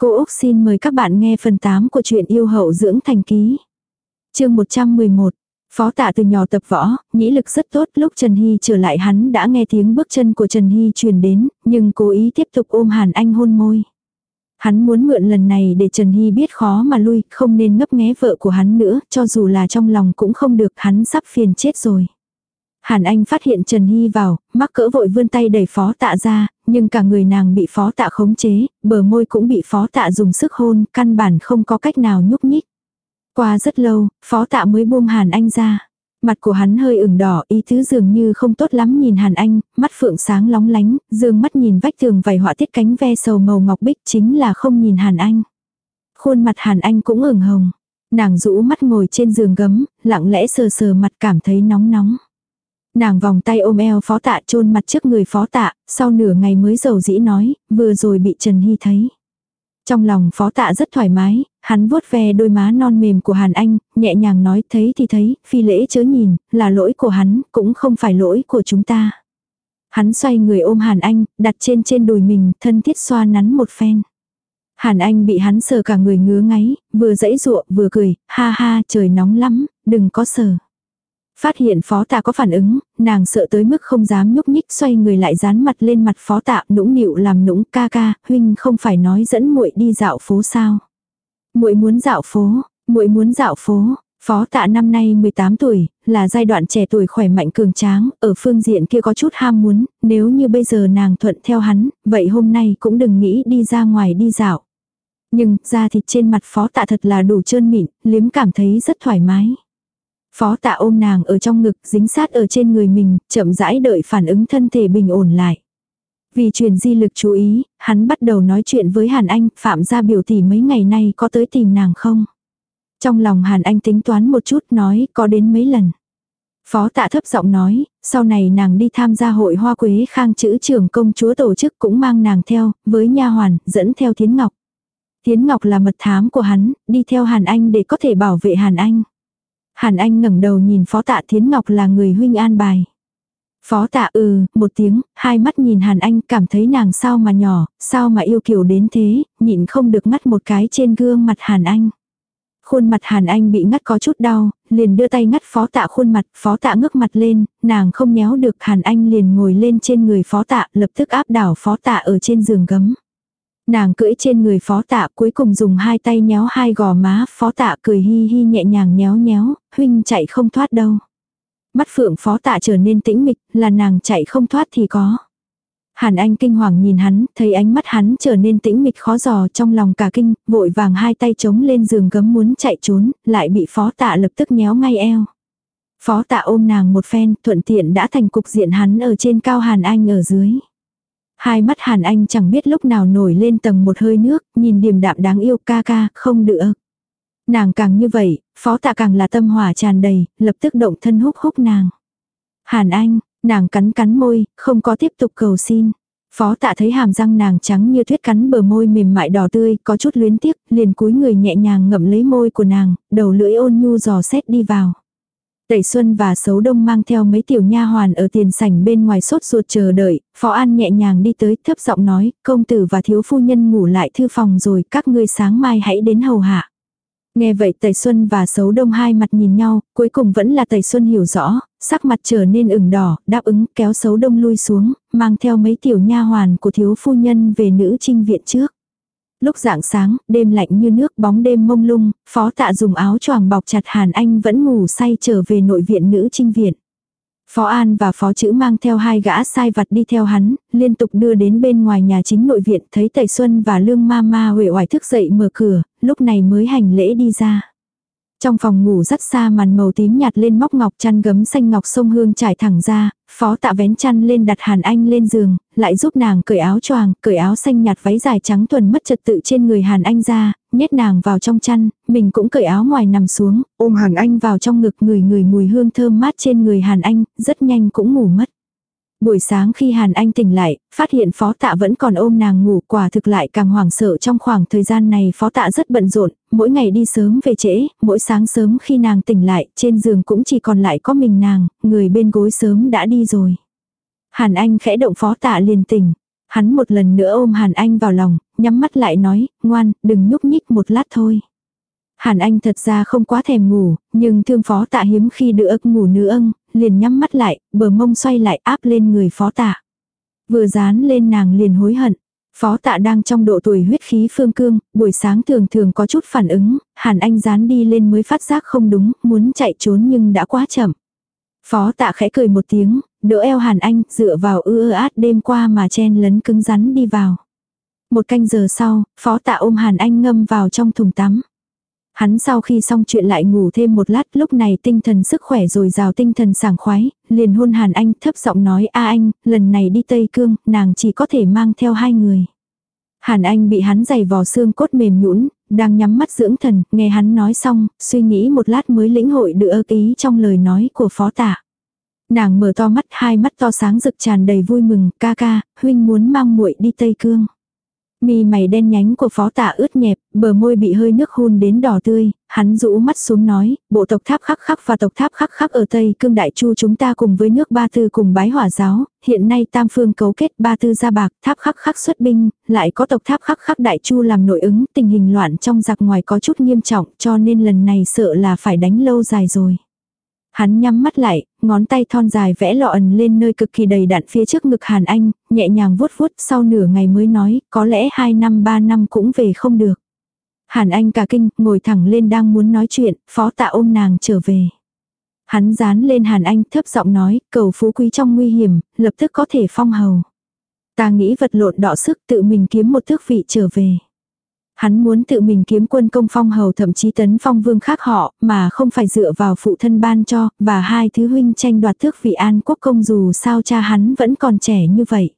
Cô Úc xin mời các bạn nghe phần 8 của truyện yêu hậu dưỡng thành ký. chương 111 Phó tạ từ nhỏ tập võ, nhĩ lực rất tốt, lúc Trần Hy trở lại hắn đã nghe tiếng bước chân của Trần Hy truyền đến, nhưng cố ý tiếp tục ôm Hàn Anh hôn môi. Hắn muốn mượn lần này để Trần Hy biết khó mà lui, không nên ngấp nghé vợ của hắn nữa, cho dù là trong lòng cũng không được, hắn sắp phiền chết rồi. Hàn Anh phát hiện Trần Hy vào, mắc cỡ vội vươn tay đẩy phó tạ ra, nhưng cả người nàng bị phó tạ khống chế, bờ môi cũng bị phó tạ dùng sức hôn, căn bản không có cách nào nhúc nhích. Qua rất lâu, phó tạ mới buông Hàn Anh ra. Mặt của hắn hơi ửng đỏ, ý tứ dường như không tốt lắm nhìn Hàn Anh, mắt phượng sáng lóng lánh, dương mắt nhìn vách tường vầy họa tiết cánh ve sầu màu ngọc bích chính là không nhìn Hàn Anh. Khuôn mặt Hàn Anh cũng ửng hồng. Nàng rũ mắt ngồi trên giường gấm, lặng lẽ sờ sờ mặt cảm thấy nóng nóng. Nàng vòng tay ôm eo phó tạ chôn mặt trước người phó tạ, sau nửa ngày mới dầu dĩ nói, vừa rồi bị Trần Hy thấy. Trong lòng phó tạ rất thoải mái, hắn vuốt ve đôi má non mềm của Hàn Anh, nhẹ nhàng nói thấy thì thấy, phi lễ chớ nhìn, là lỗi của hắn, cũng không phải lỗi của chúng ta. Hắn xoay người ôm Hàn Anh, đặt trên trên đùi mình, thân thiết xoa nắn một phen. Hàn Anh bị hắn sờ cả người ngứa ngáy, vừa dãy ruộng vừa cười, ha ha trời nóng lắm, đừng có sờ. Phát hiện phó tạ có phản ứng, nàng sợ tới mức không dám nhúc nhích xoay người lại dán mặt lên mặt phó tạ nũng nịu làm nũng ca ca, huynh không phải nói dẫn muội đi dạo phố sao. muội muốn dạo phố, muội muốn dạo phố, Phó tạ năm nay 18 tuổi, là giai đoạn trẻ tuổi khỏe mạnh cường tráng, ở phương diện kia có chút ham muốn, nếu như bây giờ nàng thuận theo hắn, vậy hôm nay cũng đừng nghĩ đi ra ngoài đi dạo. Nhưng, da thịt trên mặt phó tạ thật là đủ trơn mịn, liếm cảm thấy rất thoải mái. Phó tạ ôm nàng ở trong ngực, dính sát ở trên người mình, chậm rãi đợi phản ứng thân thể bình ổn lại. Vì truyền di lực chú ý, hắn bắt đầu nói chuyện với Hàn Anh, Phạm gia biểu tỷ mấy ngày nay có tới tìm nàng không? Trong lòng Hàn Anh tính toán một chút nói có đến mấy lần. Phó tạ thấp giọng nói, sau này nàng đi tham gia hội hoa quế khang chữ trưởng công chúa tổ chức cũng mang nàng theo, với nha hoàn, dẫn theo Thiến Ngọc. Thiến Ngọc là mật thám của hắn, đi theo Hàn Anh để có thể bảo vệ Hàn Anh. Hàn Anh ngẩng đầu nhìn phó tạ Thiến Ngọc là người huynh an bài. Phó tạ ừ, một tiếng, hai mắt nhìn Hàn Anh cảm thấy nàng sao mà nhỏ, sao mà yêu kiều đến thế, nhịn không được ngắt một cái trên gương mặt Hàn Anh. Khuôn mặt Hàn Anh bị ngắt có chút đau, liền đưa tay ngắt phó tạ khuôn mặt, phó tạ ngước mặt lên, nàng không nhéo được Hàn Anh liền ngồi lên trên người phó tạ, lập tức áp đảo phó tạ ở trên giường gấm. Nàng cưỡi trên người phó tạ cuối cùng dùng hai tay nhéo hai gò má, phó tạ cười hi hi nhẹ nhàng nhéo nhéo, huynh chạy không thoát đâu. Mắt phượng phó tạ trở nên tĩnh mịch, là nàng chạy không thoát thì có. Hàn Anh kinh hoàng nhìn hắn, thấy ánh mắt hắn trở nên tĩnh mịch khó dò trong lòng cả kinh, vội vàng hai tay chống lên giường gấm muốn chạy trốn, lại bị phó tạ lập tức nhéo ngay eo. Phó tạ ôm nàng một phen, thuận tiện đã thành cục diện hắn ở trên cao Hàn Anh ở dưới. Hai mắt Hàn Anh chẳng biết lúc nào nổi lên tầng một hơi nước, nhìn điềm đạm đáng yêu ca ca, không được, Nàng càng như vậy, phó tạ càng là tâm hỏa tràn đầy, lập tức động thân húc húc nàng. Hàn Anh, nàng cắn cắn môi, không có tiếp tục cầu xin. Phó tạ thấy hàm răng nàng trắng như tuyết cắn bờ môi mềm mại đỏ tươi, có chút luyến tiếc, liền cúi người nhẹ nhàng ngậm lấy môi của nàng, đầu lưỡi ôn nhu dò xét đi vào. Tẩy Xuân và Sấu Đông mang theo mấy tiểu nha hoàn ở tiền sảnh bên ngoài sốt ruột chờ đợi, Phó An nhẹ nhàng đi tới thấp giọng nói, công tử và thiếu phu nhân ngủ lại thư phòng rồi, các ngươi sáng mai hãy đến hầu hạ. Nghe vậy Tẩy Xuân và Sấu Đông hai mặt nhìn nhau, cuối cùng vẫn là Tẩy Xuân hiểu rõ, sắc mặt trở nên ửng đỏ, đáp ứng kéo Sấu Đông lui xuống, mang theo mấy tiểu nha hoàn của thiếu phu nhân về nữ trinh viện trước. Lúc dạng sáng, đêm lạnh như nước bóng đêm mông lung, phó tạ dùng áo choàng bọc chặt Hàn Anh vẫn ngủ say trở về nội viện nữ trinh viện. Phó An và Phó Chữ mang theo hai gã sai vặt đi theo hắn, liên tục đưa đến bên ngoài nhà chính nội viện, thấy Tẩy Xuân và Lương Ma Ma huệ oải thức dậy mở cửa, lúc này mới hành lễ đi ra. Trong phòng ngủ rất xa màn màu tím nhạt lên móc ngọc chăn gấm xanh ngọc sông hương trải thẳng ra, phó tạ vén chăn lên đặt Hàn Anh lên giường, lại giúp nàng cởi áo choàng, cởi áo xanh nhạt váy dài trắng tuần mất trật tự trên người Hàn Anh ra, nhét nàng vào trong chăn, mình cũng cởi áo ngoài nằm xuống, ôm Hàn Anh vào trong ngực người người mùi hương thơm mát trên người Hàn Anh, rất nhanh cũng ngủ mất. Buổi sáng khi Hàn Anh tỉnh lại, phát hiện phó tạ vẫn còn ôm nàng ngủ quả thực lại càng hoảng sợ trong khoảng thời gian này phó tạ rất bận rộn, mỗi ngày đi sớm về trễ, mỗi sáng sớm khi nàng tỉnh lại, trên giường cũng chỉ còn lại có mình nàng, người bên gối sớm đã đi rồi. Hàn Anh khẽ động phó tạ liền tỉnh. Hắn một lần nữa ôm Hàn Anh vào lòng, nhắm mắt lại nói, ngoan, đừng nhúc nhích một lát thôi. Hàn Anh thật ra không quá thèm ngủ, nhưng thương phó tạ hiếm khi đỡ ức ngủ nữa âng, liền nhắm mắt lại, bờ mông xoay lại áp lên người phó tạ. Vừa dán lên nàng liền hối hận. Phó tạ đang trong độ tuổi huyết khí phương cương, buổi sáng thường thường có chút phản ứng, Hàn Anh dán đi lên mới phát giác không đúng, muốn chạy trốn nhưng đã quá chậm. Phó tạ khẽ cười một tiếng, đỡ eo Hàn Anh, dựa vào ư ư át đêm qua mà chen lấn cứng rắn đi vào. Một canh giờ sau, phó tạ ôm Hàn Anh ngâm vào trong thùng tắm. Hắn sau khi xong chuyện lại ngủ thêm một lát, lúc này tinh thần sức khỏe rồi rào tinh thần sảng khoái, liền hôn Hàn Anh thấp giọng nói a anh, lần này đi Tây Cương, nàng chỉ có thể mang theo hai người. Hàn Anh bị hắn giày vò xương cốt mềm nhũn, đang nhắm mắt dưỡng thần, nghe hắn nói xong, suy nghĩ một lát mới lĩnh hội được ơ ý trong lời nói của phó tả Nàng mở to mắt, hai mắt to sáng rực tràn đầy vui mừng, ca ca, huynh muốn mang muội đi Tây Cương. Mi mày đen nhánh của phó tạ ướt nhẹp, bờ môi bị hơi nước hun đến đỏ tươi, hắn rũ mắt xuống nói, bộ tộc tháp khắc khắc và tộc tháp khắc khắc ở Tây Cương Đại Chu chúng ta cùng với nước Ba Tư cùng bái hỏa giáo, hiện nay tam phương cấu kết Ba Tư ra bạc, tháp khắc khắc xuất binh, lại có tộc tháp khắc khắc Đại Chu làm nội ứng, tình hình loạn trong giặc ngoài có chút nghiêm trọng cho nên lần này sợ là phải đánh lâu dài rồi. Hắn nhắm mắt lại, ngón tay thon dài vẽ lọ ẩn lên nơi cực kỳ đầy đặn phía trước ngực Hàn Anh, nhẹ nhàng vuốt vuốt sau nửa ngày mới nói, có lẽ hai năm ba năm cũng về không được. Hàn Anh cả kinh, ngồi thẳng lên đang muốn nói chuyện, phó tạ ôm nàng trở về. Hắn dán lên Hàn Anh thấp giọng nói, cầu phú quý trong nguy hiểm, lập tức có thể phong hầu. Ta nghĩ vật lộn đọ sức tự mình kiếm một thước vị trở về. Hắn muốn tự mình kiếm quân công phong hầu thậm chí tấn phong vương khác họ, mà không phải dựa vào phụ thân ban cho, và hai thứ huynh tranh đoạt thước vị an quốc công dù sao cha hắn vẫn còn trẻ như vậy.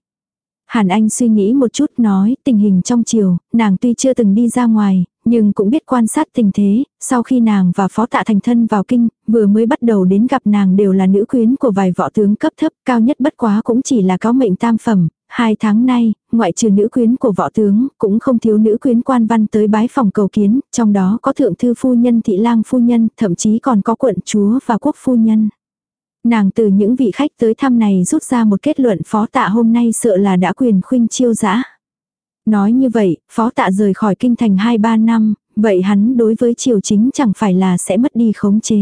Hàn Anh suy nghĩ một chút nói tình hình trong chiều, nàng tuy chưa từng đi ra ngoài, nhưng cũng biết quan sát tình thế, sau khi nàng và phó tạ thành thân vào kinh, vừa mới bắt đầu đến gặp nàng đều là nữ quyến của vài võ tướng cấp thấp, cao nhất bất quá cũng chỉ là cáo mệnh tam phẩm, Hai tháng nay, ngoại trừ nữ quyến của võ tướng, cũng không thiếu nữ quyến quan văn tới bái phòng cầu kiến, trong đó có thượng thư phu nhân thị lang phu nhân, thậm chí còn có quận chúa và quốc phu nhân. Nàng từ những vị khách tới thăm này rút ra một kết luận phó tạ hôm nay sợ là đã quyền khuynh chiêu dã. Nói như vậy, phó tạ rời khỏi kinh thành 2-3 năm, vậy hắn đối với triều chính chẳng phải là sẽ mất đi khống chế.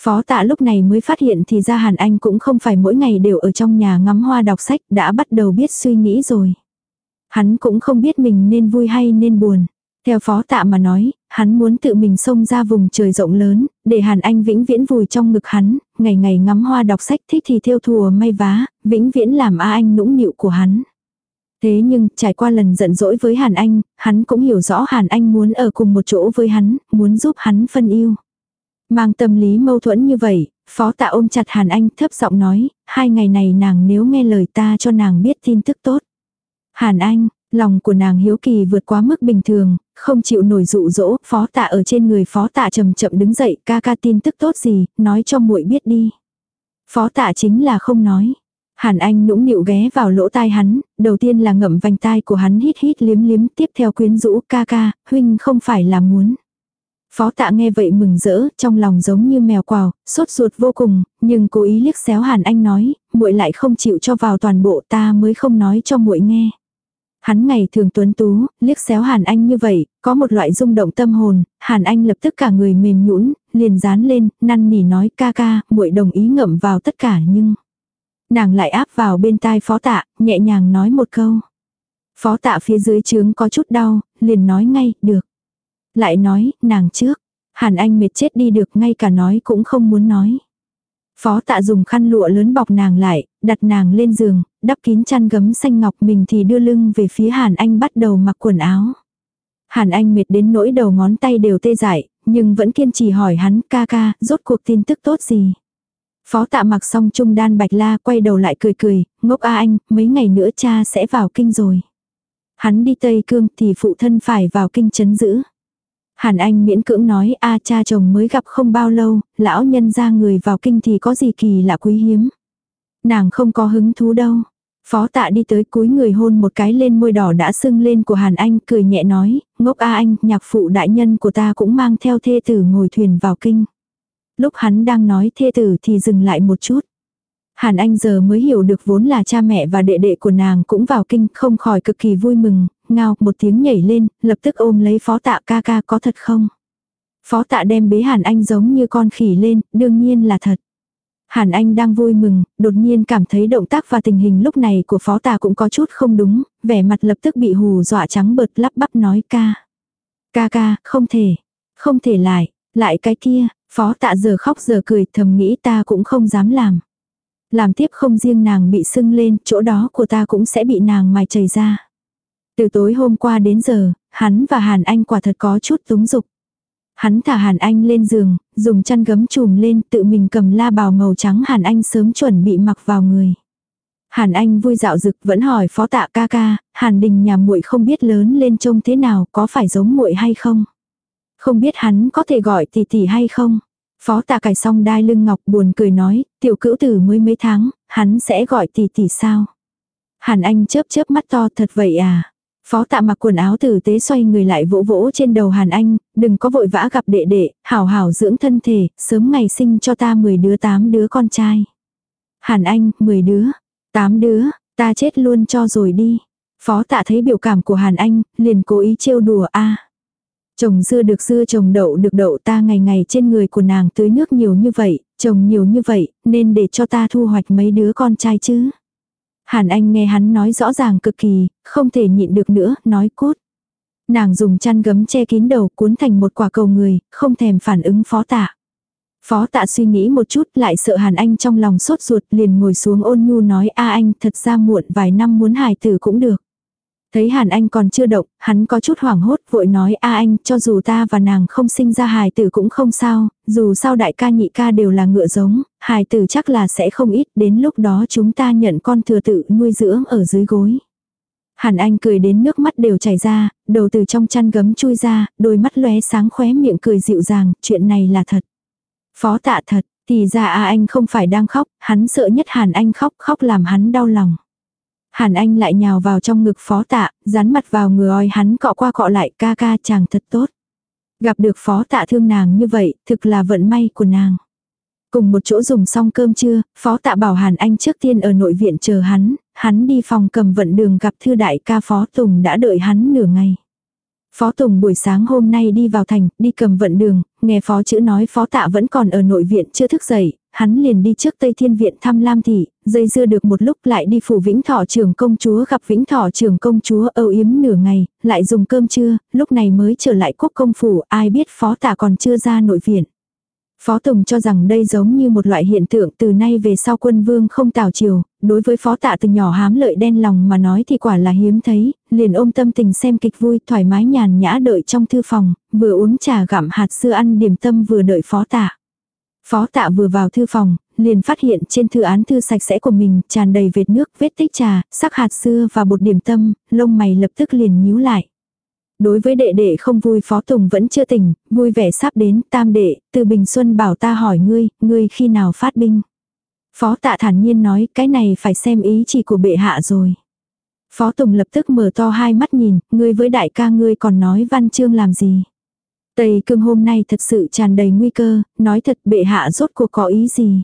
Phó tạ lúc này mới phát hiện thì ra Hàn Anh cũng không phải mỗi ngày đều ở trong nhà ngắm hoa đọc sách, đã bắt đầu biết suy nghĩ rồi. Hắn cũng không biết mình nên vui hay nên buồn. Theo phó tạ mà nói, hắn muốn tự mình xông ra vùng trời rộng lớn, để Hàn Anh vĩnh viễn vùi trong ngực hắn, ngày ngày ngắm hoa đọc sách thích thì theo thùa may vá, vĩnh viễn làm A Anh nũng nịu của hắn. Thế nhưng, trải qua lần giận dỗi với Hàn Anh, hắn cũng hiểu rõ Hàn Anh muốn ở cùng một chỗ với hắn, muốn giúp hắn phân yêu. Mang tâm lý mâu thuẫn như vậy, phó tạ ôm chặt Hàn Anh thấp giọng nói, hai ngày này nàng nếu nghe lời ta cho nàng biết tin tức tốt. Hàn Anh, lòng của nàng hiếu kỳ vượt quá mức bình thường, không chịu nổi dụ dỗ, phó tạ ở trên người phó tạ chậm chậm đứng dậy, ca ca tin tức tốt gì, nói cho muội biết đi. Phó tạ chính là không nói. Hàn Anh nũng nịu ghé vào lỗ tai hắn, đầu tiên là ngậm vành tai của hắn hít hít liếm liếm, tiếp theo quyến rũ ca ca, huynh không phải là muốn. Phó tạ nghe vậy mừng rỡ, trong lòng giống như mèo quào, sốt ruột vô cùng, nhưng cố ý liếc xéo Hàn Anh nói, muội lại không chịu cho vào toàn bộ ta mới không nói cho muội nghe. Hắn ngày thường tuấn tú, liếc xéo Hàn Anh như vậy, có một loại rung động tâm hồn, Hàn Anh lập tức cả người mềm nhũn, liền dán lên, năn nỉ nói ca ca, muội đồng ý ngậm vào tất cả nhưng... Nàng lại áp vào bên tai phó tạ, nhẹ nhàng nói một câu. Phó tạ phía dưới trướng có chút đau, liền nói ngay, được lại nói, nàng trước. Hàn Anh mệt chết đi được ngay cả nói cũng không muốn nói. Phó tạ dùng khăn lụa lớn bọc nàng lại, đặt nàng lên giường, đắp kín chăn gấm xanh ngọc mình thì đưa lưng về phía Hàn Anh bắt đầu mặc quần áo. Hàn Anh mệt đến nỗi đầu ngón tay đều tê dại, nhưng vẫn kiên trì hỏi hắn ca ca, rốt cuộc tin tức tốt gì. Phó tạ mặc xong trung đan bạch la quay đầu lại cười cười, ngốc a anh, mấy ngày nữa cha sẽ vào kinh rồi. Hắn đi Tây Cương thì phụ thân phải vào kinh chấn giữ. Hàn Anh miễn cưỡng nói a cha chồng mới gặp không bao lâu, lão nhân ra người vào kinh thì có gì kỳ lạ quý hiếm. Nàng không có hứng thú đâu. Phó tạ đi tới cúi người hôn một cái lên môi đỏ đã sưng lên của Hàn Anh cười nhẹ nói, ngốc a anh, nhạc phụ đại nhân của ta cũng mang theo thê tử ngồi thuyền vào kinh. Lúc hắn đang nói thê tử thì dừng lại một chút. Hàn Anh giờ mới hiểu được vốn là cha mẹ và đệ đệ của nàng cũng vào kinh không khỏi cực kỳ vui mừng, ngao một tiếng nhảy lên, lập tức ôm lấy phó tạ ca ca có thật không? Phó tạ đem bế Hàn Anh giống như con khỉ lên, đương nhiên là thật. Hàn Anh đang vui mừng, đột nhiên cảm thấy động tác và tình hình lúc này của phó tạ cũng có chút không đúng, vẻ mặt lập tức bị hù dọa trắng bợt lắp bắp nói ca. Ca ca, không thể, không thể lại, lại cái kia, phó tạ giờ khóc giờ cười thầm nghĩ ta cũng không dám làm. Làm tiếp không riêng nàng bị sưng lên, chỗ đó của ta cũng sẽ bị nàng mài chảy ra. Từ tối hôm qua đến giờ, hắn và Hàn Anh quả thật có chút túng dục. Hắn thả Hàn Anh lên giường, dùng chăn gấm chùm lên tự mình cầm la bào màu trắng Hàn Anh sớm chuẩn bị mặc vào người. Hàn Anh vui dạo dực vẫn hỏi phó tạ ca ca, Hàn Đình nhà muội không biết lớn lên trông thế nào có phải giống muội hay không. Không biết hắn có thể gọi tỷ tỷ hay không. Phó tạ cài xong đai lưng ngọc buồn cười nói, tiểu cữu tử mới mấy tháng, hắn sẽ gọi tỷ tỷ sao. Hàn Anh chớp chớp mắt to thật vậy à. Phó tạ mặc quần áo tử tế xoay người lại vỗ vỗ trên đầu Hàn Anh, đừng có vội vã gặp đệ đệ, hảo hảo dưỡng thân thể, sớm ngày sinh cho ta 10 đứa 8 đứa con trai. Hàn Anh, 10 đứa, 8 đứa, ta chết luôn cho rồi đi. Phó tạ thấy biểu cảm của Hàn Anh, liền cố ý trêu đùa a Trồng dưa được dưa trồng đậu được đậu ta ngày ngày trên người của nàng tưới nước nhiều như vậy, trồng nhiều như vậy, nên để cho ta thu hoạch mấy đứa con trai chứ. Hàn Anh nghe hắn nói rõ ràng cực kỳ, không thể nhịn được nữa, nói cút. Nàng dùng chăn gấm che kín đầu cuốn thành một quả cầu người, không thèm phản ứng phó tạ. Phó tạ suy nghĩ một chút lại sợ Hàn Anh trong lòng sốt ruột liền ngồi xuống ôn nhu nói a anh thật ra muộn vài năm muốn hài tử cũng được. Thấy Hàn Anh còn chưa động, hắn có chút hoảng hốt vội nói a anh cho dù ta và nàng không sinh ra hài tử cũng không sao, dù sao đại ca nhị ca đều là ngựa giống, hài tử chắc là sẽ không ít đến lúc đó chúng ta nhận con thừa tự nuôi dưỡng ở dưới gối. Hàn Anh cười đến nước mắt đều chảy ra, đầu từ trong chăn gấm chui ra, đôi mắt lóe sáng khóe miệng cười dịu dàng, chuyện này là thật. Phó tạ thật, thì ra a anh không phải đang khóc, hắn sợ nhất Hàn Anh khóc, khóc làm hắn đau lòng. Hàn Anh lại nhào vào trong ngực phó tạ, dán mặt vào người oi hắn cọ qua cọ lại ca ca chàng thật tốt. Gặp được phó tạ thương nàng như vậy, thực là vận may của nàng. Cùng một chỗ dùng xong cơm trưa, phó tạ bảo Hàn Anh trước tiên ở nội viện chờ hắn, hắn đi phòng cầm vận đường gặp thư đại ca phó Tùng đã đợi hắn nửa ngày. Phó Tùng buổi sáng hôm nay đi vào thành, đi cầm vận đường, nghe phó chữ nói phó tạ vẫn còn ở nội viện chưa thức dậy, hắn liền đi trước Tây Thiên Viện thăm Lam Thị, dây dưa được một lúc lại đi phủ Vĩnh Thọ trưởng công chúa gặp Vĩnh Thọ trưởng công chúa âu yếm nửa ngày, lại dùng cơm trưa, lúc này mới trở lại quốc công phủ, ai biết phó tạ còn chưa ra nội viện. Phó Tùng cho rằng đây giống như một loại hiện tượng từ nay về sau quân vương không tào chiều, đối với phó tạ từ nhỏ hám lợi đen lòng mà nói thì quả là hiếm thấy, liền ôm tâm tình xem kịch vui thoải mái nhàn nhã đợi trong thư phòng, vừa uống trà gặm hạt xưa ăn điểm tâm vừa đợi phó tạ. Phó tạ vừa vào thư phòng, liền phát hiện trên thư án thư sạch sẽ của mình tràn đầy vệt nước, vết tích trà, sắc hạt xưa và bột điểm tâm, lông mày lập tức liền nhíu lại. Đối với đệ đệ không vui Phó Tùng vẫn chưa tỉnh, vui vẻ sắp đến, tam đệ, từ Bình Xuân bảo ta hỏi ngươi, ngươi khi nào phát binh. Phó tạ thản nhiên nói, cái này phải xem ý chỉ của bệ hạ rồi. Phó Tùng lập tức mở to hai mắt nhìn, ngươi với đại ca ngươi còn nói văn chương làm gì. Tây cương hôm nay thật sự tràn đầy nguy cơ, nói thật bệ hạ rốt cuộc có ý gì.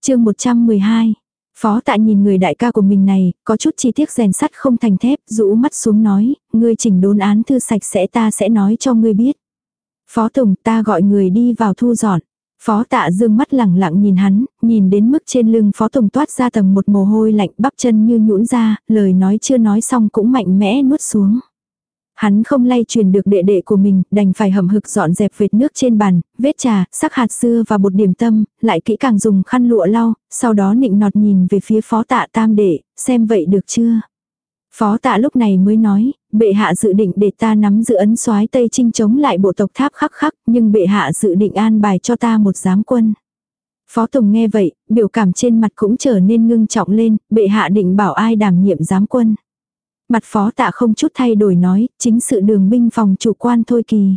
chương 112 Phó tạ nhìn người đại ca của mình này, có chút chi tiết rèn sắt không thành thép, rũ mắt xuống nói, ngươi chỉnh đốn án thư sạch sẽ ta sẽ nói cho ngươi biết. Phó Tùng ta gọi người đi vào thu dọn. Phó tạ dương mắt lẳng lặng nhìn hắn, nhìn đến mức trên lưng phó tùng toát ra tầng một mồ hôi lạnh bắp chân như nhũn ra, lời nói chưa nói xong cũng mạnh mẽ nuốt xuống. Hắn không lay truyền được đệ đệ của mình, đành phải hầm hực dọn dẹp vệt nước trên bàn, vết trà, sắc hạt dưa và bột điểm tâm, lại kỹ càng dùng khăn lụa lau, sau đó nịnh nọt nhìn về phía phó tạ tam đệ, xem vậy được chưa. Phó tạ lúc này mới nói, bệ hạ dự định để ta nắm giữ ấn soái Tây Trinh chống lại bộ tộc tháp khắc khắc, nhưng bệ hạ dự định an bài cho ta một giám quân. Phó Tùng nghe vậy, biểu cảm trên mặt cũng trở nên ngưng trọng lên, bệ hạ định bảo ai đảm nhiệm giám quân. Mặt phó tạ không chút thay đổi nói, chính sự đường binh phòng chủ quan thôi kỳ.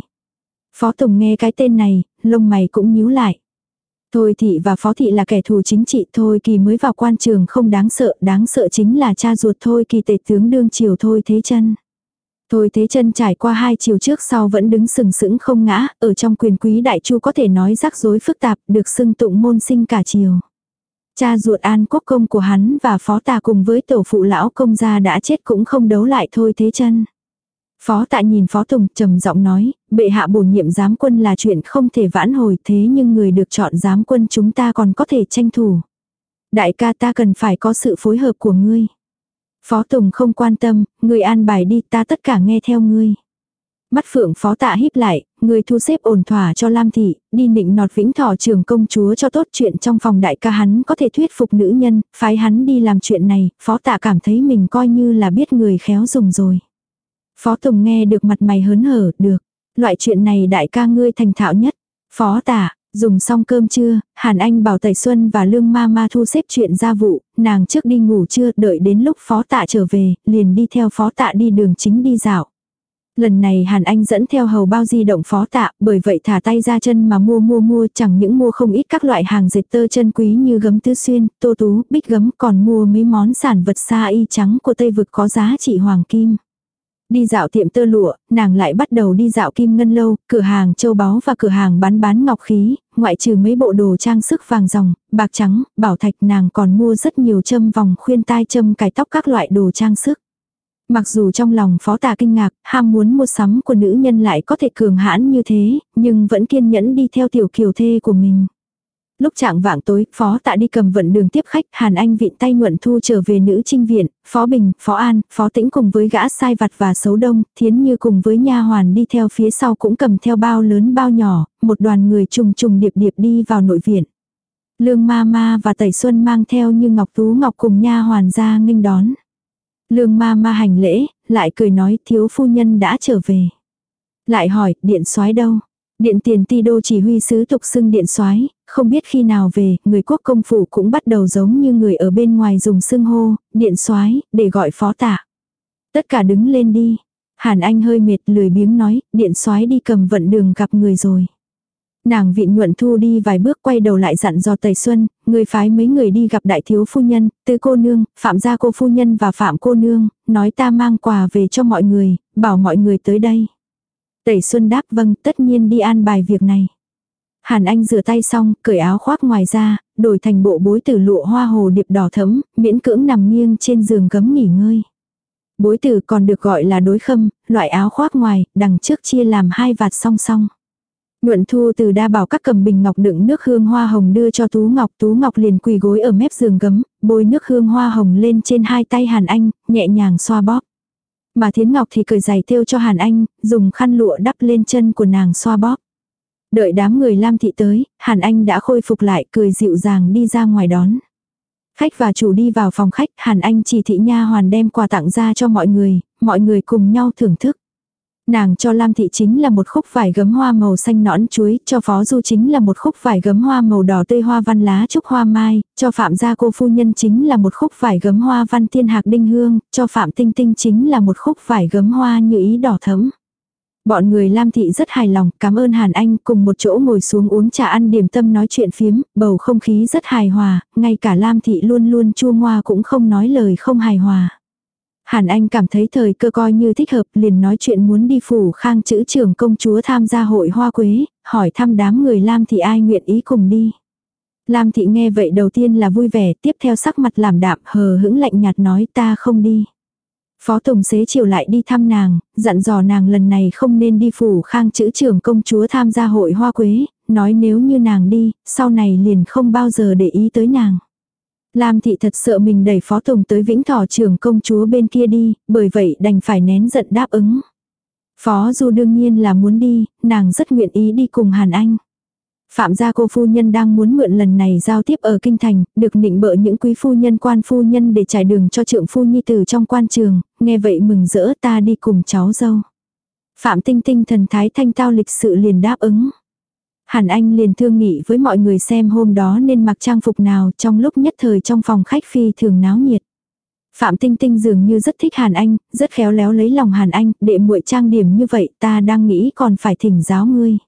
Phó Tùng nghe cái tên này, lông mày cũng nhíu lại. Thôi thị và phó thị là kẻ thù chính trị thôi kỳ mới vào quan trường không đáng sợ, đáng sợ chính là cha ruột thôi kỳ tệ tướng đương triều thôi thế chân. Thôi thế chân trải qua hai chiều trước sau vẫn đứng sừng sững không ngã, ở trong quyền quý đại chu có thể nói rắc rối phức tạp, được xưng tụng môn sinh cả chiều. Cha ruột an quốc công của hắn và phó tà cùng với tổ phụ lão công gia đã chết cũng không đấu lại thôi thế chân. Phó tạ nhìn Phó Tùng trầm giọng nói, bệ hạ bổ nhiệm giám quân là chuyện không thể vãn hồi thế nhưng người được chọn giám quân chúng ta còn có thể tranh thủ. Đại ca ta cần phải có sự phối hợp của ngươi. Phó Tùng không quan tâm, ngươi an bài đi ta tất cả nghe theo ngươi. Mắt phượng phó tạ híp lại, người thu xếp ổn thỏa cho Lam Thị, đi nịnh nọt vĩnh thọ trường công chúa cho tốt chuyện trong phòng đại ca hắn có thể thuyết phục nữ nhân, phái hắn đi làm chuyện này, phó tạ cảm thấy mình coi như là biết người khéo dùng rồi. Phó Tùng nghe được mặt mày hớn hở, được. Loại chuyện này đại ca ngươi thành thạo nhất. Phó tạ, dùng xong cơm trưa, Hàn Anh bảo Tẩy Xuân và Lương Ma Ma thu xếp chuyện gia vụ, nàng trước đi ngủ trưa, đợi đến lúc phó tạ trở về, liền đi theo phó tạ đi đường chính đi dạo. Lần này Hàn Anh dẫn theo hầu bao di động phó tạ, bởi vậy thả tay ra chân mà mua mua mua chẳng những mua không ít các loại hàng dệt tơ chân quý như gấm tứ xuyên, tô tú, bích gấm còn mua mấy món sản vật xa y trắng của Tây Vực có giá trị hoàng kim. Đi dạo tiệm tơ lụa, nàng lại bắt đầu đi dạo kim ngân lâu, cửa hàng châu báu và cửa hàng bán bán ngọc khí, ngoại trừ mấy bộ đồ trang sức vàng ròng, bạc trắng, bảo thạch nàng còn mua rất nhiều châm vòng khuyên tai châm cài tóc các loại đồ trang sức. Mặc dù trong lòng phó tà kinh ngạc, ham muốn mua sắm của nữ nhân lại có thể cường hãn như thế, nhưng vẫn kiên nhẫn đi theo tiểu kiều thê của mình. Lúc trạng vạng tối, phó tạ đi cầm vận đường tiếp khách, Hàn Anh vịn tay nhuận thu trở về nữ trinh viện, phó Bình, phó An, phó Tĩnh cùng với gã sai vặt và xấu đông, thiến như cùng với nha hoàn đi theo phía sau cũng cầm theo bao lớn bao nhỏ, một đoàn người trùng trùng điệp điệp đi vào nội viện. Lương ma ma và tẩy xuân mang theo như ngọc tú ngọc cùng nha hoàn ra nghênh đón. Lương ma ma hành lễ, lại cười nói thiếu phu nhân đã trở về. Lại hỏi, điện soái đâu? Điện tiền ti đô chỉ huy sứ tục xưng điện soái không biết khi nào về, người quốc công phủ cũng bắt đầu giống như người ở bên ngoài dùng xưng hô, điện soái để gọi phó tạ. Tất cả đứng lên đi. Hàn Anh hơi mệt lười biếng nói, điện soái đi cầm vận đường gặp người rồi. Nàng viện nhuận thu đi vài bước quay đầu lại dặn dò Tây Xuân, người phái mấy người đi gặp đại thiếu phu nhân, tư cô nương, phạm gia cô phu nhân và phạm cô nương, nói ta mang quà về cho mọi người, bảo mọi người tới đây. Tẩy Xuân đáp vâng tất nhiên đi an bài việc này. Hàn Anh rửa tay xong, cởi áo khoác ngoài ra, đổi thành bộ bối tử lụa hoa hồ điệp đỏ thẫm, miễn cưỡng nằm nghiêng trên giường gấm nghỉ ngơi. Bối tử còn được gọi là đối khâm, loại áo khoác ngoài, đằng trước chia làm hai vạt song song. Nhuận thu từ đa bảo các cầm bình ngọc đựng nước hương hoa hồng đưa cho Tú Ngọc. Tú Ngọc liền quỳ gối ở mép giường gấm, bôi nước hương hoa hồng lên trên hai tay Hàn Anh, nhẹ nhàng xoa bóp. Mà Thiến Ngọc thì cởi giày thêu cho Hàn Anh, dùng khăn lụa đắp lên chân của nàng xoa bóp. Đợi đám người Lam Thị tới, Hàn Anh đã khôi phục lại cười dịu dàng đi ra ngoài đón. Khách và chủ đi vào phòng khách, Hàn Anh chỉ thị nha hoàn đem quà tặng ra cho mọi người, mọi người cùng nhau thưởng thức. Nàng cho Lam Thị chính là một khúc vải gấm hoa màu xanh nõn chuối, cho Phó Du chính là một khúc vải gấm hoa màu đỏ tươi hoa văn lá trúc hoa mai, cho Phạm gia cô phu nhân chính là một khúc vải gấm hoa văn tiên hạc đinh hương, cho Phạm Tinh Tinh chính là một khúc vải gấm hoa như ý đỏ thẫm. Bọn người Lam Thị rất hài lòng, cảm ơn Hàn Anh cùng một chỗ ngồi xuống uống trà ăn điểm tâm nói chuyện phiếm, bầu không khí rất hài hòa, ngay cả Lam Thị luôn luôn chua ngoa cũng không nói lời không hài hòa. Hàn Anh cảm thấy thời cơ coi như thích hợp liền nói chuyện muốn đi phủ khang chữ trưởng công chúa tham gia hội hoa quế, hỏi thăm đám người Lam Thị ai nguyện ý cùng đi. Lam Thị nghe vậy đầu tiên là vui vẻ, tiếp theo sắc mặt làm đạm hờ hững lạnh nhạt nói ta không đi. Phó Tùng Xế chiều lại đi thăm nàng, dặn dò nàng lần này không nên đi phủ khang chữ trưởng công chúa tham gia hội hoa quế, nói nếu như nàng đi, sau này liền không bao giờ để ý tới nàng. Lam thị thật sợ mình đẩy Phó Tùng tới Vĩnh thỏ trưởng công chúa bên kia đi, bởi vậy đành phải nén giận đáp ứng. Phó Du đương nhiên là muốn đi, nàng rất nguyện ý đi cùng Hàn Anh. Phạm gia cô phu nhân đang muốn mượn lần này giao tiếp ở kinh thành, được nịnh bợ những quý phu nhân quan phu nhân để trải đường cho trượng phu nhi tử trong quan trường, nghe vậy mừng rỡ ta đi cùng cháu dâu. Phạm tinh tinh thần thái thanh tao lịch sự liền đáp ứng. Hàn Anh liền thương nghị với mọi người xem hôm đó nên mặc trang phục nào trong lúc nhất thời trong phòng khách phi thường náo nhiệt. Phạm Tinh Tinh dường như rất thích Hàn Anh, rất khéo léo lấy lòng Hàn Anh, đệ muội trang điểm như vậy ta đang nghĩ còn phải thỉnh giáo ngươi.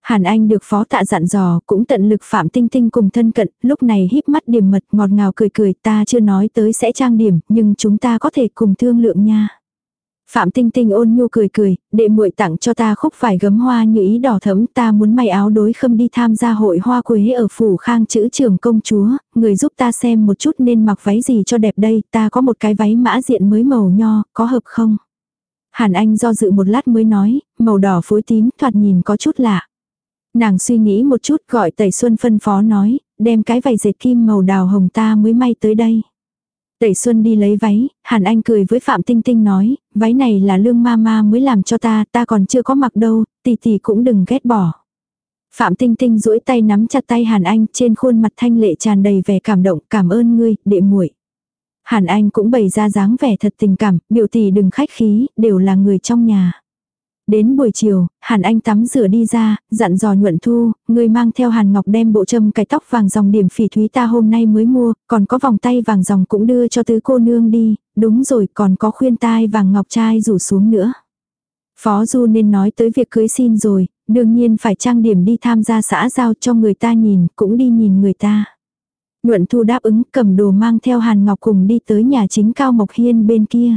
Hàn Anh được phó tạ dặn dò, cũng tận lực Phạm Tinh Tinh cùng thân cận, lúc này híp mắt điểm mật ngọt ngào cười cười ta chưa nói tới sẽ trang điểm, nhưng chúng ta có thể cùng thương lượng nha. Phạm Tinh Tinh ôn nhu cười cười, đệ muội tặng cho ta khúc vải gấm hoa như ý đỏ thẫm ta muốn may áo đối khâm đi tham gia hội hoa quế ở phủ khang chữ trưởng công chúa, người giúp ta xem một chút nên mặc váy gì cho đẹp đây, ta có một cái váy mã diện mới màu nho, có hợp không? Hàn Anh do dự một lát mới nói, màu đỏ phối tím thoạt nhìn có chút lạ. Nàng suy nghĩ một chút gọi Tẩy Xuân phân phó nói, đem cái vải dệt kim màu đào hồng ta mới may tới đây. Tẩy Xuân đi lấy váy, Hàn Anh cười với Phạm Tinh Tinh nói, váy này là lương ma ma mới làm cho ta, ta còn chưa có mặc đâu, tỷ tỷ cũng đừng ghét bỏ. Phạm Tinh Tinh duỗi tay nắm chặt tay Hàn Anh trên khuôn mặt thanh lệ tràn đầy vẻ cảm động, cảm ơn ngươi, đệ muội. Hàn Anh cũng bày ra dáng vẻ thật tình cảm, biểu tỷ đừng khách khí, đều là người trong nhà. Đến buổi chiều, Hàn Anh tắm rửa đi ra, dặn dò nhuận thu, người mang theo Hàn Ngọc đem bộ châm cái tóc vàng dòng điểm phỉ thúy ta hôm nay mới mua, còn có vòng tay vàng dòng cũng đưa cho tứ cô nương đi, đúng rồi còn có khuyên tai vàng ngọc trai rủ xuống nữa. Phó Du nên nói tới việc cưới xin rồi, đương nhiên phải trang điểm đi tham gia xã giao cho người ta nhìn, cũng đi nhìn người ta. Nhuận Thu đáp ứng cầm đồ mang theo Hàn Ngọc cùng đi tới nhà chính Cao Mộc Hiên bên kia.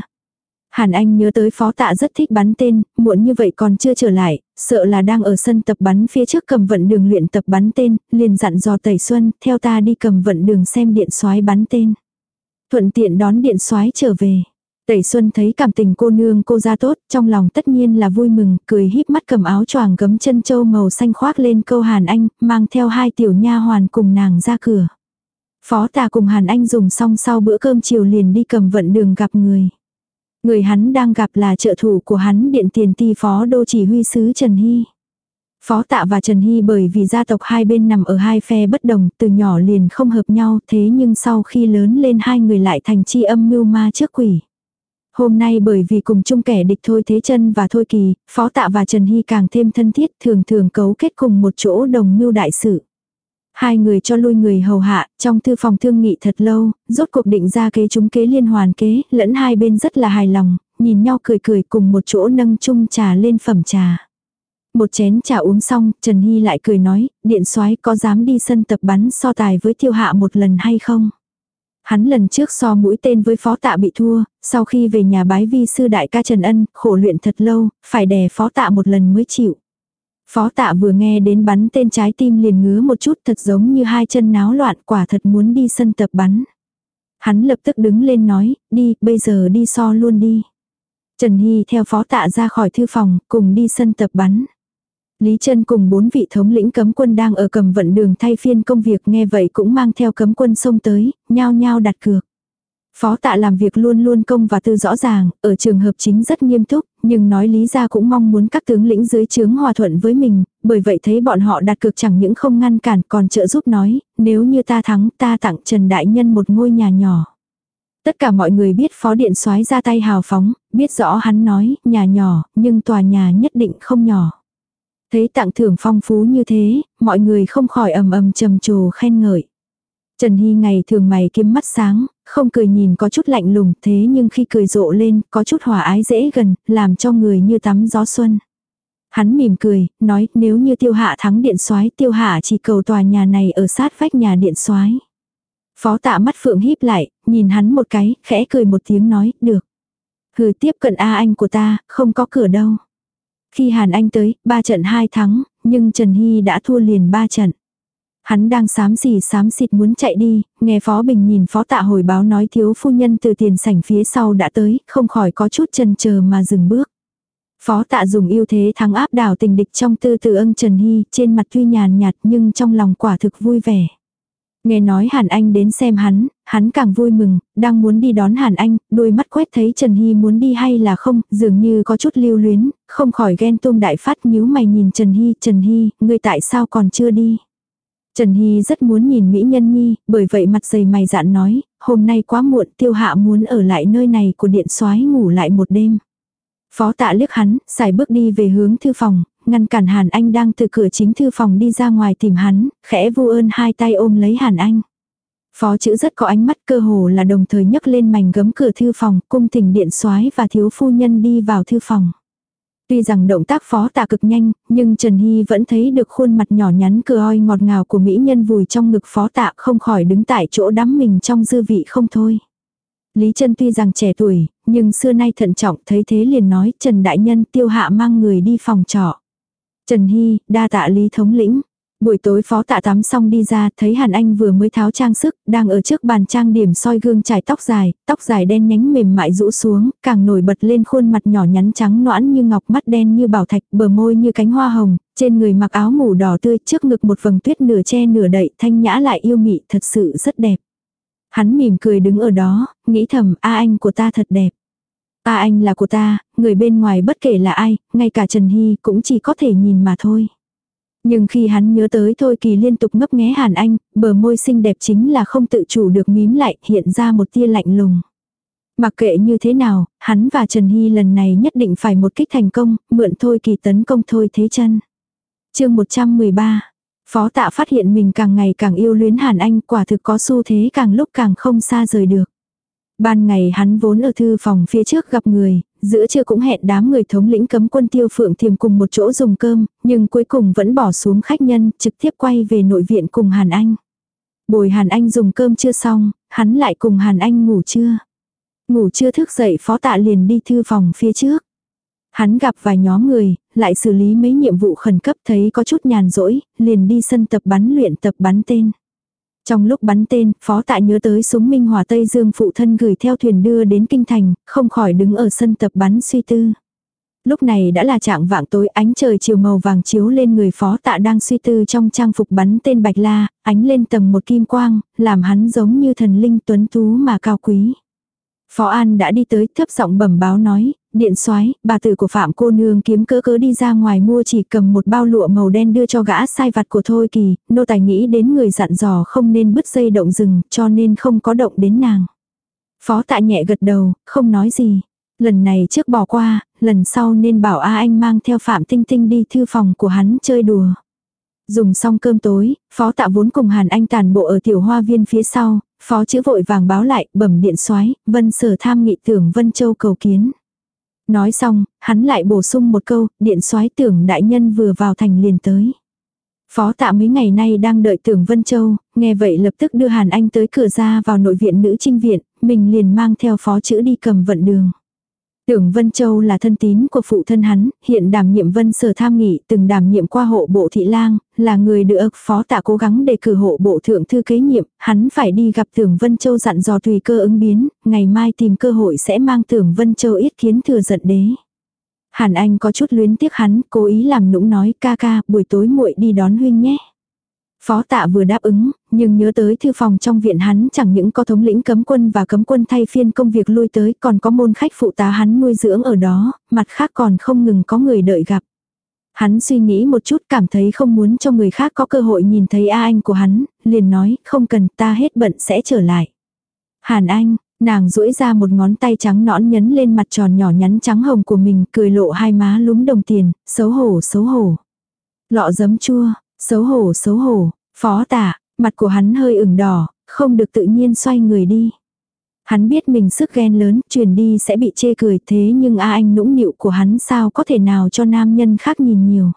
Hàn Anh nhớ tới phó tạ rất thích bắn tên, muộn như vậy còn chưa trở lại, sợ là đang ở sân tập bắn phía trước cầm vận đường luyện tập bắn tên, liền dặn dò Tẩy Xuân, theo ta đi cầm vận đường xem điện soái bắn tên. Thuận tiện đón điện soái trở về. Tẩy Xuân thấy cảm tình cô nương cô ra tốt, trong lòng tất nhiên là vui mừng, cười híp mắt cầm áo choàng gấm chân châu màu xanh khoác lên câu Hàn Anh, mang theo hai tiểu nha hoàn cùng nàng ra cửa. Phó tà cùng Hàn Anh dùng xong sau bữa cơm chiều liền đi cầm vận đường gặp người. Người hắn đang gặp là trợ thủ của hắn điện tiền ti phó đô chỉ huy sứ Trần Hy. Phó tạ và Trần Hy bởi vì gia tộc hai bên nằm ở hai phe bất đồng, từ nhỏ liền không hợp nhau, thế nhưng sau khi lớn lên hai người lại thành chi âm mưu ma trước quỷ. Hôm nay bởi vì cùng chung kẻ địch Thôi Thế chân và Thôi Kỳ, Phó Tạ và Trần Hy càng thêm thân thiết thường thường cấu kết cùng một chỗ đồng mưu đại sự. Hai người cho lui người hầu hạ, trong thư phòng thương nghị thật lâu, rốt cuộc định ra kế chúng kế liên hoàn kế, lẫn hai bên rất là hài lòng, nhìn nhau cười cười cùng một chỗ nâng chung trà lên phẩm trà. Một chén trà uống xong, Trần Hy lại cười nói, điện soái có dám đi sân tập bắn so tài với tiêu hạ một lần hay không? Hắn lần trước so mũi tên với phó tạ bị thua, sau khi về nhà bái vi sư đại ca Trần Ân, khổ luyện thật lâu, phải đè phó tạ một lần mới chịu. Phó tạ vừa nghe đến bắn tên trái tim liền ngứa một chút thật giống như hai chân náo loạn quả thật muốn đi sân tập bắn. Hắn lập tức đứng lên nói, đi, bây giờ đi so luôn đi. Trần Hy theo phó tạ ra khỏi thư phòng, cùng đi sân tập bắn. Lý Trân cùng bốn vị thống lĩnh cấm quân đang ở cầm vận đường thay phiên công việc nghe vậy cũng mang theo cấm quân xông tới, nhao nhao đặt cược. Phó tạ làm việc luôn luôn công và tư rõ ràng, ở trường hợp chính rất nghiêm túc, nhưng nói lý ra cũng mong muốn các tướng lĩnh dưới trướng hòa thuận với mình, bởi vậy thấy bọn họ đặt cược chẳng những không ngăn cản còn trợ giúp nói, nếu như ta thắng ta tặng Trần Đại Nhân một ngôi nhà nhỏ. Tất cả mọi người biết phó điện soái ra tay hào phóng, biết rõ hắn nói, nhà nhỏ, nhưng tòa nhà nhất định không nhỏ. Thấy tặng thưởng phong phú như thế, mọi người không khỏi ầm ầm trầm trồ khen ngợi. Trần Hy ngày thường mày kiếm mắt sáng, không cười nhìn có chút lạnh lùng thế nhưng khi cười rộ lên có chút hòa ái dễ gần, làm cho người như tắm gió xuân. Hắn mỉm cười, nói nếu như tiêu hạ thắng điện soái tiêu hạ chỉ cầu tòa nhà này ở sát vách nhà điện soái Phó tạ mắt phượng híp lại, nhìn hắn một cái, khẽ cười một tiếng nói, được. Hừ tiếp cận A anh của ta, không có cửa đâu. Khi Hàn Anh tới, ba trận hai thắng, nhưng Trần Hy đã thua liền ba trận. Hắn đang sám xì sám xịt muốn chạy đi, nghe Phó Bình nhìn Phó Tạ hồi báo nói thiếu phu nhân từ tiền sảnh phía sau đã tới, không khỏi có chút chần chờ mà dừng bước. Phó Tạ dùng ưu thế thắng áp đảo tình địch trong tư từ ân Trần Hy, trên mặt tuy nhàn nhạt nhưng trong lòng quả thực vui vẻ. Nghe nói Hàn Anh đến xem hắn, hắn càng vui mừng, đang muốn đi đón Hàn Anh, đôi mắt quét thấy Trần Hy muốn đi hay là không, dường như có chút lưu luyến, không khỏi ghen tuông đại phát nhíu mày nhìn Trần Hy, Trần Hy, ngươi tại sao còn chưa đi? Trần Hy rất muốn nhìn Mỹ Nhân Nhi, bởi vậy mặt dày mày dạn nói, hôm nay quá muộn tiêu hạ muốn ở lại nơi này của điện soái ngủ lại một đêm. Phó tạ liếc hắn, xài bước đi về hướng thư phòng, ngăn cản Hàn Anh đang từ cửa chính thư phòng đi ra ngoài tìm hắn, khẽ vô ơn hai tay ôm lấy Hàn Anh. Phó chữ rất có ánh mắt cơ hồ là đồng thời nhấc lên mảnh gấm cửa thư phòng, cung thỉnh điện soái và thiếu phu nhân đi vào thư phòng. Tuy rằng động tác phó tạ cực nhanh, nhưng Trần Hy vẫn thấy được khuôn mặt nhỏ nhắn cờ oi ngọt ngào của mỹ nhân vùi trong ngực phó tạ không khỏi đứng tại chỗ đắm mình trong dư vị không thôi. Lý Trân tuy rằng trẻ tuổi, nhưng xưa nay thận trọng thấy thế liền nói Trần Đại Nhân tiêu hạ mang người đi phòng trọ. Trần Hy, đa tạ Lý Thống lĩnh. Buổi tối phó tạ tắm xong đi ra, thấy Hàn Anh vừa mới tháo trang sức, đang ở trước bàn trang điểm soi gương trải tóc dài, tóc dài đen nhánh mềm mại rũ xuống, càng nổi bật lên khuôn mặt nhỏ nhắn trắng noãn như ngọc mắt đen như bảo thạch, bờ môi như cánh hoa hồng, trên người mặc áo mù đỏ tươi, trước ngực một vầng tuyết nửa che nửa đậy, thanh nhã lại yêu mị, thật sự rất đẹp. Hắn mỉm cười đứng ở đó, nghĩ thầm, a anh của ta thật đẹp. A anh là của ta, người bên ngoài bất kể là ai, ngay cả Trần Hy cũng chỉ có thể nhìn mà thôi. Nhưng khi hắn nhớ tới Thôi Kỳ liên tục ngấp nghé Hàn Anh, bờ môi xinh đẹp chính là không tự chủ được mím lại, hiện ra một tia lạnh lùng. Mặc kệ như thế nào, hắn và Trần Hy lần này nhất định phải một kích thành công, mượn Thôi Kỳ tấn công Thôi Thế chân. chương 113 Phó tạ phát hiện mình càng ngày càng yêu luyến Hàn Anh quả thực có xu thế càng lúc càng không xa rời được. Ban ngày hắn vốn ở thư phòng phía trước gặp người, giữa trưa cũng hẹn đám người thống lĩnh cấm quân tiêu phượng thiềm cùng một chỗ dùng cơm, nhưng cuối cùng vẫn bỏ xuống khách nhân, trực tiếp quay về nội viện cùng Hàn Anh. Bồi Hàn Anh dùng cơm chưa xong, hắn lại cùng Hàn Anh ngủ trưa. Ngủ trưa thức dậy phó tạ liền đi thư phòng phía trước. Hắn gặp vài nhóm người, lại xử lý mấy nhiệm vụ khẩn cấp thấy có chút nhàn rỗi, liền đi sân tập bắn luyện tập bắn tên. Trong lúc bắn tên, phó tạ nhớ tới súng minh hòa Tây Dương phụ thân gửi theo thuyền đưa đến kinh thành, không khỏi đứng ở sân tập bắn suy tư. Lúc này đã là trạng vạng tối ánh trời chiều màu vàng chiếu lên người phó tạ đang suy tư trong trang phục bắn tên bạch la, ánh lên tầng một kim quang, làm hắn giống như thần linh tuấn tú mà cao quý. Phó An đã đi tới thấp giọng bẩm báo nói, điện soái bà tử của Phạm cô nương kiếm cỡ cỡ đi ra ngoài mua chỉ cầm một bao lụa màu đen đưa cho gã sai vặt của Thôi Kỳ, nô tài nghĩ đến người dặn dò không nên bứt dây động rừng, cho nên không có động đến nàng. Phó tạ nhẹ gật đầu, không nói gì. Lần này trước bỏ qua, lần sau nên bảo A Anh mang theo Phạm Tinh Tinh đi thư phòng của hắn chơi đùa. Dùng xong cơm tối, phó tạ vốn cùng Hàn Anh tàn bộ ở tiểu hoa viên phía sau, phó chữ vội vàng báo lại, bẩm điện soái vân sở tham nghị tưởng Vân Châu cầu kiến. Nói xong, hắn lại bổ sung một câu, điện soái tưởng đại nhân vừa vào thành liền tới. Phó tạ mấy ngày nay đang đợi tưởng Vân Châu, nghe vậy lập tức đưa Hàn Anh tới cửa ra vào nội viện nữ trinh viện, mình liền mang theo phó chữ đi cầm vận đường. Tưởng Vân Châu là thân tín của phụ thân hắn, hiện đảm nhiệm vân sở tham nghị, từng đảm nhiệm qua hộ bộ thị lang, là người được phó tạ cố gắng để cử hộ bộ thượng thư kế nhiệm, hắn phải đi gặp Tưởng Vân Châu dặn dò tùy cơ ứng biến, ngày mai tìm cơ hội sẽ mang Tưởng Vân Châu ít kiến thừa giận đế. Hàn Anh có chút luyến tiếc hắn, cố ý làm nũng nói ca ca, buổi tối muội đi đón huynh nhé. Phó tạ vừa đáp ứng, nhưng nhớ tới thư phòng trong viện hắn chẳng những có thống lĩnh cấm quân và cấm quân thay phiên công việc lui tới còn có môn khách phụ tá hắn nuôi dưỡng ở đó, mặt khác còn không ngừng có người đợi gặp. Hắn suy nghĩ một chút cảm thấy không muốn cho người khác có cơ hội nhìn thấy A Anh của hắn, liền nói không cần ta hết bận sẽ trở lại. Hàn Anh, nàng duỗi ra một ngón tay trắng nõn nhấn lên mặt tròn nhỏ nhắn trắng hồng của mình cười lộ hai má lúm đồng tiền, xấu hổ xấu hổ. Lọ giấm chua, Xấu hổ xấu hổ, phó tả, mặt của hắn hơi ửng đỏ, không được tự nhiên xoay người đi. Hắn biết mình sức ghen lớn, truyền đi sẽ bị chê cười thế nhưng a anh nũng nịu của hắn sao có thể nào cho nam nhân khác nhìn nhiều.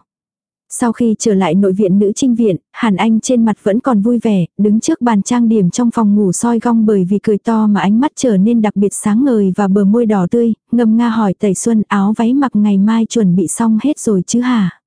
Sau khi trở lại nội viện nữ trinh viện, Hàn Anh trên mặt vẫn còn vui vẻ, đứng trước bàn trang điểm trong phòng ngủ soi gong bởi vì cười to mà ánh mắt trở nên đặc biệt sáng ngời và bờ môi đỏ tươi, ngâm nga hỏi Tẩy Xuân áo váy mặc ngày mai chuẩn bị xong hết rồi chứ hả?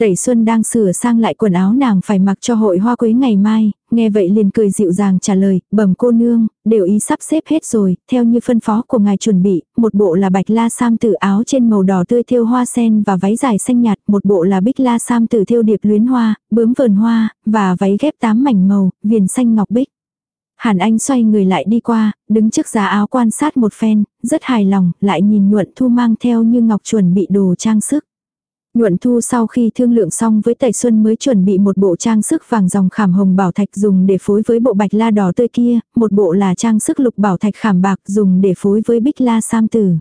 Tẩy Xuân đang sửa sang lại quần áo nàng phải mặc cho hội hoa quế ngày mai, nghe vậy liền cười dịu dàng trả lời, bẩm cô nương, đều ý sắp xếp hết rồi, theo như phân phó của ngài chuẩn bị, một bộ là bạch la sam tử áo trên màu đỏ tươi thêu hoa sen và váy dài xanh nhạt, một bộ là bích la sam tử thêu điệp luyến hoa, bướm vờn hoa, và váy ghép tám mảnh màu, viền xanh ngọc bích. Hàn Anh xoay người lại đi qua, đứng trước giá áo quan sát một phen, rất hài lòng, lại nhìn nhuận thu mang theo như ngọc chuẩn bị đồ trang sức. Nhuận thu sau khi thương lượng xong với Tẩy Xuân mới chuẩn bị một bộ trang sức vàng dòng khảm hồng bảo thạch dùng để phối với bộ bạch la đỏ tươi kia, một bộ là trang sức lục bảo thạch khảm bạc dùng để phối với bích la sam tử.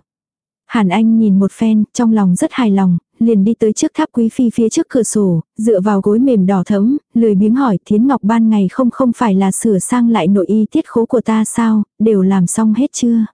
Hàn Anh nhìn một phen, trong lòng rất hài lòng, liền đi tới trước tháp quý phi phía trước cửa sổ, dựa vào gối mềm đỏ thẫm, lười biếng hỏi Thiến Ngọc ban ngày không không phải là sửa sang lại nội y tiết khố của ta sao, đều làm xong hết chưa?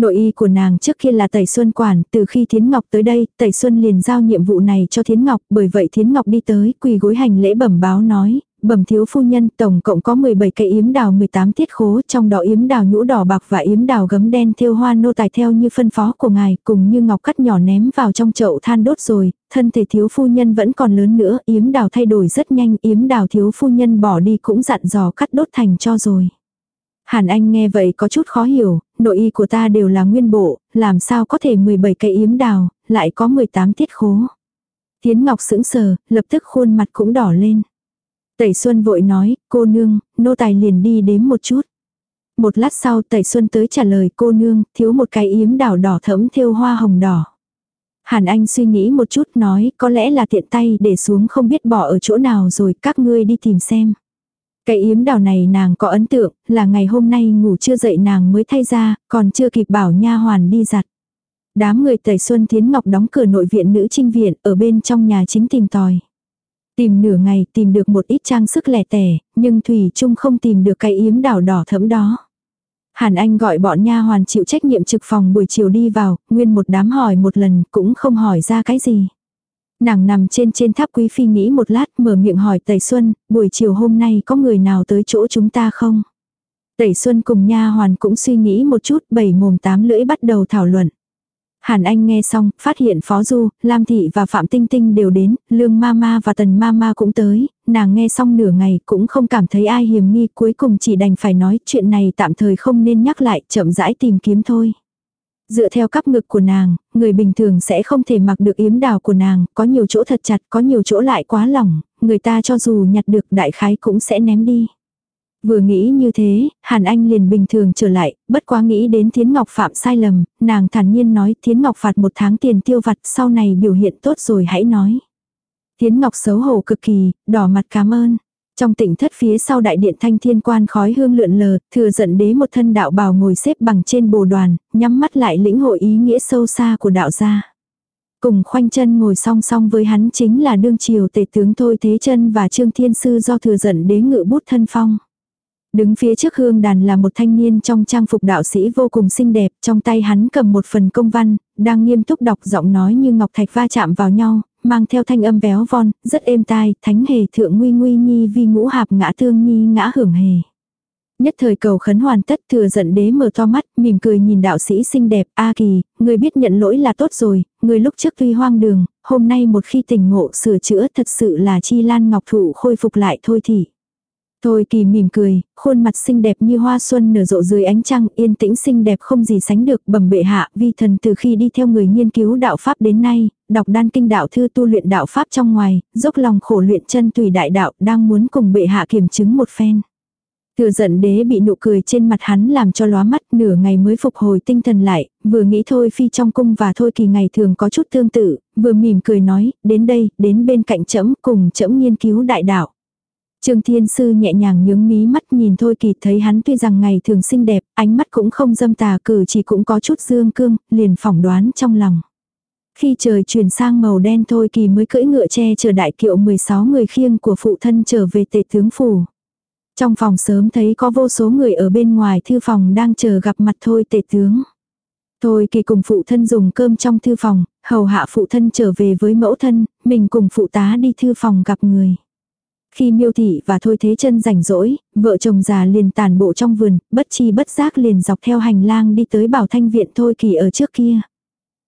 Nội y của nàng trước kia là Tẩy Xuân quản, từ khi Thiến Ngọc tới đây, Tẩy Xuân liền giao nhiệm vụ này cho Thiến Ngọc, bởi vậy Thiến Ngọc đi tới, quỳ gối hành lễ bẩm báo nói, bẩm thiếu phu nhân tổng cộng có 17 cây yếm đào 18 tiết khố, trong đó yếm đào nhũ đỏ bạc và yếm đào gấm đen thêu hoa nô tài theo như phân phó của ngài, cùng như ngọc cắt nhỏ ném vào trong chậu than đốt rồi, thân thể thiếu phu nhân vẫn còn lớn nữa, yếm đào thay đổi rất nhanh, yếm đào thiếu phu nhân bỏ đi cũng dặn dò cắt đốt thành cho rồi. Hàn Anh nghe vậy có chút khó hiểu, nội y của ta đều là nguyên bộ, làm sao có thể 17 cây yếm đào, lại có 18 tiết khố. Tiến Ngọc sững sờ, lập tức khuôn mặt cũng đỏ lên. Tẩy Xuân vội nói, cô nương, nô tài liền đi đếm một chút. Một lát sau Tẩy Xuân tới trả lời cô nương, thiếu một cái yếm đào đỏ thẫm thêu hoa hồng đỏ. Hàn Anh suy nghĩ một chút nói, có lẽ là tiện tay để xuống không biết bỏ ở chỗ nào rồi, các ngươi đi tìm xem. Cái yếm đào này nàng có ấn tượng, là ngày hôm nay ngủ chưa dậy nàng mới thay ra, còn chưa kịp bảo nha hoàn đi giặt. Đám người tẩy Xuân Thiến Ngọc đóng cửa nội viện nữ trinh viện ở bên trong nhà chính tìm tòi. Tìm nửa ngày tìm được một ít trang sức lẻ tẻ, nhưng Thủy Trung không tìm được cái yếm đảo đỏ thẫm đó. Hàn Anh gọi bọn nha hoàn chịu trách nhiệm trực phòng buổi chiều đi vào, nguyên một đám hỏi một lần cũng không hỏi ra cái gì. Nàng nằm trên trên tháp quý phi nghĩ một lát mở miệng hỏi Tẩy Xuân, buổi chiều hôm nay có người nào tới chỗ chúng ta không? Tẩy Xuân cùng nha hoàn cũng suy nghĩ một chút, bảy mồm tám lưỡi bắt đầu thảo luận. Hàn Anh nghe xong, phát hiện Phó Du, Lam Thị và Phạm Tinh Tinh đều đến, Lương Mama và Tần Mama cũng tới, nàng nghe xong nửa ngày cũng không cảm thấy ai hiểm nghi, cuối cùng chỉ đành phải nói chuyện này tạm thời không nên nhắc lại, chậm rãi tìm kiếm thôi. Dựa theo cắp ngực của nàng, người bình thường sẽ không thể mặc được yếm đào của nàng, có nhiều chỗ thật chặt, có nhiều chỗ lại quá lỏng, người ta cho dù nhặt được đại khái cũng sẽ ném đi. Vừa nghĩ như thế, Hàn Anh liền bình thường trở lại, bất quá nghĩ đến Thiến Ngọc phạm sai lầm, nàng thản nhiên nói Thiến Ngọc phạt một tháng tiền tiêu vặt sau này biểu hiện tốt rồi hãy nói. Thiến Ngọc xấu hổ cực kỳ, đỏ mặt cảm ơn. Trong tỉnh thất phía sau đại điện thanh thiên quan khói hương lượn lờ, thừa dẫn đế một thân đạo bào ngồi xếp bằng trên bồ đoàn, nhắm mắt lại lĩnh hội ý nghĩa sâu xa của đạo gia. Cùng khoanh chân ngồi song song với hắn chính là đương triều tể tướng Thôi Thế chân và Trương Thiên Sư do thừa dẫn đế ngự bút thân phong. Đứng phía trước hương đàn là một thanh niên trong trang phục đạo sĩ vô cùng xinh đẹp, trong tay hắn cầm một phần công văn, đang nghiêm túc đọc giọng nói như ngọc thạch va chạm vào nhau, mang theo thanh âm béo von, rất êm tai, thánh hề thượng nguy nguy nhi vi ngũ hạp ngã thương nhi ngã hưởng hề. Nhất thời cầu khấn hoàn tất thừa giận đế mở to mắt, mỉm cười nhìn đạo sĩ xinh đẹp, A kỳ, người biết nhận lỗi là tốt rồi, người lúc trước tuy hoang đường, hôm nay một khi tình ngộ sửa chữa thật sự là chi lan ngọc thụ khôi phục lại thôi thì. Thôi kỳ mỉm cười, khuôn mặt xinh đẹp như hoa xuân nở rộ dưới ánh trăng yên tĩnh xinh đẹp không gì sánh được bẩm bệ hạ vi thần từ khi đi theo người nghiên cứu đạo Pháp đến nay, đọc đan kinh đạo thư tu luyện đạo Pháp trong ngoài, dốc lòng khổ luyện chân tùy đại đạo đang muốn cùng bệ hạ kiểm chứng một phen. Thừa giận đế bị nụ cười trên mặt hắn làm cho lóa mắt nửa ngày mới phục hồi tinh thần lại, vừa nghĩ thôi phi trong cung và thôi kỳ ngày thường có chút tương tự, vừa mỉm cười nói, đến đây, đến bên cạnh trẫm cùng trẫm nghiên cứu đại đạo. Trương Thiên Sư nhẹ nhàng nhướng mí mắt nhìn Thôi Kỳ thấy hắn tuy rằng ngày thường xinh đẹp, ánh mắt cũng không dâm tà cử chỉ cũng có chút dương cương, liền phỏng đoán trong lòng. Khi trời chuyển sang màu đen Thôi Kỳ mới cưỡi ngựa che chờ đại kiệu 16 người khiêng của phụ thân trở về tệ tướng phủ. Trong phòng sớm thấy có vô số người ở bên ngoài thư phòng đang chờ gặp mặt Thôi tệ tướng. Thôi kỳ cùng phụ thân dùng cơm trong thư phòng, hầu hạ phụ thân trở về với mẫu thân, mình cùng phụ tá đi thư phòng gặp người. Khi miêu thị và thôi thế chân rảnh rỗi, vợ chồng già liền tàn bộ trong vườn, bất chi bất giác liền dọc theo hành lang đi tới bảo thanh viện thôi kỳ ở trước kia.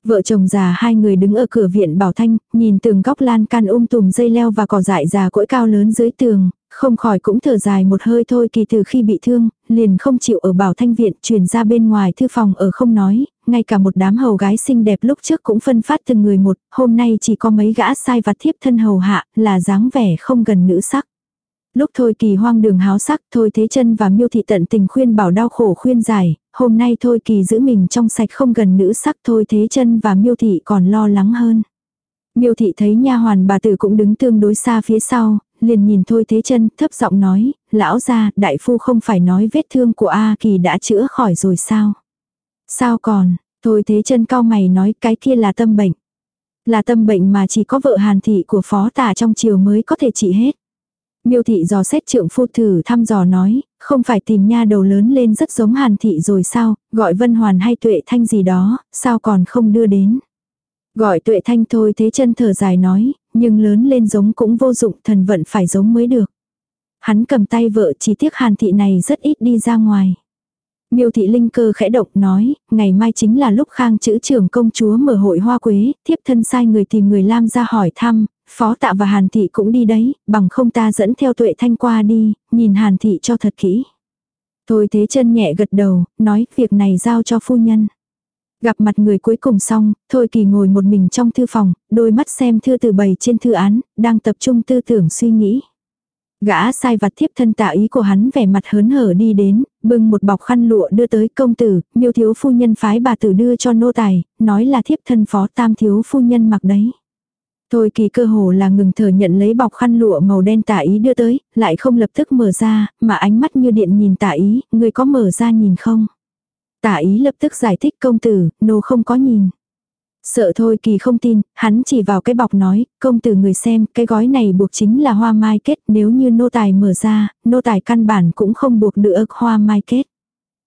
Vợ chồng già hai người đứng ở cửa viện bảo thanh, nhìn tường góc lan can um tùm dây leo và cỏ dại già cỗi cao lớn dưới tường, không khỏi cũng thở dài một hơi thôi kỳ từ khi bị thương, liền không chịu ở bảo thanh viện truyền ra bên ngoài thư phòng ở không nói, ngay cả một đám hầu gái xinh đẹp lúc trước cũng phân phát từng người một, hôm nay chỉ có mấy gã sai vặt thiếp thân hầu hạ, là dáng vẻ không gần nữ sắc. Lúc thôi kỳ hoang đường háo sắc, thôi thế chân và miêu thị tận tình khuyên bảo đau khổ khuyên giải, hôm nay thôi kỳ giữ mình trong sạch không gần nữ sắc thôi thế chân và miêu thị còn lo lắng hơn. Miêu thị thấy nha hoàn bà tử cũng đứng tương đối xa phía sau, liền nhìn thôi thế chân thấp giọng nói, lão ra, đại phu không phải nói vết thương của A kỳ đã chữa khỏi rồi sao? Sao còn, thôi thế chân cao mày nói cái kia là tâm bệnh. Là tâm bệnh mà chỉ có vợ hàn thị của phó tả trong triều mới có thể trị hết. Miêu thị dò xét trượng phu thử thăm dò nói, không phải tìm nha đầu lớn lên rất giống hàn thị rồi sao, gọi vân hoàn hay tuệ thanh gì đó, sao còn không đưa đến. Gọi tuệ thanh thôi thế chân thở dài nói, nhưng lớn lên giống cũng vô dụng thần vận phải giống mới được. Hắn cầm tay vợ chỉ tiếc hàn thị này rất ít đi ra ngoài. Miêu thị linh cơ khẽ động nói, ngày mai chính là lúc khang chữ trưởng công chúa mở hội hoa quế, thiếp thân sai người tìm người lam ra hỏi thăm, phó tạ và hàn thị cũng đi đấy, bằng không ta dẫn theo tuệ thanh qua đi, nhìn hàn thị cho thật kỹ. Thôi thế chân nhẹ gật đầu, nói việc này giao cho phu nhân. Gặp mặt người cuối cùng xong, Thôi Kỳ ngồi một mình trong thư phòng, đôi mắt xem thư từ bày trên thư án, đang tập trung tư tưởng suy nghĩ. Gã sai vặt thiếp thân tạ ý của hắn vẻ mặt hớn hở đi đến, bưng một bọc khăn lụa đưa tới công tử, miêu thiếu phu nhân phái bà tử đưa cho nô tài, nói là thiếp thân phó tam thiếu phu nhân mặc đấy. Thôi kỳ cơ hồ là ngừng thở nhận lấy bọc khăn lụa màu đen tả ý đưa tới, lại không lập tức mở ra, mà ánh mắt như điện nhìn tả ý, người có mở ra nhìn không? Tả ý lập tức giải thích công tử, nô không có nhìn. Sợ thôi kỳ không tin, hắn chỉ vào cái bọc nói, công tử người xem, cái gói này buộc chính là hoa mai kết, nếu như nô tài mở ra, nô tài căn bản cũng không buộc được hoa mai kết.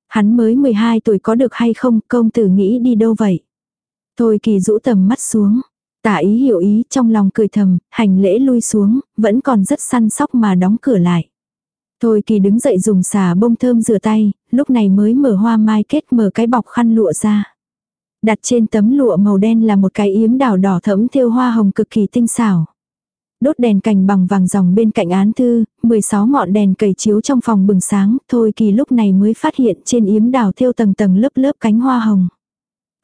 Hắn mới 12 tuổi có được hay không, công tử nghĩ đi đâu vậy? Thôi kỳ rũ tầm mắt xuống. Tả ý hiểu ý trong lòng cười thầm, hành lễ lui xuống, vẫn còn rất săn sóc mà đóng cửa lại. Thôi kỳ đứng dậy dùng xà bông thơm rửa tay, lúc này mới mở hoa mai kết mở cái bọc khăn lụa ra. Đặt trên tấm lụa màu đen là một cái yếm đào đỏ thẫm thêu hoa hồng cực kỳ tinh xảo. Đốt đèn cành bằng vàng dòng bên cạnh án thư, 16 ngọn đèn cầy chiếu trong phòng bừng sáng, thôi kỳ lúc này mới phát hiện trên yếm đào thêu tầng tầng lớp lớp cánh hoa hồng.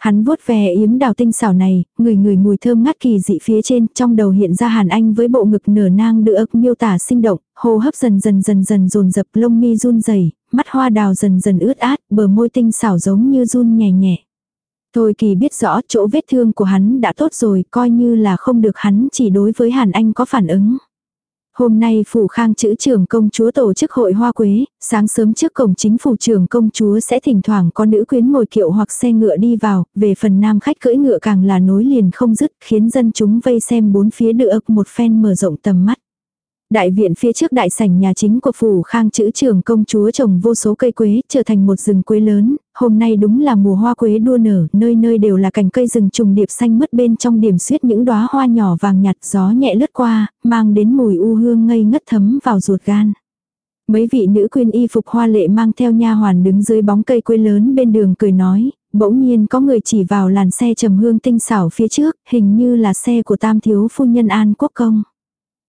Hắn vuốt ve yếm đào tinh xảo này, người người mùi thơm ngát kỳ dị phía trên, trong đầu hiện ra Hàn Anh với bộ ngực nở nang đỡ miêu tả sinh động, hô hấp dần dần dần dần dồn dập lông mi run rẩy, mắt hoa đào dần dần ướt át, bờ môi tinh xảo giống như run nhẹ nhẹ. Thôi kỳ biết rõ chỗ vết thương của hắn đã tốt rồi, coi như là không được hắn chỉ đối với Hàn Anh có phản ứng. Hôm nay phủ khang chữ trưởng công chúa tổ chức hội hoa quế, sáng sớm trước cổng chính phủ trưởng công chúa sẽ thỉnh thoảng có nữ quyến ngồi kiệu hoặc xe ngựa đi vào, về phần nam khách cưỡi ngựa càng là nối liền không dứt khiến dân chúng vây xem bốn phía được một phen mở rộng tầm mắt. Đại viện phía trước đại sảnh nhà chính của phủ khang chữ trưởng công chúa trồng vô số cây quế trở thành một rừng quế lớn, hôm nay đúng là mùa hoa quế đua nở, nơi nơi đều là cành cây rừng trùng điệp xanh mướt bên trong điểm xuyết những đóa hoa nhỏ vàng nhạt gió nhẹ lướt qua, mang đến mùi u hương ngây ngất thấm vào ruột gan. Mấy vị nữ quyên y phục hoa lệ mang theo nha hoàn đứng dưới bóng cây quế lớn bên đường cười nói, bỗng nhiên có người chỉ vào làn xe trầm hương tinh xảo phía trước, hình như là xe của tam thiếu phu nhân An Quốc Công.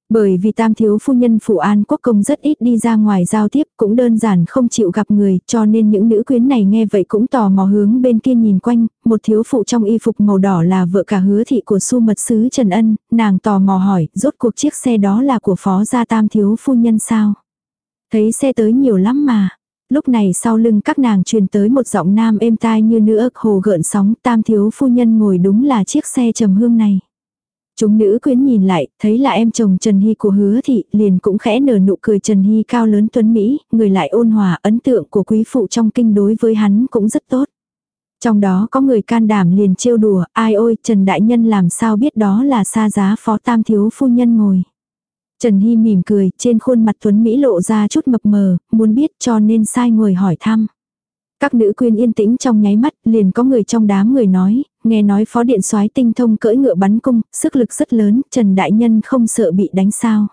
Bởi vì tam thiếu phu nhân phụ an quốc công rất ít đi ra ngoài giao tiếp cũng đơn giản không chịu gặp người cho nên những nữ quyến này nghe vậy cũng tò mò hướng bên kia nhìn quanh, một thiếu phụ trong y phục màu đỏ là vợ cả hứa thị của su mật sứ Trần Ân, nàng tò mò hỏi rốt cuộc chiếc xe đó là của phó gia tam thiếu phu nhân sao. Thấy xe tới nhiều lắm mà. Lúc này sau lưng các nàng truyền tới một giọng nam êm tai như nữa hồ gợn sóng tam thiếu phu nhân ngồi đúng là chiếc xe trầm hương này. Chúng nữ quyến nhìn lại, thấy là em chồng Trần Hy của hứa thị, liền cũng khẽ nở nụ cười Trần Hy cao lớn tuấn Mỹ, người lại ôn hòa, ấn tượng của quý phụ trong kinh đối với hắn cũng rất tốt. Trong đó có người can đảm liền trêu đùa, ai ôi, Trần Đại Nhân làm sao biết đó là xa giá phó tam thiếu phu nhân ngồi. Trần Hy mỉm cười, trên khuôn mặt tuấn Mỹ lộ ra chút mập mờ, muốn biết cho nên sai người hỏi thăm. Các nữ quyên yên tĩnh trong nháy mắt, liền có người trong đám người nói, nghe nói phó điện soái tinh thông cưỡi ngựa bắn cung, sức lực rất lớn, Trần Đại Nhân không sợ bị đánh sao.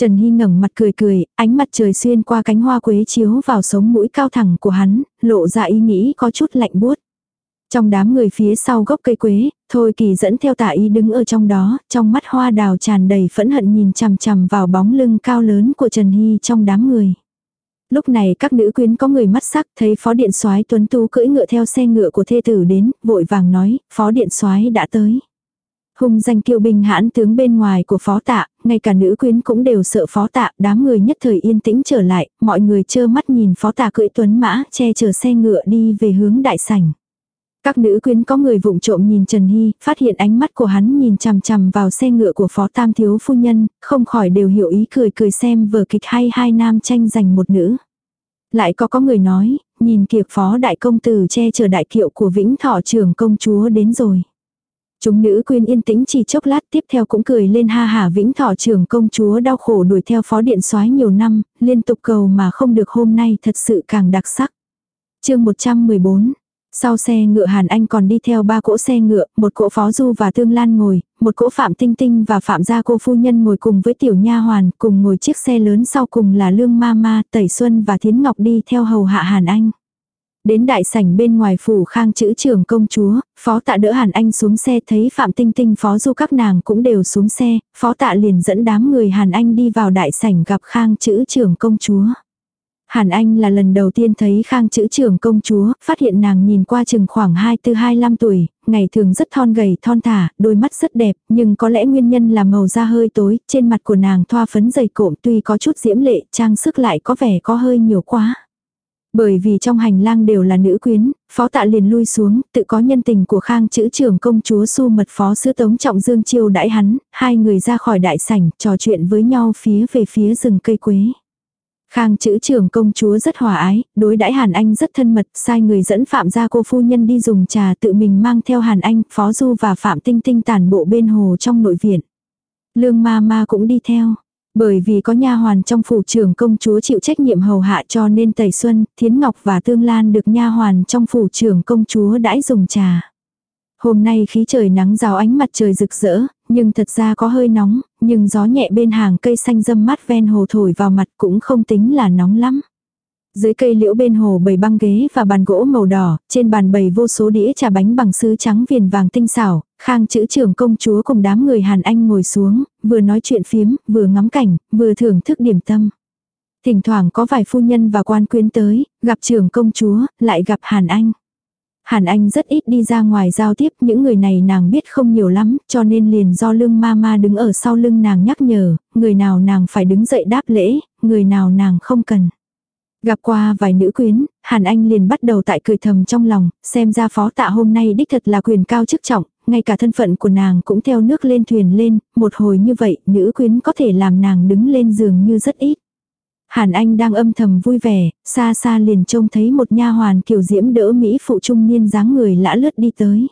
Trần Hy ngẩng mặt cười cười, ánh mặt trời xuyên qua cánh hoa quế chiếu vào sống mũi cao thẳng của hắn, lộ ra ý nghĩ có chút lạnh buốt. Trong đám người phía sau gốc cây quế, Thôi Kỳ dẫn theo tả ý đứng ở trong đó, trong mắt hoa đào tràn đầy phẫn hận nhìn chằm chằm vào bóng lưng cao lớn của Trần Hy trong đám người. Lúc này các nữ quyến có người mắt sắc thấy phó điện soái tuấn tú cưỡi ngựa theo xe ngựa của thê tử đến, vội vàng nói, phó điện soái đã tới. Hùng danh kiêu binh hãn tướng bên ngoài của phó tạ, ngay cả nữ quyến cũng đều sợ phó tạ, đám người nhất thời yên tĩnh trở lại, mọi người trơ mắt nhìn phó tạ cưỡi tuấn mã, che chở xe ngựa đi về hướng đại sảnh. Các nữ quyến có người vụng trộm nhìn Trần Hy, phát hiện ánh mắt của hắn nhìn chằm chằm vào xe ngựa của phó tam thiếu phu nhân, không khỏi đều hiểu ý cười cười xem vở kịch hay hai nam tranh giành một nữ. Lại có có người nói, nhìn kìa phó đại công tử che chở đại kiệu của vĩnh thọ trưởng công chúa đến rồi. Chúng nữ quyên yên tĩnh chỉ chốc lát tiếp theo cũng cười lên ha hả vĩnh thọ trưởng công chúa đau khổ đuổi theo phó điện soái nhiều năm, liên tục cầu mà không được hôm nay thật sự càng đặc sắc. chương 114 sau xe ngựa Hàn Anh còn đi theo ba cỗ xe ngựa, một cỗ Phó Du và Tương Lan ngồi, một cỗ Phạm Tinh Tinh và Phạm Gia cô phu nhân ngồi cùng với tiểu nha hoàn, cùng ngồi chiếc xe lớn sau cùng là Lương Ma Ma, Tẩy Xuân và Thiến Ngọc đi theo hầu hạ Hàn Anh. Đến đại sảnh bên ngoài phủ khang chữ trưởng công chúa, phó tạ đỡ Hàn Anh xuống xe thấy Phạm Tinh Tinh phó du các nàng cũng đều xuống xe, phó tạ liền dẫn đám người Hàn Anh đi vào đại sảnh gặp khang chữ trưởng công chúa. Hàn Anh là lần đầu tiên thấy khang chữ trưởng công chúa, phát hiện nàng nhìn qua chừng khoảng 24-25 tuổi, ngày thường rất thon gầy thon thả, đôi mắt rất đẹp, nhưng có lẽ nguyên nhân là màu da hơi tối, trên mặt của nàng thoa phấn dày cộm tuy có chút diễm lệ, trang sức lại có vẻ có hơi nhiều quá. Bởi vì trong hành lang đều là nữ quyến, phó tạ liền lui xuống, tự có nhân tình của khang chữ trưởng công chúa su mật phó sứ tống trọng dương chiêu đãi hắn, hai người ra khỏi đại sảnh, trò chuyện với nhau phía về phía rừng cây quế. Khang chữ trưởng công chúa rất hòa ái, đối đãi Hàn Anh rất thân mật, sai người dẫn Phạm gia cô phu nhân đi dùng trà tự mình mang theo Hàn Anh, Phó Du và Phạm Tinh Tinh tản bộ bên hồ trong nội viện. Lương ma ma cũng đi theo. Bởi vì có nha hoàn trong phủ trưởng công chúa chịu trách nhiệm hầu hạ cho nên Tẩy Xuân, Thiến Ngọc và Tương Lan được nha hoàn trong phủ trưởng công chúa đãi dùng trà. Hôm nay khí trời nắng rào ánh mặt trời rực rỡ, nhưng thật ra có hơi nóng, nhưng gió nhẹ bên hàng cây xanh dâm mát ven hồ thổi vào mặt cũng không tính là nóng lắm. Dưới cây liễu bên hồ bầy băng ghế và bàn gỗ màu đỏ, trên bàn bầy vô số đĩa trà bánh bằng sứ trắng viền vàng tinh xảo, khang chữ trưởng công chúa cùng đám người Hàn Anh ngồi xuống, vừa nói chuyện phiếm, vừa ngắm cảnh, vừa thưởng thức điểm tâm. Thỉnh thoảng có vài phu nhân và quan quyến tới, gặp trưởng công chúa, lại gặp Hàn Anh. Hàn Anh rất ít đi ra ngoài giao tiếp, những người này nàng biết không nhiều lắm, cho nên liền do lưng ma ma đứng ở sau lưng nàng nhắc nhở, người nào nàng phải đứng dậy đáp lễ, người nào nàng không cần. Gặp qua vài nữ quyến, Hàn Anh liền bắt đầu tại cười thầm trong lòng, xem ra phó tạ hôm nay đích thật là quyền cao chức trọng, ngay cả thân phận của nàng cũng theo nước lên thuyền lên, một hồi như vậy, nữ quyến có thể làm nàng đứng lên giường như rất ít. Hàn Anh đang âm thầm vui vẻ, xa xa liền trông thấy một nha hoàn kiều diễm đỡ Mỹ phụ trung niên dáng người lã lướt đi tới.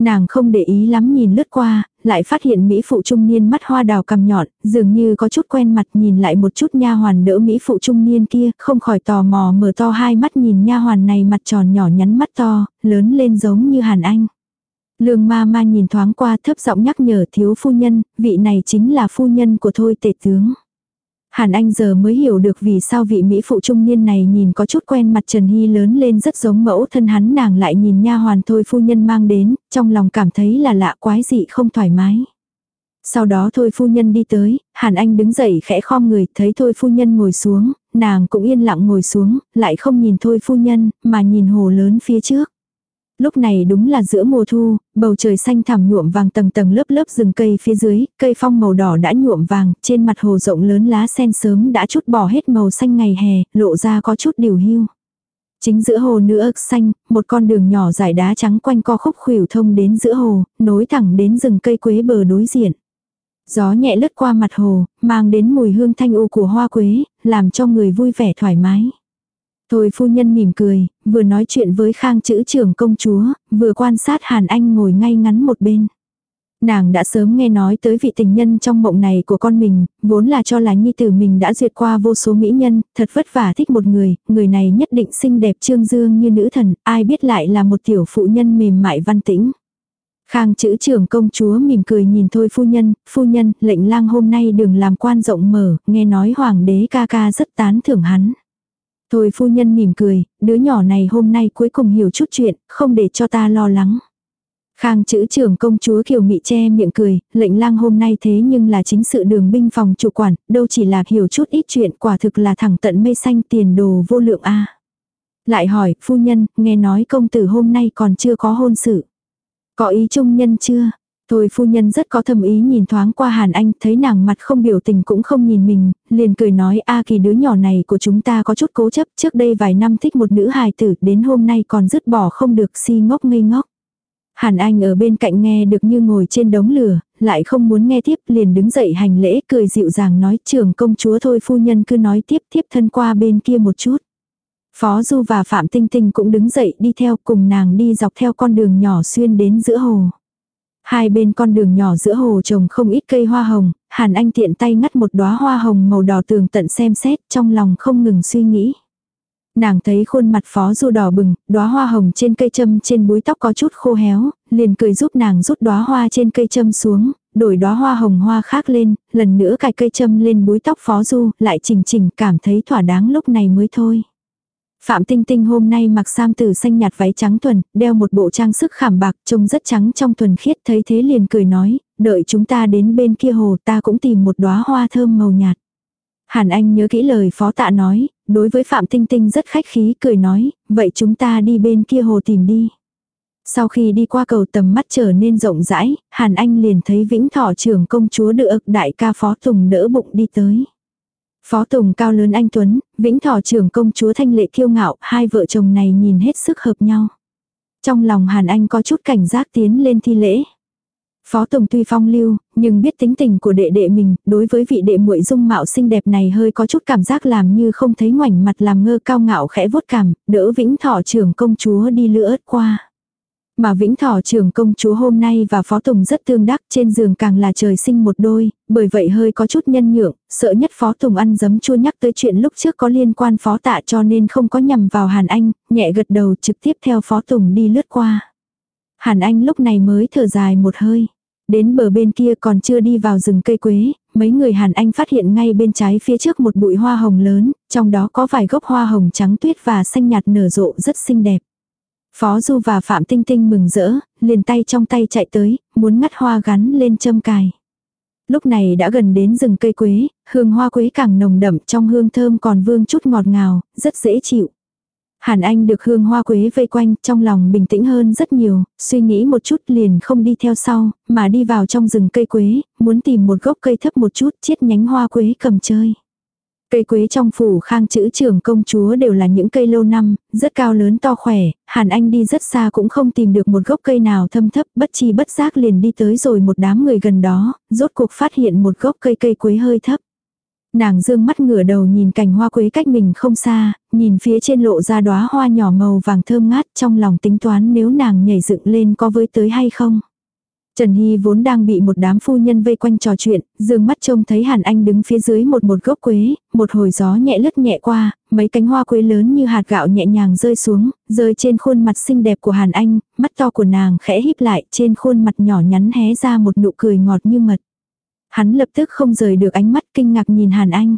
Nàng không để ý lắm nhìn lướt qua, lại phát hiện Mỹ phụ trung niên mắt hoa đào cằm nhọn, dường như có chút quen mặt nhìn lại một chút nha hoàn đỡ Mỹ phụ trung niên kia, không khỏi tò mò mở to hai mắt nhìn nha hoàn này mặt tròn nhỏ nhắn mắt to, lớn lên giống như Hàn Anh. Lương ma ma nhìn thoáng qua thấp giọng nhắc nhở thiếu phu nhân, vị này chính là phu nhân của thôi tể tướng. Hàn Anh giờ mới hiểu được vì sao vị Mỹ phụ trung niên này nhìn có chút quen mặt Trần Hy lớn lên rất giống mẫu thân hắn nàng lại nhìn nha hoàn thôi phu nhân mang đến, trong lòng cảm thấy là lạ quái dị không thoải mái. Sau đó thôi phu nhân đi tới, Hàn Anh đứng dậy khẽ khom người, thấy thôi phu nhân ngồi xuống, nàng cũng yên lặng ngồi xuống, lại không nhìn thôi phu nhân, mà nhìn hồ lớn phía trước. Lúc này đúng là giữa mùa thu, bầu trời xanh thẳm nhuộm vàng tầng tầng lớp lớp rừng cây phía dưới, cây phong màu đỏ đã nhuộm vàng, trên mặt hồ rộng lớn lá sen sớm đã chút bỏ hết màu xanh ngày hè, lộ ra có chút điều hưu. Chính giữa hồ nữ ức xanh, một con đường nhỏ dài đá trắng quanh co khúc khuỷu thông đến giữa hồ, nối thẳng đến rừng cây quế bờ đối diện. Gió nhẹ lướt qua mặt hồ, mang đến mùi hương thanh u của hoa quế, làm cho người vui vẻ thoải mái. Thôi phu nhân mỉm cười, vừa nói chuyện với khang chữ trưởng công chúa, vừa quan sát Hàn Anh ngồi ngay ngắn một bên. Nàng đã sớm nghe nói tới vị tình nhân trong mộng này của con mình, vốn là cho là nhi tử mình đã duyệt qua vô số mỹ nhân, thật vất vả thích một người, người này nhất định xinh đẹp trương dương như nữ thần, ai biết lại là một tiểu phụ nhân mềm mại văn tĩnh. Khang chữ trưởng công chúa mỉm cười nhìn thôi phu nhân, phu nhân, lệnh lang hôm nay đừng làm quan rộng mở, nghe nói hoàng đế ca ca rất tán thưởng hắn. Thôi phu nhân mỉm cười, đứa nhỏ này hôm nay cuối cùng hiểu chút chuyện, không để cho ta lo lắng. Khang chữ trưởng công chúa Kiều Mị che miệng cười, lệnh lang hôm nay thế nhưng là chính sự đường binh phòng chủ quản, đâu chỉ là hiểu chút ít chuyện quả thực là thẳng tận mây xanh tiền đồ vô lượng a. Lại hỏi, phu nhân, nghe nói công tử hôm nay còn chưa có hôn sự. Có ý chung nhân chưa? Thôi phu nhân rất có thâm ý nhìn thoáng qua Hàn Anh, thấy nàng mặt không biểu tình cũng không nhìn mình, liền cười nói a kỳ đứa nhỏ này của chúng ta có chút cố chấp, trước đây vài năm thích một nữ hài tử, đến hôm nay còn dứt bỏ không được si ngốc ngây ngốc. Hàn Anh ở bên cạnh nghe được như ngồi trên đống lửa, lại không muốn nghe tiếp, liền đứng dậy hành lễ cười dịu dàng nói trưởng công chúa thôi phu nhân cứ nói tiếp tiếp thân qua bên kia một chút. Phó Du và Phạm Tinh Tinh cũng đứng dậy đi theo cùng nàng đi dọc theo con đường nhỏ xuyên đến giữa hồ. Hai bên con đường nhỏ giữa hồ trồng không ít cây hoa hồng, Hàn Anh tiện tay ngắt một đóa hoa hồng màu đỏ tường tận xem xét trong lòng không ngừng suy nghĩ. Nàng thấy khuôn mặt phó du đỏ bừng, đóa hoa hồng trên cây châm trên búi tóc có chút khô héo, liền cười giúp nàng rút đóa hoa trên cây châm xuống, đổi đóa hoa hồng hoa khác lên, lần nữa cài cây châm lên búi tóc phó du, lại chỉnh chỉnh cảm thấy thỏa đáng lúc này mới thôi. Phạm Tinh Tinh hôm nay mặc sam tử xanh nhạt váy trắng thuần, đeo một bộ trang sức khảm bạc trông rất trắng trong thuần khiết thấy thế liền cười nói, đợi chúng ta đến bên kia hồ ta cũng tìm một đóa hoa thơm màu nhạt. Hàn Anh nhớ kỹ lời phó tạ nói, đối với Phạm Tinh Tinh rất khách khí cười nói, vậy chúng ta đi bên kia hồ tìm đi. Sau khi đi qua cầu tầm mắt trở nên rộng rãi, Hàn Anh liền thấy Vĩnh Thọ trưởng công chúa được đại ca Phó Tùng đỡ bụng đi tới. Phó Tùng cao lớn anh Tuấn, Vĩnh Thọ trưởng công chúa thanh lệ kiêu ngạo, hai vợ chồng này nhìn hết sức hợp nhau. Trong lòng Hàn Anh có chút cảnh giác tiến lên thi lễ. Phó Tùng tuy phong lưu, nhưng biết tính tình của đệ đệ mình, đối với vị đệ muội dung mạo xinh đẹp này hơi có chút cảm giác làm như không thấy ngoảnh mặt làm ngơ cao ngạo khẽ vuốt cảm, đỡ Vĩnh Thọ trưởng công chúa đi lửa qua. Mà Vĩnh Thỏ trưởng công chúa hôm nay và Phó Tùng rất tương đắc trên giường càng là trời sinh một đôi, bởi vậy hơi có chút nhân nhượng, sợ nhất Phó Tùng ăn dấm chua nhắc tới chuyện lúc trước có liên quan Phó Tạ cho nên không có nhầm vào Hàn Anh, nhẹ gật đầu trực tiếp theo Phó Tùng đi lướt qua. Hàn Anh lúc này mới thở dài một hơi. Đến bờ bên kia còn chưa đi vào rừng cây quế, mấy người Hàn Anh phát hiện ngay bên trái phía trước một bụi hoa hồng lớn, trong đó có vài gốc hoa hồng trắng tuyết và xanh nhạt nở rộ rất xinh đẹp. Phó Du và Phạm Tinh Tinh mừng rỡ, liền tay trong tay chạy tới, muốn ngắt hoa gắn lên châm cài. Lúc này đã gần đến rừng cây quế, hương hoa quế càng nồng đậm trong hương thơm còn vương chút ngọt ngào, rất dễ chịu. Hàn Anh được hương hoa quế vây quanh, trong lòng bình tĩnh hơn rất nhiều, suy nghĩ một chút liền không đi theo sau, mà đi vào trong rừng cây quế, muốn tìm một gốc cây thấp một chút, chiết nhánh hoa quế cầm chơi. Cây quế trong phủ khang chữ trưởng công chúa đều là những cây lâu năm, rất cao lớn to khỏe, Hàn Anh đi rất xa cũng không tìm được một gốc cây nào thâm thấp, bất chi bất giác liền đi tới rồi một đám người gần đó, rốt cuộc phát hiện một gốc cây cây quế hơi thấp. Nàng dương mắt ngửa đầu nhìn cành hoa quế cách mình không xa, nhìn phía trên lộ ra đóa hoa nhỏ màu vàng thơm ngát trong lòng tính toán nếu nàng nhảy dựng lên có với tới hay không. Trần Hy vốn đang bị một đám phu nhân vây quanh trò chuyện, dương mắt trông thấy Hàn Anh đứng phía dưới một một gốc quế, một hồi gió nhẹ lướt nhẹ qua, mấy cánh hoa quế lớn như hạt gạo nhẹ nhàng rơi xuống, rơi trên khuôn mặt xinh đẹp của Hàn Anh, mắt to của nàng khẽ híp lại, trên khuôn mặt nhỏ nhắn hé ra một nụ cười ngọt như mật. Hắn lập tức không rời được ánh mắt kinh ngạc nhìn Hàn Anh.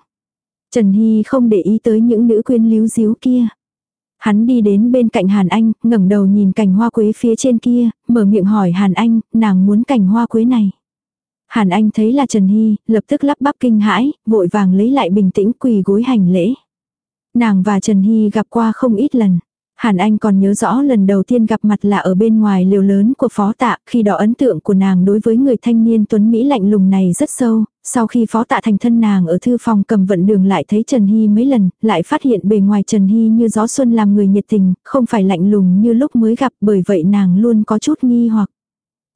Trần Hy không để ý tới những nữ quyến líu díu kia. Hắn đi đến bên cạnh Hàn Anh, ngẩng đầu nhìn cành hoa quế phía trên kia, mở miệng hỏi Hàn Anh, nàng muốn cành hoa quế này. Hàn Anh thấy là Trần Hy, lập tức lắp bắp kinh hãi, vội vàng lấy lại bình tĩnh quỳ gối hành lễ. Nàng và Trần Hy gặp qua không ít lần. Hàn Anh còn nhớ rõ lần đầu tiên gặp mặt là ở bên ngoài liều lớn của phó tạ, khi đó ấn tượng của nàng đối với người thanh niên tuấn Mỹ lạnh lùng này rất sâu, sau khi phó tạ thành thân nàng ở thư phòng cầm vận đường lại thấy Trần Hy mấy lần, lại phát hiện bề ngoài Trần Hy như gió xuân làm người nhiệt tình, không phải lạnh lùng như lúc mới gặp bởi vậy nàng luôn có chút nghi hoặc.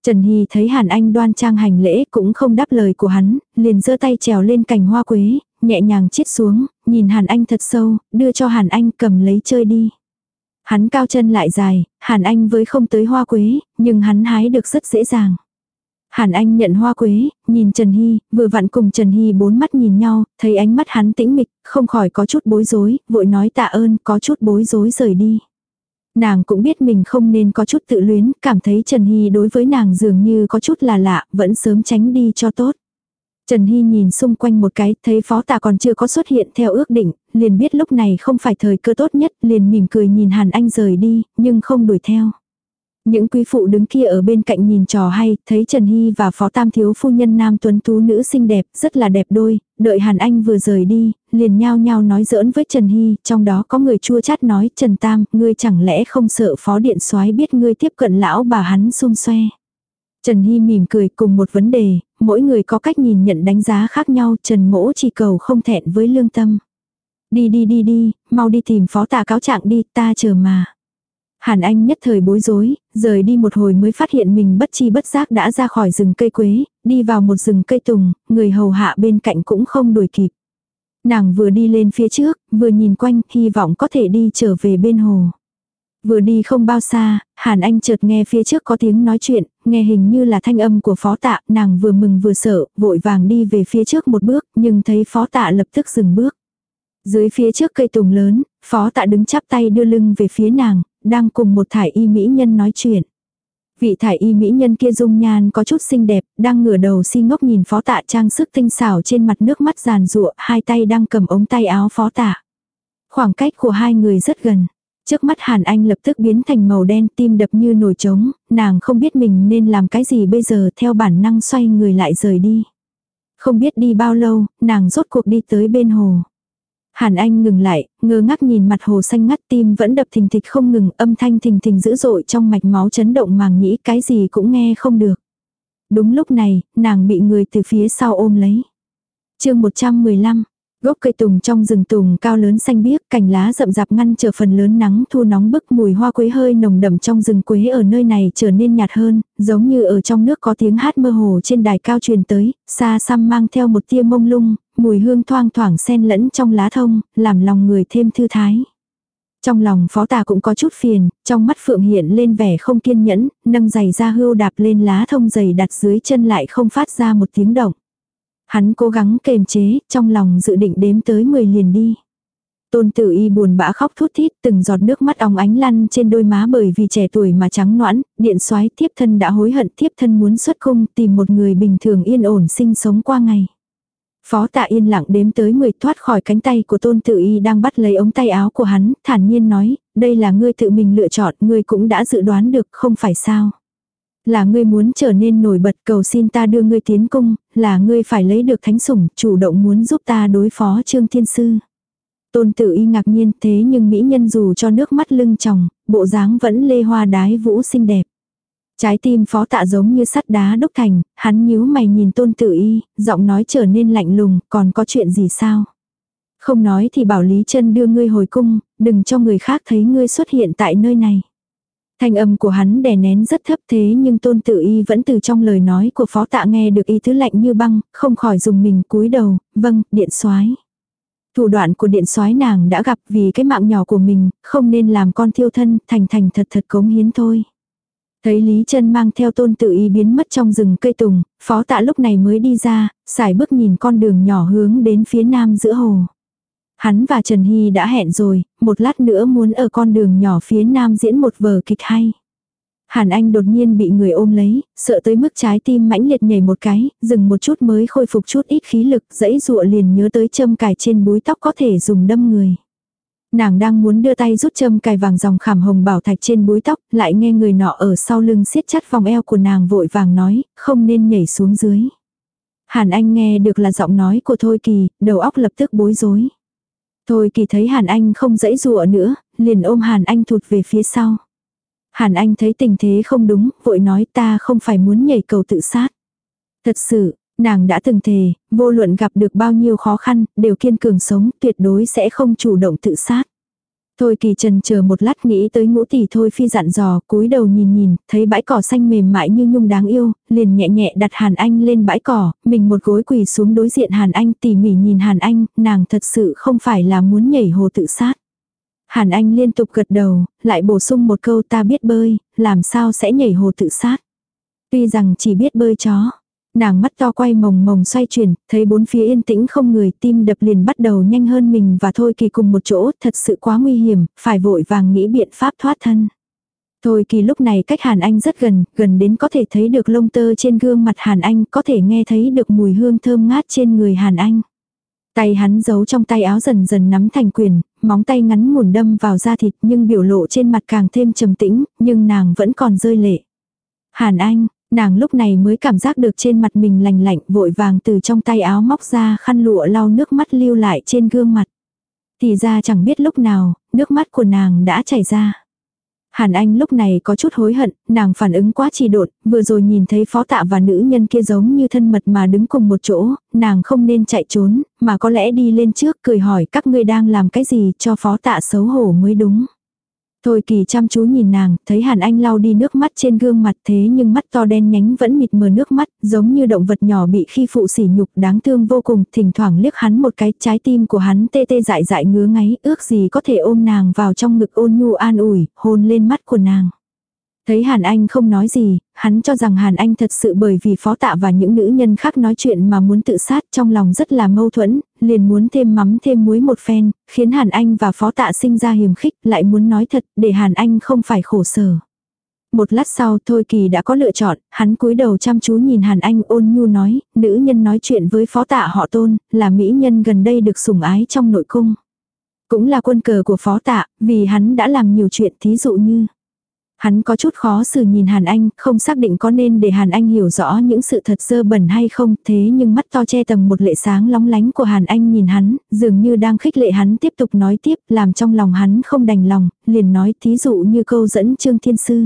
Trần Hy thấy Hàn Anh đoan trang hành lễ cũng không đáp lời của hắn, liền giơ tay trèo lên cành hoa quế, nhẹ nhàng chiết xuống, nhìn Hàn Anh thật sâu, đưa cho Hàn Anh cầm lấy chơi đi. Hắn cao chân lại dài, Hàn Anh với không tới hoa quế, nhưng hắn hái được rất dễ dàng. Hàn Anh nhận hoa quế, nhìn Trần Hy, vừa vặn cùng Trần Hy bốn mắt nhìn nhau, thấy ánh mắt hắn tĩnh mịch, không khỏi có chút bối rối, vội nói tạ ơn, có chút bối rối rời đi. Nàng cũng biết mình không nên có chút tự luyến, cảm thấy Trần Hy đối với nàng dường như có chút là lạ, vẫn sớm tránh đi cho tốt. Trần Hy nhìn xung quanh một cái, thấy phó tà còn chưa có xuất hiện theo ước định, liền biết lúc này không phải thời cơ tốt nhất, liền mỉm cười nhìn Hàn Anh rời đi, nhưng không đuổi theo. Những quý phụ đứng kia ở bên cạnh nhìn trò hay, thấy Trần Hy và phó tam thiếu phu nhân nam tuấn tú nữ xinh đẹp, rất là đẹp đôi, đợi Hàn Anh vừa rời đi, liền nhao nhao nói giỡn với Trần Hy, trong đó có người chua chát nói, Trần Tam, ngươi chẳng lẽ không sợ phó điện soái biết ngươi tiếp cận lão bà hắn xung xoe. Trần Hy mỉm cười cùng một vấn đề, mỗi người có cách nhìn nhận đánh giá khác nhau, Trần Mỗ chỉ cầu không thẹn với lương tâm. Đi đi đi đi, mau đi tìm phó tà cáo trạng đi, ta chờ mà. Hàn Anh nhất thời bối rối, rời đi một hồi mới phát hiện mình bất chi bất giác đã ra khỏi rừng cây quế, đi vào một rừng cây tùng, người hầu hạ bên cạnh cũng không đuổi kịp. Nàng vừa đi lên phía trước, vừa nhìn quanh, hy vọng có thể đi trở về bên hồ. Vừa đi không bao xa, Hàn Anh chợt nghe phía trước có tiếng nói chuyện, nghe hình như là thanh âm của phó tạ, nàng vừa mừng vừa sợ, vội vàng đi về phía trước một bước, nhưng thấy phó tạ lập tức dừng bước. Dưới phía trước cây tùng lớn, Phó tạ đứng chắp tay đưa lưng về phía nàng, đang cùng một thải y mỹ nhân nói chuyện. Vị thải y mỹ nhân kia dung nhan có chút xinh đẹp, đang ngửa đầu si ngốc nhìn phó tạ trang sức tinh xảo trên mặt nước mắt giàn rụa, hai tay đang cầm ống tay áo phó tạ. Khoảng cách của hai người rất gần. Trước mắt Hàn Anh lập tức biến thành màu đen tim đập như nổi trống, nàng không biết mình nên làm cái gì bây giờ theo bản năng xoay người lại rời đi. Không biết đi bao lâu, nàng rốt cuộc đi tới bên hồ. Hàn Anh ngừng lại, ngơ ngác nhìn mặt hồ xanh ngắt tim vẫn đập thình thịch không ngừng, âm thanh thình thình dữ dội trong mạch máu chấn động màng nhĩ cái gì cũng nghe không được. Đúng lúc này, nàng bị người từ phía sau ôm lấy. chương 115, Gốc cây tùng trong rừng tùng cao lớn xanh biếc, cành lá rậm rạp ngăn trở phần lớn nắng thu nóng bức mùi hoa quế hơi nồng đậm trong rừng quế ở nơi này trở nên nhạt hơn, giống như ở trong nước có tiếng hát mơ hồ trên đài cao truyền tới, xa xăm mang theo một tia mông lung, mùi hương thoang thoảng xen lẫn trong lá thông, làm lòng người thêm thư thái. Trong lòng phó tà cũng có chút phiền, trong mắt phượng hiện lên vẻ không kiên nhẫn, nâng giày ra hưu đạp lên lá thông dày đặt dưới chân lại không phát ra một tiếng động. Hắn cố gắng kềm chế, trong lòng dự định đếm tới 10 liền đi. Tôn tử y buồn bã khóc thút thít, từng giọt nước mắt óng ánh lăn trên đôi má bởi vì trẻ tuổi mà trắng noãn, điện soái thiếp thân đã hối hận thiếp thân muốn xuất cung tìm một người bình thường yên ổn sinh sống qua ngày. Phó tạ yên lặng đếm tới 10 thoát khỏi cánh tay của tôn tự y đang bắt lấy ống tay áo của hắn, thản nhiên nói, đây là ngươi tự mình lựa chọn, ngươi cũng đã dự đoán được, không phải sao. Là ngươi muốn trở nên nổi bật cầu xin ta đưa ngươi tiến cung, là ngươi phải lấy được thánh sủng, chủ động muốn giúp ta đối phó trương thiên sư. Tôn tự y ngạc nhiên thế nhưng mỹ nhân dù cho nước mắt lưng tròng, bộ dáng vẫn lê hoa đái vũ xinh đẹp. Trái tim phó tạ giống như sắt đá đúc thành, hắn nhíu mày nhìn tôn tử y, giọng nói trở nên lạnh lùng, còn có chuyện gì sao? Không nói thì bảo Lý chân đưa ngươi hồi cung, đừng cho người khác thấy ngươi xuất hiện tại nơi này. Thanh âm của hắn đè nén rất thấp thế nhưng tôn tự y vẫn từ trong lời nói của phó tạ nghe được y thứ lạnh như băng, không khỏi dùng mình cúi đầu, vâng, điện soái Thủ đoạn của điện soái nàng đã gặp vì cái mạng nhỏ của mình, không nên làm con thiêu thân, thành thành thật thật cống hiến thôi. Thấy Lý chân mang theo tôn tự ý biến mất trong rừng cây tùng, phó tạ lúc này mới đi ra, xài bước nhìn con đường nhỏ hướng đến phía nam giữa hồ. Hắn và Trần Hy đã hẹn rồi, một lát nữa muốn ở con đường nhỏ phía nam diễn một vở kịch hay. Hàn Anh đột nhiên bị người ôm lấy, sợ tới mức trái tim mãnh liệt nhảy một cái, dừng một chút mới khôi phục chút ít khí lực, dãy dụa liền nhớ tới châm cài trên búi tóc có thể dùng đâm người. Nàng đang muốn đưa tay rút châm cài vàng dòng khảm hồng bảo thạch trên búi tóc, lại nghe người nọ ở sau lưng siết chặt vòng eo của nàng vội vàng nói, không nên nhảy xuống dưới. Hàn Anh nghe được là giọng nói của Thôi Kỳ, đầu óc lập tức bối rối. Thôi Kỳ thấy Hàn Anh không dãy dụa nữa, liền ôm Hàn Anh thụt về phía sau. Hàn Anh thấy tình thế không đúng, vội nói ta không phải muốn nhảy cầu tự sát. Thật sự, Nàng đã từng thề, vô luận gặp được bao nhiêu khó khăn, đều kiên cường sống, tuyệt đối sẽ không chủ động tự sát. Thôi kỳ trần chờ một lát nghĩ tới ngũ tỷ thôi phi dặn dò, cúi đầu nhìn nhìn, thấy bãi cỏ xanh mềm mại như nhung đáng yêu, liền nhẹ nhẹ đặt Hàn Anh lên bãi cỏ, mình một gối quỳ xuống đối diện Hàn Anh tỉ mỉ nhìn Hàn Anh, nàng thật sự không phải là muốn nhảy hồ tự sát. Hàn Anh liên tục gật đầu, lại bổ sung một câu ta biết bơi, làm sao sẽ nhảy hồ tự sát. Tuy rằng chỉ biết bơi chó, Nàng mắt to quay mồng mồng xoay chuyển, thấy bốn phía yên tĩnh không người tim đập liền bắt đầu nhanh hơn mình và thôi kỳ cùng một chỗ, thật sự quá nguy hiểm, phải vội vàng nghĩ biện pháp thoát thân. Thôi kỳ lúc này cách Hàn Anh rất gần, gần đến có thể thấy được lông tơ trên gương mặt Hàn Anh, có thể nghe thấy được mùi hương thơm ngát trên người Hàn Anh. Tay hắn giấu trong tay áo dần dần nắm thành quyền, móng tay ngắn mùn đâm vào da thịt nhưng biểu lộ trên mặt càng thêm trầm tĩnh, nhưng nàng vẫn còn rơi lệ. Hàn Anh, Nàng lúc này mới cảm giác được trên mặt mình lành lạnh vội vàng từ trong tay áo móc ra khăn lụa lau nước mắt lưu lại trên gương mặt. Thì ra chẳng biết lúc nào, nước mắt của nàng đã chảy ra. Hàn Anh lúc này có chút hối hận, nàng phản ứng quá trì đột, vừa rồi nhìn thấy phó tạ và nữ nhân kia giống như thân mật mà đứng cùng một chỗ, nàng không nên chạy trốn, mà có lẽ đi lên trước cười hỏi các ngươi đang làm cái gì cho phó tạ xấu hổ mới đúng. Thôi kỳ chăm chú nhìn nàng, thấy Hàn Anh lau đi nước mắt trên gương mặt thế nhưng mắt to đen nhánh vẫn mịt mờ nước mắt, giống như động vật nhỏ bị khi phụ sỉ nhục đáng thương vô cùng, thỉnh thoảng liếc hắn một cái, trái tim của hắn tê tê dại dại ngứa ngáy, ước gì có thể ôm nàng vào trong ngực ôn nhu an ủi, hôn lên mắt của nàng. Thấy Hàn Anh không nói gì, hắn cho rằng Hàn Anh thật sự bởi vì phó tạ và những nữ nhân khác nói chuyện mà muốn tự sát trong lòng rất là mâu thuẫn, liền muốn thêm mắm thêm muối một phen, khiến Hàn Anh và Phó Tạ sinh ra hiềm khích, lại muốn nói thật, để Hàn Anh không phải khổ sở. Một lát sau Thôi Kỳ đã có lựa chọn, hắn cúi đầu chăm chú nhìn Hàn Anh ôn nhu nói, nữ nhân nói chuyện với phó tạ họ tôn, là mỹ nhân gần đây được sủng ái trong nội cung. Cũng là quân cờ của phó tạ, vì hắn đã làm nhiều chuyện thí dụ như. Hắn có chút khó xử nhìn Hàn Anh, không xác định có nên để Hàn Anh hiểu rõ những sự thật dơ bẩn hay không, thế nhưng mắt to che tầng một lệ sáng lóng lánh của Hàn Anh nhìn hắn, dường như đang khích lệ hắn tiếp tục nói tiếp, làm trong lòng hắn không đành lòng, liền nói thí dụ như câu dẫn Trương Thiên Sư.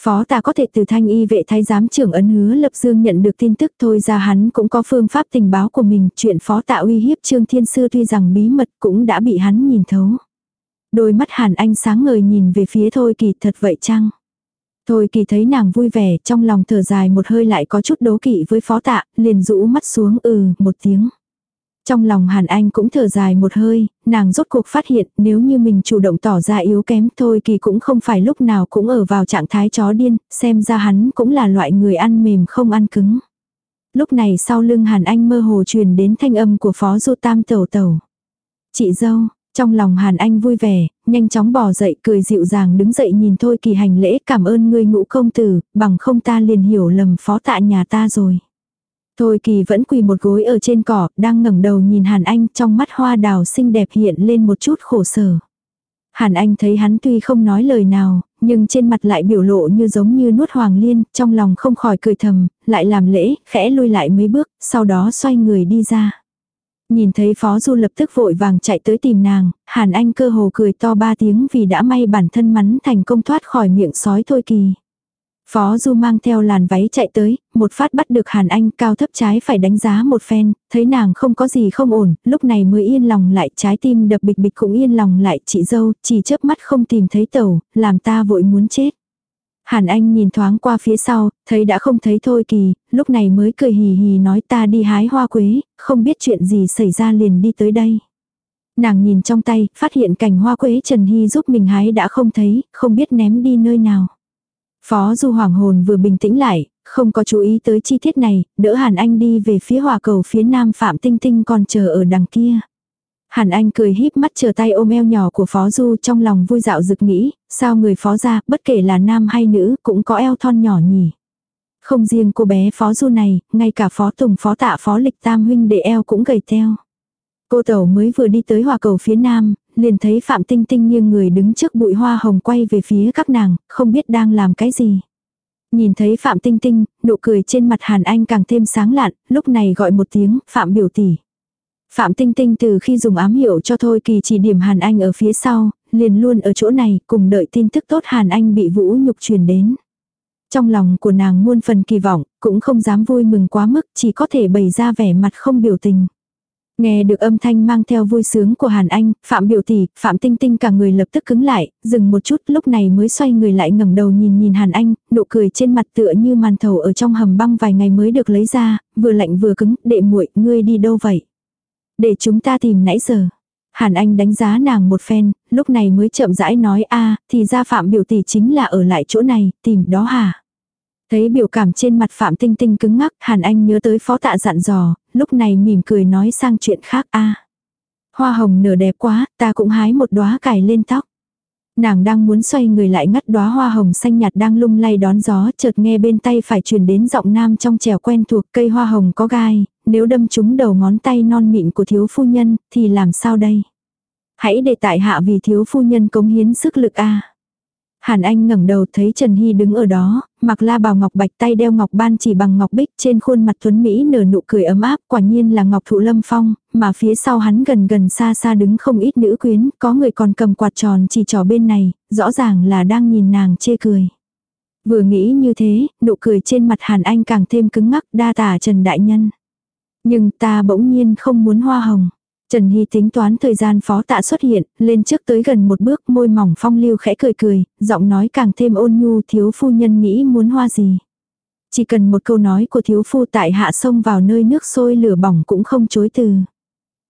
Phó ta có thể từ thanh y vệ thái giám trưởng ấn hứa lập dương nhận được tin tức thôi ra hắn cũng có phương pháp tình báo của mình, chuyện phó tạ uy hiếp trương thiên sư tuy rằng bí mật cũng đã bị hắn nhìn thấu. Đôi mắt hàn anh sáng ngời nhìn về phía thôi kỳ thật vậy chăng? Thôi kỳ thấy nàng vui vẻ, trong lòng thở dài một hơi lại có chút đố kỵ với phó tạ, liền rũ mắt xuống ừ, một tiếng. Trong lòng Hàn Anh cũng thở dài một hơi, nàng rốt cuộc phát hiện nếu như mình chủ động tỏ ra yếu kém thôi kỳ cũng không phải lúc nào cũng ở vào trạng thái chó điên, xem ra hắn cũng là loại người ăn mềm không ăn cứng. Lúc này sau lưng Hàn Anh mơ hồ truyền đến thanh âm của Phó Du Tam Tẩu Tẩu. Chị dâu, trong lòng Hàn Anh vui vẻ, nhanh chóng bò dậy cười dịu dàng đứng dậy nhìn thôi kỳ hành lễ cảm ơn ngươi ngũ công tử, bằng không ta liền hiểu lầm phó tạ nhà ta rồi. Thôi kỳ vẫn quỳ một gối ở trên cỏ, đang ngẩng đầu nhìn Hàn Anh trong mắt hoa đào xinh đẹp hiện lên một chút khổ sở. Hàn Anh thấy hắn tuy không nói lời nào, nhưng trên mặt lại biểu lộ như giống như nuốt hoàng liên, trong lòng không khỏi cười thầm, lại làm lễ, khẽ lui lại mấy bước, sau đó xoay người đi ra. Nhìn thấy Phó Du lập tức vội vàng chạy tới tìm nàng, Hàn Anh cơ hồ cười to ba tiếng vì đã may bản thân mắn thành công thoát khỏi miệng sói thôi kỳ. Phó Du mang theo làn váy chạy tới, một phát bắt được Hàn Anh cao thấp trái phải đánh giá một phen, thấy nàng không có gì không ổn, lúc này mới yên lòng lại trái tim đập bịch bịch cũng yên lòng lại chị dâu, chỉ chớp mắt không tìm thấy tàu, làm ta vội muốn chết. Hàn Anh nhìn thoáng qua phía sau, thấy đã không thấy thôi kỳ, lúc này mới cười hì hì nói ta đi hái hoa quế, không biết chuyện gì xảy ra liền đi tới đây. Nàng nhìn trong tay, phát hiện cành hoa quế Trần Hy giúp mình hái đã không thấy, không biết ném đi nơi nào. Phó Du Hoàng Hồn vừa bình tĩnh lại, không có chú ý tới chi tiết này, đỡ Hàn Anh đi về phía hòa cầu phía nam Phạm Tinh Tinh còn chờ ở đằng kia. Hàn Anh cười híp mắt chờ tay ôm eo nhỏ của Phó Du trong lòng vui dạo rực nghĩ, sao người Phó gia bất kể là nam hay nữ, cũng có eo thon nhỏ nhỉ. Không riêng cô bé Phó Du này, ngay cả Phó Tùng Phó Tạ Phó Lịch Tam huynh đệ eo cũng gầy teo. Cô tẩu mới vừa đi tới hòa cầu phía nam, liền thấy Phạm Tinh Tinh nghiêng người đứng trước bụi hoa hồng quay về phía các nàng, không biết đang làm cái gì. Nhìn thấy Phạm Tinh Tinh, nụ cười trên mặt Hàn Anh càng thêm sáng lạn, lúc này gọi một tiếng, Phạm biểu tỷ. Phạm Tinh Tinh từ khi dùng ám hiệu cho Thôi Kỳ chỉ điểm Hàn Anh ở phía sau, liền luôn ở chỗ này, cùng đợi tin tức tốt Hàn Anh bị vũ nhục truyền đến. Trong lòng của nàng muôn phần kỳ vọng, cũng không dám vui mừng quá mức, chỉ có thể bày ra vẻ mặt không biểu tình. Nghe được âm thanh mang theo vui sướng của Hàn Anh, Phạm biểu tỷ, Phạm Tinh Tinh cả người lập tức cứng lại, dừng một chút lúc này mới xoay người lại ngẩng đầu nhìn nhìn Hàn Anh, nụ cười trên mặt tựa như màn thầu ở trong hầm băng vài ngày mới được lấy ra, vừa lạnh vừa cứng, đệ muội ngươi đi đâu vậy? Để chúng ta tìm nãy giờ. Hàn Anh đánh giá nàng một phen, lúc này mới chậm rãi nói a thì ra Phạm biểu tỷ chính là ở lại chỗ này, tìm đó hả? Thấy biểu cảm trên mặt Phạm Tinh Tinh cứng ngắc, Hàn Anh nhớ tới phó tạ dặn dò, lúc này mỉm cười nói sang chuyện khác a Hoa hồng nở đẹp quá, ta cũng hái một đóa cài lên tóc. Nàng đang muốn xoay người lại ngắt đóa hoa hồng xanh nhạt đang lung lay đón gió, chợt nghe bên tay phải truyền đến giọng nam trong trèo quen thuộc cây hoa hồng có gai, nếu đâm trúng đầu ngón tay non mịn của thiếu phu nhân, thì làm sao đây? Hãy để tại hạ vì thiếu phu nhân cống hiến sức lực a. Hàn Anh ngẩng đầu thấy Trần Hy đứng ở đó, mặc la bào ngọc bạch tay đeo ngọc ban chỉ bằng ngọc bích trên khuôn mặt tuấn Mỹ nở nụ cười ấm áp quả nhiên là ngọc thụ lâm phong, mà phía sau hắn gần gần xa xa đứng không ít nữ quyến, có người còn cầm quạt tròn chỉ trò bên này, rõ ràng là đang nhìn nàng chê cười. Vừa nghĩ như thế, nụ cười trên mặt Hàn Anh càng thêm cứng ngắc đa tả Trần Đại Nhân. Nhưng ta bỗng nhiên không muốn hoa hồng. Trần Hy tính toán thời gian phó tạ xuất hiện, lên trước tới gần một bước môi mỏng phong lưu khẽ cười cười, giọng nói càng thêm ôn nhu thiếu phu nhân nghĩ muốn hoa gì. Chỉ cần một câu nói của thiếu phu tại hạ sông vào nơi nước sôi lửa bỏng cũng không chối từ.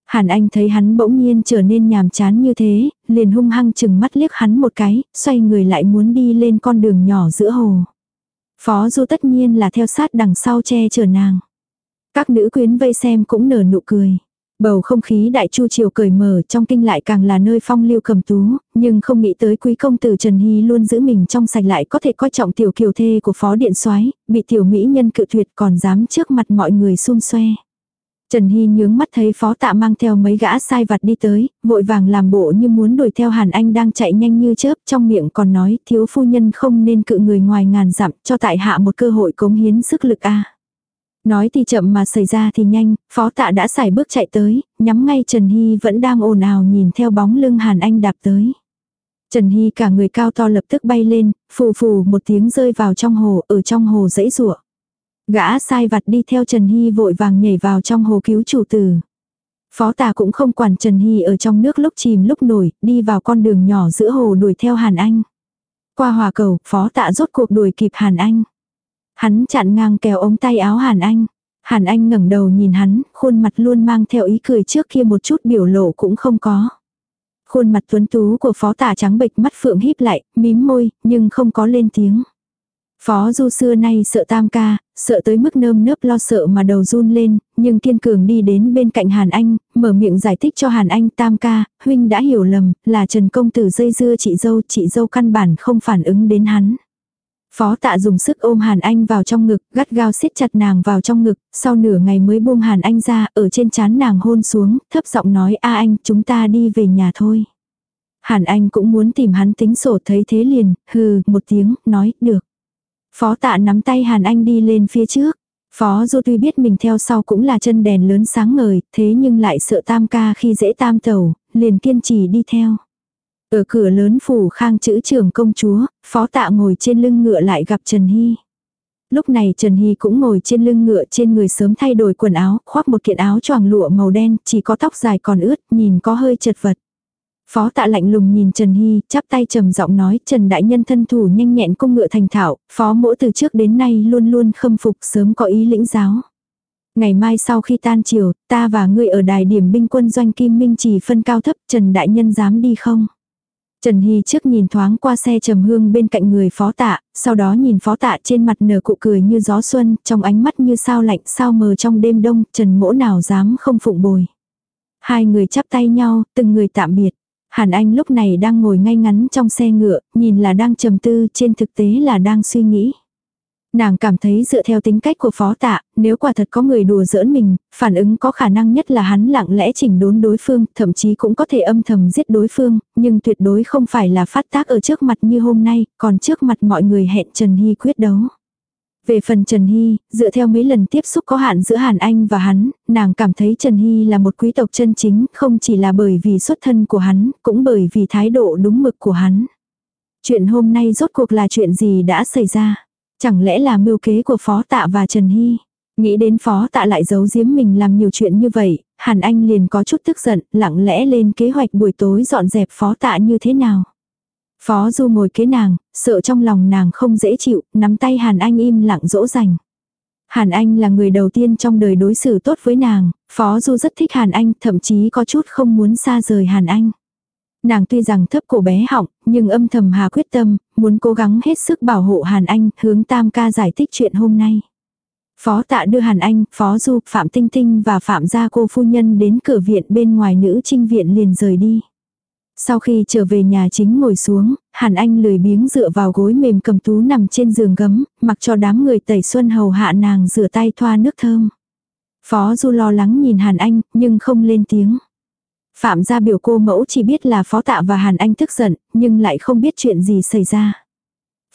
Hàn Anh thấy hắn bỗng nhiên trở nên nhàm chán như thế, liền hung hăng chừng mắt liếc hắn một cái, xoay người lại muốn đi lên con đường nhỏ giữa hồ. Phó Du tất nhiên là theo sát đằng sau che chở nàng. Các nữ quyến vây xem cũng nở nụ cười. Bầu không khí đại chu triều cởi mở trong kinh lại càng là nơi phong lưu cầm tú, nhưng không nghĩ tới quý công tử Trần Hy luôn giữ mình trong sạch lại có thể coi trọng tiểu kiều thê của phó điện soái bị tiểu mỹ nhân cự tuyệt còn dám trước mặt mọi người xung xoe. Trần Hy nhướng mắt thấy phó tạ mang theo mấy gã sai vặt đi tới, vội vàng làm bộ như muốn đuổi theo Hàn Anh đang chạy nhanh như chớp trong miệng còn nói thiếu phu nhân không nên cự người ngoài ngàn dặm cho tại hạ một cơ hội cống hiến sức lực a Nói thì chậm mà xảy ra thì nhanh, phó tạ đã xài bước chạy tới, nhắm ngay Trần Hy vẫn đang ồn ào nhìn theo bóng lưng Hàn Anh đạp tới. Trần Hy cả người cao to lập tức bay lên, phù phù một tiếng rơi vào trong hồ, ở trong hồ dãy rụa. Gã sai vặt đi theo Trần Hy vội vàng nhảy vào trong hồ cứu chủ tử. Phó tà cũng không quản Trần Hy ở trong nước lúc chìm lúc nổi, đi vào con đường nhỏ giữa hồ đuổi theo Hàn Anh. Qua hòa cầu, phó tạ rốt cuộc đuổi kịp Hàn Anh. Hắn chặn ngang kéo ống tay áo Hàn Anh. Hàn Anh ngẩng đầu nhìn hắn, khuôn mặt luôn mang theo ý cười trước kia một chút biểu lộ cũng không có. Khuôn mặt tuấn tú của phó tả trắng bệch mắt phượng híp lại, mím môi, nhưng không có lên tiếng. Phó du xưa nay sợ tam ca, sợ tới mức nơm nớp lo sợ mà đầu run lên, nhưng kiên cường đi đến bên cạnh Hàn Anh, mở miệng giải thích cho Hàn Anh tam ca, huynh đã hiểu lầm, là Trần Công Tử dây dưa chị dâu, chị dâu căn bản không phản ứng đến hắn. Phó tạ dùng sức ôm Hàn Anh vào trong ngực, gắt gao siết chặt nàng vào trong ngực, sau nửa ngày mới buông Hàn Anh ra, ở trên chán nàng hôn xuống, thấp giọng nói a anh, chúng ta đi về nhà thôi. Hàn Anh cũng muốn tìm hắn tính sổ thấy thế liền, hừ, một tiếng, nói, được. Phó tạ nắm tay Hàn Anh đi lên phía trước. Phó Du tuy biết mình theo sau cũng là chân đèn lớn sáng ngời, thế nhưng lại sợ tam ca khi dễ tam Tẩu, liền kiên trì đi theo. Ở cửa lớn phủ khang chữ trưởng công chúa, phó tạ ngồi trên lưng ngựa lại gặp Trần Hy. Lúc này Trần Hy cũng ngồi trên lưng ngựa trên người sớm thay đổi quần áo, khoác một kiện áo choàng lụa màu đen, chỉ có tóc dài còn ướt, nhìn có hơi chật vật. Phó tạ lạnh lùng nhìn Trần Hy, chắp tay trầm giọng nói Trần Đại Nhân thân thủ nhanh nhẹn công ngựa thành thạo, phó mỗ từ trước đến nay luôn luôn khâm phục sớm có ý lĩnh giáo. Ngày mai sau khi tan chiều, ta và ngươi ở đài điểm binh quân doanh Kim Minh chỉ phân cao thấp Trần Đại Nhân dám đi không? Trần Hy trước nhìn thoáng qua xe trầm hương bên cạnh người phó tạ, sau đó nhìn phó tạ trên mặt nở cụ cười như gió xuân, trong ánh mắt như sao lạnh sao mờ trong đêm đông, Trần mỗ nào dám không phụng bồi. Hai người chắp tay nhau, từng người tạm biệt. Hàn Anh lúc này đang ngồi ngay ngắn trong xe ngựa, nhìn là đang trầm tư, trên thực tế là đang suy nghĩ. Nàng cảm thấy dựa theo tính cách của phó tạ, nếu quả thật có người đùa giỡn mình, phản ứng có khả năng nhất là hắn lặng lẽ chỉnh đốn đối phương, thậm chí cũng có thể âm thầm giết đối phương, nhưng tuyệt đối không phải là phát tác ở trước mặt như hôm nay, còn trước mặt mọi người hẹn Trần Hy quyết đấu. Về phần Trần Hy, dựa theo mấy lần tiếp xúc có hạn giữa Hàn Anh và hắn, nàng cảm thấy Trần Hy là một quý tộc chân chính, không chỉ là bởi vì xuất thân của hắn, cũng bởi vì thái độ đúng mực của hắn. Chuyện hôm nay rốt cuộc là chuyện gì đã xảy ra? Chẳng lẽ là mưu kế của Phó Tạ và Trần Hy? Nghĩ đến Phó Tạ lại giấu giếm mình làm nhiều chuyện như vậy, Hàn Anh liền có chút tức giận, lặng lẽ lên kế hoạch buổi tối dọn dẹp Phó Tạ như thế nào. Phó Du ngồi kế nàng, sợ trong lòng nàng không dễ chịu, nắm tay Hàn Anh im lặng dỗ dành. Hàn Anh là người đầu tiên trong đời đối xử tốt với nàng, Phó Du rất thích Hàn Anh, thậm chí có chút không muốn xa rời Hàn Anh. Nàng tuy rằng thấp cổ bé họng, nhưng âm thầm hà quyết tâm, muốn cố gắng hết sức bảo hộ Hàn Anh, hướng Tam ca giải thích chuyện hôm nay. Phó tạ đưa Hàn Anh, Phó Du, Phạm Tinh Tinh và Phạm gia cô phu nhân đến cửa viện bên ngoài nữ trinh viện liền rời đi. Sau khi trở về nhà chính ngồi xuống, Hàn Anh lười biếng dựa vào gối mềm cầm tú nằm trên giường gấm, mặc cho đám người tẩy xuân hầu hạ nàng rửa tay thoa nước thơm. Phó Du lo lắng nhìn Hàn Anh, nhưng không lên tiếng. Phạm gia biểu cô mẫu chỉ biết là phó tạ và Hàn Anh tức giận, nhưng lại không biết chuyện gì xảy ra.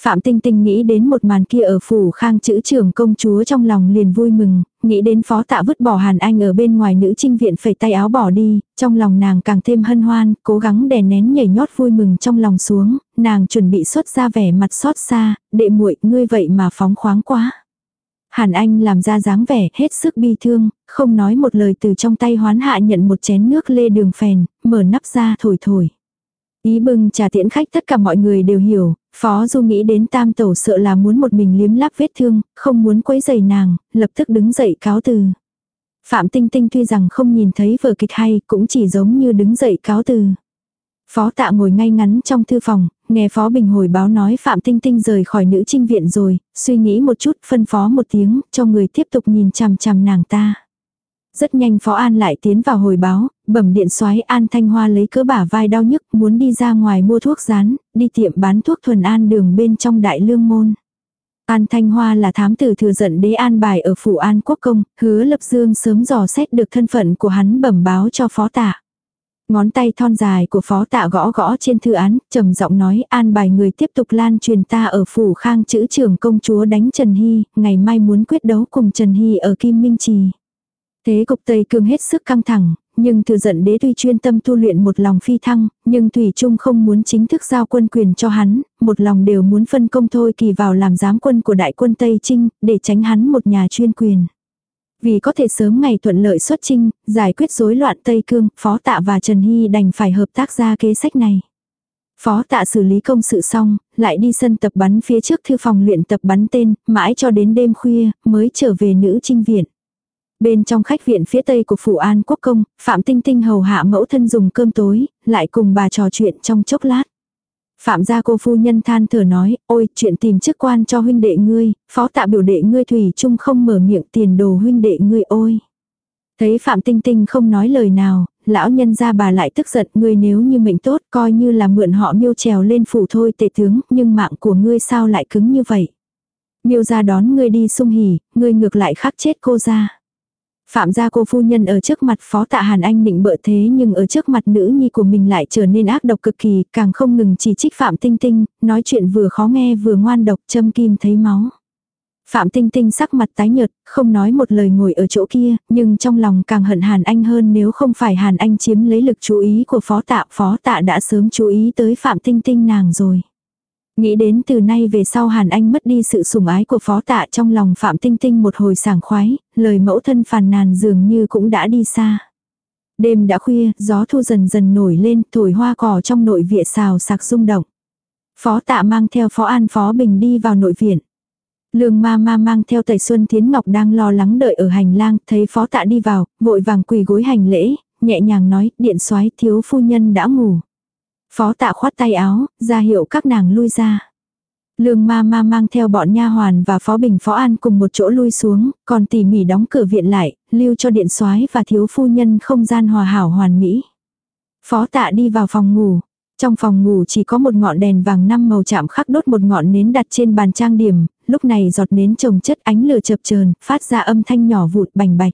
Phạm Tinh Tinh nghĩ đến một màn kia ở phủ khang chữ trưởng công chúa trong lòng liền vui mừng, nghĩ đến phó tạ vứt bỏ Hàn Anh ở bên ngoài nữ trinh viện phẩy tay áo bỏ đi, trong lòng nàng càng thêm hân hoan, cố gắng đè nén nhảy nhót vui mừng trong lòng xuống, nàng chuẩn bị xuất ra vẻ mặt xót xa, đệ muội ngươi vậy mà phóng khoáng quá. Hàn Anh làm ra dáng vẻ hết sức bi thương, không nói một lời từ trong tay hoán hạ nhận một chén nước lê đường phèn, mở nắp ra thổi thổi. Ý bưng trà tiễn khách tất cả mọi người đều hiểu, Phó Du nghĩ đến tam tổ sợ là muốn một mình liếm láp vết thương, không muốn quấy giày nàng, lập tức đứng dậy cáo từ. Phạm Tinh Tinh tuy rằng không nhìn thấy vở kịch hay, cũng chỉ giống như đứng dậy cáo từ. Phó tạ ngồi ngay ngắn trong thư phòng, nghe Phó Bình hồi báo nói Phạm Tinh Tinh rời khỏi nữ trinh viện rồi, suy nghĩ một chút phân phó một tiếng, cho người tiếp tục nhìn chằm chằm nàng ta. Rất nhanh Phó An lại tiến vào hồi báo, bẩm điện soái An Thanh Hoa lấy cớ bả vai đau nhức muốn đi ra ngoài mua thuốc rán, đi tiệm bán thuốc thuần an đường bên trong đại lương môn. An Thanh Hoa là thám tử thừa giận đế an bài ở phủ An Quốc Công, hứa lập dương sớm dò xét được thân phận của hắn bẩm báo cho phó tạ. Ngón tay thon dài của phó tạ gõ gõ trên thư án, trầm giọng nói an bài người tiếp tục lan truyền ta ở phủ khang chữ trưởng công chúa đánh Trần Hy, ngày mai muốn quyết đấu cùng Trần Hy ở Kim Minh Trì. Thế cục Tây Cương hết sức căng thẳng, nhưng thừa giận đế tuy chuyên tâm tu luyện một lòng phi thăng, nhưng Thủy Trung không muốn chính thức giao quân quyền cho hắn, một lòng đều muốn phân công thôi kỳ vào làm giám quân của đại quân Tây Trinh, để tránh hắn một nhà chuyên quyền. Vì có thể sớm ngày thuận lợi xuất trinh, giải quyết rối loạn Tây Cương, Phó Tạ và Trần Hy đành phải hợp tác ra kế sách này. Phó tạ xử lý công sự xong, lại đi sân tập bắn phía trước thư phòng luyện tập bắn tên, mãi cho đến đêm khuya, mới trở về nữ trinh viện. Bên trong khách viện phía tây của Phủ An Quốc Công, Phạm Tinh Tinh hầu hạ mẫu thân dùng cơm tối, lại cùng bà trò chuyện trong chốc lát. Phạm gia cô phu nhân than thở nói, ôi, chuyện tìm chức quan cho huynh đệ ngươi, phó tạ biểu đệ ngươi thủy chung không mở miệng tiền đồ huynh đệ ngươi ôi. Thấy Phạm Tinh Tinh không nói lời nào, lão nhân gia bà lại tức giận ngươi nếu như mệnh tốt coi như là mượn họ miêu trèo lên phủ thôi tệ tướng, nhưng mạng của ngươi sao lại cứng như vậy. Miêu gia đón ngươi đi sung hỉ, ngươi ngược lại khắc chết cô ra. Phạm gia cô phu nhân ở trước mặt phó tạ Hàn Anh định bợ thế nhưng ở trước mặt nữ nhi của mình lại trở nên ác độc cực kỳ, càng không ngừng chỉ trích Phạm Tinh Tinh, nói chuyện vừa khó nghe vừa ngoan độc châm kim thấy máu. Phạm Tinh Tinh sắc mặt tái nhợt, không nói một lời ngồi ở chỗ kia, nhưng trong lòng càng hận Hàn Anh hơn nếu không phải Hàn Anh chiếm lấy lực chú ý của phó tạ, phó tạ đã sớm chú ý tới Phạm Tinh Tinh nàng rồi. Nghĩ đến từ nay về sau Hàn Anh mất đi sự sủng ái của phó tạ trong lòng Phạm Tinh Tinh một hồi sảng khoái, lời mẫu thân phàn nàn dường như cũng đã đi xa. Đêm đã khuya, gió thu dần dần nổi lên, thổi hoa cỏ trong nội viện xào sạc rung động. Phó tạ mang theo phó an phó bình đi vào nội viện. Lương ma ma mang theo tẩy xuân thiến ngọc đang lo lắng đợi ở hành lang, thấy phó tạ đi vào, vội vàng quỳ gối hành lễ, nhẹ nhàng nói, điện soái thiếu phu nhân đã ngủ. Phó tạ khoát tay áo, ra hiệu các nàng lui ra. Lương ma ma mang theo bọn nha hoàn và phó bình phó an cùng một chỗ lui xuống, còn tỉ mỉ đóng cửa viện lại, lưu cho điện soái và thiếu phu nhân không gian hòa hảo hoàn mỹ. Phó tạ đi vào phòng ngủ. Trong phòng ngủ chỉ có một ngọn đèn vàng năm màu chạm khắc đốt một ngọn nến đặt trên bàn trang điểm, lúc này giọt nến trồng chất ánh lửa chập chờn phát ra âm thanh nhỏ vụt bành bạch.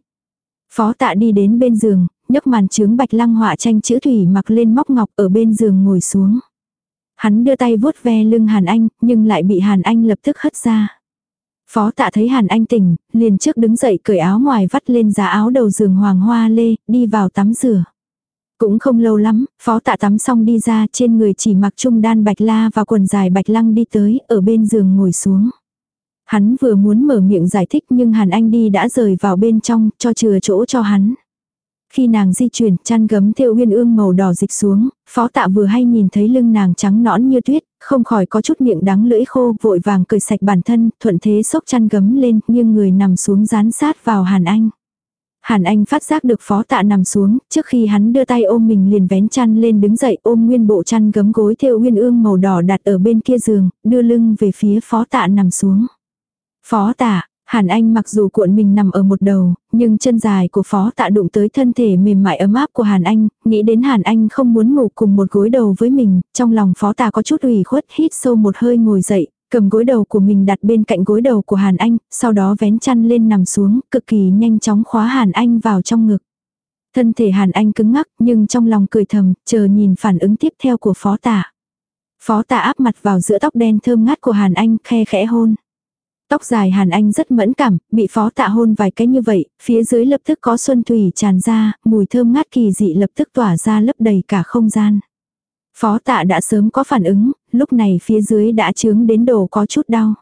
Phó tạ đi đến bên giường, nhấc màn trướng bạch lăng họa tranh chữ thủy mặc lên móc ngọc ở bên giường ngồi xuống. Hắn đưa tay vuốt ve lưng Hàn Anh, nhưng lại bị Hàn Anh lập tức hất ra. Phó tạ thấy Hàn Anh tỉnh, liền trước đứng dậy cởi áo ngoài vắt lên giá áo đầu giường hoàng hoa lê, đi vào tắm rửa. Cũng không lâu lắm, phó tạ tắm xong đi ra trên người chỉ mặc trung đan bạch la và quần dài bạch lăng đi tới, ở bên giường ngồi xuống. Hắn vừa muốn mở miệng giải thích nhưng Hàn Anh đi đã rời vào bên trong, cho chừa chỗ cho hắn. Khi nàng di chuyển, chăn gấm thêu uyên ương màu đỏ dịch xuống, phó tạ vừa hay nhìn thấy lưng nàng trắng nõn như tuyết, không khỏi có chút miệng đắng lưỡi khô, vội vàng cởi sạch bản thân, thuận thế xốc chăn gấm lên, nhưng người nằm xuống dán sát vào Hàn Anh. Hàn Anh phát giác được phó tạ nằm xuống, trước khi hắn đưa tay ôm mình liền vén chăn lên đứng dậy ôm nguyên bộ chăn gấm gối thêu uyên ương màu đỏ đặt ở bên kia giường, đưa lưng về phía phó tạ nằm xuống. Phó tạ, Hàn Anh mặc dù cuộn mình nằm ở một đầu, nhưng chân dài của phó tạ đụng tới thân thể mềm mại ấm áp của Hàn Anh, nghĩ đến Hàn Anh không muốn ngủ cùng một gối đầu với mình, trong lòng phó tạ có chút ủy khuất hít sâu một hơi ngồi dậy, cầm gối đầu của mình đặt bên cạnh gối đầu của Hàn Anh, sau đó vén chăn lên nằm xuống, cực kỳ nhanh chóng khóa Hàn Anh vào trong ngực. Thân thể Hàn Anh cứng ngắc nhưng trong lòng cười thầm, chờ nhìn phản ứng tiếp theo của phó tạ. Phó tạ áp mặt vào giữa tóc đen thơm ngát của Hàn Anh, khe khẽ hôn. Tóc dài Hàn Anh rất mẫn cảm, bị phó tạ hôn vài cái như vậy, phía dưới lập tức có xuân thủy tràn ra, mùi thơm ngát kỳ dị lập tức tỏa ra lấp đầy cả không gian. Phó tạ đã sớm có phản ứng, lúc này phía dưới đã chướng đến đồ có chút đau.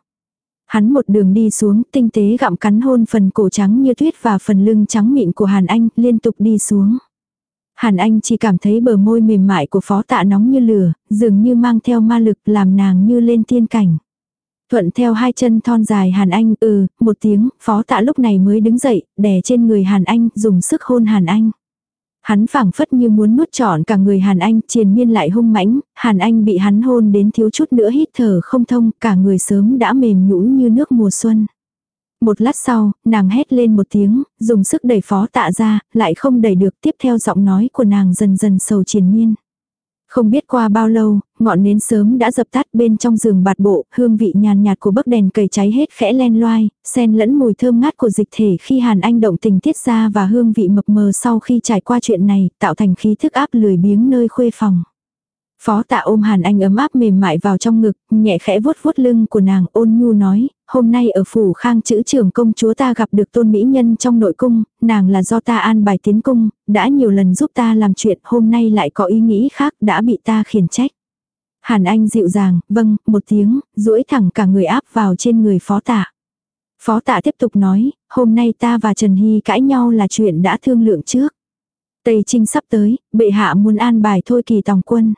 Hắn một đường đi xuống, tinh tế gặm cắn hôn phần cổ trắng như tuyết và phần lưng trắng mịn của Hàn Anh, liên tục đi xuống. Hàn Anh chỉ cảm thấy bờ môi mềm mại của phó tạ nóng như lửa, dường như mang theo ma lực làm nàng như lên tiên cảnh. Thuận theo hai chân thon dài Hàn Anh, ừ, một tiếng, phó tạ lúc này mới đứng dậy, đè trên người Hàn Anh, dùng sức hôn Hàn Anh. Hắn phảng phất như muốn nuốt trọn cả người Hàn Anh, triền miên lại hung mãnh, Hàn Anh bị hắn hôn đến thiếu chút nữa hít thở không thông, cả người sớm đã mềm nhũn như nước mùa xuân. Một lát sau, nàng hét lên một tiếng, dùng sức đẩy phó tạ ra, lại không đẩy được tiếp theo giọng nói của nàng dần dần sầu triền miên. Không biết qua bao lâu, ngọn nến sớm đã dập tắt bên trong giường bạt bộ, hương vị nhàn nhạt của bức đèn cầy cháy hết khẽ len loai, xen lẫn mùi thơm ngát của dịch thể khi Hàn Anh động tình tiết ra và hương vị mập mờ sau khi trải qua chuyện này, tạo thành khí thức áp lười biếng nơi khuê phòng. Phó tạ ôm Hàn Anh ấm áp mềm mại vào trong ngực, nhẹ khẽ vuốt vuốt lưng của nàng ôn nhu nói, hôm nay ở phủ khang chữ trưởng công chúa ta gặp được tôn mỹ nhân trong nội cung, nàng là do ta an bài tiến cung, đã nhiều lần giúp ta làm chuyện, hôm nay lại có ý nghĩ khác đã bị ta khiển trách. Hàn Anh dịu dàng, vâng, một tiếng, duỗi thẳng cả người áp vào trên người phó tạ. Phó tạ tiếp tục nói, hôm nay ta và Trần Hy cãi nhau là chuyện đã thương lượng trước. Tây Trinh sắp tới, bệ hạ muốn an bài thôi kỳ tòng quân.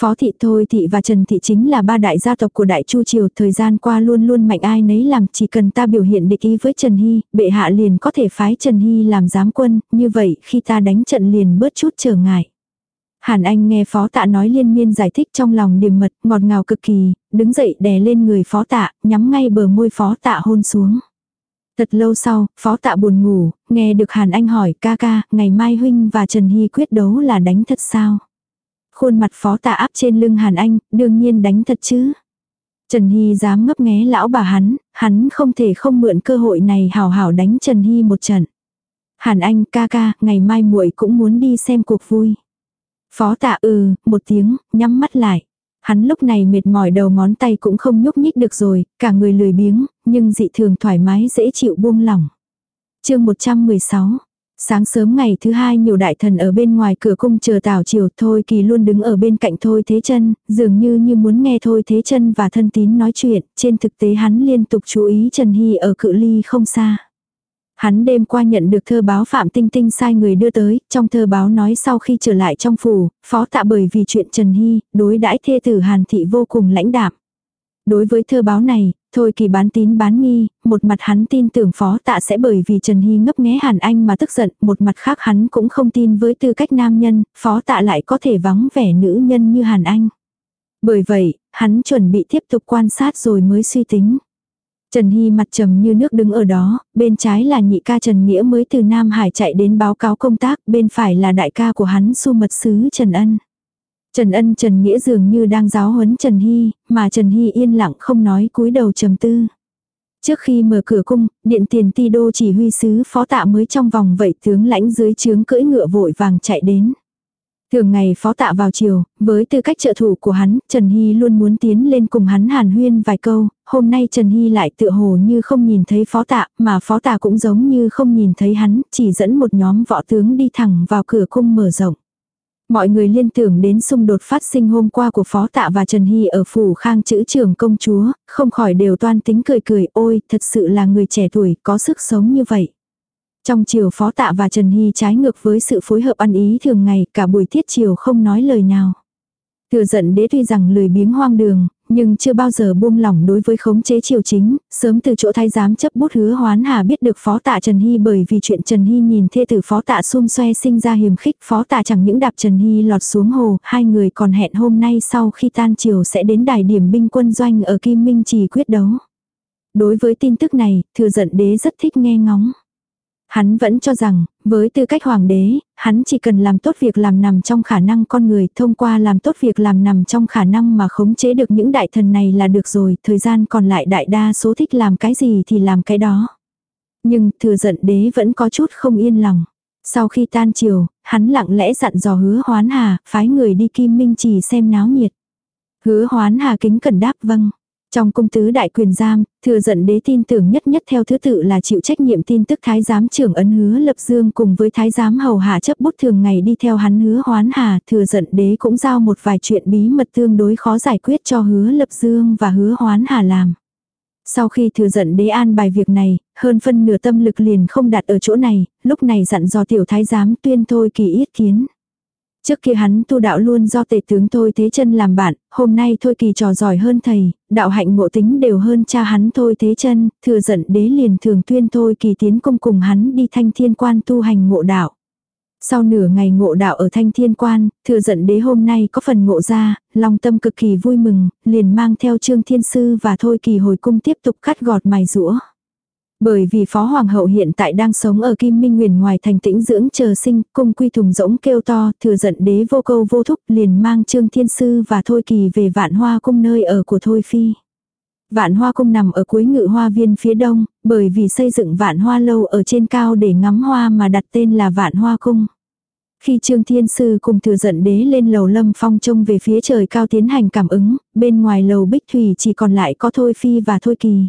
Phó thị Thôi thị và Trần thị chính là ba đại gia tộc của đại chu triều, thời gian qua luôn luôn mạnh ai nấy làm, chỉ cần ta biểu hiện địch ý với Trần Hy, bệ hạ liền có thể phái Trần Hy làm giám quân, như vậy khi ta đánh trận liền bớt chút trở ngại. Hàn Anh nghe phó tạ nói liên miên giải thích trong lòng điềm mật, ngọt ngào cực kỳ, đứng dậy đè lên người phó tạ, nhắm ngay bờ môi phó tạ hôn xuống. Thật lâu sau, phó tạ buồn ngủ, nghe được Hàn Anh hỏi ca ca, ngày mai huynh và Trần Hy quyết đấu là đánh thật sao? Khuôn mặt phó tạ áp trên lưng Hàn Anh, đương nhiên đánh thật chứ. Trần Hy dám ngấp nghé lão bà hắn, hắn không thể không mượn cơ hội này hào hào đánh Trần Hy một trận. Hàn Anh ca ca, ngày mai muội cũng muốn đi xem cuộc vui. Phó tạ ừ, một tiếng, nhắm mắt lại. Hắn lúc này mệt mỏi đầu ngón tay cũng không nhúc nhích được rồi, cả người lười biếng, nhưng dị thường thoải mái dễ chịu buông lỏng. chương 116 Sáng sớm ngày thứ hai nhiều đại thần ở bên ngoài cửa cung chờ tảo chiều Thôi Kỳ luôn đứng ở bên cạnh Thôi Thế chân dường như như muốn nghe Thôi Thế chân và thân tín nói chuyện, trên thực tế hắn liên tục chú ý Trần Hy ở cự ly không xa. Hắn đêm qua nhận được thơ báo Phạm Tinh Tinh sai người đưa tới, trong thơ báo nói sau khi trở lại trong phủ, phó tạ bởi vì chuyện Trần Hy, đối đãi thê tử Hàn Thị vô cùng lãnh đạm. Đối với thơ báo này, Thôi kỳ bán tín bán nghi, một mặt hắn tin tưởng phó tạ sẽ bởi vì Trần Hy ngấp nghé Hàn Anh mà tức giận, một mặt khác hắn cũng không tin với tư cách nam nhân, phó tạ lại có thể vắng vẻ nữ nhân như Hàn Anh. Bởi vậy, hắn chuẩn bị tiếp tục quan sát rồi mới suy tính. Trần Hy mặt trầm như nước đứng ở đó, bên trái là nhị ca Trần Nghĩa mới từ Nam Hải chạy đến báo cáo công tác, bên phải là đại ca của hắn su mật sứ Trần Ân. Trần Ân Trần Nghĩa dường như đang giáo huấn Trần Hy, mà Trần Hy yên lặng không nói cúi đầu trầm tư. Trước khi mở cửa cung, điện tiền ti đô chỉ huy sứ phó tạ mới trong vòng vậy tướng lãnh dưới trướng cưỡi ngựa vội vàng chạy đến. Thường ngày phó tạ vào chiều, với tư cách trợ thủ của hắn, Trần Hy luôn muốn tiến lên cùng hắn hàn huyên vài câu, hôm nay Trần Hy lại tựa hồ như không nhìn thấy phó tạ, mà phó tạ cũng giống như không nhìn thấy hắn, chỉ dẫn một nhóm võ tướng đi thẳng vào cửa cung mở rộng. Mọi người liên tưởng đến xung đột phát sinh hôm qua của Phó Tạ và Trần Hy ở phủ khang chữ trưởng công chúa, không khỏi đều toan tính cười cười, ôi, thật sự là người trẻ tuổi, có sức sống như vậy. Trong chiều Phó Tạ và Trần Hy trái ngược với sự phối hợp ăn ý thường ngày, cả buổi tiết chiều không nói lời nào. Thừa giận đế tuy rằng lười biếng hoang đường, nhưng chưa bao giờ buông lỏng đối với khống chế triều chính, sớm từ chỗ thái giám chấp bút hứa hoán hà biết được phó tạ Trần Hy bởi vì chuyện Trần Hy nhìn thê tử phó tạ xung xoe sinh ra hiểm khích phó tạ chẳng những đạp Trần Hy lọt xuống hồ, hai người còn hẹn hôm nay sau khi tan chiều sẽ đến đài điểm binh quân doanh ở Kim Minh Trì quyết đấu. Đối với tin tức này, thừa giận đế rất thích nghe ngóng. Hắn vẫn cho rằng, với tư cách hoàng đế, hắn chỉ cần làm tốt việc làm nằm trong khả năng con người, thông qua làm tốt việc làm nằm trong khả năng mà khống chế được những đại thần này là được rồi, thời gian còn lại đại đa số thích làm cái gì thì làm cái đó. Nhưng thừa giận đế vẫn có chút không yên lòng. Sau khi tan chiều, hắn lặng lẽ dặn dò hứa hoán hà, phái người đi kim minh chỉ xem náo nhiệt. Hứa hoán hà kính cần đáp vâng. Trong cung tứ đại quyền giam, thừa giận đế tin tưởng nhất nhất theo thứ tự là chịu trách nhiệm tin tức thái giám trưởng ấn hứa lập dương cùng với thái giám hầu hạ chấp bút thường ngày đi theo hắn hứa hoán hà, thừa giận đế cũng giao một vài chuyện bí mật tương đối khó giải quyết cho hứa lập dương và hứa hoán hà làm. Sau khi thừa giận đế an bài việc này, hơn phân nửa tâm lực liền không đặt ở chỗ này, lúc này dặn dò tiểu thái giám tuyên thôi kỳ yết kiến. Trước kia hắn tu đạo luôn do tề tướng Thôi Thế chân làm bạn, hôm nay Thôi Kỳ trò giỏi hơn thầy, đạo hạnh ngộ tính đều hơn cha hắn Thôi Thế chân, thừa giận đế liền thường tuyên Thôi Kỳ tiến công cùng hắn đi thanh thiên quan tu hành ngộ đạo. Sau nửa ngày ngộ đạo ở thanh thiên quan, thừa giận đế hôm nay có phần ngộ ra, lòng tâm cực kỳ vui mừng, liền mang theo trương thiên sư và Thôi Kỳ hồi cung tiếp tục cắt gọt mài rũa. Bởi vì Phó Hoàng hậu hiện tại đang sống ở Kim Minh Nguyền ngoài thành tĩnh dưỡng chờ sinh, cung quy thùng rỗng kêu to, thừa giận đế vô câu vô thúc liền mang Trương Thiên Sư và Thôi Kỳ về vạn hoa cung nơi ở của Thôi Phi. Vạn hoa cung nằm ở cuối ngự hoa viên phía đông, bởi vì xây dựng vạn hoa lâu ở trên cao để ngắm hoa mà đặt tên là vạn hoa cung. Khi Trương Thiên Sư cùng thừa giận đế lên lầu lâm phong trông về phía trời cao tiến hành cảm ứng, bên ngoài lầu bích thủy chỉ còn lại có Thôi Phi và Thôi Kỳ.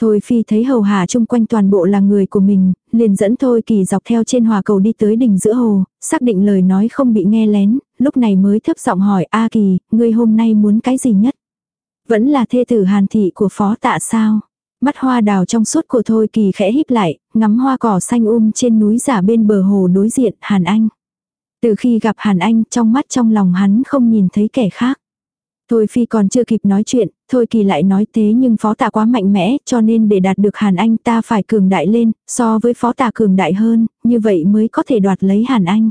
Thôi Phi thấy hầu hà chung quanh toàn bộ là người của mình, liền dẫn Thôi Kỳ dọc theo trên hòa cầu đi tới đỉnh giữa hồ, xác định lời nói không bị nghe lén, lúc này mới thấp giọng hỏi A Kỳ, ngươi hôm nay muốn cái gì nhất? Vẫn là thê tử hàn thị của phó tạ sao? Mắt hoa đào trong suốt của Thôi Kỳ khẽ híp lại, ngắm hoa cỏ xanh um trên núi giả bên bờ hồ đối diện Hàn Anh. Từ khi gặp Hàn Anh trong mắt trong lòng hắn không nhìn thấy kẻ khác. Thôi Phi còn chưa kịp nói chuyện, Thôi Kỳ lại nói thế nhưng phó tạ quá mạnh mẽ cho nên để đạt được Hàn Anh ta phải cường đại lên, so với phó tạ cường đại hơn, như vậy mới có thể đoạt lấy Hàn Anh.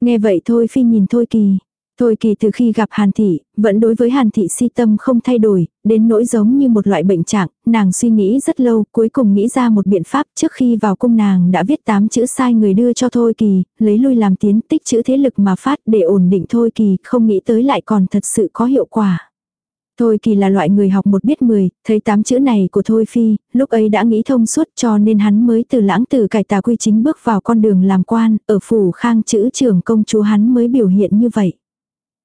Nghe vậy Thôi Phi nhìn Thôi Kỳ, Thôi kỳ từ khi gặp Hàn Thị, vẫn đối với Hàn Thị si tâm không thay đổi, đến nỗi giống như một loại bệnh trạng, nàng suy nghĩ rất lâu, cuối cùng nghĩ ra một biện pháp trước khi vào cung nàng đã viết 8 chữ sai người đưa cho Thôi kỳ, lấy lui làm tiến tích chữ thế lực mà phát để ổn định Thôi kỳ, không nghĩ tới lại còn thật sự có hiệu quả. Thôi kỳ là loại người học một biết mười, thấy tám chữ này của Thôi Phi, lúc ấy đã nghĩ thông suốt cho nên hắn mới từ lãng tử cải tà quy chính bước vào con đường làm quan, ở phủ khang chữ trưởng công chúa hắn mới biểu hiện như vậy.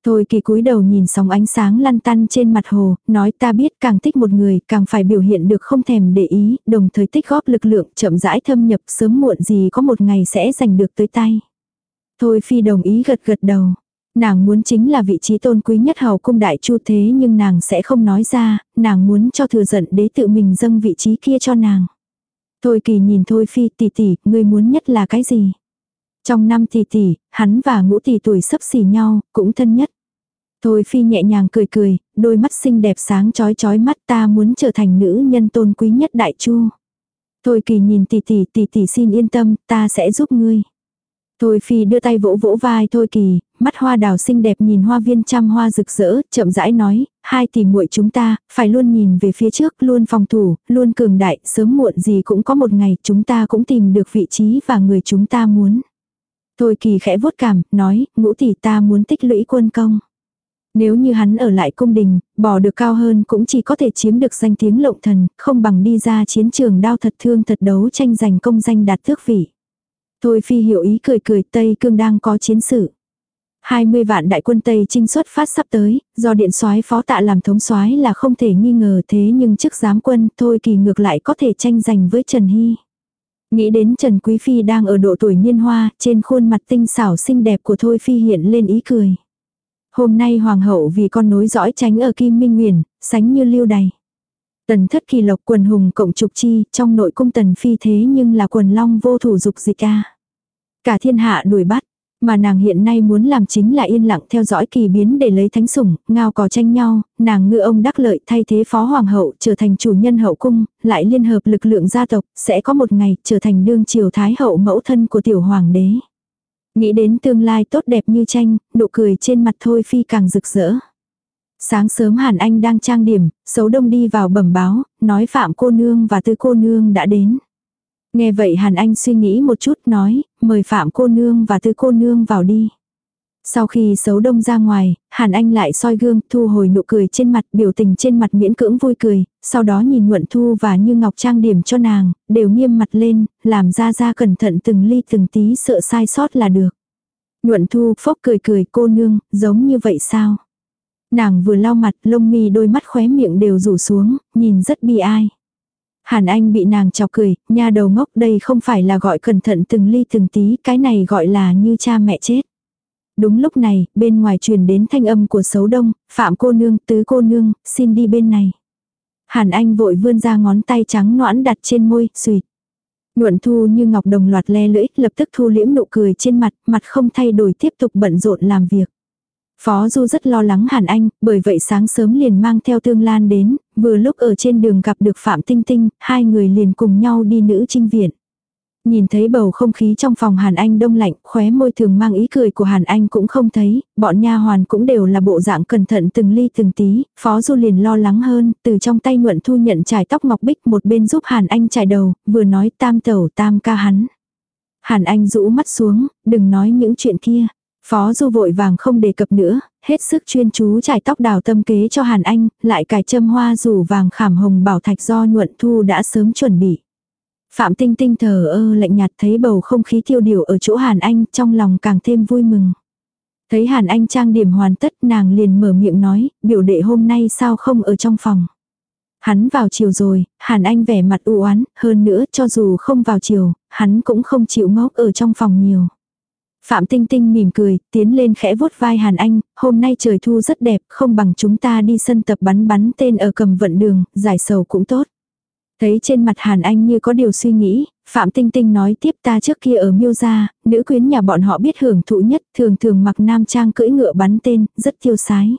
Thôi kỳ cúi đầu nhìn sóng ánh sáng lăn tăn trên mặt hồ, nói ta biết càng thích một người càng phải biểu hiện được không thèm để ý, đồng thời tích góp lực lượng chậm rãi thâm nhập sớm muộn gì có một ngày sẽ giành được tới tay. Thôi phi đồng ý gật gật đầu. Nàng muốn chính là vị trí tôn quý nhất hầu cung đại chu thế nhưng nàng sẽ không nói ra, nàng muốn cho thừa giận đế tự mình dâng vị trí kia cho nàng. Thôi kỳ nhìn thôi phi tỷ tỷ, ngươi muốn nhất là cái gì? Trong năm tỷ tỷ, hắn và ngũ tỷ tuổi sấp xỉ nhau, cũng thân nhất. Thôi phi nhẹ nhàng cười cười, đôi mắt xinh đẹp sáng chói chói mắt ta muốn trở thành nữ nhân tôn quý nhất đại chu. Thôi kỳ nhìn tỷ tỷ tỷ tỷ xin yên tâm, ta sẽ giúp ngươi. Thôi phi đưa tay vỗ vỗ vai thôi kỳ, mắt hoa đào xinh đẹp nhìn hoa viên trăm hoa rực rỡ, chậm rãi nói, hai tỷ muội chúng ta, phải luôn nhìn về phía trước, luôn phòng thủ, luôn cường đại, sớm muộn gì cũng có một ngày chúng ta cũng tìm được vị trí và người chúng ta muốn. Thôi kỳ khẽ vuốt cảm, nói, ngũ tỷ ta muốn tích lũy quân công. Nếu như hắn ở lại cung đình, bỏ được cao hơn cũng chỉ có thể chiếm được danh tiếng lộng thần, không bằng đi ra chiến trường đao thật thương thật đấu tranh giành công danh đạt thước vị. Thôi phi hiểu ý cười cười Tây Cương đang có chiến sự. 20 vạn đại quân Tây trinh xuất phát sắp tới, do điện soái phó tạ làm thống soái là không thể nghi ngờ thế nhưng chức giám quân thôi kỳ ngược lại có thể tranh giành với Trần Hy. Nghĩ đến Trần Quý Phi đang ở độ tuổi niên hoa, trên khuôn mặt tinh xảo xinh đẹp của Thôi Phi hiện lên ý cười. Hôm nay Hoàng hậu vì con nối dõi tránh ở Kim Minh Nguyền, sánh như lưu đày. Tần thất kỳ lộc quần hùng cộng trục chi, trong nội cung tần phi thế nhưng là quần long vô thủ dục dịch ca. Cả thiên hạ đuổi bắt, mà nàng hiện nay muốn làm chính là yên lặng theo dõi kỳ biến để lấy thánh sủng, ngao có tranh nhau, nàng ngựa ông đắc lợi thay thế phó hoàng hậu trở thành chủ nhân hậu cung, lại liên hợp lực lượng gia tộc, sẽ có một ngày trở thành đương triều thái hậu mẫu thân của tiểu hoàng đế. Nghĩ đến tương lai tốt đẹp như tranh, nụ cười trên mặt thôi phi càng rực rỡ. Sáng sớm Hàn Anh đang trang điểm, xấu đông đi vào bẩm báo, nói Phạm cô nương và Tư cô nương đã đến. Nghe vậy Hàn Anh suy nghĩ một chút nói, mời Phạm cô nương và Tư cô nương vào đi. Sau khi xấu đông ra ngoài, Hàn Anh lại soi gương, thu hồi nụ cười trên mặt, biểu tình trên mặt miễn cưỡng vui cười, sau đó nhìn Nhuận Thu và Như Ngọc trang điểm cho nàng, đều nghiêm mặt lên, làm ra ra cẩn thận từng ly từng tí sợ sai sót là được. Nhuận Thu phốc cười cười cô nương, giống như vậy sao? Nàng vừa lau mặt, lông mi đôi mắt khóe miệng đều rủ xuống, nhìn rất bi ai. Hàn Anh bị nàng chọc cười, nha đầu ngốc đây không phải là gọi cẩn thận từng ly từng tí, cái này gọi là như cha mẹ chết. Đúng lúc này, bên ngoài truyền đến thanh âm của xấu đông, phạm cô nương, tứ cô nương, xin đi bên này. Hàn Anh vội vươn ra ngón tay trắng noãn đặt trên môi, suyệt. Nhuận thu như ngọc đồng loạt le lưỡi, lập tức thu liễm nụ cười trên mặt, mặt không thay đổi tiếp tục bận rộn làm việc. Phó Du rất lo lắng Hàn Anh, bởi vậy sáng sớm liền mang theo Tương Lan đến, vừa lúc ở trên đường gặp được Phạm Tinh Tinh, hai người liền cùng nhau đi nữ trinh viện. Nhìn thấy bầu không khí trong phòng Hàn Anh đông lạnh, khóe môi thường mang ý cười của Hàn Anh cũng không thấy, bọn nha hoàn cũng đều là bộ dạng cẩn thận từng ly từng tí, Phó Du liền lo lắng hơn, từ trong tay Nhuận Thu nhận trải tóc ngọc bích một bên giúp Hàn Anh trải đầu, vừa nói tam tẩu tam ca hắn. Hàn Anh rũ mắt xuống, đừng nói những chuyện kia. Phó Du vội vàng không đề cập nữa, hết sức chuyên chú trải tóc đào tâm kế cho Hàn Anh, lại cài châm hoa rủ vàng khảm hồng bảo thạch do nhuận thu đã sớm chuẩn bị. Phạm Tinh Tinh thờ ơ lạnh nhạt thấy bầu không khí tiêu điều ở chỗ Hàn Anh trong lòng càng thêm vui mừng. Thấy Hàn Anh trang điểm hoàn tất nàng liền mở miệng nói, biểu đệ hôm nay sao không ở trong phòng. Hắn vào chiều rồi, Hàn Anh vẻ mặt u oán hơn nữa cho dù không vào chiều, hắn cũng không chịu ngốc ở trong phòng nhiều. Phạm Tinh Tinh mỉm cười, tiến lên khẽ vuốt vai Hàn Anh, hôm nay trời thu rất đẹp, không bằng chúng ta đi sân tập bắn bắn tên ở cầm vận đường, giải sầu cũng tốt. Thấy trên mặt Hàn Anh như có điều suy nghĩ, Phạm Tinh Tinh nói tiếp ta trước kia ở miêu gia, nữ quyến nhà bọn họ biết hưởng thụ nhất, thường thường mặc nam trang cưỡi ngựa bắn tên, rất tiêu sái.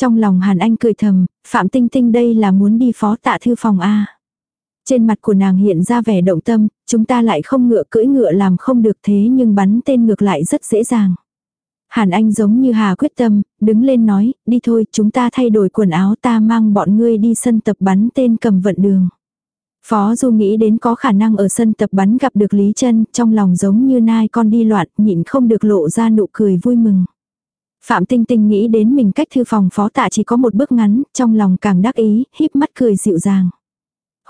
Trong lòng Hàn Anh cười thầm, Phạm Tinh Tinh đây là muốn đi phó tạ thư phòng A. Trên mặt của nàng hiện ra vẻ động tâm, chúng ta lại không ngựa cưỡi ngựa làm không được thế nhưng bắn tên ngược lại rất dễ dàng. Hàn Anh giống như Hà quyết tâm, đứng lên nói, đi thôi, chúng ta thay đổi quần áo ta mang bọn ngươi đi sân tập bắn tên cầm vận đường. Phó Du nghĩ đến có khả năng ở sân tập bắn gặp được Lý Trân, trong lòng giống như nai con đi loạn, nhịn không được lộ ra nụ cười vui mừng. Phạm Tinh Tinh nghĩ đến mình cách thư phòng phó tạ chỉ có một bước ngắn, trong lòng càng đắc ý, híp mắt cười dịu dàng.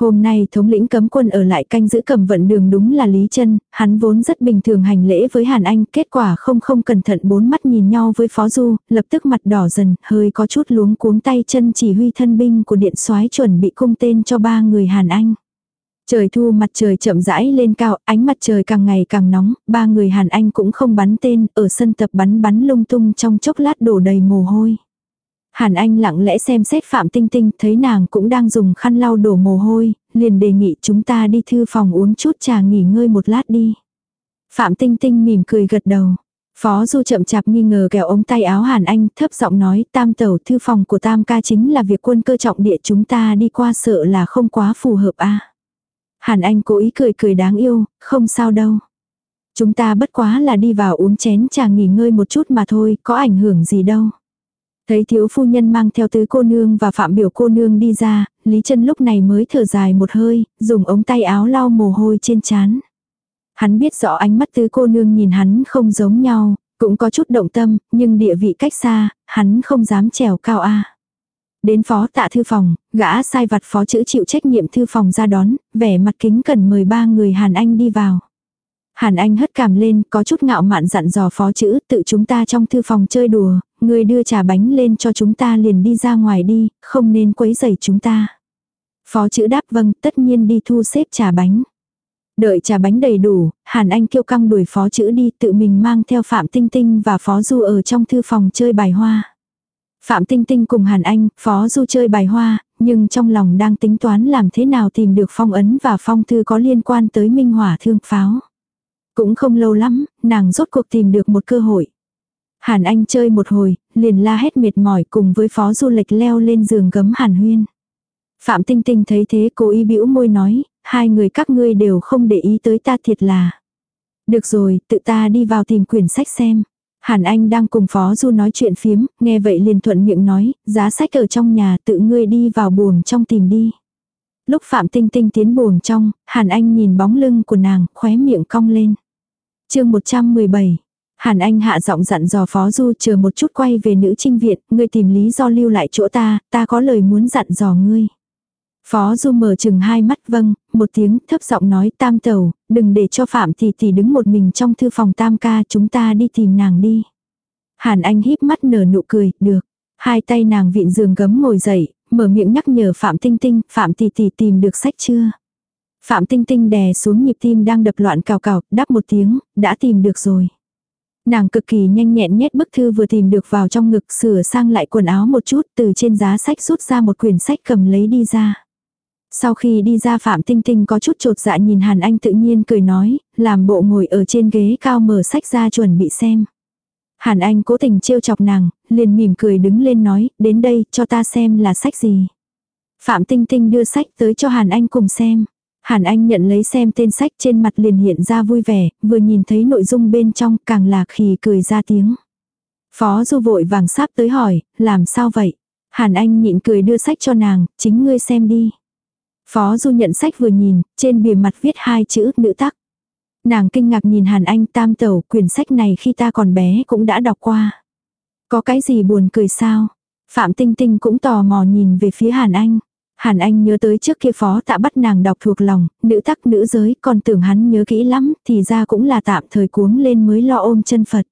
Hôm nay thống lĩnh cấm quân ở lại canh giữ cầm vận đường đúng là Lý Trân, hắn vốn rất bình thường hành lễ với Hàn Anh, kết quả không không cẩn thận bốn mắt nhìn nhau với Phó Du, lập tức mặt đỏ dần, hơi có chút luống cuống tay chân chỉ huy thân binh của điện soái chuẩn bị cung tên cho ba người Hàn Anh. Trời thu mặt trời chậm rãi lên cao, ánh mặt trời càng ngày càng nóng, ba người Hàn Anh cũng không bắn tên, ở sân tập bắn bắn lung tung trong chốc lát đổ đầy mồ hôi. Hàn Anh lặng lẽ xem xét Phạm Tinh Tinh, thấy nàng cũng đang dùng khăn lau đổ mồ hôi, liền đề nghị chúng ta đi thư phòng uống chút trà nghỉ ngơi một lát đi. Phạm Tinh Tinh mỉm cười gật đầu. Phó Du chậm chạp nghi ngờ kéo ống tay áo Hàn Anh thấp giọng nói tam tẩu thư phòng của tam ca chính là việc quân cơ trọng địa chúng ta đi qua sợ là không quá phù hợp a Hàn Anh cố ý cười cười đáng yêu, không sao đâu. Chúng ta bất quá là đi vào uống chén trà nghỉ ngơi một chút mà thôi, có ảnh hưởng gì đâu. Thấy thiếu phu nhân mang theo tứ cô nương và phạm biểu cô nương đi ra, Lý chân lúc này mới thở dài một hơi, dùng ống tay áo lau mồ hôi trên trán. Hắn biết rõ ánh mắt tứ cô nương nhìn hắn không giống nhau, cũng có chút động tâm, nhưng địa vị cách xa, hắn không dám trèo cao a. Đến phó tạ thư phòng, gã sai vặt phó chữ chịu trách nhiệm thư phòng ra đón, vẻ mặt kính cần mời ba người Hàn Anh đi vào. Hàn Anh hất cảm lên, có chút ngạo mạn dặn dò phó chữ, tự chúng ta trong thư phòng chơi đùa, người đưa trà bánh lên cho chúng ta liền đi ra ngoài đi, không nên quấy rầy chúng ta. Phó chữ đáp vâng, tất nhiên đi thu xếp trà bánh. Đợi trà bánh đầy đủ, Hàn Anh kêu căng đuổi phó chữ đi tự mình mang theo Phạm Tinh Tinh và phó du ở trong thư phòng chơi bài hoa. Phạm Tinh Tinh cùng Hàn Anh, phó du chơi bài hoa, nhưng trong lòng đang tính toán làm thế nào tìm được phong ấn và phong thư có liên quan tới minh hỏa thương pháo. Cũng không lâu lắm, nàng rốt cuộc tìm được một cơ hội. Hàn Anh chơi một hồi, liền la hét mệt mỏi cùng với phó du lịch leo lên giường gấm Hàn Huyên. Phạm Tinh Tinh thấy thế cố ý bĩu môi nói, hai người các ngươi đều không để ý tới ta thiệt là. Được rồi, tự ta đi vào tìm quyển sách xem. Hàn Anh đang cùng Phó Du nói chuyện phiếm, nghe vậy liền thuận miệng nói, giá sách ở trong nhà tự ngươi đi vào buồng trong tìm đi. Lúc Phạm Tinh Tinh tiến buồng trong, Hàn Anh nhìn bóng lưng của nàng, khóe miệng cong lên. chương 117 Hàn Anh hạ giọng dặn dò Phó Du chờ một chút quay về nữ trinh viện, ngươi tìm lý do lưu lại chỗ ta, ta có lời muốn dặn dò ngươi. Phó Du mở chừng hai mắt vâng, một tiếng thấp giọng nói tam tẩu, đừng để cho Phạm Thị Thị đứng một mình trong thư phòng tam ca chúng ta đi tìm nàng đi. Hàn Anh híp mắt nở nụ cười, được. Hai tay nàng vịn giường gấm ngồi dậy, mở miệng nhắc nhở Phạm Tinh Tinh, Phạm Tỷ Tỷ tìm được sách chưa? Phạm Tinh Tinh đè xuống nhịp tim đang đập loạn cào cào, đáp một tiếng, đã tìm được rồi. Nàng cực kỳ nhanh nhẹn nhét bức thư vừa tìm được vào trong ngực sửa sang lại quần áo một chút từ trên giá sách rút ra một quyển sách cầm lấy đi ra. Sau khi đi ra Phạm Tinh Tinh có chút trột dạ nhìn Hàn Anh tự nhiên cười nói, làm bộ ngồi ở trên ghế cao mở sách ra chuẩn bị xem. Hàn Anh cố tình trêu chọc nàng, liền mỉm cười đứng lên nói, đến đây cho ta xem là sách gì. Phạm Tinh Tinh đưa sách tới cho Hàn Anh cùng xem. Hàn Anh nhận lấy xem tên sách trên mặt liền hiện ra vui vẻ, vừa nhìn thấy nội dung bên trong càng là khì cười ra tiếng. Phó Du vội vàng sắp tới hỏi, làm sao vậy? Hàn Anh nhịn cười đưa sách cho nàng, chính ngươi xem đi. Phó Du nhận sách vừa nhìn, trên bìa mặt viết hai chữ nữ tắc. Nàng kinh ngạc nhìn Hàn Anh tam tẩu, quyển sách này khi ta còn bé cũng đã đọc qua. Có cái gì buồn cười sao? Phạm Tinh Tinh cũng tò mò nhìn về phía Hàn Anh. Hàn Anh nhớ tới trước kia phó tạ bắt nàng đọc thuộc lòng, nữ tắc nữ giới, còn tưởng hắn nhớ kỹ lắm, thì ra cũng là tạm thời cuống lên mới lo ôm chân Phật.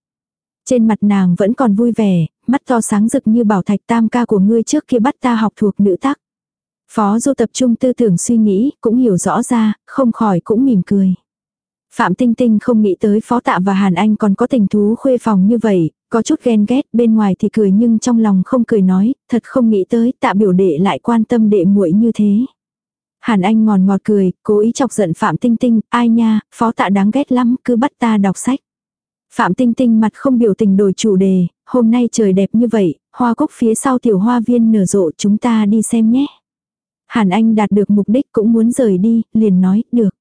Trên mặt nàng vẫn còn vui vẻ, mắt to sáng rực như bảo thạch tam ca của ngươi trước kia bắt ta học thuộc nữ tắc. Phó Du tập trung tư tưởng suy nghĩ, cũng hiểu rõ ra, không khỏi cũng mỉm cười. Phạm Tinh Tinh không nghĩ tới Phó Tạ và Hàn Anh còn có tình thú khuê phòng như vậy, có chút ghen ghét, bên ngoài thì cười nhưng trong lòng không cười nói, thật không nghĩ tới Tạ biểu đệ lại quan tâm đệ muội như thế. Hàn Anh ngòn ngọt cười, cố ý chọc giận Phạm Tinh Tinh, ai nha, Phó Tạ đáng ghét lắm, cứ bắt ta đọc sách. Phạm Tinh Tinh mặt không biểu tình đổi chủ đề, hôm nay trời đẹp như vậy, hoa cúc phía sau tiểu hoa viên nở rộ chúng ta đi xem nhé. Hàn Anh đạt được mục đích cũng muốn rời đi, liền nói, được.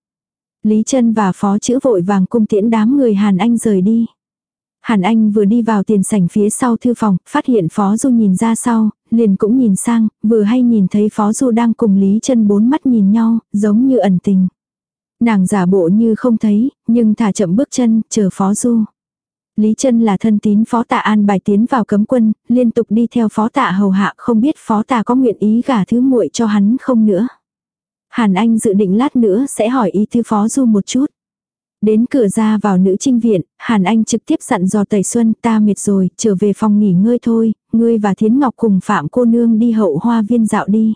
Lý Trân và phó chữ vội vàng cung tiễn đám người Hàn Anh rời đi. Hàn Anh vừa đi vào tiền sảnh phía sau thư phòng, phát hiện Phó Du nhìn ra sau, liền cũng nhìn sang, vừa hay nhìn thấy Phó Du đang cùng Lý Trân bốn mắt nhìn nhau, giống như ẩn tình. Nàng giả bộ như không thấy, nhưng thả chậm bước chân, chờ Phó Du. Lý Trân là thân tín phó tạ an bài tiến vào cấm quân, liên tục đi theo phó tạ hầu hạ không biết phó tạ có nguyện ý gả thứ muội cho hắn không nữa. Hàn Anh dự định lát nữa sẽ hỏi ý thư phó du một chút. Đến cửa ra vào nữ trinh viện, Hàn Anh trực tiếp dặn dò Tẩy Xuân ta mệt rồi, trở về phòng nghỉ ngơi thôi, ngươi và Thiến Ngọc cùng Phạm cô nương đi hậu hoa viên dạo đi.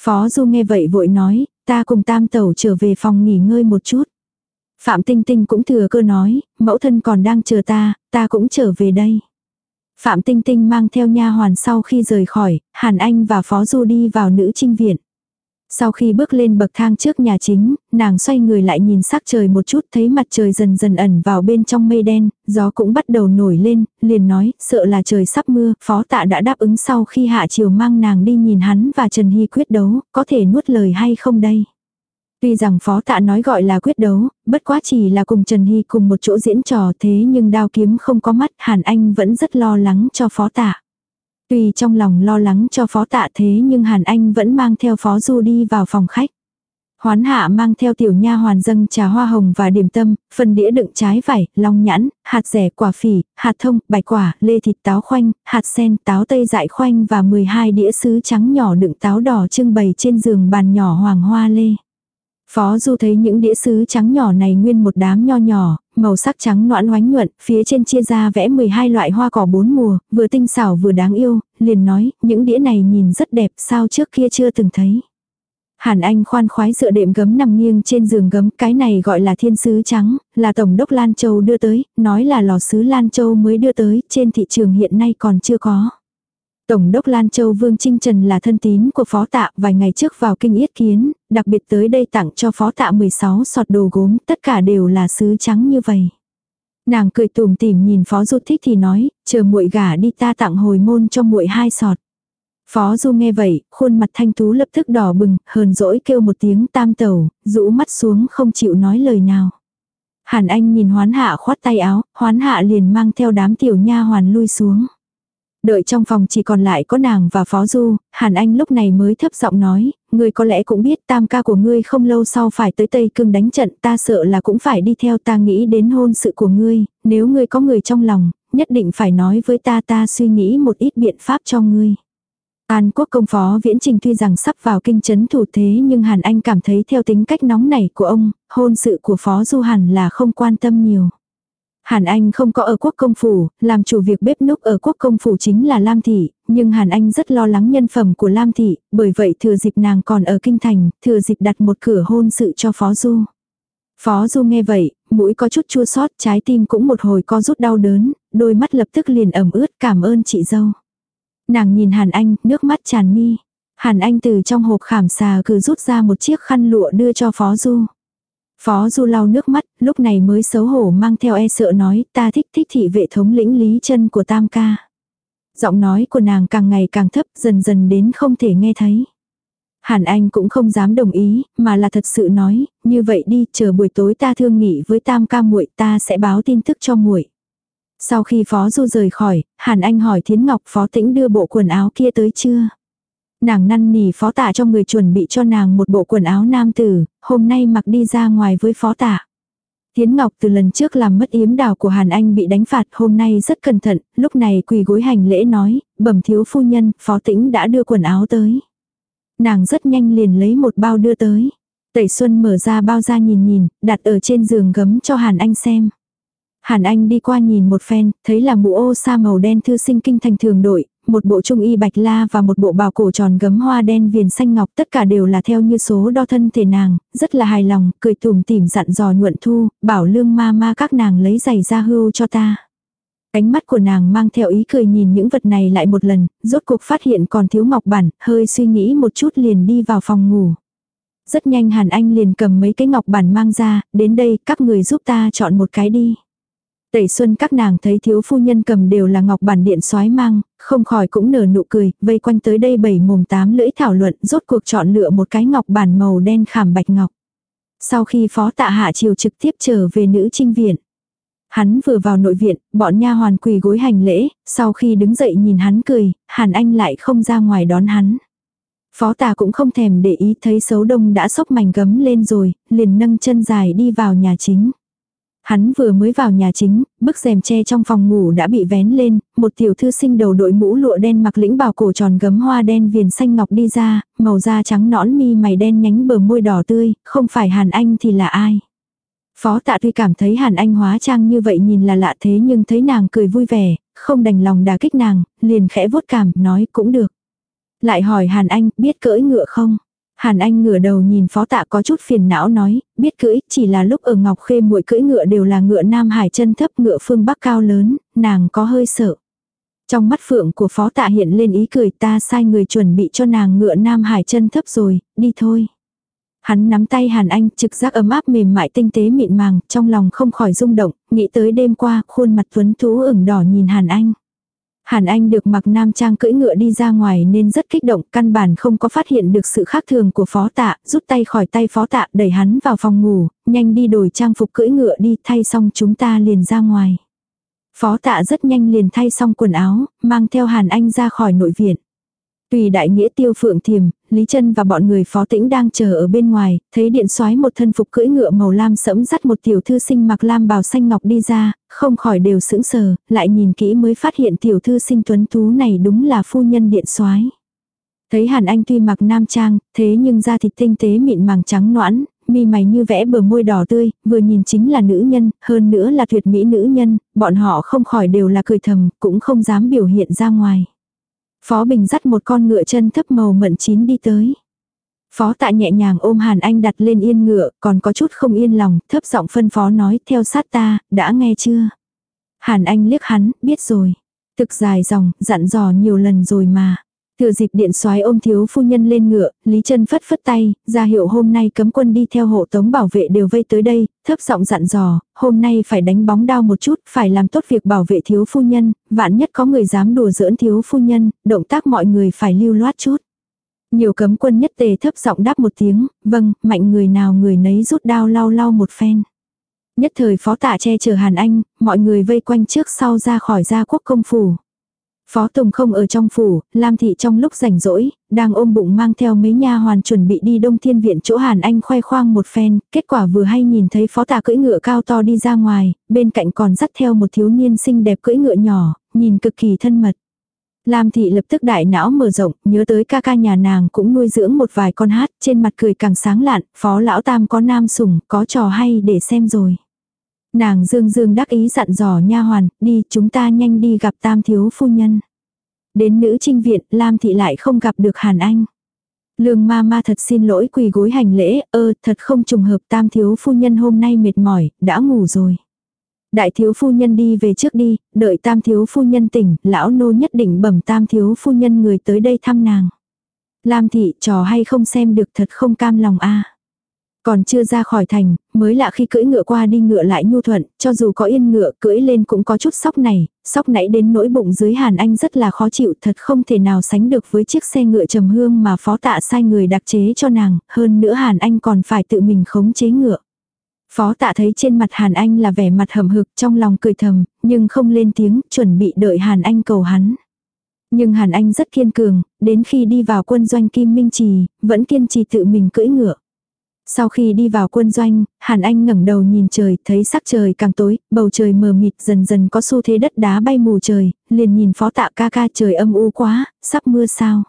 Phó Du nghe vậy vội nói, ta cùng tam tẩu trở về phòng nghỉ ngơi một chút. Phạm Tinh Tinh cũng thừa cơ nói, mẫu thân còn đang chờ ta, ta cũng trở về đây. Phạm Tinh Tinh mang theo nha hoàn sau khi rời khỏi, Hàn Anh và Phó Du đi vào nữ trinh viện. Sau khi bước lên bậc thang trước nhà chính, nàng xoay người lại nhìn sắc trời một chút thấy mặt trời dần dần ẩn vào bên trong mây đen, gió cũng bắt đầu nổi lên, liền nói, sợ là trời sắp mưa, phó tạ đã đáp ứng sau khi hạ chiều mang nàng đi nhìn hắn và Trần Hy quyết đấu, có thể nuốt lời hay không đây. Tuy rằng phó tạ nói gọi là quyết đấu, bất quá chỉ là cùng Trần Hy cùng một chỗ diễn trò thế nhưng đao kiếm không có mắt, Hàn Anh vẫn rất lo lắng cho phó tạ. Tuy trong lòng lo lắng cho phó tạ thế nhưng Hàn Anh vẫn mang theo phó du đi vào phòng khách. Hoán hạ mang theo tiểu nha hoàn dâng trà hoa hồng và điểm tâm, phần đĩa đựng trái vải, long nhãn, hạt rẻ quả phỉ, hạt thông, bạch quả, lê thịt táo khoanh, hạt sen, táo tây dại khoanh và 12 đĩa sứ trắng nhỏ đựng táo đỏ trưng bày trên giường bàn nhỏ hoàng hoa lê. Phó Du thấy những đĩa sứ trắng nhỏ này nguyên một đám nho nhỏ, màu sắc trắng noãn oánh nhuận, phía trên chia ra vẽ 12 loại hoa cỏ bốn mùa, vừa tinh xảo vừa đáng yêu, liền nói, những đĩa này nhìn rất đẹp, sao trước kia chưa từng thấy. Hàn Anh khoan khoái dựa đệm gấm nằm nghiêng trên giường gấm, cái này gọi là thiên sứ trắng, là Tổng đốc Lan Châu đưa tới, nói là lò sứ Lan Châu mới đưa tới, trên thị trường hiện nay còn chưa có. Tổng đốc Lan Châu Vương Trinh Trần là thân tín của phó tạ vài ngày trước vào kinh yết kiến, đặc biệt tới đây tặng cho phó tạ 16 sọt đồ gốm, tất cả đều là sứ trắng như vậy. Nàng cười tủm tỉm nhìn phó du thích thì nói, chờ muội gả đi ta tặng hồi môn cho muội hai sọt. Phó du nghe vậy, khuôn mặt thanh tú lập tức đỏ bừng, hờn dỗi kêu một tiếng tam tẩu, rũ mắt xuống không chịu nói lời nào. Hàn Anh nhìn hoán hạ khoát tay áo, hoán hạ liền mang theo đám tiểu nha hoàn lui xuống. Đợi trong phòng chỉ còn lại có nàng và Phó Du, Hàn Anh lúc này mới thấp giọng nói, ngươi có lẽ cũng biết tam ca của ngươi không lâu sau phải tới Tây Cương đánh trận ta sợ là cũng phải đi theo ta nghĩ đến hôn sự của ngươi, nếu ngươi có người trong lòng, nhất định phải nói với ta ta suy nghĩ một ít biện pháp cho ngươi. An quốc công phó viễn trình tuy rằng sắp vào kinh chấn thủ thế nhưng Hàn Anh cảm thấy theo tính cách nóng nảy của ông, hôn sự của phó du hẳn là không quan tâm nhiều. Hàn Anh không có ở quốc công phủ, làm chủ việc bếp núc ở quốc công phủ chính là Lam Thị, nhưng Hàn Anh rất lo lắng nhân phẩm của Lam Thị, bởi vậy thừa dịp nàng còn ở kinh thành, thừa dịp đặt một cửa hôn sự cho Phó Du. Phó Du nghe vậy, mũi có chút chua xót, trái tim cũng một hồi co rút đau đớn, đôi mắt lập tức liền ẩm ướt cảm ơn chị dâu. Nàng nhìn Hàn Anh, nước mắt tràn mi. Hàn Anh từ trong hộp khảm xà cứ rút ra một chiếc khăn lụa đưa cho Phó Du. Phó Du lau nước mắt, lúc này mới xấu hổ mang theo e sợ nói ta thích thích thị vệ thống lĩnh lý chân của tam ca. Giọng nói của nàng càng ngày càng thấp dần dần đến không thể nghe thấy. Hàn Anh cũng không dám đồng ý, mà là thật sự nói, như vậy đi, chờ buổi tối ta thương nghị với Tam ca muội, ta sẽ báo tin tức cho muội. Sau khi Phó Du rời khỏi, Hàn Anh hỏi Thiến Ngọc Phó Tĩnh đưa bộ quần áo kia tới chưa? Nàng năn nỉ Phó Tạ cho người chuẩn bị cho nàng một bộ quần áo nam tử, hôm nay mặc đi ra ngoài với Phó Tạ. Thiến Ngọc từ lần trước làm mất yếm đào của Hàn Anh bị đánh phạt hôm nay rất cẩn thận, lúc này quỳ gối hành lễ nói, bẩm thiếu phu nhân, Phó Tĩnh đã đưa quần áo tới. Nàng rất nhanh liền lấy một bao đưa tới. Tẩy Xuân mở ra bao ra nhìn nhìn, đặt ở trên giường gấm cho Hàn Anh xem. Hàn Anh đi qua nhìn một phen, thấy là mũ ô sa màu đen thư sinh kinh thành thường đội, một bộ trung y bạch la và một bộ bào cổ tròn gấm hoa đen viền xanh ngọc tất cả đều là theo như số đo thân thể nàng, rất là hài lòng, cười tùm tìm dặn dò nhuận thu, bảo lương ma ma các nàng lấy giày ra hưu cho ta. Ánh mắt của nàng mang theo ý cười nhìn những vật này lại một lần, rốt cuộc phát hiện còn thiếu ngọc bản, hơi suy nghĩ một chút liền đi vào phòng ngủ. Rất nhanh Hàn Anh liền cầm mấy cái ngọc bản mang ra, đến đây các người giúp ta chọn một cái đi. Tẩy xuân các nàng thấy thiếu phu nhân cầm đều là ngọc bản điện soái mang, không khỏi cũng nở nụ cười, vây quanh tới đây bảy mồm tám lưỡi thảo luận rốt cuộc chọn lựa một cái ngọc bản màu đen khảm bạch ngọc. Sau khi phó tạ hạ chiều trực tiếp trở về nữ trinh viện. Hắn vừa vào nội viện, bọn nha hoàn quỳ gối hành lễ, sau khi đứng dậy nhìn hắn cười, Hàn Anh lại không ra ngoài đón hắn. Phó tà cũng không thèm để ý thấy xấu đông đã sốc mảnh gấm lên rồi, liền nâng chân dài đi vào nhà chính. Hắn vừa mới vào nhà chính, bức rèm che trong phòng ngủ đã bị vén lên, một tiểu thư sinh đầu đội mũ lụa đen mặc lĩnh bào cổ tròn gấm hoa đen viền xanh ngọc đi ra, màu da trắng nõn mi mày đen nhánh bờ môi đỏ tươi, không phải Hàn Anh thì là ai. Phó tạ tuy cảm thấy Hàn Anh hóa trang như vậy nhìn là lạ thế nhưng thấy nàng cười vui vẻ, không đành lòng đà kích nàng, liền khẽ vuốt cảm, nói cũng được. Lại hỏi Hàn Anh, biết cưỡi ngựa không? Hàn Anh ngửa đầu nhìn phó tạ có chút phiền não nói, biết cưỡi, chỉ là lúc ở Ngọc Khê muội cưỡi ngựa đều là ngựa Nam Hải chân thấp ngựa phương Bắc cao lớn, nàng có hơi sợ. Trong mắt phượng của phó tạ hiện lên ý cười ta sai người chuẩn bị cho nàng ngựa Nam Hải chân thấp rồi, đi thôi. Hắn nắm tay Hàn Anh trực giác ấm áp mềm mại tinh tế mịn màng, trong lòng không khỏi rung động, nghĩ tới đêm qua, khuôn mặt tuấn tú ửng đỏ nhìn Hàn Anh. Hàn Anh được mặc nam trang cưỡi ngựa đi ra ngoài nên rất kích động, căn bản không có phát hiện được sự khác thường của phó tạ, rút tay khỏi tay phó tạ, đẩy hắn vào phòng ngủ, nhanh đi đổi trang phục cưỡi ngựa đi, thay xong chúng ta liền ra ngoài. Phó tạ rất nhanh liền thay xong quần áo, mang theo Hàn Anh ra khỏi nội viện. Tùy đại nghĩa tiêu phượng thiềm, Lý chân và bọn người phó tĩnh đang chờ ở bên ngoài, thấy điện soái một thân phục cưỡi ngựa màu lam sẫm dắt một tiểu thư sinh mặc lam bào xanh ngọc đi ra, không khỏi đều sững sờ, lại nhìn kỹ mới phát hiện tiểu thư sinh tuấn tú này đúng là phu nhân điện soái. Thấy Hàn Anh tuy mặc nam trang, thế nhưng da thịt tinh tế mịn màng trắng noãn, mi mày như vẽ bờ môi đỏ tươi, vừa nhìn chính là nữ nhân, hơn nữa là tuyệt mỹ nữ nhân, bọn họ không khỏi đều là cười thầm, cũng không dám biểu hiện ra ngoài. Phó Bình dắt một con ngựa chân thấp màu mận chín đi tới. Phó tạ nhẹ nhàng ôm Hàn Anh đặt lên yên ngựa, còn có chút không yên lòng, thấp giọng phân phó nói, theo sát ta, đã nghe chưa? Hàn Anh liếc hắn, biết rồi. Thực dài dòng, dặn dò nhiều lần rồi mà. Thừa dịp điện soái ôm thiếu phu nhân lên ngựa, Lý chân phất phất tay, ra hiệu hôm nay cấm quân đi theo hộ tống bảo vệ đều vây tới đây, thấp giọng dặn dò, hôm nay phải đánh bóng đao một chút, phải làm tốt việc bảo vệ thiếu phu nhân, vạn nhất có người dám đùa giỡn thiếu phu nhân, động tác mọi người phải lưu loát chút. Nhiều cấm quân nhất tề thấp giọng đáp một tiếng, vâng, mạnh người nào người nấy rút đao lau lau một phen. Nhất thời phó tạ che chở Hàn Anh, mọi người vây quanh trước sau ra khỏi gia quốc công phủ. Phó Tùng không ở trong phủ, Lam Thị trong lúc rảnh rỗi, đang ôm bụng mang theo mấy nha hoàn chuẩn bị đi Đông Thiên Viện chỗ Hàn Anh khoe khoang một phen, kết quả vừa hay nhìn thấy phó tà cưỡi ngựa cao to đi ra ngoài, bên cạnh còn dắt theo một thiếu niên xinh đẹp cưỡi ngựa nhỏ, nhìn cực kỳ thân mật. Lam Thị lập tức đại não mở rộng, nhớ tới ca ca nhà nàng cũng nuôi dưỡng một vài con hát, trên mặt cười càng sáng lạn, phó lão tam có nam sủng, có trò hay để xem rồi. Nàng dương dương đắc ý dặn dò nha hoàn, đi chúng ta nhanh đi gặp tam thiếu phu nhân. Đến nữ trinh viện, Lam thị lại không gặp được Hàn Anh. Lương ma ma thật xin lỗi quỳ gối hành lễ, ơ thật không trùng hợp tam thiếu phu nhân hôm nay mệt mỏi, đã ngủ rồi. Đại thiếu phu nhân đi về trước đi, đợi tam thiếu phu nhân tỉnh, lão nô nhất định bẩm tam thiếu phu nhân người tới đây thăm nàng. Lam thị trò hay không xem được thật không cam lòng a còn chưa ra khỏi thành, mới lạ khi cưỡi ngựa qua đi ngựa lại nhu thuận, cho dù có yên ngựa cưỡi lên cũng có chút sóc này, sóc nãy đến nỗi bụng dưới Hàn Anh rất là khó chịu thật không thể nào sánh được với chiếc xe ngựa trầm hương mà phó tạ sai người đặc chế cho nàng, hơn nữa Hàn Anh còn phải tự mình khống chế ngựa. Phó tạ thấy trên mặt Hàn Anh là vẻ mặt hầm hực trong lòng cười thầm, nhưng không lên tiếng, chuẩn bị đợi Hàn Anh cầu hắn. Nhưng Hàn Anh rất kiên cường, đến khi đi vào quân doanh Kim Minh Trì, vẫn kiên trì tự mình cưỡi ngựa. Sau khi đi vào quân doanh, Hàn Anh ngẩng đầu nhìn trời, thấy sắc trời càng tối, bầu trời mờ mịt dần dần có xu thế đất đá bay mù trời, liền nhìn phó tạ ca ca trời âm u quá, sắp mưa sao.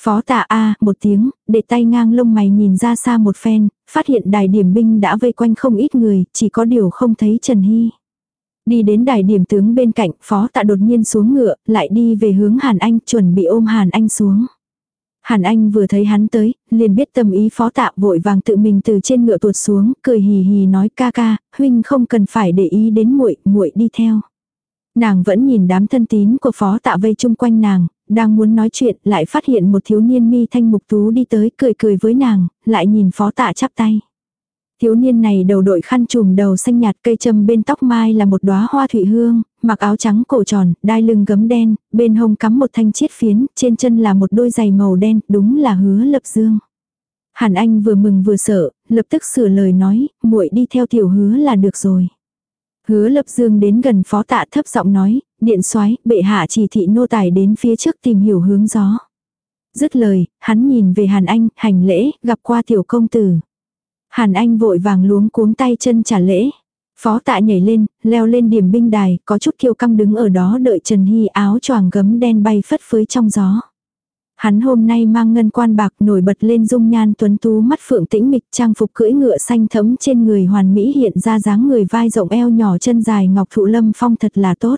Phó tạ A một tiếng, để tay ngang lông mày nhìn ra xa một phen, phát hiện đài điểm binh đã vây quanh không ít người, chỉ có điều không thấy Trần Hy. Đi đến đài điểm tướng bên cạnh, phó tạ đột nhiên xuống ngựa, lại đi về hướng Hàn Anh, chuẩn bị ôm Hàn Anh xuống. Hàn Anh vừa thấy hắn tới, liền biết tâm ý phó tạ vội vàng tự mình từ trên ngựa tuột xuống, cười hì hì nói ca ca, huynh không cần phải để ý đến muội, muội đi theo. Nàng vẫn nhìn đám thân tín của phó tạ vây chung quanh nàng, đang muốn nói chuyện lại phát hiện một thiếu niên mi thanh mục tú đi tới cười cười với nàng, lại nhìn phó tạ chắp tay. Thiếu niên này đầu đội khăn trùm đầu xanh nhạt cây châm bên tóc mai là một đóa hoa thủy hương, mặc áo trắng cổ tròn, đai lưng gấm đen, bên hông cắm một thanh chiết phiến, trên chân là một đôi giày màu đen, đúng là hứa lập dương. Hàn Anh vừa mừng vừa sợ, lập tức sửa lời nói, muội đi theo tiểu hứa là được rồi. Hứa lập dương đến gần phó tạ thấp giọng nói, điện soái bệ hạ chỉ thị nô tài đến phía trước tìm hiểu hướng gió. Dứt lời, hắn nhìn về Hàn Anh, hành lễ, gặp qua tiểu công tử. Hàn Anh vội vàng luống cuống tay chân trả lễ. Phó tạ nhảy lên, leo lên điểm binh đài, có chút kiêu căng đứng ở đó đợi Trần Hy áo choàng gấm đen bay phất phới trong gió. Hắn hôm nay mang ngân quan bạc nổi bật lên dung nhan tuấn tú mắt phượng tĩnh mịch trang phục cưỡi ngựa xanh thấm trên người hoàn mỹ hiện ra dáng người vai rộng eo nhỏ chân dài ngọc thụ lâm phong thật là tốt.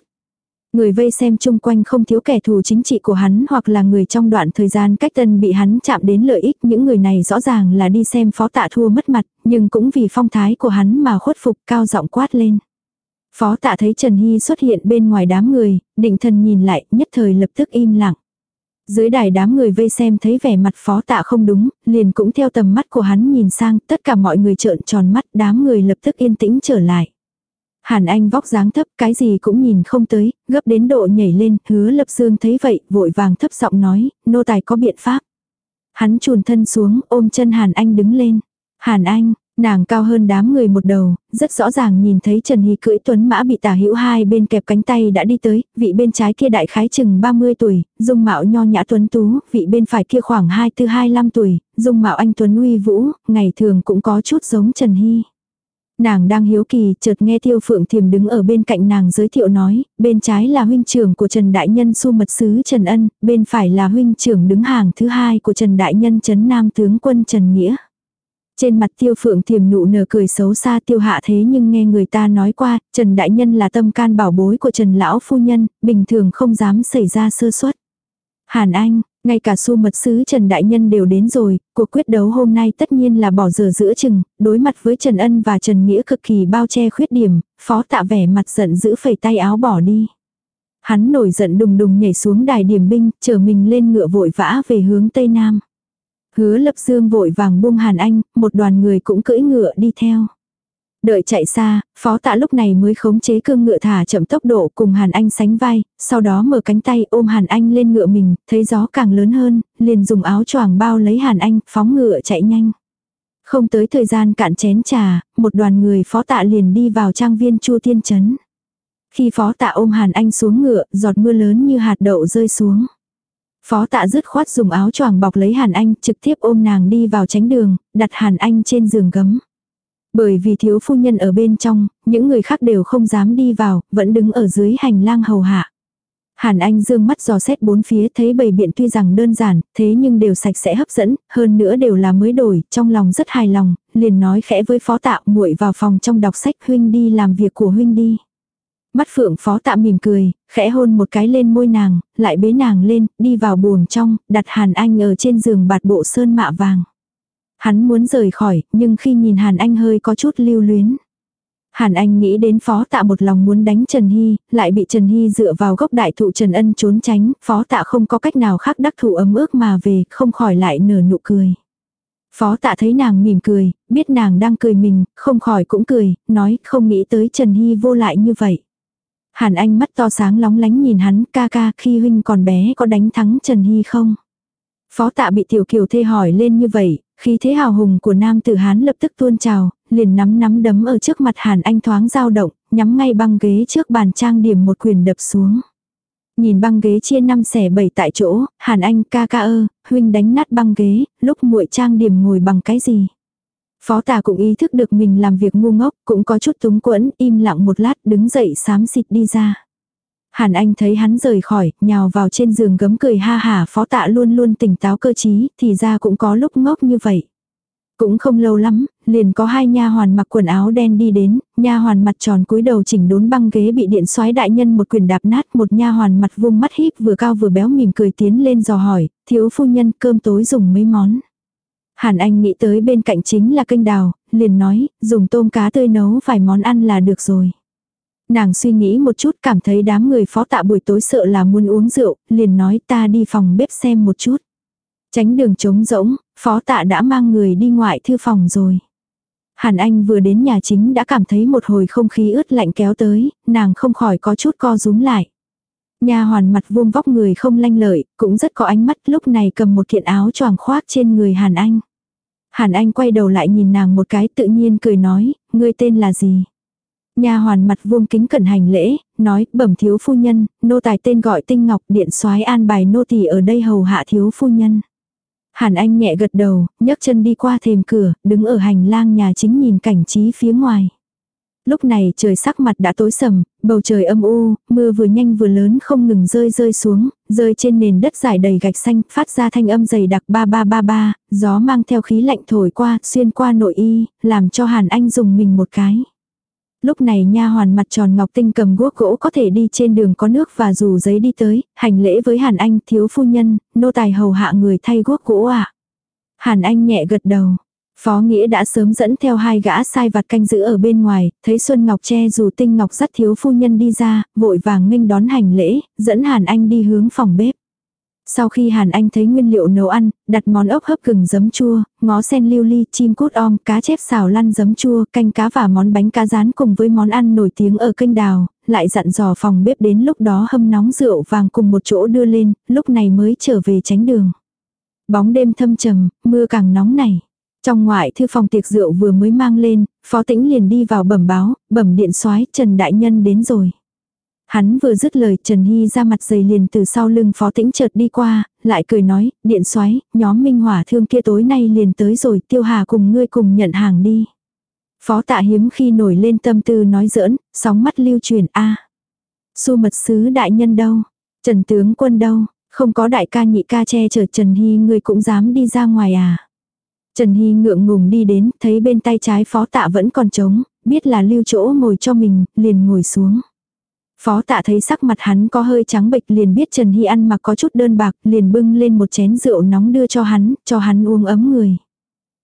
Người vây xem chung quanh không thiếu kẻ thù chính trị của hắn hoặc là người trong đoạn thời gian cách tân bị hắn chạm đến lợi ích. Những người này rõ ràng là đi xem phó tạ thua mất mặt, nhưng cũng vì phong thái của hắn mà khuất phục cao giọng quát lên. Phó tạ thấy Trần Hy xuất hiện bên ngoài đám người, định thần nhìn lại, nhất thời lập tức im lặng. Dưới đài đám người vây xem thấy vẻ mặt phó tạ không đúng, liền cũng theo tầm mắt của hắn nhìn sang, tất cả mọi người trợn tròn mắt, đám người lập tức yên tĩnh trở lại. Hàn Anh vóc dáng thấp, cái gì cũng nhìn không tới, gấp đến độ nhảy lên, hứa lập dương thấy vậy, vội vàng thấp giọng nói, nô tài có biện pháp. Hắn chùn thân xuống, ôm chân Hàn Anh đứng lên. Hàn Anh, nàng cao hơn đám người một đầu, rất rõ ràng nhìn thấy Trần Hy cưỡi tuấn mã bị tả hữu hai bên kẹp cánh tay đã đi tới, vị bên trái kia đại khái chừng 30 tuổi, dung mạo nho nhã tuấn tú, vị bên phải kia khoảng 24-25 tuổi, dung mạo anh tuấn uy vũ, ngày thường cũng có chút giống Trần Hy. Nàng đang hiếu kỳ, chợt nghe Tiêu Phượng Thiềm đứng ở bên cạnh nàng giới thiệu nói, bên trái là huynh trưởng của Trần Đại Nhân su mật sứ Trần Ân, bên phải là huynh trưởng đứng hàng thứ hai của Trần Đại Nhân Trấn Nam tướng quân Trần Nghĩa. Trên mặt Tiêu Phượng Thiềm nụ nở cười xấu xa Tiêu Hạ thế nhưng nghe người ta nói qua, Trần Đại Nhân là tâm can bảo bối của Trần Lão Phu Nhân, bình thường không dám xảy ra sơ suất. Hàn Anh, ngay cả su mật sứ Trần Đại Nhân đều đến rồi, cuộc quyết đấu hôm nay tất nhiên là bỏ giờ giữa chừng, đối mặt với Trần Ân và Trần Nghĩa cực kỳ bao che khuyết điểm, phó tạ vẻ mặt giận giữ phẩy tay áo bỏ đi. Hắn nổi giận đùng đùng nhảy xuống đài điểm binh, chờ mình lên ngựa vội vã về hướng Tây Nam. Hứa lập dương vội vàng buông Hàn Anh, một đoàn người cũng cưỡi ngựa đi theo. Đợi chạy xa, phó tạ lúc này mới khống chế cương ngựa thả chậm tốc độ cùng Hàn Anh sánh vai, sau đó mở cánh tay ôm Hàn Anh lên ngựa mình, thấy gió càng lớn hơn, liền dùng áo choàng bao lấy Hàn Anh, phóng ngựa chạy nhanh. Không tới thời gian cạn chén trà, một đoàn người phó tạ liền đi vào trang viên Chu Tiên Trấn. Khi phó tạ ôm Hàn Anh xuống ngựa, giọt mưa lớn như hạt đậu rơi xuống. Phó tạ dứt khoát dùng áo choàng bọc lấy Hàn Anh, trực tiếp ôm nàng đi vào tránh đường, đặt Hàn Anh trên giường gấm. Bởi vì thiếu phu nhân ở bên trong, những người khác đều không dám đi vào, vẫn đứng ở dưới hành lang hầu hạ. Hàn Anh dương mắt dò xét bốn phía thấy bầy biện tuy rằng đơn giản, thế nhưng đều sạch sẽ hấp dẫn, hơn nữa đều là mới đổi, trong lòng rất hài lòng, liền nói khẽ với phó tạ muội vào phòng trong đọc sách huynh đi làm việc của huynh đi. Mắt phượng phó tạ mỉm cười, khẽ hôn một cái lên môi nàng, lại bế nàng lên, đi vào buồng trong, đặt Hàn Anh ở trên giường bạt bộ sơn mạ vàng. Hắn muốn rời khỏi, nhưng khi nhìn Hàn Anh hơi có chút lưu luyến. Hàn Anh nghĩ đến phó tạ một lòng muốn đánh Trần Hy, lại bị Trần Hy dựa vào gốc đại thụ Trần Ân trốn tránh, phó tạ không có cách nào khác đắc thủ ấm ước mà về, không khỏi lại nở nụ cười. Phó tạ thấy nàng mỉm cười, biết nàng đang cười mình, không khỏi cũng cười, nói không nghĩ tới Trần Hy vô lại như vậy. Hàn Anh mắt to sáng lóng lánh nhìn hắn ca ca khi huynh còn bé có đánh thắng Trần Hy không? Phó tạ bị tiểu kiều thê hỏi lên như vậy, khí thế hào hùng của nam tử hán lập tức tuôn trào, liền nắm nắm đấm ở trước mặt Hàn Anh thoáng dao động, nhắm ngay băng ghế trước bàn trang điểm một quyền đập xuống. Nhìn băng ghế chia năm xẻ bảy tại chỗ, Hàn Anh ca ca ơ, huynh đánh nát băng ghế, lúc muội trang điểm ngồi bằng cái gì? Phó tà cũng ý thức được mình làm việc ngu ngốc, cũng có chút túng quẫn, im lặng một lát đứng dậy xám xịt đi ra. Hàn Anh thấy hắn rời khỏi, nhào vào trên giường gấm cười ha hà phó tạ luôn luôn tỉnh táo cơ trí, thì ra cũng có lúc ngốc như vậy. Cũng không lâu lắm, liền có hai nha hoàn mặc quần áo đen đi đến, nha hoàn mặt tròn cúi đầu chỉnh đốn băng ghế bị điện xoáy đại nhân một quyền đạp nát, một nha hoàn mặt vuông mắt híp vừa cao vừa béo mỉm cười tiến lên dò hỏi, thiếu phu nhân cơm tối dùng mấy món. Hàn Anh nghĩ tới bên cạnh chính là kênh đào, liền nói, dùng tôm cá tươi nấu vài món ăn là được rồi. Nàng suy nghĩ một chút cảm thấy đám người phó tạ buổi tối sợ là muốn uống rượu, liền nói ta đi phòng bếp xem một chút. Tránh đường trống rỗng, phó tạ đã mang người đi ngoại thư phòng rồi. Hàn Anh vừa đến nhà chính đã cảm thấy một hồi không khí ướt lạnh kéo tới, nàng không khỏi có chút co rúm lại. Nhà hoàn mặt vuông vóc người không lanh lợi, cũng rất có ánh mắt lúc này cầm một kiện áo choàng khoác trên người Hàn Anh. Hàn Anh quay đầu lại nhìn nàng một cái tự nhiên cười nói, ngươi tên là gì? Nhà hoàn mặt vuông kính cẩn hành lễ, nói, bẩm thiếu phu nhân, nô tài tên gọi tinh ngọc điện soái an bài nô tỳ ở đây hầu hạ thiếu phu nhân. Hàn Anh nhẹ gật đầu, nhấc chân đi qua thềm cửa, đứng ở hành lang nhà chính nhìn cảnh trí phía ngoài. Lúc này trời sắc mặt đã tối sầm, bầu trời âm u, mưa vừa nhanh vừa lớn không ngừng rơi rơi xuống, rơi trên nền đất dài đầy gạch xanh, phát ra thanh âm dày đặc ba ba ba ba, gió mang theo khí lạnh thổi qua, xuyên qua nội y, làm cho Hàn Anh dùng mình một cái. Lúc này nha hoàn mặt tròn ngọc tinh cầm guốc gỗ có thể đi trên đường có nước và dù giấy đi tới, hành lễ với Hàn Anh thiếu phu nhân, nô tài hầu hạ người thay guốc gỗ ạ. À. Hàn Anh nhẹ gật đầu. Phó Nghĩa đã sớm dẫn theo hai gã sai vặt canh giữ ở bên ngoài, thấy Xuân Ngọc che dù tinh ngọc dắt thiếu phu nhân đi ra, vội vàng nghênh đón hành lễ, dẫn Hàn Anh đi hướng phòng bếp. Sau khi Hàn Anh thấy nguyên liệu nấu ăn, đặt món ốc hấp gừng giấm chua, ngó sen lưu ly, chim cút om, cá chép xào lăn giấm chua, canh cá và món bánh cá rán cùng với món ăn nổi tiếng ở kênh đào, lại dặn dò phòng bếp đến lúc đó hâm nóng rượu vàng cùng một chỗ đưa lên, lúc này mới trở về tránh đường. Bóng đêm thâm trầm, mưa càng nóng này. Trong ngoại thư phòng tiệc rượu vừa mới mang lên, phó tĩnh liền đi vào bẩm báo, bẩm điện soái Trần Đại Nhân đến rồi. Hắn vừa dứt lời Trần Hy ra mặt dày liền từ sau lưng phó tĩnh chợt đi qua, lại cười nói, điện xoáy, nhóm minh hỏa thương kia tối nay liền tới rồi tiêu hà cùng ngươi cùng nhận hàng đi. Phó tạ hiếm khi nổi lên tâm tư nói giỡn, sóng mắt lưu truyền a à. Su mật sứ đại nhân đâu? Trần tướng quân đâu? Không có đại ca nhị ca che chở Trần Hy ngươi cũng dám đi ra ngoài à? Trần Hy ngượng ngùng đi đến, thấy bên tay trái phó tạ vẫn còn trống, biết là lưu chỗ ngồi cho mình, liền ngồi xuống. Phó tạ thấy sắc mặt hắn có hơi trắng bệch liền biết Trần Hy ăn mặc có chút đơn bạc, liền bưng lên một chén rượu nóng đưa cho hắn, cho hắn uống ấm người.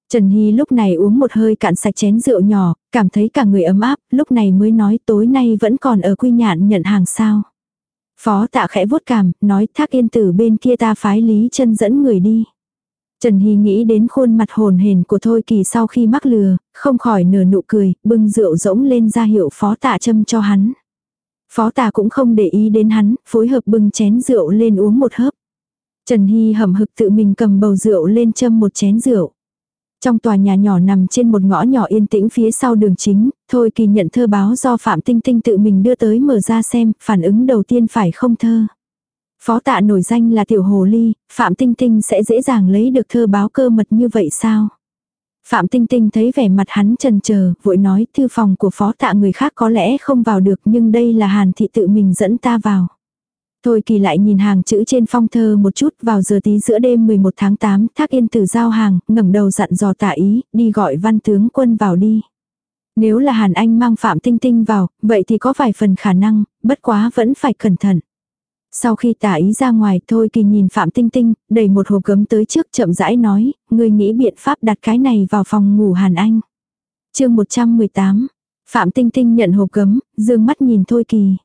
Trần Hy lúc này uống một hơi cạn sạch chén rượu nhỏ, cảm thấy cả người ấm áp, lúc này mới nói tối nay vẫn còn ở quy nhạn nhận hàng sao. Phó tạ khẽ vuốt cảm, nói thác yên tử bên kia ta phái lý chân dẫn người đi. Trần Hy nghĩ đến khuôn mặt hồn hền của Thôi Kỳ sau khi mắc lừa, không khỏi nửa nụ cười, bưng rượu rỗng lên ra hiệu phó tạ châm cho hắn. Phó tà cũng không để ý đến hắn, phối hợp bưng chén rượu lên uống một hớp. Trần Hy hầm hực tự mình cầm bầu rượu lên châm một chén rượu. Trong tòa nhà nhỏ nằm trên một ngõ nhỏ yên tĩnh phía sau đường chính, Thôi Kỳ nhận thơ báo do Phạm Tinh Tinh tự mình đưa tới mở ra xem, phản ứng đầu tiên phải không thơ. Phó tạ nổi danh là tiểu hồ ly, Phạm Tinh Tinh sẽ dễ dàng lấy được thơ báo cơ mật như vậy sao? Phạm Tinh Tinh thấy vẻ mặt hắn trần chờ vội nói thư phòng của phó tạ người khác có lẽ không vào được nhưng đây là hàn thị tự mình dẫn ta vào. Thôi kỳ lại nhìn hàng chữ trên phong thơ một chút vào giờ tí giữa đêm 11 tháng 8 thác yên tử giao hàng, ngẩng đầu dặn dò tạ ý, đi gọi văn tướng quân vào đi. Nếu là Hàn Anh mang Phạm Tinh Tinh vào, vậy thì có vài phần khả năng, bất quá vẫn phải cẩn thận. Sau khi tả ý ra ngoài thôi kỳ nhìn Phạm Tinh Tinh, đẩy một hộp gấm tới trước chậm rãi nói, người nghĩ biện pháp đặt cái này vào phòng ngủ Hàn Anh. chương 118, Phạm Tinh Tinh nhận hộp gấm, dương mắt nhìn Thôi Kỳ.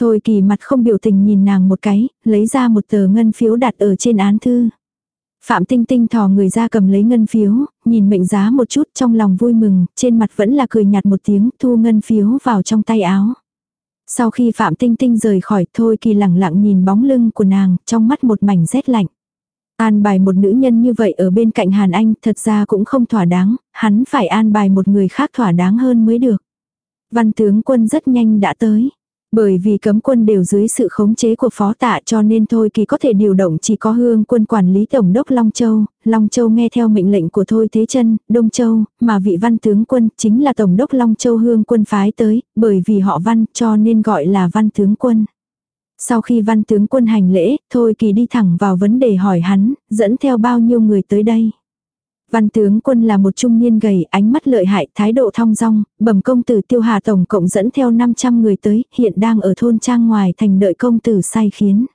Thôi Kỳ mặt không biểu tình nhìn nàng một cái, lấy ra một tờ ngân phiếu đặt ở trên án thư. Phạm Tinh Tinh thò người ra cầm lấy ngân phiếu, nhìn mệnh giá một chút trong lòng vui mừng, trên mặt vẫn là cười nhạt một tiếng thu ngân phiếu vào trong tay áo. Sau khi Phạm Tinh Tinh rời khỏi thôi kỳ lẳng lặng nhìn bóng lưng của nàng, trong mắt một mảnh rét lạnh. An bài một nữ nhân như vậy ở bên cạnh Hàn Anh thật ra cũng không thỏa đáng, hắn phải an bài một người khác thỏa đáng hơn mới được. Văn tướng quân rất nhanh đã tới. Bởi vì cấm quân đều dưới sự khống chế của phó tạ cho nên thôi kỳ có thể điều động chỉ có hương quân quản lý tổng đốc Long Châu, Long Châu nghe theo mệnh lệnh của Thôi Thế chân Đông Châu, mà vị văn tướng quân chính là tổng đốc Long Châu hương quân phái tới, bởi vì họ văn cho nên gọi là văn tướng quân. Sau khi văn tướng quân hành lễ, Thôi kỳ đi thẳng vào vấn đề hỏi hắn, dẫn theo bao nhiêu người tới đây. Văn tướng quân là một trung niên gầy, ánh mắt lợi hại, thái độ thong dong, bẩm công tử tiêu hà tổng cộng dẫn theo 500 người tới, hiện đang ở thôn trang ngoài thành đợi công tử sai khiến.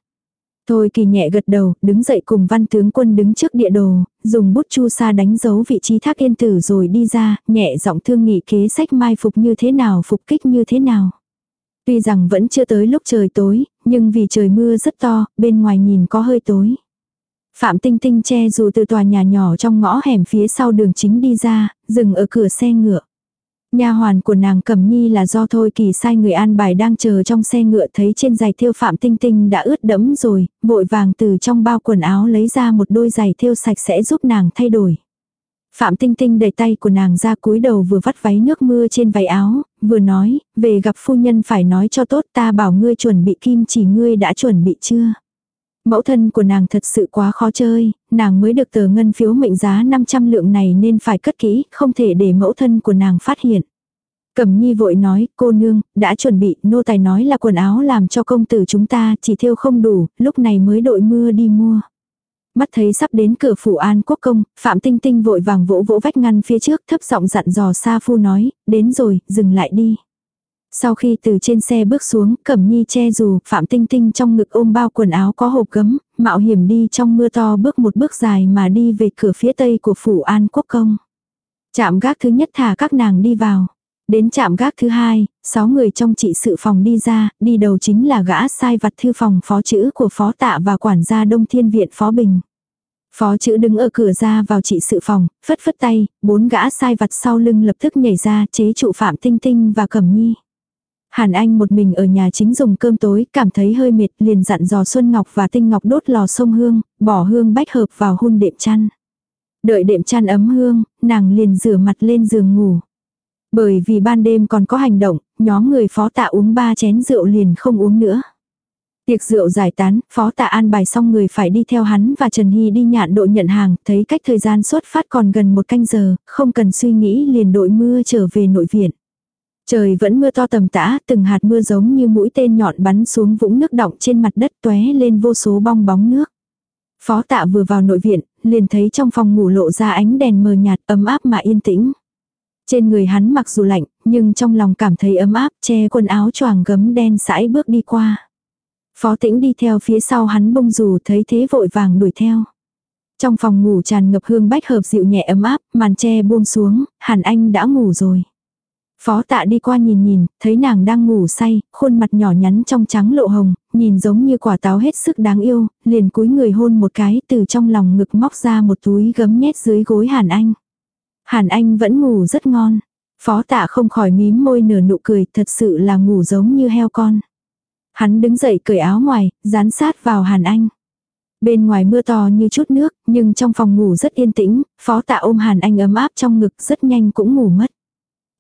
Thôi kỳ nhẹ gật đầu, đứng dậy cùng văn tướng quân đứng trước địa đồ, dùng bút chu sa đánh dấu vị trí thác yên tử rồi đi ra, nhẹ giọng thương nghị kế sách mai phục như thế nào, phục kích như thế nào. Tuy rằng vẫn chưa tới lúc trời tối, nhưng vì trời mưa rất to, bên ngoài nhìn có hơi tối. Phạm Tinh Tinh che dù từ tòa nhà nhỏ trong ngõ hẻm phía sau đường chính đi ra, dừng ở cửa xe ngựa. Nha hoàn của nàng Cẩm Nhi là do Thôi Kỳ sai người an bài đang chờ trong xe ngựa thấy trên giày thêu Phạm Tinh Tinh đã ướt đẫm rồi, vội vàng từ trong bao quần áo lấy ra một đôi giày thêu sạch sẽ giúp nàng thay đổi. Phạm Tinh Tinh đẩy tay của nàng ra cúi đầu vừa vắt váy nước mưa trên váy áo, vừa nói, về gặp phu nhân phải nói cho tốt ta bảo ngươi chuẩn bị kim chỉ ngươi đã chuẩn bị chưa. Mẫu thân của nàng thật sự quá khó chơi, nàng mới được tờ ngân phiếu mệnh giá 500 lượng này nên phải cất kỹ, không thể để mẫu thân của nàng phát hiện. Cẩm nhi vội nói, cô nương, đã chuẩn bị, nô tài nói là quần áo làm cho công tử chúng ta chỉ thêu không đủ, lúc này mới đội mưa đi mua. Mắt thấy sắp đến cửa phủ an quốc công, Phạm Tinh Tinh vội vàng vỗ vỗ vách ngăn phía trước thấp giọng dặn dò Sa Phu nói, đến rồi, dừng lại đi. Sau khi từ trên xe bước xuống, Cẩm Nhi che dù, Phạm Tinh Tinh trong ngực ôm bao quần áo có hộp gấm, mạo hiểm đi trong mưa to bước một bước dài mà đi về cửa phía tây của phủ An Quốc Công. Chạm gác thứ nhất thả các nàng đi vào. Đến chạm gác thứ hai, sáu người trong trị sự phòng đi ra, đi đầu chính là gã sai vặt thư phòng phó chữ của phó tạ và quản gia Đông Thiên Viện Phó Bình. Phó chữ đứng ở cửa ra vào trị sự phòng, phất phất tay, bốn gã sai vặt sau lưng lập tức nhảy ra chế trụ Phạm Tinh Tinh và Cẩm Nhi. Hàn Anh một mình ở nhà chính dùng cơm tối, cảm thấy hơi mệt, liền dặn dò Xuân Ngọc và Tinh Ngọc đốt lò sông hương, bỏ hương bách hợp vào hun đệm chăn. Đợi đệm chăn ấm hương, nàng liền rửa mặt lên giường ngủ. Bởi vì ban đêm còn có hành động, nhóm người phó tạ uống ba chén rượu liền không uống nữa. Tiệc rượu giải tán, phó tạ an bài xong người phải đi theo hắn và Trần Hy đi nhạn độ nhận hàng, thấy cách thời gian xuất phát còn gần một canh giờ, không cần suy nghĩ liền đội mưa trở về nội viện. Trời vẫn mưa to tầm tã, từng hạt mưa giống như mũi tên nhọn bắn xuống vũng nước động trên mặt đất tóe lên vô số bong bóng nước. Phó tạ vừa vào nội viện, liền thấy trong phòng ngủ lộ ra ánh đèn mờ nhạt ấm áp mà yên tĩnh. Trên người hắn mặc dù lạnh, nhưng trong lòng cảm thấy ấm áp che quần áo choàng gấm đen sải bước đi qua. Phó tĩnh đi theo phía sau hắn bông dù thấy thế vội vàng đuổi theo. Trong phòng ngủ tràn ngập hương bách hợp dịu nhẹ ấm áp, màn che buông xuống, Hàn Anh đã ngủ rồi. Phó tạ đi qua nhìn nhìn, thấy nàng đang ngủ say, khuôn mặt nhỏ nhắn trong trắng lộ hồng, nhìn giống như quả táo hết sức đáng yêu, liền cúi người hôn một cái từ trong lòng ngực móc ra một túi gấm nhét dưới gối Hàn Anh. Hàn Anh vẫn ngủ rất ngon. Phó tạ không khỏi mím môi nửa nụ cười thật sự là ngủ giống như heo con. Hắn đứng dậy cởi áo ngoài, dán sát vào Hàn Anh. Bên ngoài mưa to như chút nước, nhưng trong phòng ngủ rất yên tĩnh, phó tạ ôm Hàn Anh ấm áp trong ngực rất nhanh cũng ngủ mất.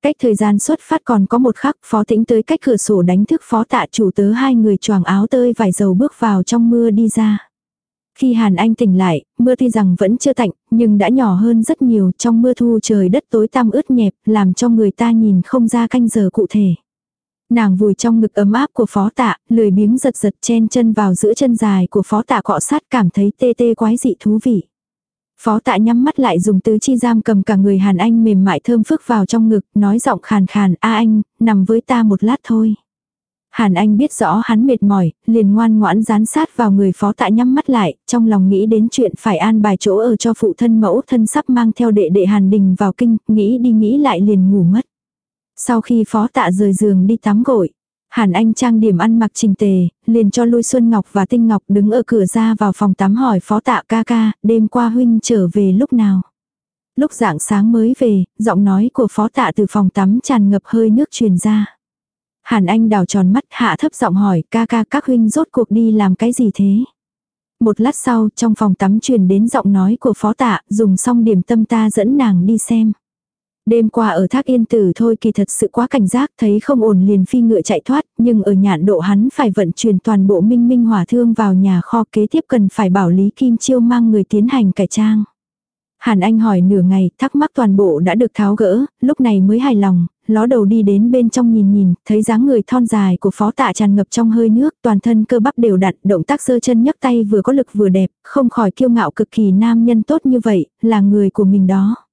Cách thời gian xuất phát còn có một khắc phó tĩnh tới cách cửa sổ đánh thức phó tạ chủ tớ hai người choàng áo tơi vải dầu bước vào trong mưa đi ra. Khi Hàn Anh tỉnh lại, mưa tuy rằng vẫn chưa tạnh, nhưng đã nhỏ hơn rất nhiều, trong mưa thu trời đất tối tăm ướt nhẹp, làm cho người ta nhìn không ra canh giờ cụ thể. Nàng vùi trong ngực ấm áp của phó tạ, lười biếng giật giật chen chân vào giữa chân dài của phó tạ cọ sát cảm thấy tê tê quái dị thú vị. Phó tạ nhắm mắt lại dùng tứ chi giam cầm cả người Hàn Anh mềm mại thơm phức vào trong ngực, nói giọng khàn khàn, a anh, nằm với ta một lát thôi. Hàn Anh biết rõ hắn mệt mỏi, liền ngoan ngoãn dán sát vào người phó tạ nhắm mắt lại, trong lòng nghĩ đến chuyện phải an bài chỗ ở cho phụ thân mẫu thân sắp mang theo đệ đệ Hàn Đình vào kinh, nghĩ đi nghĩ lại liền ngủ mất. Sau khi phó tạ rời giường đi tắm gội, Hàn Anh trang điểm ăn mặc trình tề, liền cho Lôi Xuân Ngọc và Tinh Ngọc đứng ở cửa ra vào phòng tắm hỏi phó tạ ca ca, đêm qua huynh trở về lúc nào. Lúc dạng sáng mới về, giọng nói của phó tạ từ phòng tắm tràn ngập hơi nước truyền ra. Hàn Anh đào tròn mắt hạ thấp giọng hỏi ca ca các huynh rốt cuộc đi làm cái gì thế. Một lát sau trong phòng tắm truyền đến giọng nói của phó tạ dùng xong điểm tâm ta dẫn nàng đi xem. Đêm qua ở thác yên tử thôi kỳ thật sự quá cảnh giác thấy không ổn liền phi ngựa chạy thoát, nhưng ở nhạn độ hắn phải vận chuyển toàn bộ minh minh hỏa thương vào nhà kho kế tiếp cần phải bảo Lý Kim Chiêu mang người tiến hành cải trang. Hàn Anh hỏi nửa ngày, thắc mắc toàn bộ đã được tháo gỡ, lúc này mới hài lòng, ló đầu đi đến bên trong nhìn nhìn, thấy dáng người thon dài của phó tạ tràn ngập trong hơi nước, toàn thân cơ bắp đều đặn, động tác sơ chân nhấc tay vừa có lực vừa đẹp, không khỏi kiêu ngạo cực kỳ nam nhân tốt như vậy, là người của mình đó.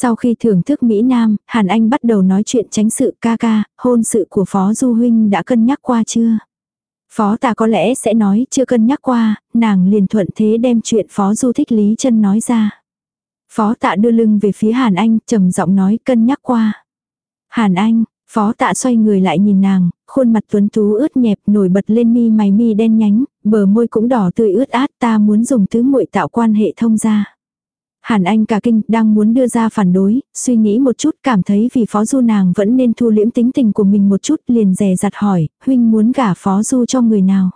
Sau khi thưởng thức Mỹ Nam, Hàn Anh bắt đầu nói chuyện tránh sự ca ca, hôn sự của Phó Du Huynh đã cân nhắc qua chưa? Phó ta có lẽ sẽ nói chưa cân nhắc qua, nàng liền thuận thế đem chuyện Phó Du thích Lý chân nói ra. Phó tạ đưa lưng về phía Hàn Anh, trầm giọng nói cân nhắc qua. Hàn Anh, phó tạ xoay người lại nhìn nàng, khuôn mặt tuấn tú ướt nhẹp nổi bật lên mi mày mi đen nhánh, bờ môi cũng đỏ tươi ướt át ta muốn dùng thứ muội tạo quan hệ thông ra. Hàn Anh cả kinh đang muốn đưa ra phản đối, suy nghĩ một chút cảm thấy vì phó du nàng vẫn nên thu liễm tính tình của mình một chút liền rè rặt hỏi, huynh muốn gả phó du cho người nào.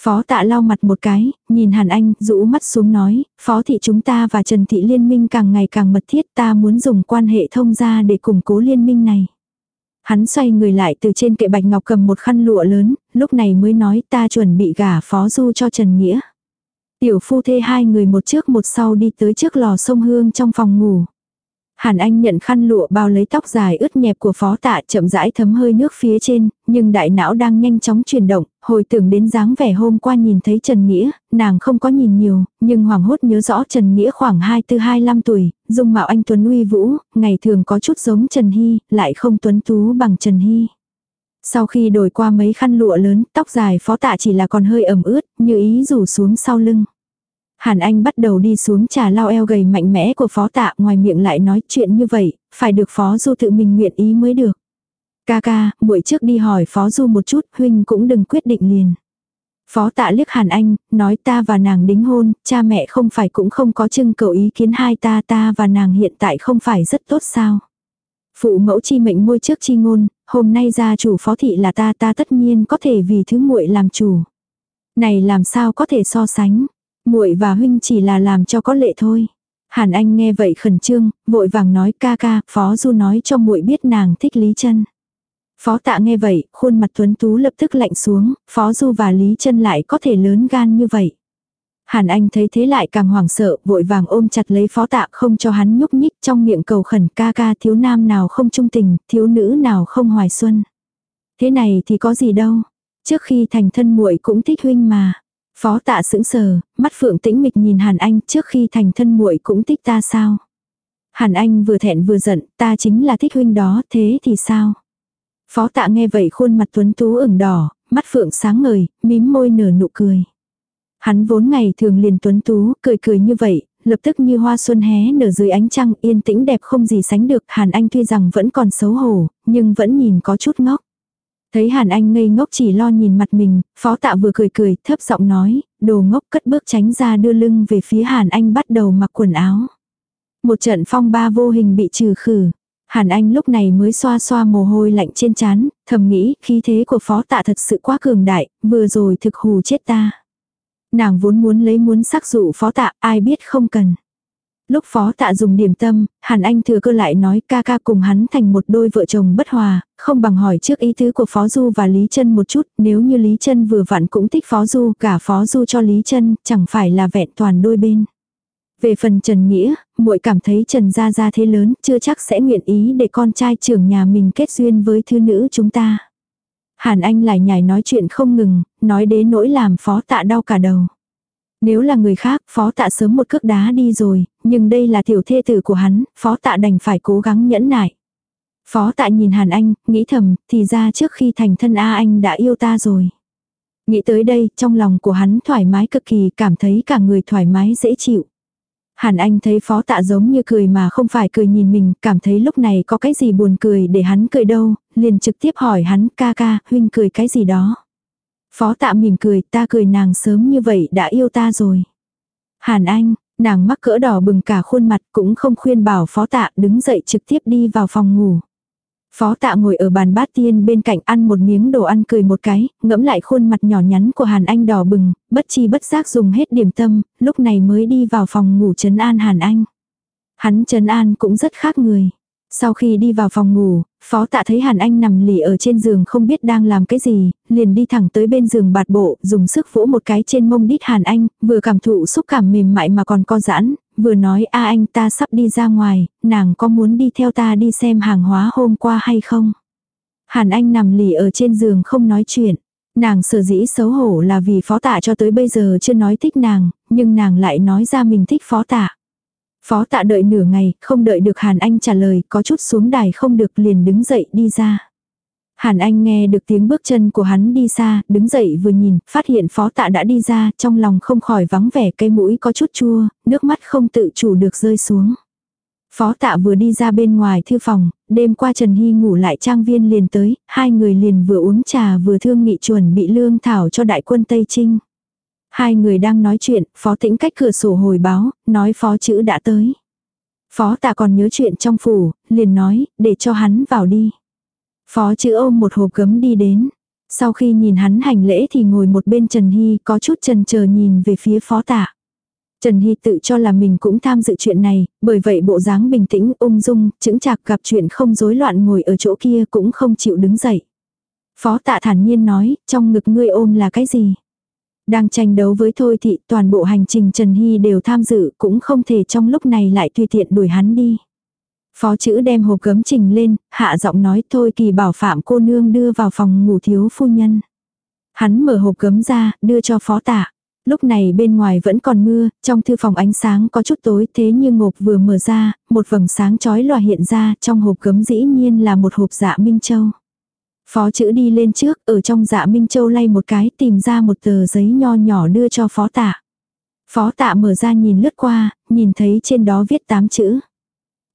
Phó tạ lau mặt một cái, nhìn Hàn Anh, rũ mắt xuống nói, phó thị chúng ta và Trần Thị liên minh càng ngày càng mật thiết ta muốn dùng quan hệ thông gia để củng cố liên minh này. Hắn xoay người lại từ trên kệ bạch ngọc cầm một khăn lụa lớn, lúc này mới nói ta chuẩn bị gả phó du cho Trần Nghĩa. Tiểu phu thê hai người một trước một sau đi tới trước lò sông hương trong phòng ngủ. Hàn Anh nhận khăn lụa bao lấy tóc dài ướt nhẹp của phó tạ chậm rãi thấm hơi nước phía trên, nhưng đại não đang nhanh chóng chuyển động, hồi tưởng đến dáng vẻ hôm qua nhìn thấy Trần Nghĩa, nàng không có nhìn nhiều, nhưng hoàng hốt nhớ rõ Trần Nghĩa khoảng 24-25 tuổi, dung mạo anh Tuấn uy vũ, ngày thường có chút giống Trần Hy, lại không tuấn tú bằng Trần Hy. Sau khi đổi qua mấy khăn lụa lớn, tóc dài phó tạ chỉ là còn hơi ẩm ướt, như ý rủ xuống sau lưng. Hàn Anh bắt đầu đi xuống trà lao eo gầy mạnh mẽ của phó tạ ngoài miệng lại nói chuyện như vậy, phải được phó du tự mình nguyện ý mới được. Ca ca, muội trước đi hỏi phó du một chút, huynh cũng đừng quyết định liền. Phó tạ liếc Hàn Anh, nói ta và nàng đính hôn, cha mẹ không phải cũng không có trưng cầu ý kiến hai ta ta và nàng hiện tại không phải rất tốt sao. Phụ mẫu chi mệnh môi trước chi ngôn, hôm nay gia chủ phó thị là ta ta tất nhiên có thể vì thứ muội làm chủ. Này làm sao có thể so sánh, muội và huynh chỉ là làm cho có lệ thôi. Hàn Anh nghe vậy khẩn trương, vội vàng nói ca ca, Phó Du nói cho muội biết nàng thích Lý Chân. Phó Tạ nghe vậy, khuôn mặt tuấn tú lập tức lạnh xuống, Phó Du và Lý Chân lại có thể lớn gan như vậy. Hàn Anh thấy thế lại càng hoảng sợ, vội vàng ôm chặt lấy Phó Tạ không cho hắn nhúc nhích trong miệng cầu khẩn ca ca thiếu nam nào không trung tình, thiếu nữ nào không hoài xuân. Thế này thì có gì đâu, trước khi thành thân muội cũng thích huynh mà. Phó tạ sững sờ, mắt phượng tĩnh mịch nhìn Hàn Anh trước khi thành thân muội cũng thích ta sao. Hàn Anh vừa thẹn vừa giận, ta chính là thích huynh đó, thế thì sao? Phó tạ nghe vậy khuôn mặt tuấn tú ửng đỏ, mắt phượng sáng ngời, mím môi nở nụ cười. Hắn vốn ngày thường liền tuấn tú, cười cười như vậy, lập tức như hoa xuân hé nở dưới ánh trăng yên tĩnh đẹp không gì sánh được. Hàn Anh tuy rằng vẫn còn xấu hổ, nhưng vẫn nhìn có chút ngốc. Thấy Hàn Anh ngây ngốc chỉ lo nhìn mặt mình, phó tạ vừa cười cười, thấp giọng nói, đồ ngốc cất bước tránh ra đưa lưng về phía Hàn Anh bắt đầu mặc quần áo. Một trận phong ba vô hình bị trừ khử. Hàn Anh lúc này mới xoa xoa mồ hôi lạnh trên trán, thầm nghĩ khí thế của phó tạ thật sự quá cường đại, vừa rồi thực hù chết ta. Nàng vốn muốn lấy muốn sắc dụ phó tạ, ai biết không cần. Lúc phó tạ dùng điểm tâm, Hàn Anh thừa cơ lại nói ca ca cùng hắn thành một đôi vợ chồng bất hòa, không bằng hỏi trước ý tứ của Phó Du và Lý Trân một chút, nếu như Lý Trân vừa vặn cũng thích Phó Du, cả Phó Du cho Lý Trân, chẳng phải là vẹn toàn đôi bên. Về phần Trần Nghĩa, muội cảm thấy Trần gia gia thế lớn, chưa chắc sẽ nguyện ý để con trai trưởng nhà mình kết duyên với thư nữ chúng ta. Hàn Anh lại nhảy nói chuyện không ngừng, nói đến nỗi làm phó tạ đau cả đầu. Nếu là người khác, phó tạ sớm một cước đá đi rồi, nhưng đây là tiểu thê tử của hắn, phó tạ đành phải cố gắng nhẫn nại. Phó tạ nhìn Hàn Anh, nghĩ thầm, thì ra trước khi thành thân A Anh đã yêu ta rồi. Nghĩ tới đây, trong lòng của hắn thoải mái cực kỳ, cảm thấy cả người thoải mái dễ chịu. Hàn Anh thấy phó tạ giống như cười mà không phải cười nhìn mình, cảm thấy lúc này có cái gì buồn cười để hắn cười đâu, liền trực tiếp hỏi hắn ca ca, huynh cười cái gì đó. Phó tạ mỉm cười, ta cười nàng sớm như vậy đã yêu ta rồi. Hàn Anh, nàng mắc cỡ đỏ bừng cả khuôn mặt cũng không khuyên bảo phó tạ đứng dậy trực tiếp đi vào phòng ngủ. Phó tạ ngồi ở bàn bát tiên bên cạnh ăn một miếng đồ ăn cười một cái, ngẫm lại khuôn mặt nhỏ nhắn của Hàn Anh đỏ bừng, bất chi bất giác dùng hết điểm tâm, lúc này mới đi vào phòng ngủ trấn an Hàn Anh. Hắn trấn an cũng rất khác người. Sau khi đi vào phòng ngủ, phó tạ thấy Hàn Anh nằm lì ở trên giường không biết đang làm cái gì, liền đi thẳng tới bên giường bạt bộ, dùng sức vỗ một cái trên mông đít Hàn Anh, vừa cảm thụ xúc cảm mềm mại mà còn co giãn, vừa nói a anh ta sắp đi ra ngoài, nàng có muốn đi theo ta đi xem hàng hóa hôm qua hay không? Hàn Anh nằm lì ở trên giường không nói chuyện. Nàng sở dĩ xấu hổ là vì phó tạ cho tới bây giờ chưa nói thích nàng, nhưng nàng lại nói ra mình thích phó tạ. Phó tạ đợi nửa ngày, không đợi được Hàn Anh trả lời, có chút xuống đài không được liền đứng dậy đi ra. Hàn Anh nghe được tiếng bước chân của hắn đi xa, đứng dậy vừa nhìn, phát hiện phó tạ đã đi ra, trong lòng không khỏi vắng vẻ cây mũi có chút chua, nước mắt không tự chủ được rơi xuống. Phó tạ vừa đi ra bên ngoài thư phòng, đêm qua Trần Hy ngủ lại trang viên liền tới, hai người liền vừa uống trà vừa thương nghị chuẩn bị lương thảo cho đại quân Tây Trinh. Hai người đang nói chuyện, phó tĩnh cách cửa sổ hồi báo, nói phó chữ đã tới. Phó tạ còn nhớ chuyện trong phủ, liền nói, để cho hắn vào đi. Phó chữ ôm một hộp gấm đi đến. Sau khi nhìn hắn hành lễ thì ngồi một bên Trần Hy có chút trần chờ nhìn về phía phó tạ. Trần Hy tự cho là mình cũng tham dự chuyện này, bởi vậy bộ dáng bình tĩnh, ung dung, chững chạc gặp chuyện không rối loạn ngồi ở chỗ kia cũng không chịu đứng dậy. Phó tạ thản nhiên nói, trong ngực ngươi ôm là cái gì? Đang tranh đấu với Thôi Thị, toàn bộ hành trình Trần Hy đều tham dự, cũng không thể trong lúc này lại tùy tiện đuổi hắn đi. Phó chữ đem hộp cấm trình lên, hạ giọng nói thôi kỳ bảo phạm cô nương đưa vào phòng ngủ thiếu phu nhân. Hắn mở hộp cấm ra, đưa cho phó tạ. Lúc này bên ngoài vẫn còn mưa, trong thư phòng ánh sáng có chút tối thế nhưng ngộp vừa mở ra, một vầng sáng chói lòa hiện ra, trong hộp cấm dĩ nhiên là một hộp dạ Minh Châu. Phó chữ đi lên trước, ở trong dạ Minh Châu lay một cái tìm ra một tờ giấy nho nhỏ đưa cho phó tạ. Phó tạ mở ra nhìn lướt qua, nhìn thấy trên đó viết tám chữ.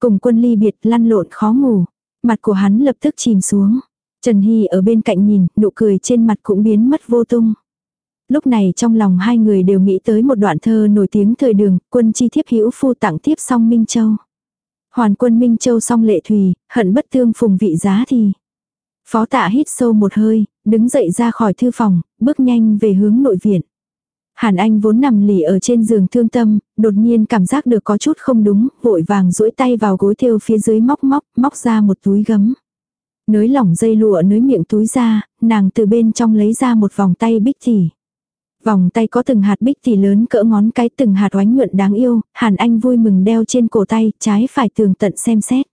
Cùng quân ly biệt lăn lộn khó ngủ. Mặt của hắn lập tức chìm xuống. Trần Hy ở bên cạnh nhìn, nụ cười trên mặt cũng biến mất vô tung. Lúc này trong lòng hai người đều nghĩ tới một đoạn thơ nổi tiếng thời đường, quân chi thiếp hữu phu tặng thiếp song Minh Châu. Hoàn quân Minh Châu song lệ thùy, hận bất tương phùng vị giá thì. Phó tạ hít sâu một hơi, đứng dậy ra khỏi thư phòng, bước nhanh về hướng nội viện. Hàn Anh vốn nằm lì ở trên giường thương tâm, đột nhiên cảm giác được có chút không đúng, vội vàng duỗi tay vào gối thêu phía dưới móc móc, móc ra một túi gấm. Nới lỏng dây lụa nới miệng túi ra, nàng từ bên trong lấy ra một vòng tay bích tỉ. Vòng tay có từng hạt bích tỉ lớn cỡ ngón cái từng hạt oánh nhuận đáng yêu, Hàn Anh vui mừng đeo trên cổ tay, trái phải tường tận xem xét.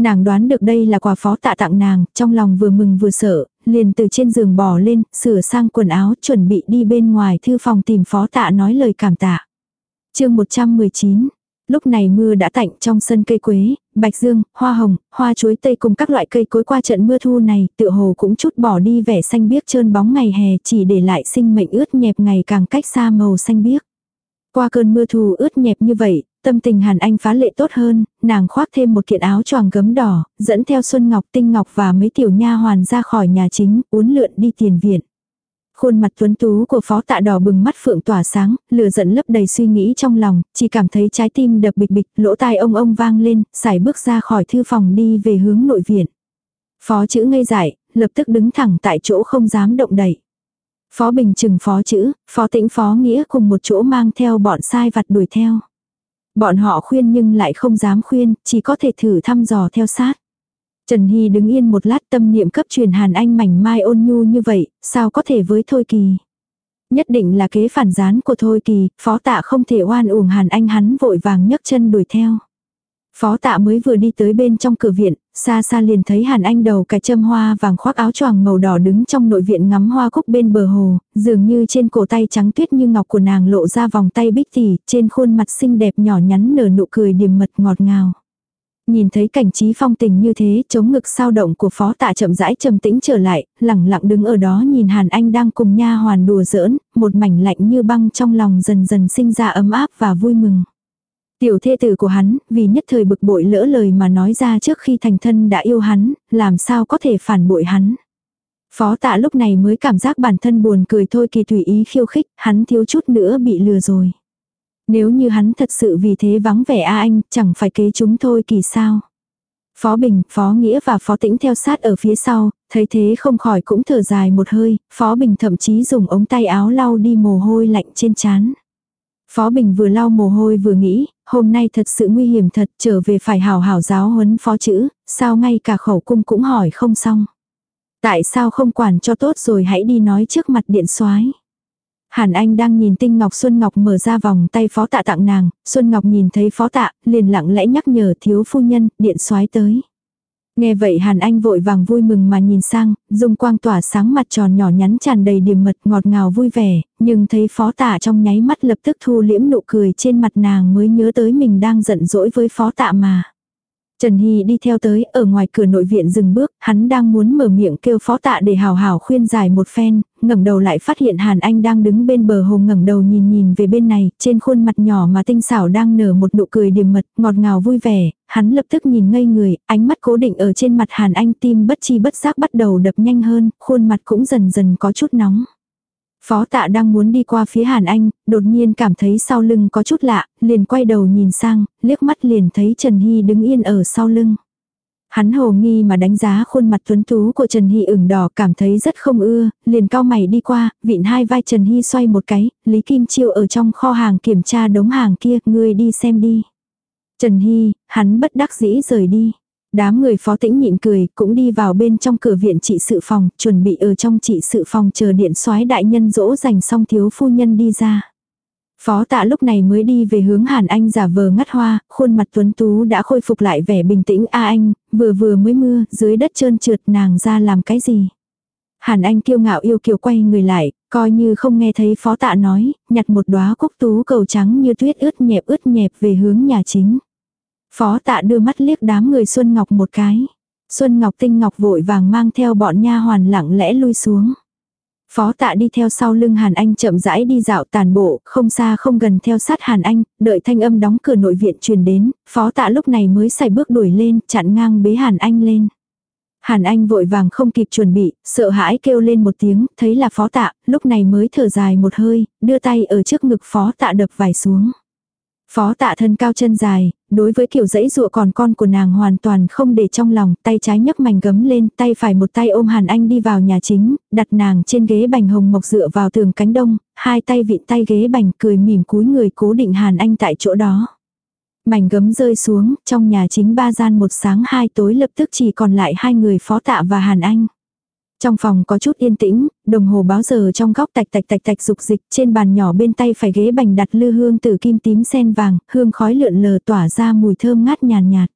Nàng đoán được đây là quà phó tạ tặng nàng, trong lòng vừa mừng vừa sợ, liền từ trên giường bò lên, sửa sang quần áo, chuẩn bị đi bên ngoài thư phòng tìm phó tạ nói lời cảm tạ. chương 119 Lúc này mưa đã tạnh trong sân cây quế, bạch dương, hoa hồng, hoa chuối tây cùng các loại cây cối qua trận mưa thu này, tựa hồ cũng chút bỏ đi vẻ xanh biếc trơn bóng ngày hè chỉ để lại sinh mệnh ướt nhẹp ngày càng cách xa màu xanh biếc. Qua cơn mưa thu ướt nhẹp như vậy, tâm tình Hàn Anh phá lệ tốt hơn, nàng khoác thêm một kiện áo choàng gấm đỏ, dẫn theo Xuân Ngọc Tinh Ngọc và mấy tiểu nha hoàn ra khỏi nhà chính, uốn lượn đi tiền viện. Khuôn mặt tuấn tú của phó tạ đỏ bừng mắt phượng tỏa sáng, lửa giận lấp đầy suy nghĩ trong lòng, chỉ cảm thấy trái tim đập bịch bịch, lỗ tai ông ông vang lên, xài bước ra khỏi thư phòng đi về hướng nội viện. Phó chữ ngây dại, lập tức đứng thẳng tại chỗ không dám động đậy. Phó Bình Trừng phó chữ, phó tĩnh phó nghĩa cùng một chỗ mang theo bọn sai vặt đuổi theo. Bọn họ khuyên nhưng lại không dám khuyên, chỉ có thể thử thăm dò theo sát. Trần Hy đứng yên một lát tâm niệm cấp truyền Hàn Anh mảnh mai ôn nhu như vậy, sao có thể với Thôi Kỳ. Nhất định là kế phản gián của Thôi Kỳ, phó tạ không thể oan uổng Hàn Anh hắn vội vàng nhấc chân đuổi theo. Phó tạ mới vừa đi tới bên trong cửa viện, xa xa liền thấy Hàn Anh đầu cài châm hoa vàng khoác áo choàng màu đỏ đứng trong nội viện ngắm hoa cúc bên bờ hồ, dường như trên cổ tay trắng tuyết như ngọc của nàng lộ ra vòng tay bích tỉ, trên khuôn mặt xinh đẹp nhỏ nhắn nở nụ cười điềm mật ngọt ngào. Nhìn thấy cảnh trí phong tình như thế, chống ngực sao động của phó tạ chậm rãi trầm tĩnh trở lại, lẳng lặng đứng ở đó nhìn Hàn Anh đang cùng nha hoàn đùa giỡn, một mảnh lạnh như băng trong lòng dần dần sinh ra ấm áp và vui mừng. Tiểu thê tử của hắn, vì nhất thời bực bội lỡ lời mà nói ra trước khi thành thân đã yêu hắn, làm sao có thể phản bội hắn. Phó tạ lúc này mới cảm giác bản thân buồn cười thôi kỳ tùy ý khiêu khích, hắn thiếu chút nữa bị lừa rồi. Nếu như hắn thật sự vì thế vắng vẻ A Anh, chẳng phải kế chúng thôi kỳ sao. Phó Bình, Phó Nghĩa và Phó Tĩnh theo sát ở phía sau, thấy thế không khỏi cũng thở dài một hơi, Phó Bình thậm chí dùng ống tay áo lau đi mồ hôi lạnh trên trán. Phó Bình vừa lau mồ hôi vừa nghĩ, hôm nay thật sự nguy hiểm thật, trở về phải hào hào giáo huấn phó chữ, sao ngay cả khẩu cung cũng hỏi không xong. Tại sao không quản cho tốt rồi hãy đi nói trước mặt điện soái Hàn Anh đang nhìn tinh ngọc Xuân Ngọc mở ra vòng tay phó tạ tặng nàng, Xuân Ngọc nhìn thấy phó tạ, liền lặng lẽ nhắc nhở thiếu phu nhân, điện soái tới. Nghe vậy Hàn Anh vội vàng vui mừng mà nhìn sang, dùng quang tỏa sáng mặt tròn nhỏ nhắn tràn đầy điểm mật ngọt ngào vui vẻ, nhưng thấy phó tạ trong nháy mắt lập tức thu liễm nụ cười trên mặt nàng mới nhớ tới mình đang giận dỗi với phó tạ mà. Trần Hy đi theo tới, ở ngoài cửa nội viện dừng bước, hắn đang muốn mở miệng kêu phó tạ để hào hào khuyên giải một phen, ngẩng đầu lại phát hiện Hàn Anh đang đứng bên bờ hồ ngẩng đầu nhìn nhìn về bên này, trên khuôn mặt nhỏ mà tinh xảo đang nở một nụ cười điềm mật, ngọt ngào vui vẻ, hắn lập tức nhìn ngây người, ánh mắt cố định ở trên mặt Hàn Anh tim bất chi bất giác bắt đầu đập nhanh hơn, khuôn mặt cũng dần dần có chút nóng. Phó tạ đang muốn đi qua phía Hàn Anh, đột nhiên cảm thấy sau lưng có chút lạ, liền quay đầu nhìn sang, liếc mắt liền thấy Trần Hy đứng yên ở sau lưng. Hắn hồ nghi mà đánh giá khuôn mặt tuấn tú của Trần Hy ửng đỏ cảm thấy rất không ưa, liền cao mày đi qua, vịn hai vai Trần Hy xoay một cái, Lý Kim Chiêu ở trong kho hàng kiểm tra đống hàng kia, ngươi đi xem đi. Trần Hy, hắn bất đắc dĩ rời đi. Đám người phó tĩnh nhịn cười, cũng đi vào bên trong cửa viện trị sự phòng, chuẩn bị ở trong trị sự phòng chờ điện soái đại nhân dỗ dành xong thiếu phu nhân đi ra. Phó tạ lúc này mới đi về hướng Hàn Anh giả vờ ngắt hoa, khuôn mặt tuấn tú đã khôi phục lại vẻ bình tĩnh a anh, vừa vừa mới mưa, dưới đất trơn trượt nàng ra làm cái gì. Hàn Anh kiêu ngạo yêu kiều quay người lại, coi như không nghe thấy phó tạ nói, nhặt một đóa cúc tú cầu trắng như tuyết ướt nhẹp ướt nhẹp về hướng nhà chính. Phó tạ đưa mắt liếc đám người Xuân Ngọc một cái. Xuân Ngọc tinh ngọc vội vàng mang theo bọn nha hoàn lặng lẽ lui xuống. Phó tạ đi theo sau lưng Hàn Anh chậm rãi đi dạo tàn bộ, không xa không gần theo sát Hàn Anh, đợi thanh âm đóng cửa nội viện truyền đến, phó tạ lúc này mới xài bước đuổi lên, chặn ngang bế Hàn Anh lên. Hàn Anh vội vàng không kịp chuẩn bị, sợ hãi kêu lên một tiếng, thấy là phó tạ, lúc này mới thở dài một hơi, đưa tay ở trước ngực phó tạ đập vài xuống. Phó tạ thân cao chân dài, đối với kiểu dãy dụa còn con của nàng hoàn toàn không để trong lòng, tay trái nhấc mảnh gấm lên, tay phải một tay ôm Hàn Anh đi vào nhà chính, đặt nàng trên ghế bành hồng mộc dựa vào tường cánh đông, hai tay vịn tay ghế bành cười mỉm cúi người cố định Hàn Anh tại chỗ đó. Mảnh gấm rơi xuống, trong nhà chính ba gian một sáng hai tối lập tức chỉ còn lại hai người phó tạ và Hàn Anh. Trong phòng có chút yên tĩnh, đồng hồ báo giờ trong góc tạch tạch tạch tạch dục dịch, trên bàn nhỏ bên tay phải ghế bành đặt lư hương từ kim tím sen vàng, hương khói lượn lờ tỏa ra mùi thơm ngát nhàn nhạt,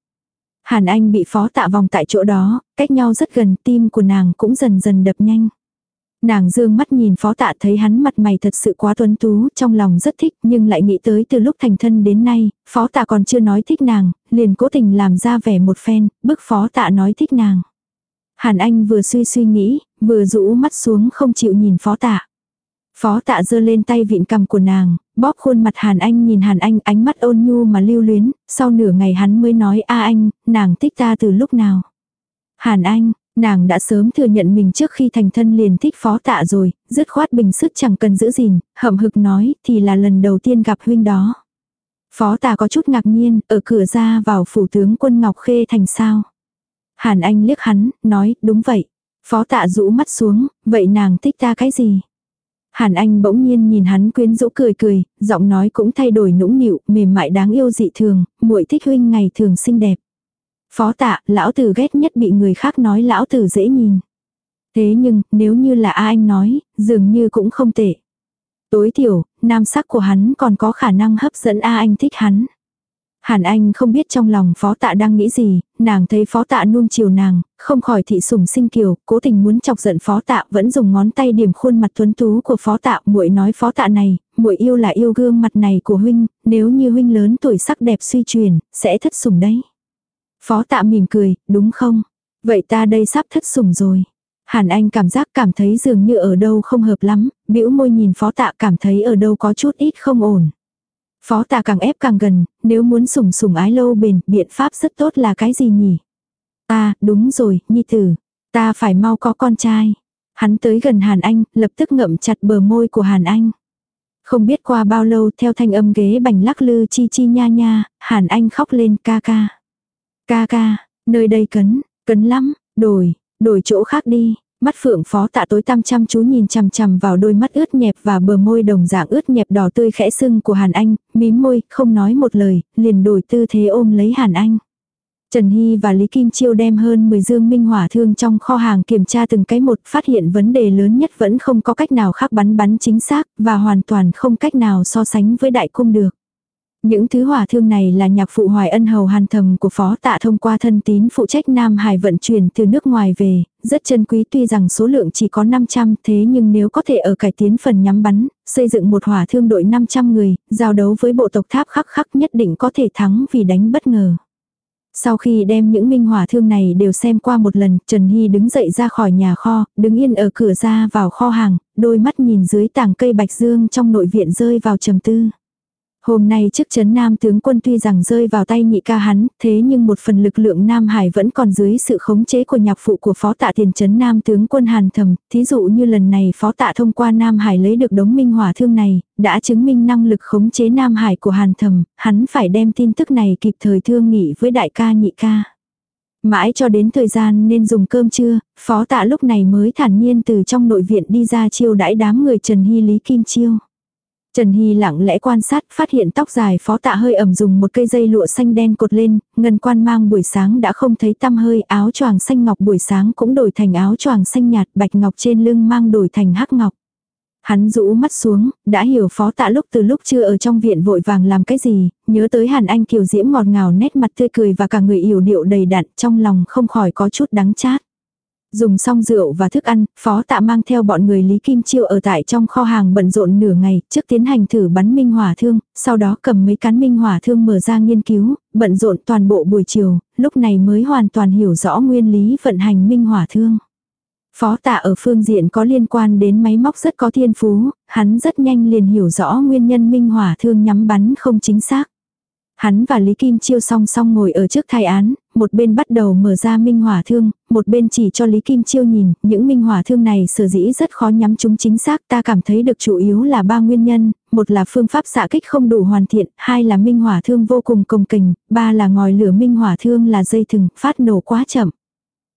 Hàn Anh bị phó tạ vòng tại chỗ đó, cách nhau rất gần, tim của nàng cũng dần dần đập nhanh. Nàng dương mắt nhìn phó tạ thấy hắn mặt mày thật sự quá tuấn tú, trong lòng rất thích, nhưng lại nghĩ tới từ lúc thành thân đến nay, phó tạ còn chưa nói thích nàng, liền cố tình làm ra vẻ một phen, bức phó tạ nói thích nàng. Hàn Anh vừa suy suy nghĩ, vừa rũ mắt xuống không chịu nhìn phó tạ. Phó tạ giơ lên tay vịn cầm của nàng, bóp khuôn mặt Hàn Anh nhìn Hàn Anh ánh mắt ôn nhu mà lưu luyến, sau nửa ngày hắn mới nói a anh, nàng thích ta từ lúc nào. Hàn Anh, nàng đã sớm thừa nhận mình trước khi thành thân liền thích phó tạ rồi, dứt khoát bình sức chẳng cần giữ gìn, hậm hực nói thì là lần đầu tiên gặp huynh đó. Phó tạ có chút ngạc nhiên, ở cửa ra vào phủ tướng quân Ngọc Khê thành sao. Hàn Anh liếc hắn, nói, đúng vậy. Phó tạ rũ mắt xuống, vậy nàng thích ta cái gì? Hàn Anh bỗng nhiên nhìn hắn quyến rũ cười cười, giọng nói cũng thay đổi nũng nịu, mềm mại đáng yêu dị thường, muội thích huynh ngày thường xinh đẹp. Phó tạ, lão tử ghét nhất bị người khác nói lão tử dễ nhìn. Thế nhưng, nếu như là A Anh nói, dường như cũng không tệ. Tối thiểu, nam sắc của hắn còn có khả năng hấp dẫn A Anh thích hắn. Hàn Anh không biết trong lòng phó tạ đang nghĩ gì, nàng thấy phó tạ nuông chiều nàng, không khỏi thị sủng sinh kiều, cố tình muốn chọc giận phó tạ vẫn dùng ngón tay điểm khuôn mặt tuấn tú của phó tạ, muội nói phó tạ này, muội yêu là yêu gương mặt này của huynh, nếu như huynh lớn tuổi sắc đẹp suy truyền, sẽ thất sủng đấy. Phó tạ mỉm cười, đúng không? Vậy ta đây sắp thất sủng rồi. Hàn Anh cảm giác cảm thấy dường như ở đâu không hợp lắm, bĩu môi nhìn phó tạ cảm thấy ở đâu có chút ít không ổn. Phó tạ càng ép càng gần, nếu muốn sủng sủng ái lâu bền, biện pháp rất tốt là cái gì nhỉ? À, đúng rồi, nhi tử. Ta phải mau có con trai. Hắn tới gần Hàn Anh, lập tức ngậm chặt bờ môi của Hàn Anh. Không biết qua bao lâu theo thanh âm ghế bành lắc lư chi chi nha nha, Hàn Anh khóc lên ca ca. Ca ca, nơi đây cấn, cấn lắm, đổi, đổi chỗ khác đi. Mắt phượng phó tạ tối tăm chăm chú nhìn chằm chằm vào đôi mắt ướt nhẹp và bờ môi đồng dạng ướt nhẹp đỏ tươi khẽ sưng của Hàn Anh, mím môi, không nói một lời, liền đổi tư thế ôm lấy Hàn Anh. Trần Hy và Lý Kim Chiêu đem hơn 10 dương minh hỏa thương trong kho hàng kiểm tra từng cái một phát hiện vấn đề lớn nhất vẫn không có cách nào khác bắn bắn chính xác và hoàn toàn không cách nào so sánh với đại cung được. Những thứ hỏa thương này là nhạc phụ hoài ân hầu hàn thầm của phó tạ thông qua thân tín phụ trách Nam Hải vận chuyển từ nước ngoài về, rất chân quý tuy rằng số lượng chỉ có 500 thế nhưng nếu có thể ở cải tiến phần nhắm bắn, xây dựng một hỏa thương đội 500 người, giao đấu với bộ tộc tháp khắc khắc nhất định có thể thắng vì đánh bất ngờ. Sau khi đem những minh hỏa thương này đều xem qua một lần, Trần Hy đứng dậy ra khỏi nhà kho, đứng yên ở cửa ra vào kho hàng, đôi mắt nhìn dưới tảng cây bạch dương trong nội viện rơi vào trầm tư. Hôm nay chức chấn Nam tướng quân tuy rằng rơi vào tay nhị ca hắn, thế nhưng một phần lực lượng Nam Hải vẫn còn dưới sự khống chế của nhạc phụ của phó tạ tiền chấn Nam tướng quân Hàn Thầm, thí dụ như lần này phó tạ thông qua Nam Hải lấy được đống minh hỏa thương này, đã chứng minh năng lực khống chế Nam Hải của Hàn Thầm, hắn phải đem tin tức này kịp thời thương nghị với đại ca nhị ca. Mãi cho đến thời gian nên dùng cơm trưa, phó tạ lúc này mới thản nhiên từ trong nội viện đi ra chiêu đãi đám người Trần Hy Lý Kim Chiêu. Trần Hy lặng lẽ quan sát, phát hiện tóc dài phó tạ hơi ẩm dùng một cây dây lụa xanh đen cột lên, ngân quan mang buổi sáng đã không thấy tăm hơi, áo choàng xanh ngọc buổi sáng cũng đổi thành áo choàng xanh nhạt, bạch ngọc trên lưng mang đổi thành hắc ngọc. Hắn rũ mắt xuống, đã hiểu phó tạ lúc từ lúc chưa ở trong viện vội vàng làm cái gì, nhớ tới hàn anh kiều diễm ngọt ngào nét mặt tươi cười và cả người yểu điệu đầy đặn trong lòng không khỏi có chút đắng chát. Dùng xong rượu và thức ăn, phó tạ mang theo bọn người Lý Kim Chiêu ở tại trong kho hàng bận rộn nửa ngày, trước tiến hành thử bắn minh hỏa thương, sau đó cầm mấy cán minh hỏa thương mở ra nghiên cứu, bận rộn toàn bộ buổi chiều, lúc này mới hoàn toàn hiểu rõ nguyên lý vận hành minh hỏa thương. Phó tạ ở phương diện có liên quan đến máy móc rất có thiên phú, hắn rất nhanh liền hiểu rõ nguyên nhân minh hỏa thương nhắm bắn không chính xác. Hắn và Lý Kim Chiêu song song ngồi ở trước thai án, một bên bắt đầu mở ra minh hỏa thương, một bên chỉ cho Lý Kim Chiêu nhìn, những minh hỏa thương này sở dĩ rất khó nhắm chúng chính xác ta cảm thấy được chủ yếu là ba nguyên nhân, một là phương pháp xạ kích không đủ hoàn thiện, hai là minh hỏa thương vô cùng công kình, ba là ngòi lửa minh hỏa thương là dây thừng, phát nổ quá chậm.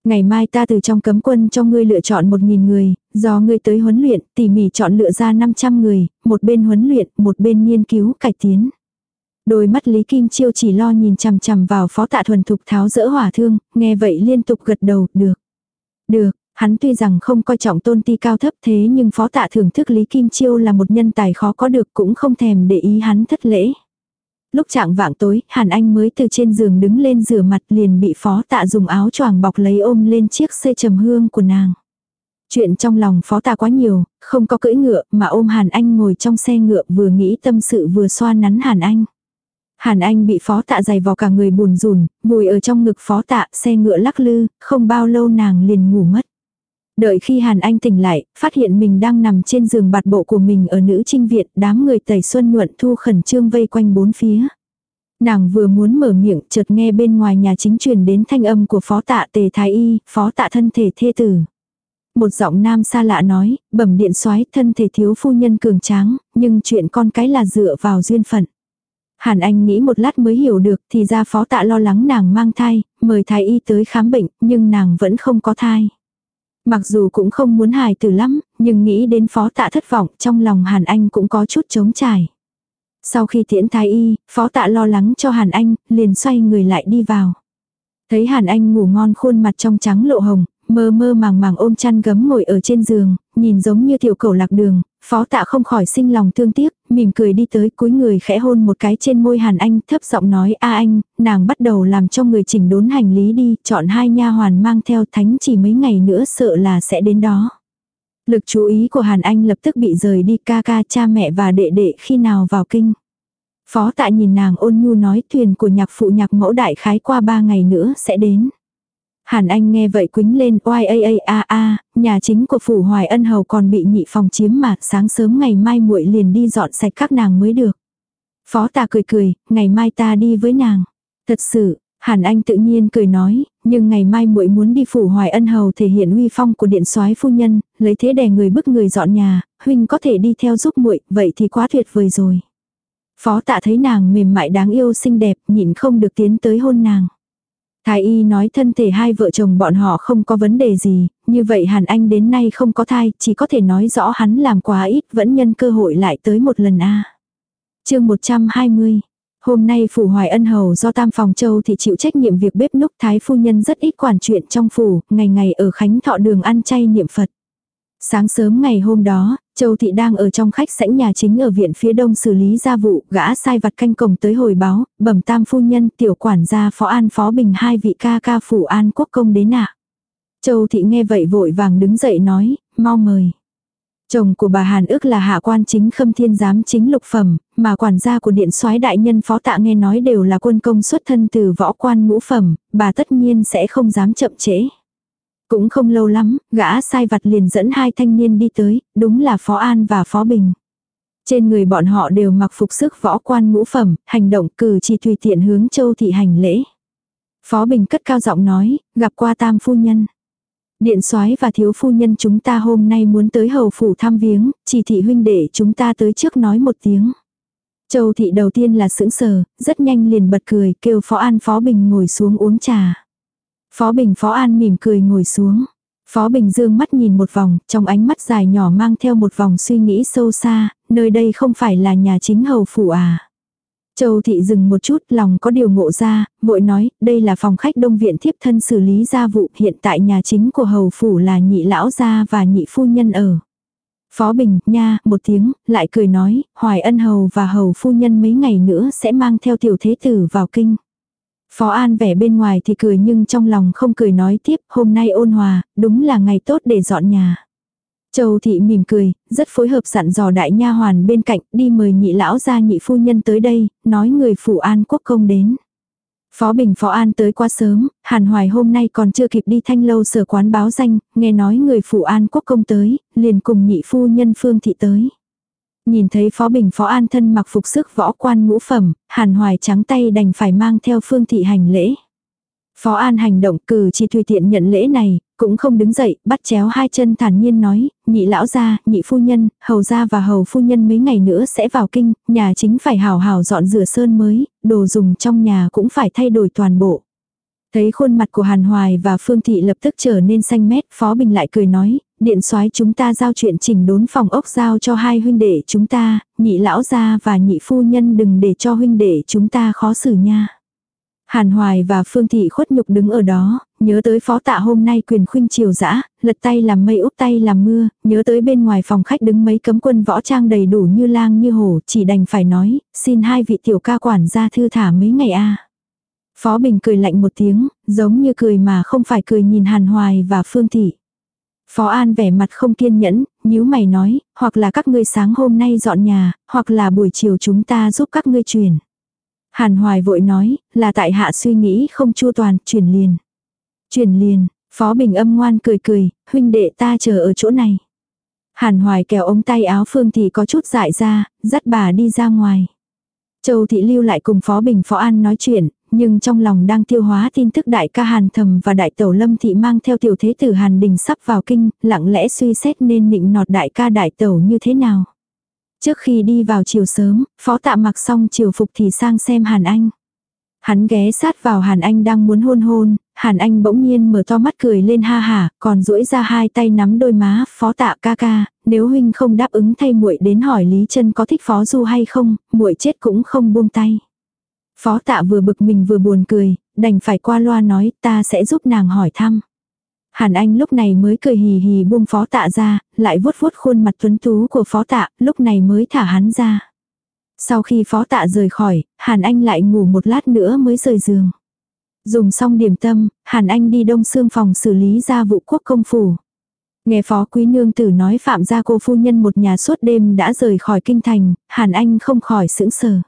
Ngày mai ta từ trong cấm quân cho ngươi lựa chọn một nghìn người, do ngươi tới huấn luyện, tỉ mỉ chọn lựa ra 500 người, một bên huấn luyện, một bên nghiên cứu, cải tiến. Đôi mắt Lý Kim Chiêu chỉ lo nhìn chằm chằm vào phó tạ thuần thục tháo dỡ hỏa thương, nghe vậy liên tục gật đầu, được. Được, hắn tuy rằng không coi trọng tôn ti cao thấp thế nhưng phó tạ thưởng thức Lý Kim Chiêu là một nhân tài khó có được cũng không thèm để ý hắn thất lễ. Lúc trạng vạng tối, Hàn Anh mới từ trên giường đứng lên rửa mặt liền bị phó tạ dùng áo choàng bọc lấy ôm lên chiếc xe trầm hương của nàng. Chuyện trong lòng phó tạ quá nhiều, không có cưỡi ngựa mà ôm Hàn Anh ngồi trong xe ngựa vừa nghĩ tâm sự vừa xoa nắn Hàn Anh. Hàn Anh bị phó tạ dày vào cả người buồn rùn, vùi ở trong ngực phó tạ, xe ngựa lắc lư, không bao lâu nàng liền ngủ mất. Đợi khi Hàn Anh tỉnh lại, phát hiện mình đang nằm trên giường bạt bộ của mình ở nữ trinh viện, đám người tẩy xuân nhuận thu khẩn trương vây quanh bốn phía. Nàng vừa muốn mở miệng, chợt nghe bên ngoài nhà chính truyền đến thanh âm của phó tạ tề thái y, phó tạ thân thể thê tử. Một giọng nam xa lạ nói, bẩm điện soái thân thể thiếu phu nhân cường tráng, nhưng chuyện con cái là dựa vào duyên phận. Hàn Anh nghĩ một lát mới hiểu được thì ra phó tạ lo lắng nàng mang thai, mời thái y tới khám bệnh, nhưng nàng vẫn không có thai. Mặc dù cũng không muốn hài tử lắm, nhưng nghĩ đến phó tạ thất vọng trong lòng Hàn Anh cũng có chút trống trải. Sau khi tiễn thái y, phó tạ lo lắng cho Hàn Anh, liền xoay người lại đi vào. Thấy Hàn Anh ngủ ngon khuôn mặt trong trắng lộ hồng, mơ mơ màng màng ôm chăn gấm ngồi ở trên giường, nhìn giống như tiểu cầu lạc đường, phó tạ không khỏi sinh lòng thương tiếc, mỉm cười đi tới cúi người khẽ hôn một cái trên môi Hàn Anh thấp giọng nói a anh, nàng bắt đầu làm cho người chỉnh đốn hành lý đi, chọn hai nha hoàn mang theo thánh chỉ mấy ngày nữa sợ là sẽ đến đó. Lực chú ý của Hàn Anh lập tức bị rời đi ca ca cha mẹ và đệ đệ khi nào vào kinh. Phó tạ nhìn nàng ôn nhu nói thuyền của nhạc phụ nhạc mẫu đại khái qua ba ngày nữa sẽ đến. Hàn Anh nghe vậy quính lên oai a a a a, nhà chính của phủ Hoài Ân Hầu còn bị nhị phòng chiếm mà sáng sớm ngày mai muội liền đi dọn sạch các nàng mới được. Phó tà cười cười, ngày mai ta đi với nàng. Thật sự, Hàn Anh tự nhiên cười nói, nhưng ngày mai muội muốn đi phủ Hoài Ân hầu thể hiện uy phong của điện soái phu nhân, lấy thế đè người bức người dọn nhà, huynh có thể đi theo giúp muội, vậy thì quá tuyệt vời rồi. Phó tạ thấy nàng mềm mại đáng yêu xinh đẹp, nhịn không được tiến tới hôn nàng. Thái y nói thân thể hai vợ chồng bọn họ không có vấn đề gì, như vậy Hàn Anh đến nay không có thai, chỉ có thể nói rõ hắn làm quá ít, vẫn nhân cơ hội lại tới một lần a. À. Chương 120 Hôm nay phủ Hoài Ân Hầu do Tam Phòng Châu thì chịu trách nhiệm việc bếp núc Thái Phu Nhân rất ít quản chuyện trong phủ, ngày ngày ở Khánh Thọ đường ăn chay niệm Phật. Sáng sớm ngày hôm đó, Châu Thị đang ở trong khách sảnh nhà chính ở viện phía đông xử lý gia vụ, gã sai vặt canh cổng tới hồi báo, bẩm tam phu nhân tiểu quản gia phó an phó bình hai vị ca ca phủ an quốc công đến ạ. Châu Thị nghe vậy vội vàng đứng dậy nói, mau mời. Chồng của bà Hàn ước là hạ quan chính khâm thiên giám chính lục phẩm, mà quản gia của điện soái đại nhân phó tạ nghe nói đều là quân công xuất thân từ võ quan ngũ phẩm, bà tất nhiên sẽ không dám chậm trễ. Cũng không lâu lắm, gã sai vặt liền dẫn hai thanh niên đi tới, đúng là Phó An và Phó Bình. Trên người bọn họ đều mặc phục sức võ quan ngũ phẩm, hành động cử chỉ tùy tiện hướng châu thị hành lễ. Phó Bình cất cao giọng nói, gặp qua tam phu nhân. Điện soái và thiếu phu nhân chúng ta hôm nay muốn tới hầu phủ thăm viếng, chỉ thị huynh để chúng ta tới trước nói một tiếng. Châu thị đầu tiên là sững sờ, rất nhanh liền bật cười, kêu Phó An Phó Bình ngồi xuống uống trà. Phó Bình Phó An mỉm cười ngồi xuống. Phó Bình dương mắt nhìn một vòng, trong ánh mắt dài nhỏ mang theo một vòng suy nghĩ sâu xa, nơi đây không phải là nhà chính hầu phủ à. Châu thị dừng một chút lòng có điều ngộ ra, vội nói, đây là phòng khách đông viện thiếp thân xử lý gia vụ hiện tại nhà chính của hầu phủ là nhị lão gia và nhị phu nhân ở. Phó Bình, nha, một tiếng, lại cười nói, Hoài ân hầu và hầu phu nhân mấy ngày nữa sẽ mang theo tiểu thế tử vào kinh. Phó An vẻ bên ngoài thì cười nhưng trong lòng không cười nói tiếp, hôm nay ôn hòa, đúng là ngày tốt để dọn nhà. Châu thị mỉm cười, rất phối hợp dặn dò đại nha hoàn bên cạnh, đi mời nhị lão gia nhị phu nhân tới đây, nói người phụ an quốc công đến. Phó Bình Phó An tới quá sớm, Hàn Hoài hôm nay còn chưa kịp đi thanh lâu sở quán báo danh, nghe nói người phụ an quốc công tới, liền cùng nhị phu nhân Phương Thị tới. Nhìn thấy Phó Bình Phó An thân mặc phục sức võ quan ngũ phẩm, Hàn Hoài trắng tay đành phải mang theo Phương Thị hành lễ. Phó An hành động cử chỉ tùy tiện nhận lễ này, cũng không đứng dậy, bắt chéo hai chân thản nhiên nói, nhị lão gia, nhị phu nhân, hầu gia và hầu phu nhân mấy ngày nữa sẽ vào kinh, nhà chính phải hào hào dọn rửa sơn mới, đồ dùng trong nhà cũng phải thay đổi toàn bộ. Thấy khuôn mặt của Hàn Hoài và Phương Thị lập tức trở nên xanh mét, Phó Bình lại cười nói, điện soái chúng ta giao chuyện chỉnh đốn phòng ốc giao cho hai huynh đệ chúng ta, nhị lão gia và nhị phu nhân đừng để cho huynh đệ chúng ta khó xử nha. Hàn Hoài và Phương Thị khuất nhục đứng ở đó, nhớ tới phó tạ hôm nay quyền khuynh triều dã lật tay làm mây úp tay làm mưa, nhớ tới bên ngoài phòng khách đứng mấy cấm quân võ trang đầy đủ như lang như hổ, chỉ đành phải nói, xin hai vị tiểu ca quản gia thư thả mấy ngày a Phó Bình cười lạnh một tiếng, giống như cười mà không phải cười nhìn Hàn Hoài và Phương Thị. Phó An vẻ mặt không kiên nhẫn, nhíu mày nói, hoặc là các ngươi sáng hôm nay dọn nhà, hoặc là buổi chiều chúng ta giúp các ngươi chuyển. Hàn Hoài vội nói, là tại hạ suy nghĩ không chu toàn, chuyển liền. chuyển liền, Phó Bình âm ngoan cười cười, huynh đệ ta chờ ở chỗ này. Hàn Hoài kéo ống tay áo Phương Thị có chút dại ra, dắt bà đi ra ngoài. Châu Thị lưu lại cùng Phó Bình Phó An nói chuyện, nhưng trong lòng đang tiêu hóa tin tức đại ca Hàn Thầm và đại tẩu Lâm Thị mang theo tiểu thế tử Hàn Đình sắp vào kinh, lặng lẽ suy xét nên nịnh nọt đại ca đại tẩu như thế nào. Trước khi đi vào chiều sớm, phó tạ mặc xong chiều phục thì sang xem Hàn Anh. Hắn ghé sát vào Hàn Anh đang muốn hôn hôn, Hàn Anh bỗng nhiên mở to mắt cười lên ha hả, còn duỗi ra hai tay nắm đôi má, phó tạ ca ca, nếu huynh không đáp ứng thay muội đến hỏi Lý chân có thích phó du hay không, muội chết cũng không buông tay. Phó tạ vừa bực mình vừa buồn cười, đành phải qua loa nói ta sẽ giúp nàng hỏi thăm. Hàn Anh lúc này mới cười hì hì buông phó tạ ra, lại vuốt vuốt khuôn mặt tuấn tú của phó tạ, lúc này mới thả hắn ra. Sau khi phó tạ rời khỏi, Hàn Anh lại ngủ một lát nữa mới rời giường. Dùng xong điểm tâm, Hàn Anh đi đông xương phòng xử lý gia vụ quốc công phủ. Nghe phó quý nương tử nói phạm gia cô phu nhân một nhà suốt đêm đã rời khỏi kinh thành, Hàn Anh không khỏi sững sờ.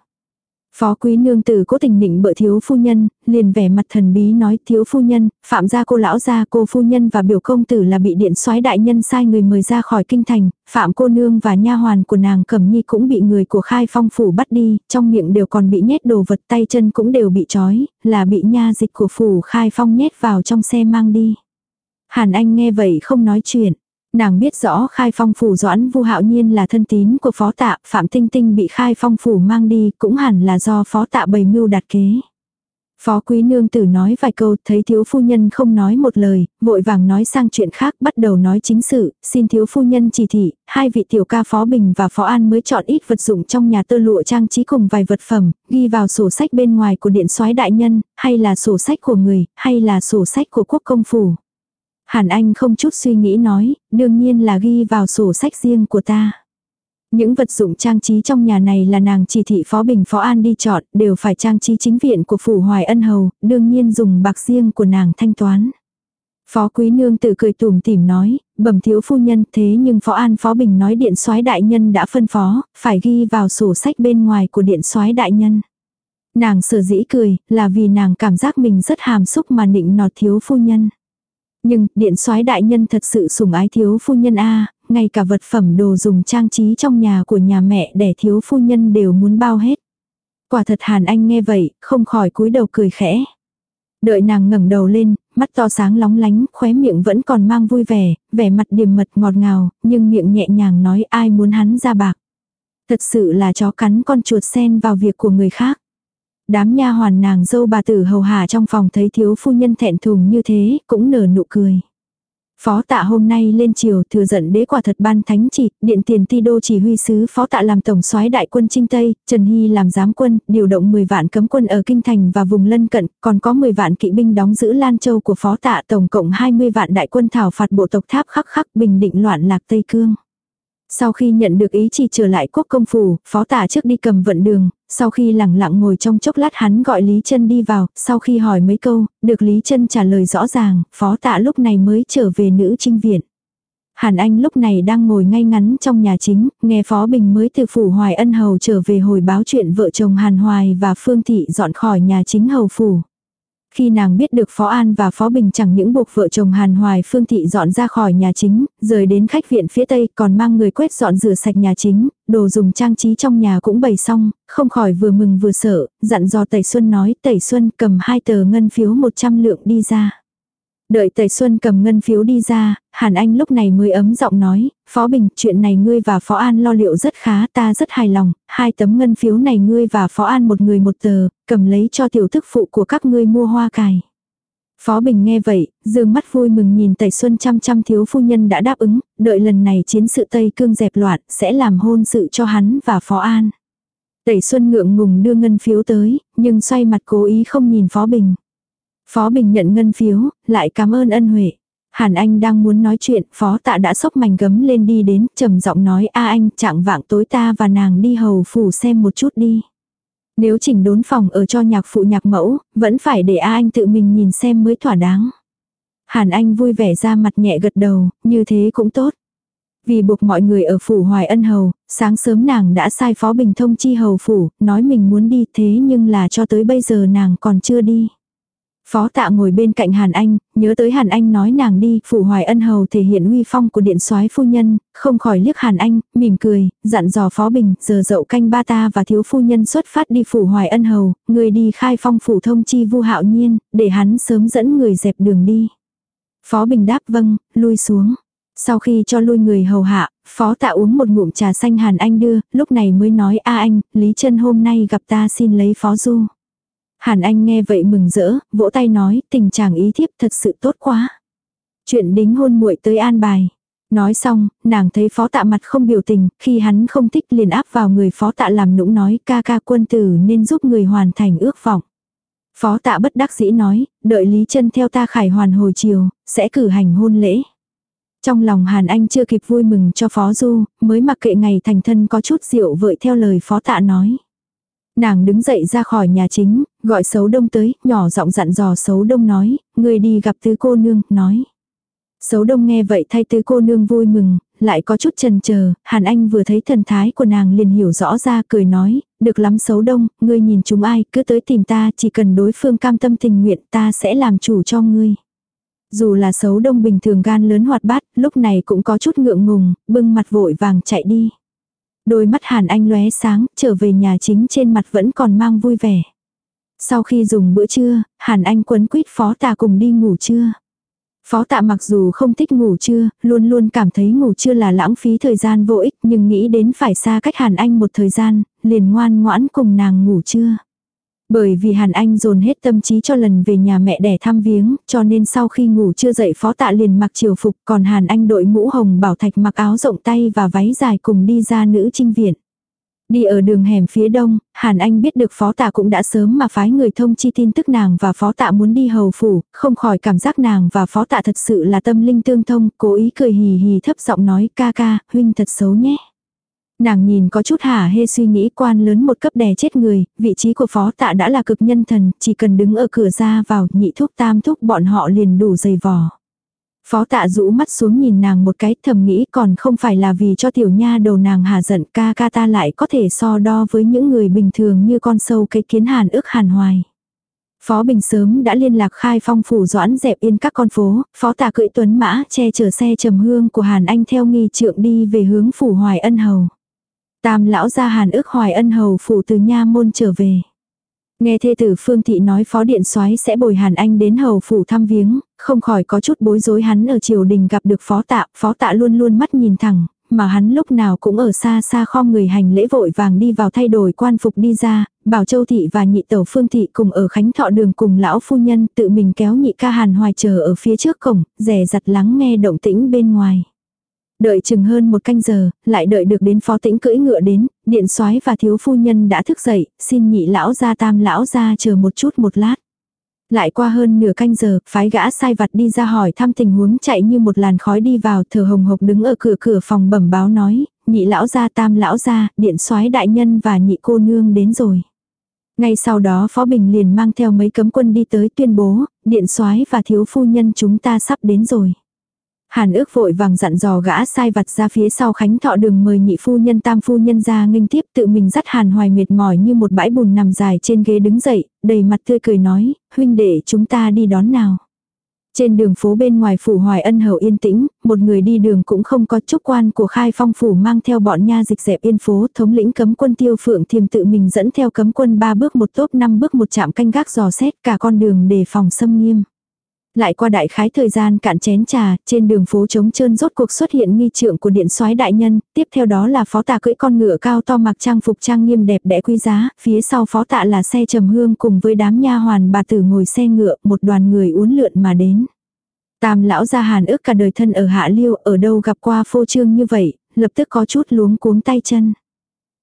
Phó quý nương tử cố tình định bợ thiếu phu nhân, liền vẻ mặt thần bí nói thiếu phu nhân, phạm gia cô lão gia cô phu nhân và biểu công tử là bị điện soái đại nhân sai người mời ra khỏi kinh thành, phạm cô nương và nha hoàn của nàng cẩm nhi cũng bị người của khai phong phủ bắt đi, trong miệng đều còn bị nhét đồ vật tay chân cũng đều bị trói, là bị nha dịch của phủ khai phong nhét vào trong xe mang đi. Hàn Anh nghe vậy không nói chuyện. Nàng biết rõ khai phong phủ doãn vu hạo nhiên là thân tín của phó tạ, Phạm Tinh Tinh bị khai phong phủ mang đi cũng hẳn là do phó tạ bày mưu đặt kế. Phó quý nương tử nói vài câu, thấy thiếu phu nhân không nói một lời, vội vàng nói sang chuyện khác, bắt đầu nói chính sự, xin thiếu phu nhân chỉ thị, hai vị tiểu ca phó bình và phó an mới chọn ít vật dụng trong nhà tơ lụa trang trí cùng vài vật phẩm, ghi vào sổ sách bên ngoài của điện soái đại nhân, hay là sổ sách của người, hay là sổ sách của quốc công phủ. Hàn Anh không chút suy nghĩ nói, đương nhiên là ghi vào sổ sách riêng của ta. Những vật dụng trang trí trong nhà này là nàng chỉ thị Phó Bình Phó An đi chọn, đều phải trang trí chính viện của Phủ Hoài Ân Hầu, đương nhiên dùng bạc riêng của nàng thanh toán. Phó Quý Nương tự cười tủm tỉm nói, bẩm thiếu phu nhân thế nhưng Phó An Phó Bình nói điện soái đại nhân đã phân phó, phải ghi vào sổ sách bên ngoài của điện soái đại nhân. Nàng sở dĩ cười, là vì nàng cảm giác mình rất hàm xúc mà nịnh nọt thiếu phu nhân. Nhưng, điện soái đại nhân thật sự sủng ái thiếu phu nhân a ngay cả vật phẩm đồ dùng trang trí trong nhà của nhà mẹ để thiếu phu nhân đều muốn bao hết. Quả thật Hàn Anh nghe vậy, không khỏi cúi đầu cười khẽ. Đợi nàng ngẩng đầu lên, mắt to sáng lóng lánh, khóe miệng vẫn còn mang vui vẻ, vẻ mặt điềm mật ngọt ngào, nhưng miệng nhẹ nhàng nói ai muốn hắn ra bạc. Thật sự là chó cắn con chuột sen vào việc của người khác. Đám nha hoàn nàng dâu bà tử hầu hà trong phòng thấy thiếu phu nhân thẹn thùng như thế, cũng nở nụ cười. Phó tạ hôm nay lên triều thừa giận đế quả thật ban thánh chỉ, điện tiền ti đô chỉ huy sứ phó tạ làm tổng soái đại quân Trinh Tây, Trần Hy làm giám quân, điều động 10 vạn cấm quân ở Kinh Thành và vùng lân cận, còn có 10 vạn kỵ binh đóng giữ Lan Châu của phó tạ tổng cộng 20 vạn đại quân thảo phạt bộ tộc tháp khắc khắc bình định loạn lạc Tây Cương. Sau khi nhận được ý chỉ trở lại quốc công phủ, phó tả trước đi cầm vận đường, sau khi lẳng lặng ngồi trong chốc lát hắn gọi Lý chân đi vào, sau khi hỏi mấy câu, được Lý chân trả lời rõ ràng, phó tả lúc này mới trở về nữ trinh viện. Hàn Anh lúc này đang ngồi ngay ngắn trong nhà chính, nghe Phó Bình mới từ phủ Hoài Ân Hầu trở về hồi báo chuyện vợ chồng Hàn Hoài và Phương Thị dọn khỏi nhà chính hầu phủ. Khi nàng biết được Phó An và Phó Bình chẳng những buộc vợ chồng Hàn Hoài Phương Thị dọn ra khỏi nhà chính, rời đến khách viện phía tây còn mang người quét dọn rửa sạch nhà chính, đồ dùng trang trí trong nhà cũng bày xong, không khỏi vừa mừng vừa sợ, dặn dò Tẩy Xuân nói Tẩy Xuân cầm hai tờ ngân phiếu 100 lượng đi ra. Đợi Tẩy Xuân cầm ngân phiếu đi ra, Hàn Anh lúc này mới ấm giọng nói, Phó Bình, chuyện này ngươi và Phó An lo liệu rất khá, ta rất hài lòng, hai tấm ngân phiếu này ngươi và Phó An một người một tờ, cầm lấy cho tiểu thức phụ của các ngươi mua hoa cài. Phó Bình nghe vậy, dương mắt vui mừng nhìn Tẩy Xuân chăm chăm thiếu phu nhân đã đáp ứng, đợi lần này chiến sự Tây Cương dẹp loạn, sẽ làm hôn sự cho hắn và Phó An. Tẩy Xuân ngượng ngùng đưa ngân phiếu tới, nhưng xoay mặt cố ý không nhìn Phó Bình. Phó Bình nhận ngân phiếu, lại cảm ơn ân huệ. Hàn Anh đang muốn nói chuyện, phó tạ đã sốc mảnh gấm lên đi đến, trầm giọng nói a anh, trạng vạng tối ta và nàng đi hầu phủ xem một chút đi. Nếu chỉnh đốn phòng ở cho nhạc phụ nhạc mẫu, vẫn phải để a anh tự mình nhìn xem mới thỏa đáng. Hàn Anh vui vẻ ra mặt nhẹ gật đầu, như thế cũng tốt. Vì buộc mọi người ở phủ Hoài Ân Hầu, sáng sớm nàng đã sai Phó Bình thông chi hầu phủ, nói mình muốn đi thế nhưng là cho tới bây giờ nàng còn chưa đi. Phó tạ ngồi bên cạnh Hàn Anh, nhớ tới Hàn Anh nói nàng đi, phủ hoài ân hầu thể hiện uy phong của điện soái phu nhân, không khỏi liếc Hàn Anh, mỉm cười, dặn dò Phó Bình, giờ dậu canh ba ta và thiếu phu nhân xuất phát đi phủ hoài ân hầu, người đi khai phong phủ thông chi vu hạo nhiên, để hắn sớm dẫn người dẹp đường đi. Phó Bình đáp vâng, lui xuống. Sau khi cho lui người hầu hạ, phó tạ uống một ngụm trà xanh Hàn Anh đưa, lúc này mới nói a anh, Lý chân hôm nay gặp ta xin lấy phó du. Hàn Anh nghe vậy mừng rỡ, vỗ tay nói, tình trạng ý thiếp thật sự tốt quá. Chuyện đính hôn muội tới an bài. Nói xong, nàng thấy phó tạ mặt không biểu tình, khi hắn không thích liền áp vào người phó tạ làm nũng nói ca ca quân tử nên giúp người hoàn thành ước vọng. Phó tạ bất đắc dĩ nói, đợi Lý chân theo ta khải hoàn hồi chiều, sẽ cử hành hôn lễ. Trong lòng Hàn Anh chưa kịp vui mừng cho Phó Du, mới mặc kệ ngày thành thân có chút rượu vợi theo lời Phó Tạ nói. Nàng đứng dậy ra khỏi nhà chính, gọi xấu đông tới, nhỏ giọng dặn dò xấu đông nói, người đi gặp tứ cô nương, nói. Xấu đông nghe vậy thay tứ cô nương vui mừng, lại có chút chần chờ, Hàn Anh vừa thấy thần thái của nàng liền hiểu rõ ra cười nói, được lắm xấu đông, ngươi nhìn chúng ai, cứ tới tìm ta, chỉ cần đối phương cam tâm tình nguyện ta sẽ làm chủ cho ngươi. Dù là xấu đông bình thường gan lớn hoạt bát, lúc này cũng có chút ngượng ngùng, bưng mặt vội vàng chạy đi. Đôi mắt Hàn Anh lóe sáng, trở về nhà chính trên mặt vẫn còn mang vui vẻ. Sau khi dùng bữa trưa, Hàn Anh quấn quýt phó Tạ cùng đi ngủ trưa. Phó tạ mặc dù không thích ngủ trưa, luôn luôn cảm thấy ngủ trưa là lãng phí thời gian vô ích nhưng nghĩ đến phải xa cách Hàn Anh một thời gian, liền ngoan ngoãn cùng nàng ngủ trưa. Bởi vì Hàn Anh dồn hết tâm trí cho lần về nhà mẹ đẻ thăm viếng, cho nên sau khi ngủ chưa dậy phó tạ liền mặc triều phục, còn Hàn Anh đội mũ hồng bảo thạch mặc áo rộng tay và váy dài cùng đi ra nữ trinh viện. Đi ở đường hẻm phía đông, Hàn Anh biết được phó tạ cũng đã sớm mà phái người thông chi tin tức nàng và phó tạ muốn đi hầu phủ, không khỏi cảm giác nàng và phó tạ thật sự là tâm linh tương thông, cố ý cười hì hì thấp giọng nói ca ca, huynh thật xấu nhé. Nàng nhìn có chút hả hê suy nghĩ quan lớn một cấp đè chết người, vị trí của phó tạ đã là cực nhân thần, chỉ cần đứng ở cửa ra vào, nhị thúc tam thúc bọn họ liền đủ dày vò. Phó tạ rũ mắt xuống nhìn nàng một cái thầm nghĩ còn không phải là vì cho tiểu nha đầu nàng hà giận ca ca ta lại có thể so đo với những người bình thường như con sâu cái kiến hàn ức hàn hoài. Phó Bình sớm đã liên lạc khai phong phủ doãn dẹp yên các con phố, phó tạ cưỡi tuấn mã che chở xe trầm hương của Hàn Anh theo nghi trượng đi về hướng phủ hoài ân hầu. Tam lão gia Hàn ước hoài ân hầu phủ từ nha môn trở về. Nghe thê tử Phương Thị nói phó điện soái sẽ bồi Hàn Anh đến hầu phủ thăm viếng, không khỏi có chút bối rối hắn ở triều đình gặp được phó tạ, phó tạ luôn luôn mắt nhìn thẳng, mà hắn lúc nào cũng ở xa xa khom người hành lễ vội vàng đi vào thay đổi quan phục đi ra, bảo châu thị và nhị tẩu phương thị cùng ở khánh thọ đường cùng lão phu nhân tự mình kéo nhị ca hàn hoài chờ ở phía trước cổng, rẻ giặt lắng nghe động tĩnh bên ngoài. Đợi chừng hơn một canh giờ, lại đợi được đến phó tĩnh cưỡi ngựa đến, điện soái và thiếu phu nhân đã thức dậy, xin nhị lão ra tam lão ra chờ một chút một lát. Lại qua hơn nửa canh giờ, phái gã sai vặt đi ra hỏi thăm tình huống chạy như một làn khói đi vào thờ hồng hộc đứng ở cửa cửa phòng bẩm báo nói, nhị lão gia tam lão gia, điện soái đại nhân và nhị cô nương đến rồi. Ngay sau đó Phó Bình liền mang theo mấy cấm quân đi tới tuyên bố, điện soái và thiếu phu nhân chúng ta sắp đến rồi. Hàn ước vội vàng dặn dò gã sai vặt ra phía sau khánh thọ đường mời nhị phu nhân tam phu nhân ra nghênh tiếp tự mình dắt hàn hoài mệt mỏi như một bãi bùn nằm dài trên ghế đứng dậy, đầy mặt tươi cười nói, huynh đệ chúng ta đi đón nào. Trên đường phố bên ngoài phủ hoài ân hầu yên tĩnh, một người đi đường cũng không có chúc quan của khai phong phủ mang theo bọn nha dịch dẹp yên phố thống lĩnh cấm quân tiêu phượng thiềm tự mình dẫn theo cấm quân ba bước một tốp năm bước một chạm canh gác dò xét cả con đường đề phòng xâm nghiêm. Lại qua đại khái thời gian cạn chén trà, trên đường phố trống trơn rốt cuộc xuất hiện nghi trượng của điện soái đại nhân, tiếp theo đó là phó tạ cưỡi con ngựa cao to mặc trang phục trang nghiêm đẹp đẽ quý giá, phía sau phó tạ là xe trầm hương cùng với đám nha hoàn bà tử ngồi xe ngựa, một đoàn người uốn lượn mà đến. Tam lão gia hàn ước cả đời thân ở hạ liêu, ở đâu gặp qua phô trương như vậy, lập tức có chút luống cuống tay chân.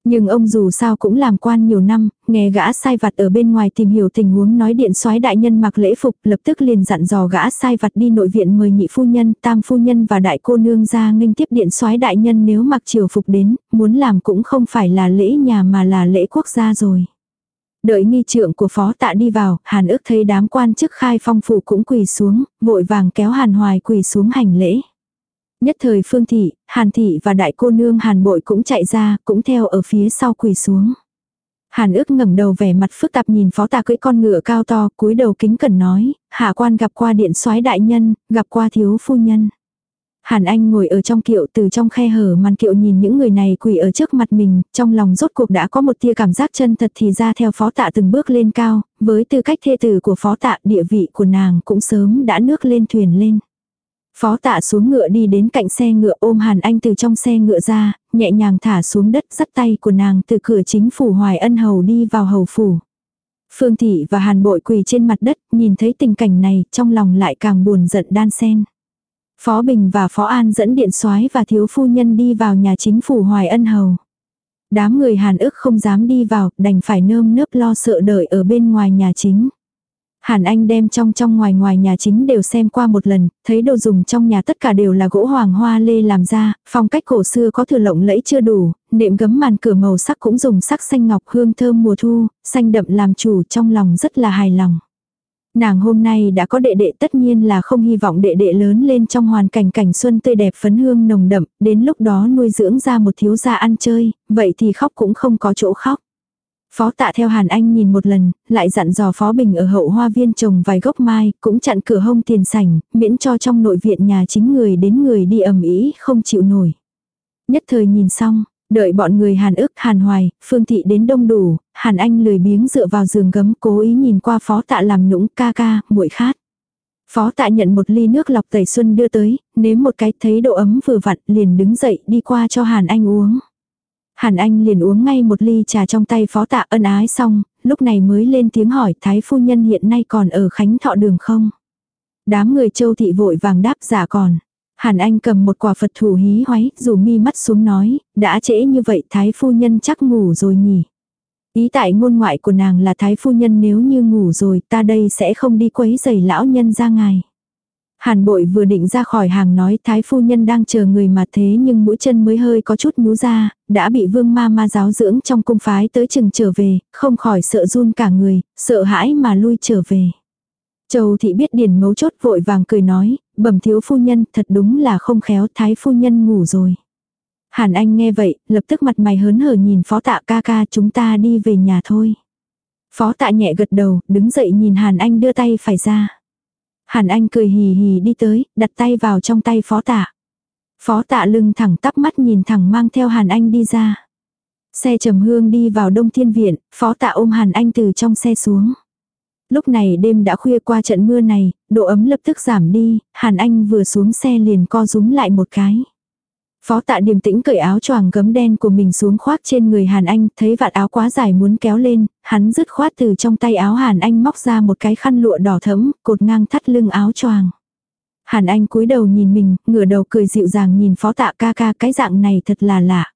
Nhưng ông dù sao cũng làm quan nhiều năm, nghe gã sai vặt ở bên ngoài tìm hiểu tình huống nói điện soái đại nhân mặc lễ phục lập tức liền dặn dò gã sai vặt đi nội viện mời nhị phu nhân, tam phu nhân và đại cô nương ra nghênh tiếp điện soái đại nhân nếu mặc triều phục đến, muốn làm cũng không phải là lễ nhà mà là lễ quốc gia rồi. Đợi nghi trượng của phó tạ đi vào, hàn ước thấy đám quan chức khai phong phủ cũng quỳ xuống, vội vàng kéo hàn hoài quỳ xuống hành lễ. Nhất thời Phương Thị, Hàn Thị và đại cô nương Hàn Bội cũng chạy ra, cũng theo ở phía sau quỳ xuống. Hàn ước ngẩng đầu vẻ mặt phức tạp nhìn phó tà cưỡi con ngựa cao to, cúi đầu kính cẩn nói, hạ quan gặp qua điện soái đại nhân, gặp qua thiếu phu nhân. Hàn Anh ngồi ở trong kiệu từ trong khe hở màn kiệu nhìn những người này quỳ ở trước mặt mình, trong lòng rốt cuộc đã có một tia cảm giác chân thật thì ra theo phó tạ từng bước lên cao, với tư cách thê tử của phó tạ địa vị của nàng cũng sớm đã nước lên thuyền lên. Phó tạ xuống ngựa đi đến cạnh xe ngựa ôm Hàn Anh từ trong xe ngựa ra, nhẹ nhàng thả xuống đất dắt tay của nàng từ cửa chính phủ Hoài Ân Hầu đi vào hầu phủ. Phương Thị và Hàn Bội quỳ trên mặt đất, nhìn thấy tình cảnh này, trong lòng lại càng buồn giận đan sen. Phó Bình và Phó An dẫn điện soái và thiếu phu nhân đi vào nhà chính phủ Hoài Ân Hầu. Đám người Hàn ức không dám đi vào, đành phải nơm nớp lo sợ đợi ở bên ngoài nhà chính. Hàn Anh đem trong trong ngoài ngoài nhà chính đều xem qua một lần, thấy đồ dùng trong nhà tất cả đều là gỗ hoàng hoa lê làm ra, phong cách cổ xưa có thừa lộng lẫy chưa đủ, nệm gấm màn cửa màu sắc cũng dùng sắc xanh ngọc hương thơm mùa thu, xanh đậm làm chủ trong lòng rất là hài lòng. Nàng hôm nay đã có đệ đệ tất nhiên là không hy vọng đệ đệ lớn lên trong hoàn cảnh cảnh xuân tươi đẹp phấn hương nồng đậm, đến lúc đó nuôi dưỡng ra một thiếu gia ăn chơi, vậy thì khóc cũng không có chỗ khóc. Phó tạ theo Hàn Anh nhìn một lần, lại dặn dò Phó Bình ở hậu hoa viên trồng vài gốc mai, cũng chặn cửa hông tiền sảnh, miễn cho trong nội viện nhà chính người đến người đi ầm ĩ không chịu nổi. Nhất thời nhìn xong, đợi bọn người Hàn ức, Hàn hoài, Phương Thị đến đông đủ, Hàn Anh lười biếng dựa vào giường gấm cố ý nhìn qua Phó tạ làm nũng ca ca, muội khát. Phó tạ nhận một ly nước lọc tẩy xuân đưa tới, nếm một cái thấy độ ấm vừa vặn liền đứng dậy đi qua cho Hàn Anh uống. Hàn Anh liền uống ngay một ly trà trong tay phó tạ ân ái xong, lúc này mới lên tiếng hỏi thái phu nhân hiện nay còn ở Khánh Thọ đường không. Đám người châu thị vội vàng đáp giả còn. Hàn Anh cầm một quả Phật thủ hí hoáy, dù mi mắt xuống nói, đã trễ như vậy thái phu nhân chắc ngủ rồi nhỉ. Ý tại ngôn ngoại của nàng là thái phu nhân nếu như ngủ rồi ta đây sẽ không đi quấy giày lão nhân ra ngài. Hàn bội vừa định ra khỏi hàng nói thái phu nhân đang chờ người mà thế nhưng mũi chân mới hơi có chút nhú ra, đã bị vương ma ma giáo dưỡng trong cung phái tới chừng trở về, không khỏi sợ run cả người, sợ hãi mà lui trở về. Châu thị biết điển mấu chốt vội vàng cười nói, bẩm thiếu phu nhân thật đúng là không khéo thái phu nhân ngủ rồi. Hàn Anh nghe vậy, lập tức mặt mày hớn hở nhìn phó tạ ca ca chúng ta đi về nhà thôi. Phó tạ nhẹ gật đầu, đứng dậy nhìn Hàn Anh đưa tay phải ra. Hàn Anh cười hì hì đi tới, đặt tay vào trong tay phó tạ. Phó tạ lưng thẳng tắp mắt nhìn thẳng mang theo Hàn Anh đi ra. Xe trầm hương đi vào đông thiên viện, phó tạ ôm Hàn Anh từ trong xe xuống. Lúc này đêm đã khuya qua trận mưa này, độ ấm lập tức giảm đi, Hàn Anh vừa xuống xe liền co rúm lại một cái. Phó tạ điềm tĩnh cởi áo choàng gấm đen của mình xuống khoác trên người Hàn Anh, thấy vạt áo quá dài muốn kéo lên, hắn dứt khoát từ trong tay áo Hàn Anh móc ra một cái khăn lụa đỏ thẫm, cột ngang thắt lưng áo choàng. Hàn Anh cúi đầu nhìn mình, ngửa đầu cười dịu dàng nhìn phó tạ ca ca cái dạng này thật là lạ.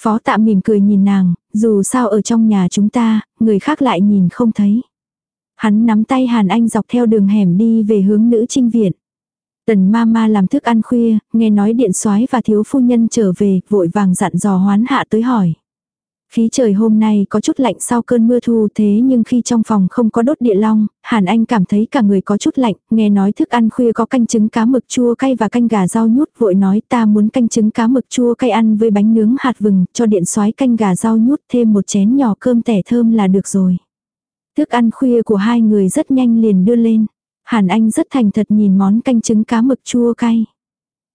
Phó tạ mỉm cười nhìn nàng, dù sao ở trong nhà chúng ta, người khác lại nhìn không thấy. Hắn nắm tay Hàn Anh dọc theo đường hẻm đi về hướng nữ trinh viện. Tần ma ma làm thức ăn khuya, nghe nói điện soái và thiếu phu nhân trở về, vội vàng dặn dò hoán hạ tới hỏi. Khí trời hôm nay có chút lạnh sau cơn mưa thu thế nhưng khi trong phòng không có đốt địa long, Hàn Anh cảm thấy cả người có chút lạnh, nghe nói thức ăn khuya có canh trứng cá mực chua cay và canh gà rau nhút vội nói ta muốn canh trứng cá mực chua cay ăn với bánh nướng hạt vừng, cho điện soái canh gà rau nhút thêm một chén nhỏ cơm tẻ thơm là được rồi. Thức ăn khuya của hai người rất nhanh liền đưa lên. Hàn Anh rất thành thật nhìn món canh trứng cá mực chua cay.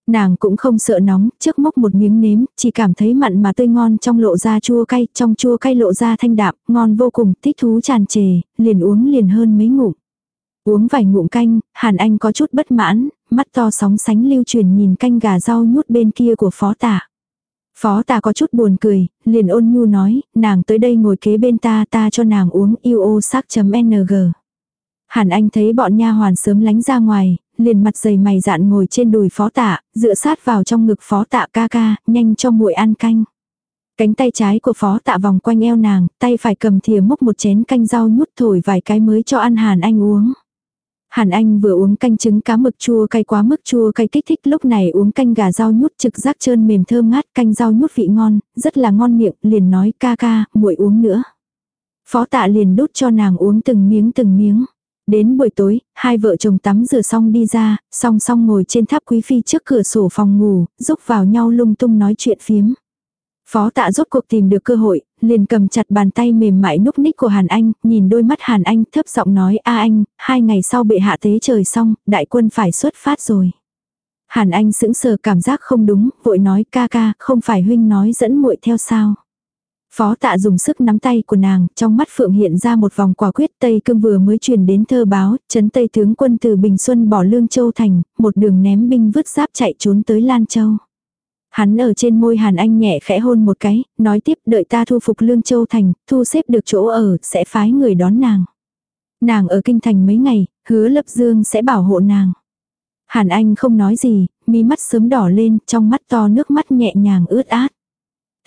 Nàng cũng không sợ nóng, trước mốc một miếng nếm, chỉ cảm thấy mặn mà tươi ngon trong lộ ra chua cay, trong chua cay lộ ra thanh đạm, ngon vô cùng, thích thú tràn trề, liền uống liền hơn mấy ngụm. Uống vài ngụm canh, Hàn Anh có chút bất mãn, mắt to sóng sánh lưu truyền nhìn canh gà rau nhút bên kia của phó tả. Phó tà có chút buồn cười, liền ôn nhu nói, nàng tới đây ngồi kế bên ta ta cho nàng uống yêu ô sắc.ng. Hàn Anh thấy bọn nha hoàn sớm lánh ra ngoài, liền mặt dày mày dạn ngồi trên đùi phó tạ, dựa sát vào trong ngực phó tạ ca ca, nhanh cho muội ăn canh. Cánh tay trái của phó tạ vòng quanh eo nàng, tay phải cầm thìa múc một chén canh rau nhút thổi vài cái mới cho ăn Hàn Anh uống. Hàn Anh vừa uống canh trứng cá mực chua cay quá mức chua cay kích thích lúc này uống canh gà rau nhút trực giác trơn mềm thơm ngát canh rau nhút vị ngon, rất là ngon miệng, liền nói ca ca, muội uống nữa. Phó tạ liền đút cho nàng uống từng miếng từng miếng. Đến buổi tối, hai vợ chồng tắm rửa xong đi ra, song song ngồi trên tháp quý phi trước cửa sổ phòng ngủ, rúc vào nhau lung tung nói chuyện phiếm. Phó tạ rốt cuộc tìm được cơ hội, liền cầm chặt bàn tay mềm mại núp ních của Hàn Anh, nhìn đôi mắt Hàn Anh thấp giọng nói a anh, hai ngày sau bệ hạ tế trời xong, đại quân phải xuất phát rồi. Hàn Anh sững sờ cảm giác không đúng, vội nói ca ca, không phải huynh nói dẫn muội theo sao. Phó tạ dùng sức nắm tay của nàng, trong mắt phượng hiện ra một vòng quả quyết Tây Cương vừa mới truyền đến thơ báo, chấn Tây tướng quân từ Bình Xuân bỏ Lương Châu thành, một đường ném binh vứt giáp chạy trốn tới Lan Châu. Hắn ở trên môi Hàn Anh nhẹ khẽ hôn một cái, nói tiếp đợi ta thu phục Lương Châu thành, thu xếp được chỗ ở, sẽ phái người đón nàng. Nàng ở kinh thành mấy ngày, hứa lập dương sẽ bảo hộ nàng. Hàn Anh không nói gì, mi mắt sớm đỏ lên, trong mắt to nước mắt nhẹ nhàng ướt át.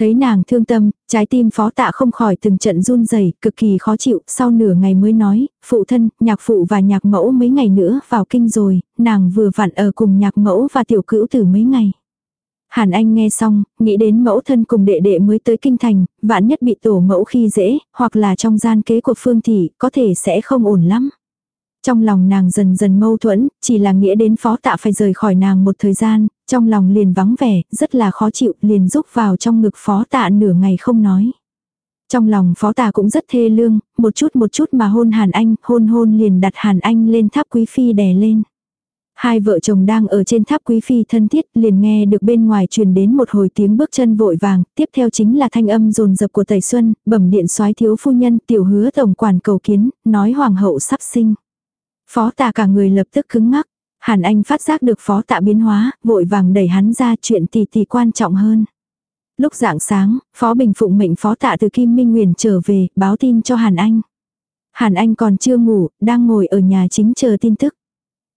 Thấy nàng thương tâm, trái tim phó tạ không khỏi từng trận run rẩy cực kỳ khó chịu, sau nửa ngày mới nói, phụ thân, nhạc phụ và nhạc mẫu mấy ngày nữa vào kinh rồi, nàng vừa vặn ở cùng nhạc mẫu và tiểu cữu từ mấy ngày. Hàn Anh nghe xong, nghĩ đến mẫu thân cùng đệ đệ mới tới kinh thành, vạn nhất bị tổ mẫu khi dễ, hoặc là trong gian kế của Phương Thị, có thể sẽ không ổn lắm. Trong lòng nàng dần dần mâu thuẫn, chỉ là nghĩa đến phó tạ phải rời khỏi nàng một thời gian, trong lòng liền vắng vẻ, rất là khó chịu, liền rúc vào trong ngực phó tạ nửa ngày không nói. Trong lòng phó tạ cũng rất thê lương, một chút một chút mà hôn Hàn Anh, hôn hôn liền đặt Hàn Anh lên tháp quý phi đè lên. Hai vợ chồng đang ở trên tháp quý phi thân thiết liền nghe được bên ngoài truyền đến một hồi tiếng bước chân vội vàng, tiếp theo chính là thanh âm rồn rập của Tẩy Xuân, bẩm điện soái thiếu phu nhân tiểu hứa tổng quản cầu kiến, nói hoàng hậu sắp sinh. Phó tạ cả người lập tức cứng ngắc, Hàn Anh phát giác được phó tạ biến hóa, vội vàng đẩy hắn ra chuyện tỷ tỷ quan trọng hơn. Lúc dạng sáng, Phó Bình Phụng mệnh Phó Tạ từ Kim Minh Nguyền trở về, báo tin cho Hàn Anh. Hàn Anh còn chưa ngủ, đang ngồi ở nhà chính chờ tin tức.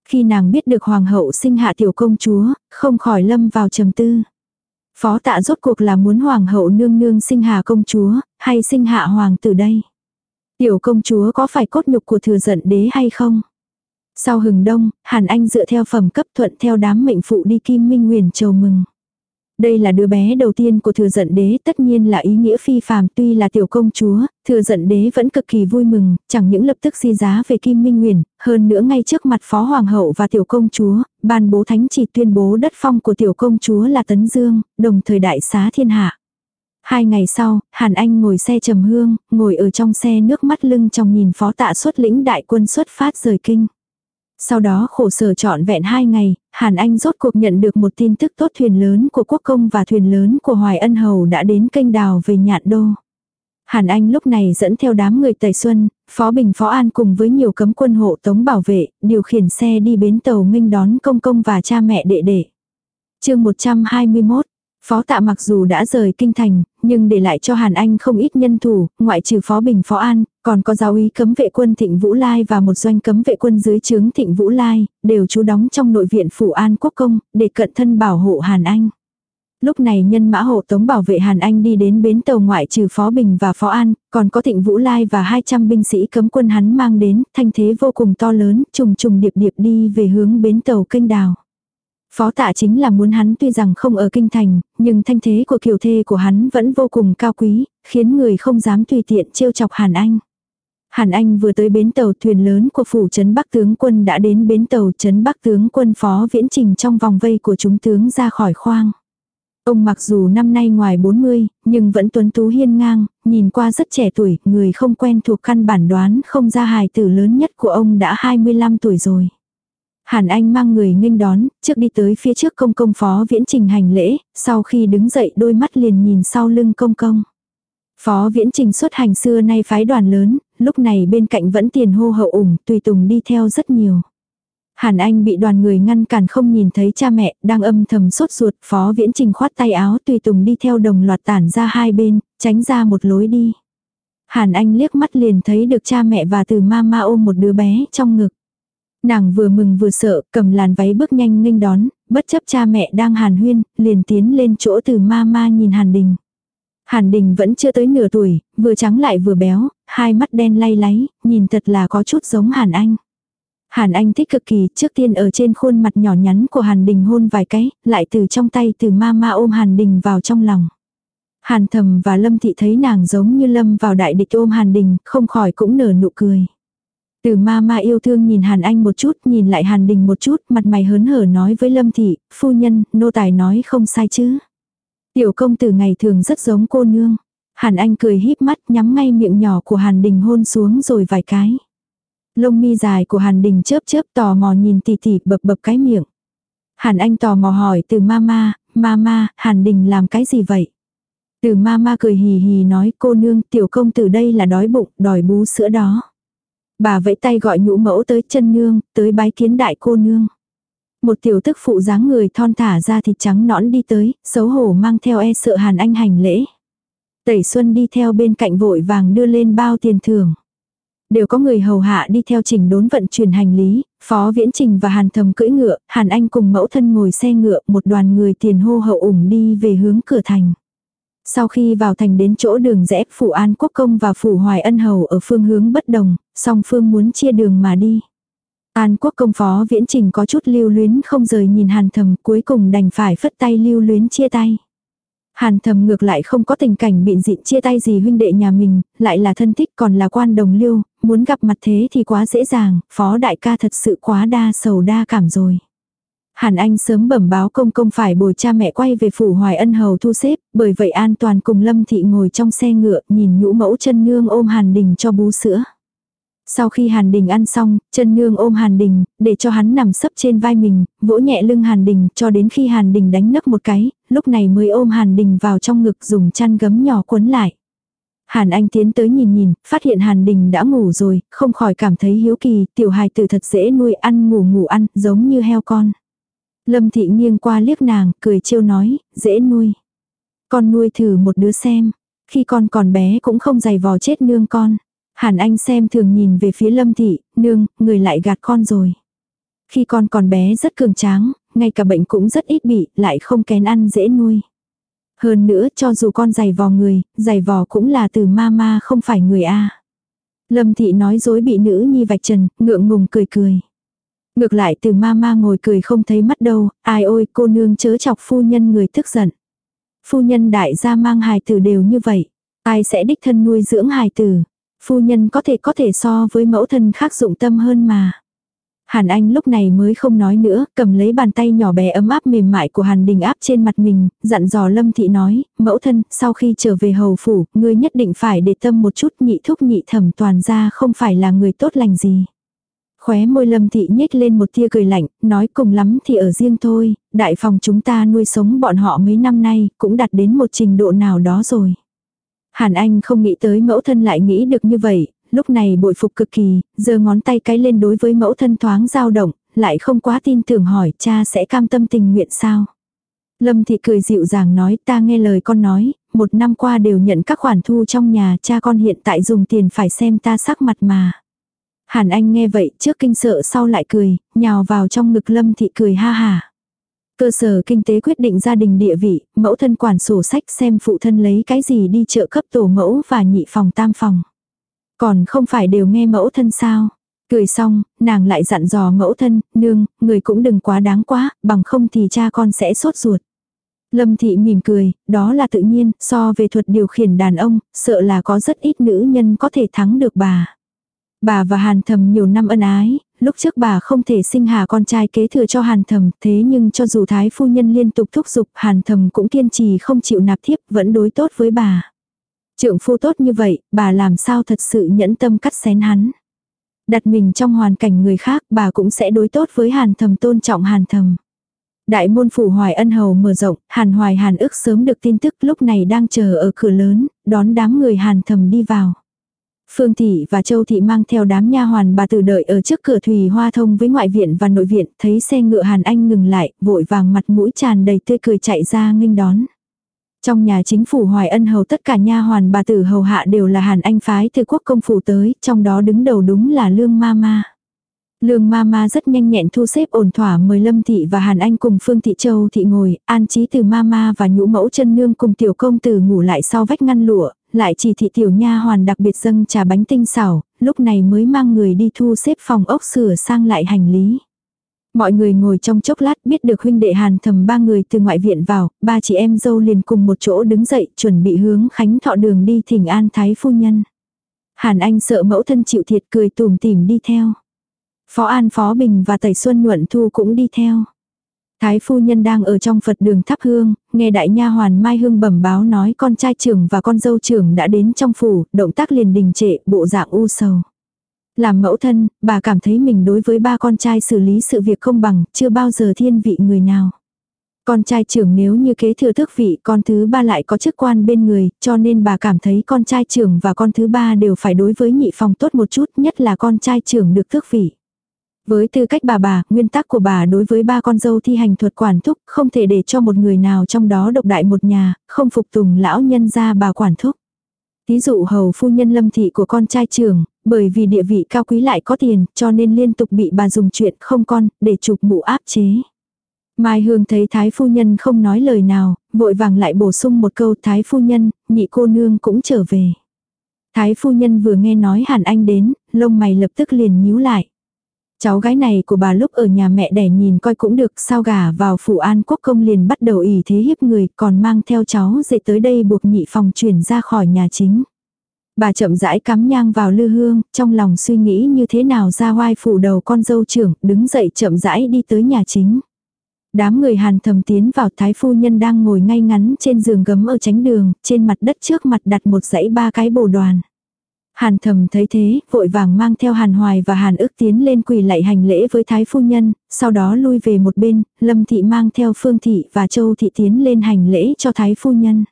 Khi nàng biết được Hoàng hậu sinh hạ tiểu công chúa, không khỏi lâm vào trầm tư. Phó Tạ rốt cuộc là muốn Hoàng hậu nương nương sinh hạ công chúa, hay sinh hạ Hoàng tử đây? Tiểu công chúa có phải cốt nhục của thừa giận đế hay không? Sau hừng đông, Hàn Anh dựa theo phẩm cấp thuận theo đám mệnh phụ đi Kim Minh Nguyền chầu mừng. Đây là đứa bé đầu tiên của thừa giận đế tất nhiên là ý nghĩa phi phàm tuy là tiểu công chúa, thừa giận đế vẫn cực kỳ vui mừng, chẳng những lập tức di giá về Kim Minh Nguyền, hơn nữa ngay trước mặt phó hoàng hậu và tiểu công chúa, ban bố thánh chỉ tuyên bố đất phong của tiểu công chúa là Tấn Dương, đồng thời đại xá thiên hạ. Hai ngày sau, Hàn Anh ngồi xe trầm hương, ngồi ở trong xe nước mắt lưng trong nhìn phó tạ xuất lĩnh đại quân xuất phát rời kinh. Sau đó khổ sở trọn vẹn hai ngày, Hàn Anh rốt cuộc nhận được một tin tức tốt thuyền lớn của quốc công và thuyền lớn của Hoài Ân Hầu đã đến kênh đào về nhạn đô. Hàn Anh lúc này dẫn theo đám người Tây Xuân, Phó Bình Phó An cùng với nhiều cấm quân hộ tống bảo vệ, điều khiển xe đi bến tàu nghênh đón công công và cha mẹ đệ đệ. chương 121, Phó tạ mặc dù đã rời kinh thành, nhưng để lại cho Hàn Anh không ít nhân thủ, ngoại trừ Phó Bình Phó An, còn có giáo úy cấm vệ quân Thịnh Vũ Lai và một doanh cấm vệ quân dưới trướng Thịnh Vũ Lai, đều trú đóng trong nội viện Phủ An Quốc Công, để cận thân bảo hộ Hàn Anh. Lúc này nhân mã hộ tống bảo vệ Hàn Anh đi đến bến tàu ngoại trừ Phó Bình và Phó An, còn có Thịnh Vũ Lai và 200 binh sĩ cấm quân hắn mang đến, thanh thế vô cùng to lớn, trùng trùng điệp điệp đi về hướng bến tàu kênh đào. Phó tạ chính là muốn hắn tuy rằng không ở kinh thành, nhưng thanh thế của kiều thê của hắn vẫn vô cùng cao quý, khiến người không dám tùy tiện trêu chọc Hàn Anh. Hàn Anh vừa tới bến tàu thuyền lớn của phủ trấn Bắc tướng quân đã đến bến tàu trấn Bắc tướng quân phó viễn trình trong vòng vây của chúng tướng ra khỏi khoang. Ông mặc dù năm nay ngoài 40, nhưng vẫn tuấn tú hiên ngang, nhìn qua rất trẻ tuổi, người không quen thuộc căn bản đoán không ra hài tử lớn nhất của ông đã 25 tuổi rồi. Hàn Anh mang người nghênh đón, trước đi tới phía trước công công phó viễn trình hành lễ, sau khi đứng dậy đôi mắt liền nhìn sau lưng công công. Phó viễn trình xuất hành xưa nay phái đoàn lớn, lúc này bên cạnh vẫn tiền hô hậu ủng, tùy tùng đi theo rất nhiều. Hàn Anh bị đoàn người ngăn cản không nhìn thấy cha mẹ, đang âm thầm sốt ruột, phó viễn trình khoát tay áo tùy tùng đi theo đồng loạt tản ra hai bên, tránh ra một lối đi. Hàn Anh liếc mắt liền thấy được cha mẹ và từ mama ôm một đứa bé trong ngực. Nàng vừa mừng vừa sợ, cầm làn váy bước nhanh nghênh đón, bất chấp cha mẹ đang hàn huyên, liền tiến lên chỗ từ mama nhìn Hàn Đình. Hàn Đình vẫn chưa tới nửa tuổi, vừa trắng lại vừa béo, hai mắt đen lay láy, nhìn thật là có chút giống Hàn Anh. Hàn Anh thích cực kỳ, trước tiên ở trên khuôn mặt nhỏ nhắn của Hàn Đình hôn vài cái, lại từ trong tay từ mama ôm Hàn Đình vào trong lòng. Hàn Thầm và Lâm Thị thấy nàng giống như Lâm vào đại địch ôm Hàn Đình, không khỏi cũng nở nụ cười. Từ ma ma yêu thương nhìn Hàn Anh một chút, nhìn lại Hàn Đình một chút, mặt mày hớn hở nói với Lâm Thị, phu nhân, nô tài nói không sai chứ. Tiểu công tử ngày thường rất giống cô nương. Hàn Anh cười híp mắt nhắm ngay miệng nhỏ của Hàn Đình hôn xuống rồi vài cái. Lông mi dài của Hàn Đình chớp chớp tò mò nhìn tỉ tỉ bập bập cái miệng. Hàn Anh tò mò hỏi từ mama, mama, Hàn Đình làm cái gì vậy? Từ mama cười hì hì nói cô nương tiểu công tử đây là đói bụng, đòi bú sữa đó. Bà vẫy tay gọi nhũ mẫu tới chân nương, tới bái kiến đại cô nương. Một tiểu tức phụ dáng người thon thả ra thịt trắng nõn đi tới, xấu hổ mang theo e sợ Hàn Anh hành lễ. Tẩy Xuân đi theo bên cạnh vội vàng đưa lên bao tiền thưởng. Đều có người hầu hạ đi theo trình đốn vận chuyển hành lý, Phó Viễn Trình và Hàn Thầm cưỡi ngựa, Hàn Anh cùng mẫu thân ngồi xe ngựa, một đoàn người tiền hô hậu ủng đi về hướng cửa thành. Sau khi vào thành đến chỗ đường rẽ, Phủ An Quốc Công và Phủ Hoài Ân Hầu ở phương hướng bất đồng, song phương muốn chia đường mà đi. An Quốc Công Phó Viễn Trình có chút lưu luyến không rời nhìn Hàn Thầm cuối cùng đành phải phất tay lưu luyến chia tay. Hàn thầm ngược lại không có tình cảnh bị dịn chia tay gì huynh đệ nhà mình, lại là thân thích còn là quan đồng liêu, muốn gặp mặt thế thì quá dễ dàng, phó đại ca thật sự quá đa sầu đa cảm rồi. Hàn Anh sớm bẩm báo công công phải bồi cha mẹ quay về phủ Hoài Ân Hầu thu xếp, bởi vậy an toàn cùng Lâm Thị ngồi trong xe ngựa nhìn nhũ mẫu chân nương ôm Hàn Đình cho bú sữa. Sau khi Hàn Đình ăn xong, chân nương ôm Hàn Đình, để cho hắn nằm sấp trên vai mình, vỗ nhẹ lưng Hàn Đình cho đến khi Hàn Đình đánh nấc một cái, lúc này mới ôm Hàn Đình vào trong ngực dùng chăn gấm nhỏ quấn lại. Hàn Anh tiến tới nhìn nhìn, phát hiện Hàn Đình đã ngủ rồi, không khỏi cảm thấy hiếu kỳ, tiểu hài tử thật dễ nuôi ăn ngủ ngủ ăn, giống như heo con. Lâm Thị nghiêng qua liếc nàng, cười trêu nói, dễ nuôi. Con nuôi thử một đứa xem, khi con còn bé cũng không giày vò chết nương con. Hàn Anh xem thường nhìn về phía Lâm Thị, nương, người lại gạt con rồi. Khi con còn bé rất cường tráng, ngay cả bệnh cũng rất ít bị, lại không kén ăn dễ nuôi. Hơn nữa cho dù con giày vò người, giày vò cũng là từ mama không phải người A. Lâm Thị nói dối bị nữ nhi vạch trần, ngượng ngùng cười cười. Ngược lại từ mama ngồi cười không thấy mắt đâu, ai ôi cô nương chớ chọc phu nhân người tức giận. Phu nhân đại gia mang hài tử đều như vậy, ai sẽ đích thân nuôi dưỡng hài tử. Phu nhân có thể có thể so với mẫu thân khác dụng tâm hơn mà. Hàn Anh lúc này mới không nói nữa, cầm lấy bàn tay nhỏ bé ấm áp mềm mại của Hàn Đình áp trên mặt mình, dặn dò Lâm Thị nói, mẫu thân, sau khi trở về hầu phủ, ngươi nhất định phải để tâm một chút nhị thúc nhị thẩm toàn ra không phải là người tốt lành gì. Khóe môi Lâm Thị nhếch lên một tia cười lạnh, nói cùng lắm thì ở riêng thôi, đại phòng chúng ta nuôi sống bọn họ mấy năm nay, cũng đạt đến một trình độ nào đó rồi. Hàn Anh không nghĩ tới mẫu thân lại nghĩ được như vậy, lúc này bội phục cực kỳ, giơ ngón tay cái lên đối với mẫu thân thoáng dao động, lại không quá tin tưởng hỏi cha sẽ cam tâm tình nguyện sao. Lâm Thị cười dịu dàng nói ta nghe lời con nói, một năm qua đều nhận các khoản thu trong nhà cha con hiện tại dùng tiền phải xem ta sắc mặt mà. Hàn Anh nghe vậy trước kinh sợ sau lại cười, nhào vào trong ngực Lâm Thị cười ha hà. Cơ sở kinh tế quyết định gia đình địa vị, mẫu thân quản sổ sách xem phụ thân lấy cái gì đi chợ cấp tổ mẫu và nhị phòng tam phòng. Còn không phải đều nghe mẫu thân sao. Cười xong, nàng lại dặn dò mẫu thân, nương, người cũng đừng quá đáng quá, bằng không thì cha con sẽ sốt ruột. Lâm thị mỉm cười, đó là tự nhiên, so về thuật điều khiển đàn ông, sợ là có rất ít nữ nhân có thể thắng được bà. Bà và Hàn Thầm nhiều năm ân ái, lúc trước bà không thể sinh hạ con trai kế thừa cho Hàn Thầm, thế nhưng cho dù Thái phu nhân liên tục thúc giục, Hàn Thầm cũng kiên trì không chịu nạp thiếp, vẫn đối tốt với bà. Trượng phu tốt như vậy, bà làm sao thật sự nhẫn tâm cắt xén hắn. Đặt mình trong hoàn cảnh người khác, bà cũng sẽ đối tốt với Hàn Thầm tôn trọng Hàn Thầm. Đại môn phủ Hoài Ân Hầu mở rộng, Hàn Hoài Hàn ức sớm được tin tức lúc này đang chờ ở cửa lớn, đón đám người Hàn Thầm đi vào. Phương Thị và Châu Thị mang theo đám nha hoàn bà tử đợi ở trước cửa Thủy Hoa thông với ngoại viện và nội viện, thấy xe ngựa Hàn Anh ngừng lại, vội vàng mặt mũi tràn đầy tươi cười chạy ra nghênh đón. Trong nhà chính phủ Hoài Ân hầu tất cả nha hoàn bà tử hầu hạ đều là Hàn Anh phái từ quốc công phủ tới, trong đó đứng đầu đúng là Lương Ma Ma. Lương Mama rất nhanh nhẹn thu xếp ổn thỏa mời Lâm Thị và Hàn Anh cùng Phương Thị Châu Thị ngồi, an trí từ Mama và nhũ mẫu chân nương cùng tiểu công tử ngủ lại sau vách ngăn lụa, lại chỉ thị tiểu nha hoàn đặc biệt dâng trà bánh tinh xảo, lúc này mới mang người đi thu xếp phòng ốc sửa sang lại hành lý. Mọi người ngồi trong chốc lát biết được huynh đệ hàn thầm ba người từ ngoại viện vào, ba chị em dâu liền cùng một chỗ đứng dậy chuẩn bị hướng khánh thọ đường đi thỉnh an thái phu nhân. Hàn Anh sợ mẫu thân chịu thiệt cười tùm tìm đi theo. Phó An Phó Bình và Tẩy Xuân Nhuận Thu cũng đi theo. Thái phu nhân đang ở trong Phật đường thắp hương, nghe đại nha hoàn Mai Hương bẩm báo nói con trai trưởng và con dâu trưởng đã đến trong phủ, động tác liền đình trệ, bộ dạng u sầu. Làm mẫu thân, bà cảm thấy mình đối với ba con trai xử lý sự việc không bằng, chưa bao giờ thiên vị người nào. Con trai trưởng nếu như kế thừa tước vị, con thứ ba lại có chức quan bên người, cho nên bà cảm thấy con trai trưởng và con thứ ba đều phải đối với nhị phòng tốt một chút, nhất là con trai trưởng được tước vị. Với tư cách bà bà, nguyên tắc của bà đối với ba con dâu thi hành thuật quản thúc, không thể để cho một người nào trong đó độc đại một nhà, không phục tùng lão nhân ra bà quản thúc. Thí dụ hầu phu nhân lâm thị của con trai trưởng, bởi vì địa vị cao quý lại có tiền, cho nên liên tục bị bà dùng chuyện không con, để chụp mũ áp chế. Mai Hương thấy Thái Phu Nhân không nói lời nào, vội vàng lại bổ sung một câu Thái Phu Nhân, nhị cô nương cũng trở về. Thái Phu Nhân vừa nghe nói Hàn Anh đến, lông mày lập tức liền nhíu lại. Cháu gái này của bà lúc ở nhà mẹ đẻ nhìn coi cũng được sao gả vào phủ an quốc công liền bắt đầu ỉ thế hiếp người còn mang theo cháu dậy tới đây buộc nhị phòng chuyển ra khỏi nhà chính. Bà chậm rãi cắm nhang vào lư hương, trong lòng suy nghĩ như thế nào ra hoai phủ đầu con dâu trưởng, đứng dậy chậm rãi đi tới nhà chính. Đám người hàn thầm tiến vào thái phu nhân đang ngồi ngay ngắn trên giường gấm ở tránh đường, trên mặt đất trước mặt đặt một dãy ba cái bồ đoàn. Hàn thầm thấy thế, vội vàng mang theo hàn hoài và hàn ước tiến lên quỳ lạy hành lễ với thái phu nhân, sau đó lui về một bên, lâm thị mang theo phương thị và châu thị tiến lên hành lễ cho thái phu nhân.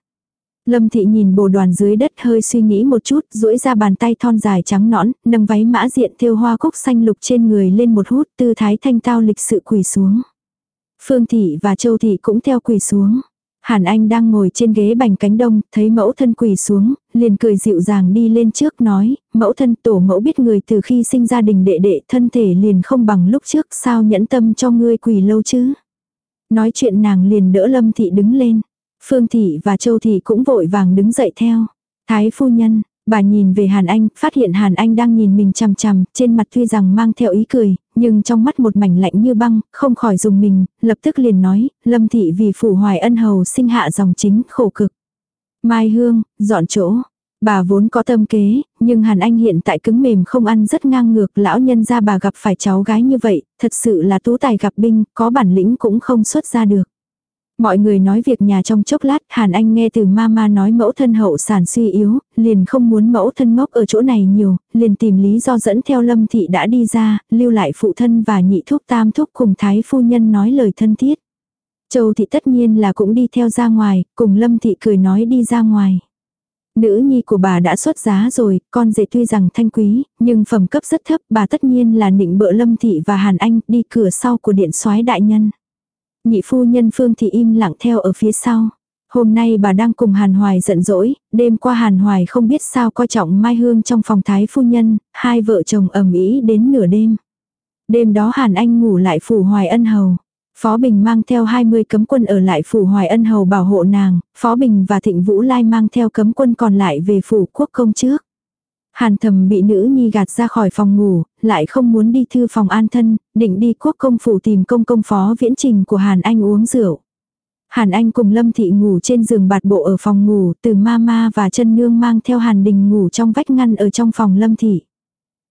Lâm thị nhìn bồ đoàn dưới đất hơi suy nghĩ một chút, duỗi ra bàn tay thon dài trắng nõn, nâng váy mã diện thêu hoa cúc xanh lục trên người lên một hút tư thái thanh tao lịch sự quỳ xuống. Phương thị và châu thị cũng theo quỳ xuống. Hàn Anh đang ngồi trên ghế bành cánh đông, thấy mẫu thân quỳ xuống, liền cười dịu dàng đi lên trước nói, mẫu thân tổ mẫu biết người từ khi sinh ra đình đệ đệ thân thể liền không bằng lúc trước sao nhẫn tâm cho ngươi quỳ lâu chứ. Nói chuyện nàng liền đỡ Lâm Thị đứng lên. Phương Thị và Châu Thị cũng vội vàng đứng dậy theo. Thái phu nhân, bà nhìn về Hàn Anh, phát hiện Hàn Anh đang nhìn mình chằm chằm, trên mặt tuy rằng mang theo ý cười, nhưng trong mắt một mảnh lạnh như băng, không khỏi dùng mình, lập tức liền nói, Lâm Thị vì phủ hoài ân hầu sinh hạ dòng chính khổ cực. Mai Hương, dọn chỗ. Bà vốn có tâm kế, nhưng Hàn Anh hiện tại cứng mềm không ăn rất ngang ngược lão nhân ra bà gặp phải cháu gái như vậy, thật sự là tú tài gặp binh, có bản lĩnh cũng không xuất ra được. Mọi người nói việc nhà trong chốc lát, Hàn Anh nghe từ mama nói mẫu thân hậu sản suy yếu, liền không muốn mẫu thân ngốc ở chỗ này nhiều, liền tìm lý do dẫn theo Lâm Thị đã đi ra, lưu lại phụ thân và nhị thúc tam thúc cùng thái phu nhân nói lời thân thiết. Châu Thị tất nhiên là cũng đi theo ra ngoài, cùng Lâm Thị cười nói đi ra ngoài. Nữ nhi của bà đã xuất giá rồi, con rể tuy rằng thanh quý, nhưng phẩm cấp rất thấp, bà tất nhiên là nịnh bợ Lâm Thị và Hàn Anh đi cửa sau của điện soái đại nhân. Nhị phu nhân Phương Thị im lặng theo ở phía sau. Hôm nay bà đang cùng Hàn Hoài giận dỗi, đêm qua Hàn Hoài không biết sao coi trọng Mai Hương trong phòng thái phu nhân, hai vợ chồng ầm ĩ đến nửa đêm. Đêm đó Hàn Anh ngủ lại phủ Hoài Ân Hầu. Phó Bình mang theo 20 cấm quân ở lại phủ Hoài Ân Hầu bảo hộ nàng, Phó Bình và Thịnh Vũ Lai mang theo cấm quân còn lại về phủ quốc công trước. Hàn thầm bị nữ nhi gạt ra khỏi phòng ngủ, lại không muốn đi thư phòng an thân, định đi quốc công phủ tìm công công phó viễn trình của Hàn Anh uống rượu. Hàn Anh cùng Lâm Thị ngủ trên giường bạt bộ ở phòng ngủ, từ Mama và chân nương mang theo Hàn Đình ngủ trong vách ngăn ở trong phòng Lâm Thị.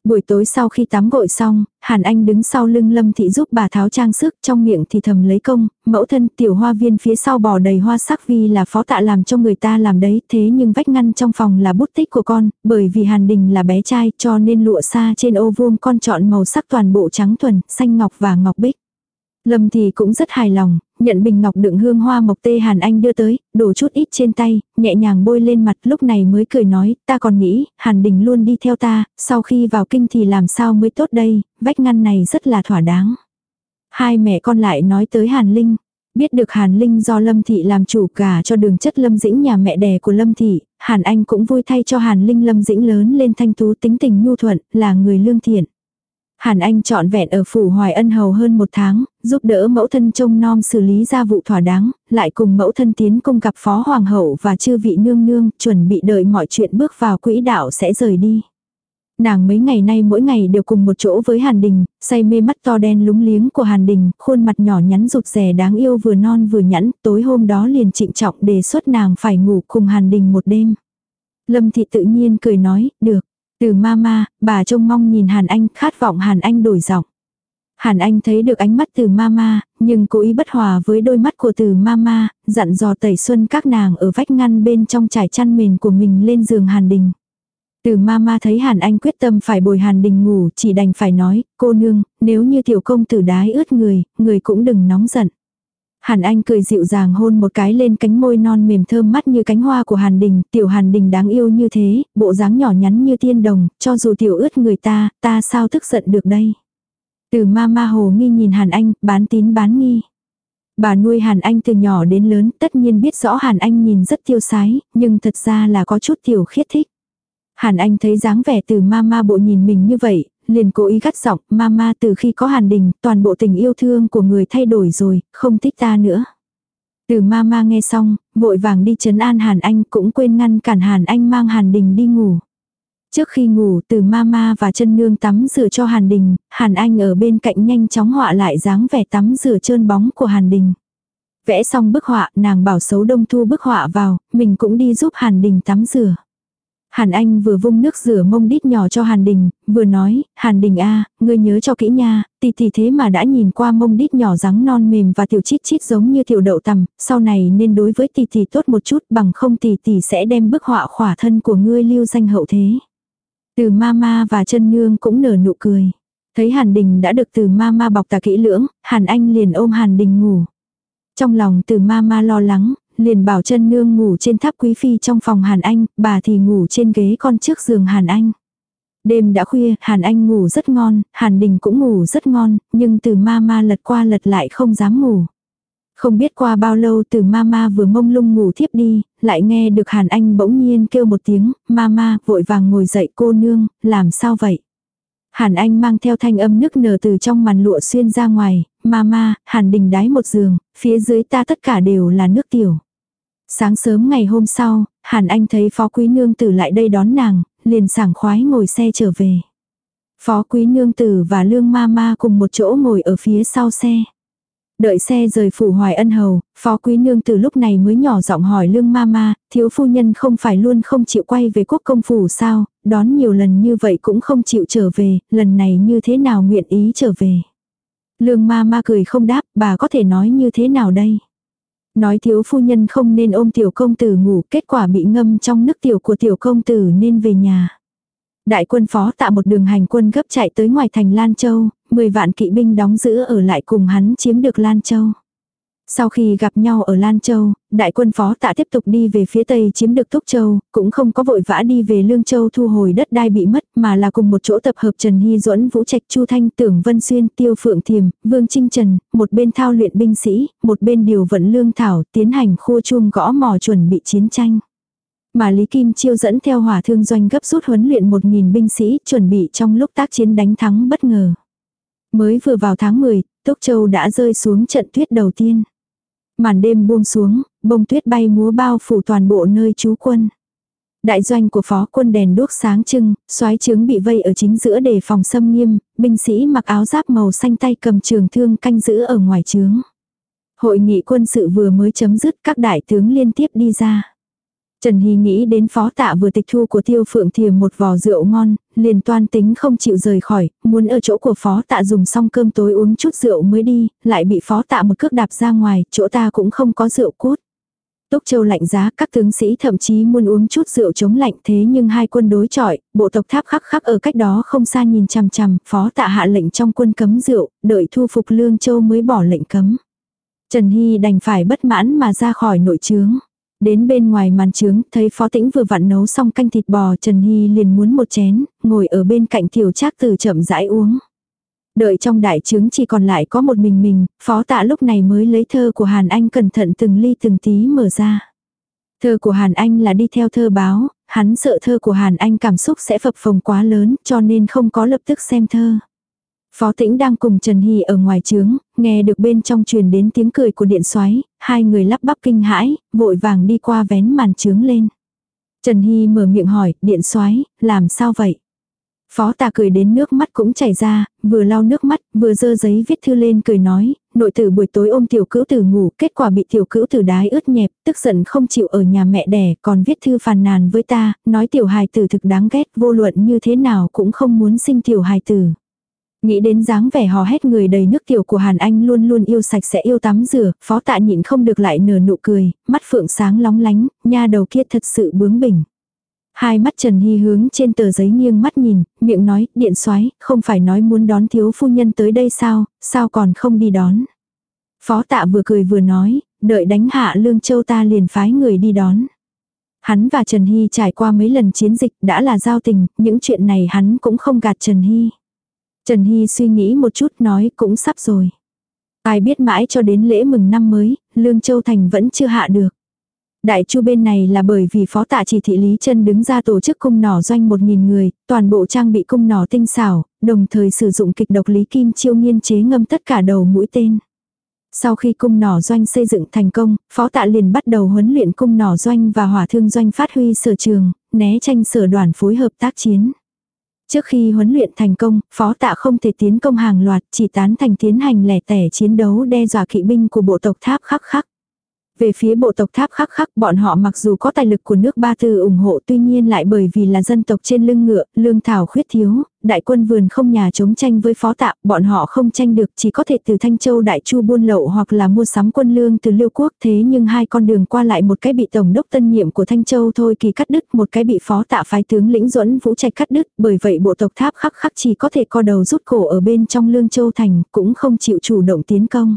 Buổi tối sau khi tắm gội xong, Hàn Anh đứng sau lưng Lâm Thị giúp bà tháo trang sức trong miệng thì thầm lấy công, mẫu thân tiểu hoa viên phía sau bò đầy hoa sắc vì là phó tạ làm cho người ta làm đấy thế nhưng vách ngăn trong phòng là bút tích của con, bởi vì Hàn Đình là bé trai cho nên lụa xa trên ô vuông con chọn màu sắc toàn bộ trắng thuần, xanh ngọc và ngọc bích. Lâm thì cũng rất hài lòng, nhận bình ngọc đựng hương hoa mộc tê Hàn Anh đưa tới, đổ chút ít trên tay, nhẹ nhàng bôi lên mặt lúc này mới cười nói, ta còn nghĩ, Hàn Đình luôn đi theo ta, sau khi vào kinh thì làm sao mới tốt đây, vách ngăn này rất là thỏa đáng. Hai mẹ con lại nói tới Hàn Linh. Biết được Hàn Linh do Lâm Thị làm chủ cả cho đường chất Lâm Dĩnh nhà mẹ đẻ của Lâm Thị, Hàn Anh cũng vui thay cho Hàn Linh Lâm Dĩnh lớn lên thanh tú tính tình nhu thuận, là người lương thiện. Hàn Anh trọn vẹn ở phủ Hoài Ân Hầu hơn một tháng, giúp đỡ mẫu thân trông nom xử lý gia vụ thỏa đáng, lại cùng mẫu thân tiến công gặp phó hoàng hậu và chư vị nương nương, chuẩn bị đợi mọi chuyện bước vào quỹ đạo sẽ rời đi. Nàng mấy ngày nay mỗi ngày đều cùng một chỗ với Hàn Đình, say mê mắt to đen lúng liếng của Hàn Đình, khuôn mặt nhỏ nhắn rụt rè đáng yêu vừa non vừa nhẵn, tối hôm đó liền trịnh trọng đề xuất nàng phải ngủ cùng Hàn Đình một đêm. Lâm Thị tự nhiên cười nói, được. Từ mama, bà trông mong nhìn Hàn Anh, khát vọng Hàn Anh đổi giọng. Hàn Anh thấy được ánh mắt từ mama, nhưng cố ý bất hòa với đôi mắt của từ mama, dặn dò tẩy xuân các nàng ở vách ngăn bên trong trải chăn mền của mình lên giường Hàn Đình. Từ mama thấy Hàn Anh quyết tâm phải bồi Hàn Đình ngủ chỉ đành phải nói, cô nương, nếu như tiểu công tử đái ướt người, người cũng đừng nóng giận. Hàn Anh cười dịu dàng hôn một cái lên cánh môi non mềm thơm mắt như cánh hoa của Hàn Đình, tiểu Hàn Đình đáng yêu như thế, bộ dáng nhỏ nhắn như tiên đồng, cho dù tiểu ướt người ta, ta sao tức giận được đây. Từ ma ma hồ nghi nhìn Hàn Anh, bán tín bán nghi. Bà nuôi Hàn Anh từ nhỏ đến lớn, tất nhiên biết rõ Hàn Anh nhìn rất tiêu sái, nhưng thật ra là có chút tiểu khiết thích. Hàn Anh thấy dáng vẻ từ ma ma bộ nhìn mình như vậy, liền cố ý gắt giọng, mama từ khi có hàn đình, toàn bộ tình yêu thương của người thay đổi rồi, không thích ta nữa. Từ mama nghe xong, vội vàng đi chấn an Hàn Anh cũng quên ngăn cản Hàn Anh mang Hàn Đình đi ngủ. Trước khi ngủ từ mama và chân nương tắm rửa cho Hàn Đình, Hàn Anh ở bên cạnh nhanh chóng họa lại dáng vẻ tắm rửa trơn bóng của Hàn Đình. Vẽ xong bức họa, nàng bảo xấu đông thu bức họa vào, mình cũng đi giúp Hàn Đình tắm rửa. Hàn Anh vừa vung nước rửa mông đít nhỏ cho Hàn Đình, vừa nói, Hàn Đình a, ngươi nhớ cho kỹ nha, tỷ tỷ thế mà đã nhìn qua mông đít nhỏ rắn non mềm và tiểu chít chít giống như tiểu đậu tằm, sau này nên đối với tỷ tỷ tốt một chút bằng không tỷ tỷ sẽ đem bức họa khỏa thân của ngươi lưu danh hậu thế. Từ mama và chân nương cũng nở nụ cười. Thấy Hàn Đình đã được từ mama bọc tà kỹ lưỡng, Hàn Anh liền ôm Hàn Đình ngủ. Trong lòng từ mama lo lắng, liền bảo chân nương ngủ trên tháp quý phi trong phòng Hàn Anh, bà thì ngủ trên ghế con trước giường Hàn Anh. Đêm đã khuya, Hàn Anh ngủ rất ngon, Hàn Đình cũng ngủ rất ngon, nhưng từ ma ma lật qua lật lại không dám ngủ. Không biết qua bao lâu từ mama vừa mông lung ngủ thiếp đi, lại nghe được Hàn Anh bỗng nhiên kêu một tiếng, mama vội vàng ngồi dậy cô nương, làm sao vậy? Hàn Anh mang theo thanh âm nức nở từ trong màn lụa xuyên ra ngoài, mama, Hàn Đình đái một giường, phía dưới ta tất cả đều là nước tiểu. Sáng sớm ngày hôm sau, Hàn Anh thấy phó quý nương tử lại đây đón nàng, liền sảng khoái ngồi xe trở về. Phó quý nương tử và lương ma ma cùng một chỗ ngồi ở phía sau xe. Đợi xe rời phủ hoài ân hầu, phó quý nương từ lúc này mới nhỏ giọng hỏi lương ma ma, thiếu phu nhân không phải luôn không chịu quay về quốc công phủ sao, đón nhiều lần như vậy cũng không chịu trở về, lần này như thế nào nguyện ý trở về. Lương ma ma cười không đáp, bà có thể nói như thế nào đây? Nói thiếu phu nhân không nên ôm tiểu công tử ngủ, kết quả bị ngâm trong nước tiểu của tiểu công tử nên về nhà. Đại quân phó tạ một đường hành quân gấp chạy tới ngoài thành Lan Châu, 10 vạn kỵ binh đóng giữ ở lại cùng hắn chiếm được Lan Châu. Sau khi gặp nhau ở Lan Châu, đại quân phó tạ tiếp tục đi về phía tây chiếm được Túc Châu, cũng không có vội vã đi về Lương Châu thu hồi đất đai bị mất mà là cùng một chỗ tập hợp Trần Hy Duẫn Vũ Trạch Chu Thanh Tưởng Vân Xuyên Tiêu Phượng Thiềm, Vương Trinh Trần, một bên thao luyện binh sĩ, một bên điều vận lương thảo tiến hành khua chuông gõ mò chuẩn bị chiến tranh. Mà Lý Kim Chiêu dẫn theo hỏa thương doanh gấp rút huấn luyện 1.000 binh sĩ chuẩn bị trong lúc tác chiến đánh thắng bất ngờ. Mới vừa vào tháng 10, Tốc Châu đã rơi xuống trận tuyết đầu tiên. Màn đêm buông xuống, bông tuyết bay múa bao phủ toàn bộ nơi trú quân. Đại doanh của phó quân đèn đuốc sáng trưng, soái trướng bị vây ở chính giữa để phòng xâm nghiêm, binh sĩ mặc áo giáp màu xanh tay cầm trường thương canh giữ ở ngoài trướng. Hội nghị quân sự vừa mới chấm dứt các đại tướng liên tiếp đi ra. Trần Hy nghĩ đến phó tạ vừa tịch thu của tiêu phượng thiềm một vò rượu ngon, liền toan tính không chịu rời khỏi, muốn ở chỗ của phó tạ dùng xong cơm tối uống chút rượu mới đi, lại bị phó tạ một cước đạp ra ngoài, chỗ ta cũng không có rượu cút. Túc Châu lạnh giá, các tướng sĩ thậm chí muốn uống chút rượu chống lạnh thế nhưng hai quân đối chọi, bộ tộc tháp khắc khắc ở cách đó không xa nhìn chằm chằm, phó tạ hạ lệnh trong quân cấm rượu, đợi thu phục Lương Châu mới bỏ lệnh cấm. Trần Hy đành phải bất mãn mà ra khỏi nội trướng. Đến bên ngoài màn trướng, thấy Phó Tĩnh vừa vặn nấu xong canh thịt bò, Trần Hy liền muốn một chén, ngồi ở bên cạnh tiểu trác từ chậm rãi uống. Đợi trong đại trướng chỉ còn lại có một mình mình, Phó Tạ lúc này mới lấy thơ của Hàn Anh cẩn thận từng ly từng tí mở ra. Thơ của Hàn Anh là đi theo thơ báo, hắn sợ thơ của Hàn Anh cảm xúc sẽ phập phồng quá lớn, cho nên không có lập tức xem thơ. Phó Tĩnh đang cùng Trần Hy ở ngoài trướng, nghe được bên trong truyền đến tiếng cười của điện xoáy, hai người lắp bắp kinh hãi, vội vàng đi qua vén màn trướng lên. Trần Hy mở miệng hỏi, điện xoáy, làm sao vậy? Phó tà cười đến nước mắt cũng chảy ra, vừa lau nước mắt, vừa dơ giấy viết thư lên cười nói, nội tử buổi tối ôm tiểu cữu tử ngủ, kết quả bị tiểu cữu tử đái ướt nhẹp, tức giận không chịu ở nhà mẹ đẻ, còn viết thư phàn nàn với ta, nói tiểu hài tử thực đáng ghét, vô luận như thế nào cũng không muốn sinh tiểu hài tử. Nghĩ đến dáng vẻ hò hét người đầy nước tiểu của Hàn Anh luôn luôn yêu sạch sẽ yêu tắm rửa, phó tạ nhịn không được lại nở nụ cười, mắt phượng sáng lóng lánh, nha đầu kia thật sự bướng bỉnh. Hai mắt Trần Hy hướng trên tờ giấy nghiêng mắt nhìn, miệng nói, điện xoáy, không phải nói muốn đón thiếu phu nhân tới đây sao, sao còn không đi đón. Phó tạ vừa cười vừa nói, đợi đánh hạ lương châu ta liền phái người đi đón. Hắn và Trần Hy trải qua mấy lần chiến dịch đã là giao tình, những chuyện này hắn cũng không gạt Trần Hy. Trần Hy suy nghĩ một chút nói cũng sắp rồi. Ai biết mãi cho đến lễ mừng năm mới, Lương Châu Thành vẫn chưa hạ được. Đại chu bên này là bởi vì phó tạ chỉ thị Lý chân đứng ra tổ chức cung nỏ doanh 1.000 người, toàn bộ trang bị cung nỏ tinh xảo, đồng thời sử dụng kịch độc Lý Kim Chiêu nghiên chế ngâm tất cả đầu mũi tên. Sau khi cung nỏ doanh xây dựng thành công, phó tạ liền bắt đầu huấn luyện cung nỏ doanh và hỏa thương doanh phát huy sở trường, né tranh sở đoàn phối hợp tác chiến. Trước khi huấn luyện thành công, phó tạ không thể tiến công hàng loạt, chỉ tán thành tiến hành lẻ tẻ chiến đấu đe dọa kỵ binh của bộ tộc tháp khắc khắc. Về phía bộ tộc tháp khắc khắc bọn họ mặc dù có tài lực của nước Ba Tư ủng hộ tuy nhiên lại bởi vì là dân tộc trên lưng ngựa, lương thảo khuyết thiếu, đại quân vườn không nhà chống tranh với phó tạ, bọn họ không tranh được chỉ có thể từ Thanh Châu Đại Chu buôn lậu hoặc là mua sắm quân lương từ Liêu Quốc thế nhưng hai con đường qua lại một cái bị tổng đốc tân nhiệm của Thanh Châu thôi kỳ cắt đứt một cái bị phó tạ phái tướng lĩnh duẫn vũ trạch cắt đứt bởi vậy bộ tộc tháp khắc khắc chỉ có thể co đầu rút cổ ở bên trong lương châu thành cũng không chịu chủ động tiến công.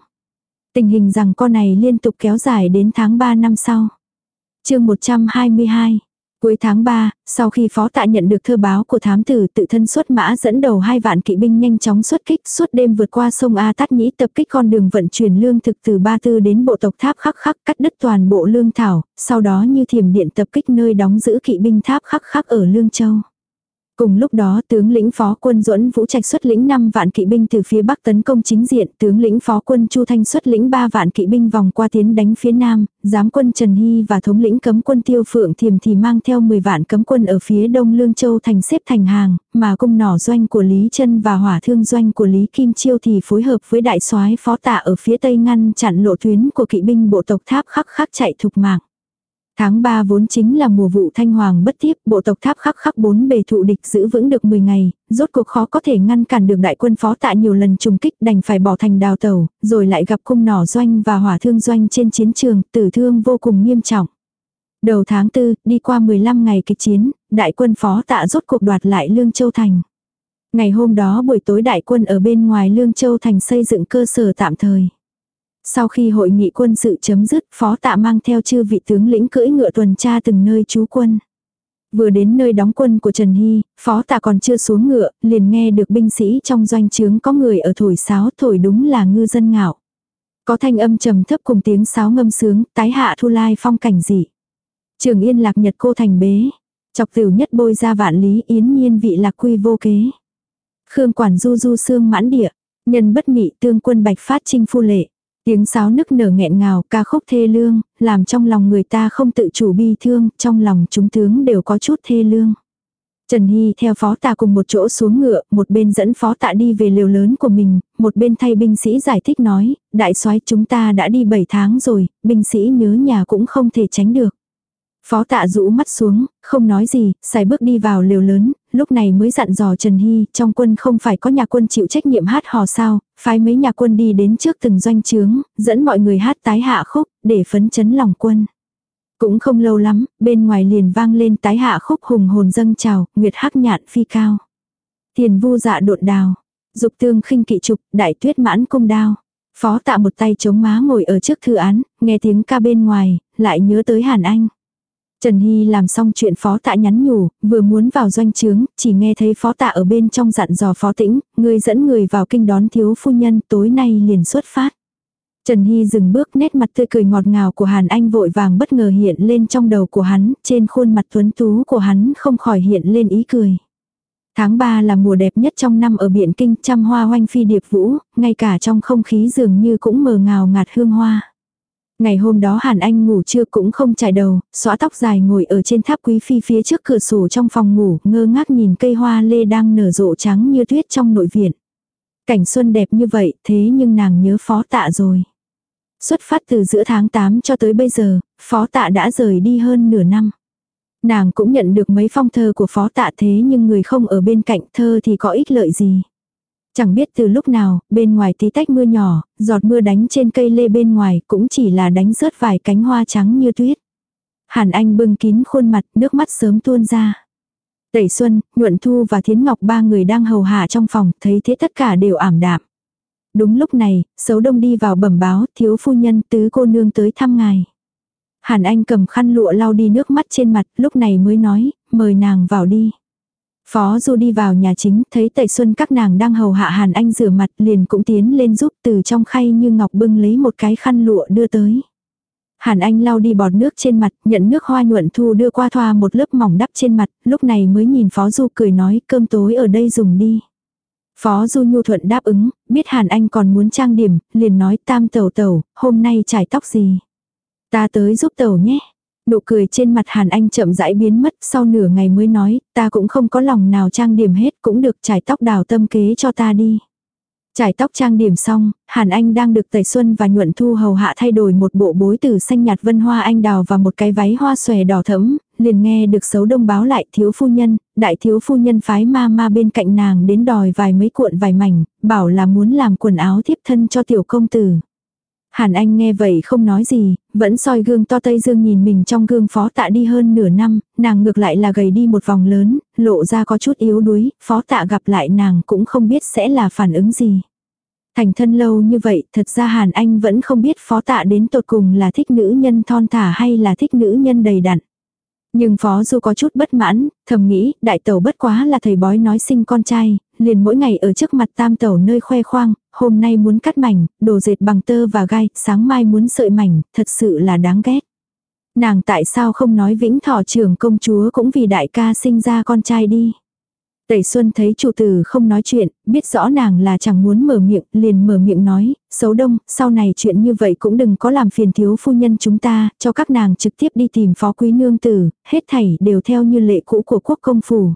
Tình hình rằng con này liên tục kéo dài đến tháng 3 năm sau. chương 122 Cuối tháng 3, sau khi phó tạ nhận được thư báo của thám tử tự thân xuất mã dẫn đầu hai vạn kỵ binh nhanh chóng xuất kích suốt đêm vượt qua sông A Tát Nhĩ tập kích con đường vận chuyển lương thực từ Ba Tư đến bộ tộc tháp khắc khắc cắt đứt toàn bộ lương thảo, sau đó như thiểm điện tập kích nơi đóng giữ kỵ binh tháp khắc khắc ở Lương Châu. Cùng lúc đó tướng lĩnh phó quân duẫn Vũ Trạch xuất lĩnh 5 vạn kỵ binh từ phía bắc tấn công chính diện, tướng lĩnh phó quân Chu Thanh xuất lĩnh 3 vạn kỵ binh vòng qua tiến đánh phía nam, giám quân Trần Hy và thống lĩnh cấm quân Tiêu Phượng Thiềm thì mang theo 10 vạn cấm quân ở phía đông Lương Châu thành xếp thành hàng, mà cung nỏ doanh của Lý Trân và hỏa thương doanh của Lý Kim Chiêu thì phối hợp với đại soái phó tạ ở phía tây ngăn chặn lộ tuyến của kỵ binh bộ tộc tháp khắc khắc chạy thục mạng. Tháng 3 vốn chính là mùa vụ thanh hoàng bất tiếp, bộ tộc tháp khắc khắc bốn bề thụ địch giữ vững được 10 ngày, rốt cuộc khó có thể ngăn cản được đại quân phó tạ nhiều lần trùng kích đành phải bỏ thành đào tàu, rồi lại gặp cung nỏ doanh và hỏa thương doanh trên chiến trường, tử thương vô cùng nghiêm trọng. Đầu tháng 4, đi qua 15 ngày kịch chiến, đại quân phó tạ rốt cuộc đoạt lại Lương Châu Thành. Ngày hôm đó buổi tối đại quân ở bên ngoài Lương Châu Thành xây dựng cơ sở tạm thời. Sau khi hội nghị quân sự chấm dứt, phó tạ mang theo chư vị tướng lĩnh cưỡi ngựa tuần tra từng nơi trú quân. Vừa đến nơi đóng quân của Trần Hy, phó tạ còn chưa xuống ngựa, liền nghe được binh sĩ trong doanh trướng có người ở thổi sáo thổi đúng là ngư dân ngạo. Có thanh âm trầm thấp cùng tiếng sáo ngâm sướng, tái hạ thu lai phong cảnh dị. Trường yên lạc nhật cô thành bế. Chọc tiểu nhất bôi ra vạn lý yến nhiên vị lạc quy vô kế. Khương quản du du xương mãn địa. Nhân bất mị tương quân bạch phát trinh phu lệ. Tiếng sáo nức nở nghẹn ngào ca khúc thê lương, làm trong lòng người ta không tự chủ bi thương, trong lòng chúng tướng đều có chút thê lương. Trần Hy theo phó tạ cùng một chỗ xuống ngựa, một bên dẫn phó tạ đi về liều lớn của mình, một bên thay binh sĩ giải thích nói, đại soái chúng ta đã đi 7 tháng rồi, binh sĩ nhớ nhà cũng không thể tránh được. Phó tạ rũ mắt xuống, không nói gì, xài bước đi vào liều lớn, lúc này mới dặn dò Trần Hy, trong quân không phải có nhà quân chịu trách nhiệm hát hò sao, phái mấy nhà quân đi đến trước từng doanh trướng, dẫn mọi người hát tái hạ khúc, để phấn chấn lòng quân. Cũng không lâu lắm, bên ngoài liền vang lên tái hạ khúc hùng hồn dâng trào, nguyệt hắc nhạn phi cao. Tiền vu dạ đột đào, dục tương khinh kỵ trục, đại tuyết mãn cung đao. Phó tạ một tay chống má ngồi ở trước thư án, nghe tiếng ca bên ngoài, lại nhớ tới Hàn Anh. Trần Hy làm xong chuyện phó tạ nhắn nhủ, vừa muốn vào doanh trướng, chỉ nghe thấy phó tạ ở bên trong dặn dò phó tĩnh, người dẫn người vào kinh đón thiếu phu nhân tối nay liền xuất phát. Trần Hy dừng bước nét mặt tươi cười ngọt ngào của Hàn Anh vội vàng bất ngờ hiện lên trong đầu của hắn, trên khuôn mặt tuấn tú của hắn không khỏi hiện lên ý cười. Tháng 3 là mùa đẹp nhất trong năm ở Biện kinh trăm hoa hoanh phi điệp vũ, ngay cả trong không khí dường như cũng mờ ngào ngạt hương hoa. Ngày hôm đó Hàn Anh ngủ trưa cũng không trải đầu, xõa tóc dài ngồi ở trên tháp quý phi phía trước cửa sổ trong phòng ngủ, ngơ ngác nhìn cây hoa lê đang nở rộ trắng như tuyết trong nội viện. Cảnh xuân đẹp như vậy, thế nhưng nàng nhớ phó tạ rồi. Xuất phát từ giữa tháng 8 cho tới bây giờ, phó tạ đã rời đi hơn nửa năm. Nàng cũng nhận được mấy phong thơ của phó tạ thế nhưng người không ở bên cạnh thơ thì có ích lợi gì. Chẳng biết từ lúc nào, bên ngoài tí tách mưa nhỏ, giọt mưa đánh trên cây lê bên ngoài cũng chỉ là đánh rớt vài cánh hoa trắng như tuyết. Hàn Anh bưng kín khuôn mặt, nước mắt sớm tuôn ra. Tẩy Xuân, Nhuận Thu và Thiến Ngọc ba người đang hầu hạ trong phòng, thấy thế tất cả đều ảm đạm. Đúng lúc này, xấu đông đi vào bẩm báo, thiếu phu nhân tứ cô nương tới thăm ngài. Hàn Anh cầm khăn lụa lau đi nước mắt trên mặt, lúc này mới nói, mời nàng vào đi. Phó Du đi vào nhà chính, thấy Tẩy Xuân các nàng đang hầu hạ Hàn Anh rửa mặt, liền cũng tiến lên giúp từ trong khay như ngọc bưng lấy một cái khăn lụa đưa tới. Hàn Anh lau đi bọt nước trên mặt, nhận nước hoa nhuận thu đưa qua thoa một lớp mỏng đắp trên mặt, lúc này mới nhìn Phó Du cười nói cơm tối ở đây dùng đi. Phó Du nhu thuận đáp ứng, biết Hàn Anh còn muốn trang điểm, liền nói tam tẩu tẩu, hôm nay trải tóc gì. Ta tới giúp tẩu nhé. Nụ cười trên mặt Hàn Anh chậm rãi biến mất, sau nửa ngày mới nói, ta cũng không có lòng nào trang điểm hết, cũng được trải tóc đào tâm kế cho ta đi. Trải tóc trang điểm xong, Hàn Anh đang được Tẩy Xuân và Nhuận Thu hầu hạ thay đổi một bộ bối từ xanh nhạt vân hoa anh đào và một cái váy hoa xòe đỏ thẫm, liền nghe được xấu đông báo lại thiếu phu nhân, đại thiếu phu nhân phái ma ma bên cạnh nàng đến đòi vài mấy cuộn vài mảnh, bảo là muốn làm quần áo thiếp thân cho tiểu công tử. Hàn Anh nghe vậy không nói gì, vẫn soi gương to Tây Dương nhìn mình trong gương phó tạ đi hơn nửa năm, nàng ngược lại là gầy đi một vòng lớn, lộ ra có chút yếu đuối, phó tạ gặp lại nàng cũng không biết sẽ là phản ứng gì. Thành thân lâu như vậy, thật ra Hàn Anh vẫn không biết phó tạ đến tột cùng là thích nữ nhân thon thả hay là thích nữ nhân đầy đặn. Nhưng Phó Du có chút bất mãn, thầm nghĩ, đại tẩu bất quá là thầy bói nói sinh con trai, liền mỗi ngày ở trước mặt tam tẩu nơi khoe khoang, hôm nay muốn cắt mảnh, đồ dệt bằng tơ và gai, sáng mai muốn sợi mảnh, thật sự là đáng ghét. Nàng tại sao không nói vĩnh thọ trưởng công chúa cũng vì đại ca sinh ra con trai đi. Tẩy Xuân thấy chủ tử không nói chuyện, biết rõ nàng là chẳng muốn mở miệng, liền mở miệng nói, xấu đông, sau này chuyện như vậy cũng đừng có làm phiền thiếu phu nhân chúng ta, cho các nàng trực tiếp đi tìm phó quý nương tử, hết thảy đều theo như lệ cũ của quốc công phủ.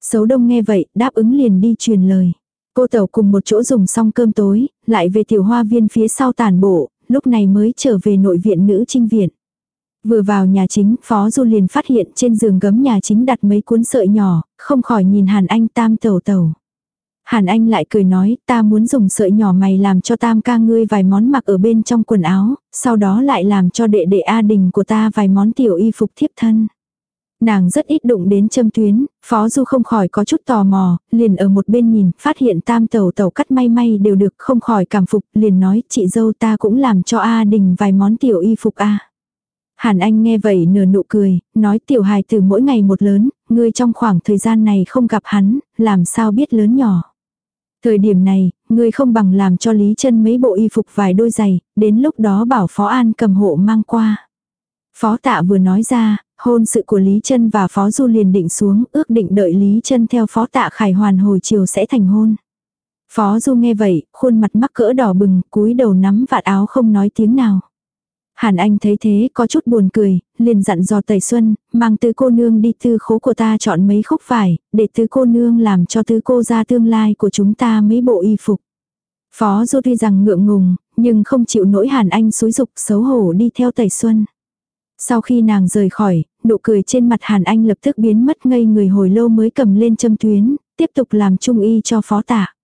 Xấu đông nghe vậy, đáp ứng liền đi truyền lời. Cô tẩu cùng một chỗ dùng xong cơm tối, lại về tiểu hoa viên phía sau tàn bộ, lúc này mới trở về nội viện nữ trinh viện. Vừa vào nhà chính, Phó Du liền phát hiện trên giường gấm nhà chính đặt mấy cuốn sợi nhỏ, không khỏi nhìn Hàn Anh tam tẩu tẩu. Hàn Anh lại cười nói, ta muốn dùng sợi nhỏ mày làm cho tam ca ngươi vài món mặc ở bên trong quần áo, sau đó lại làm cho đệ đệ A đình của ta vài món tiểu y phục thiếp thân. Nàng rất ít đụng đến châm tuyến, Phó Du không khỏi có chút tò mò, liền ở một bên nhìn, phát hiện tam tẩu tẩu cắt may may đều được không khỏi cảm phục, liền nói chị dâu ta cũng làm cho A đình vài món tiểu y phục A. Hàn Anh nghe vậy nửa nụ cười, nói tiểu hài từ mỗi ngày một lớn, ngươi trong khoảng thời gian này không gặp hắn, làm sao biết lớn nhỏ. Thời điểm này, ngươi không bằng làm cho Lý chân mấy bộ y phục vài đôi giày, đến lúc đó bảo Phó An cầm hộ mang qua. Phó tạ vừa nói ra, hôn sự của Lý chân và Phó Du liền định xuống, ước định đợi Lý chân theo Phó tạ khải hoàn hồi chiều sẽ thành hôn. Phó Du nghe vậy, khuôn mặt mắc cỡ đỏ bừng, cúi đầu nắm vạt áo không nói tiếng nào. Hàn Anh thấy thế có chút buồn cười, liền dặn dò Tẩy Xuân, mang tứ cô nương đi tư khố của ta chọn mấy khúc vải, để tứ cô nương làm cho tứ cô ra tương lai của chúng ta mấy bộ y phục. Phó Du tuy rằng ngượng ngùng, nhưng không chịu nỗi Hàn Anh xúi dục xấu hổ đi theo Tẩy Xuân. Sau khi nàng rời khỏi, nụ cười trên mặt Hàn Anh lập tức biến mất ngây người hồi lâu mới cầm lên châm tuyến, tiếp tục làm trung y cho phó tạ.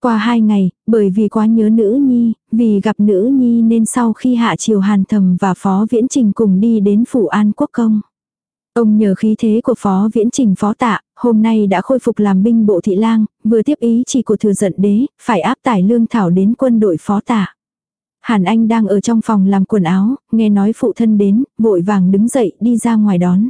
Qua hai ngày, bởi vì quá nhớ nữ nhi, vì gặp nữ nhi nên sau khi hạ triều hàn thầm và phó viễn trình cùng đi đến phủ an quốc công. Ông nhờ khí thế của phó viễn trình phó tạ, hôm nay đã khôi phục làm binh bộ thị lang, vừa tiếp ý chỉ của thừa giận đế, phải áp tải lương thảo đến quân đội phó tạ. Hàn Anh đang ở trong phòng làm quần áo, nghe nói phụ thân đến, vội vàng đứng dậy đi ra ngoài đón.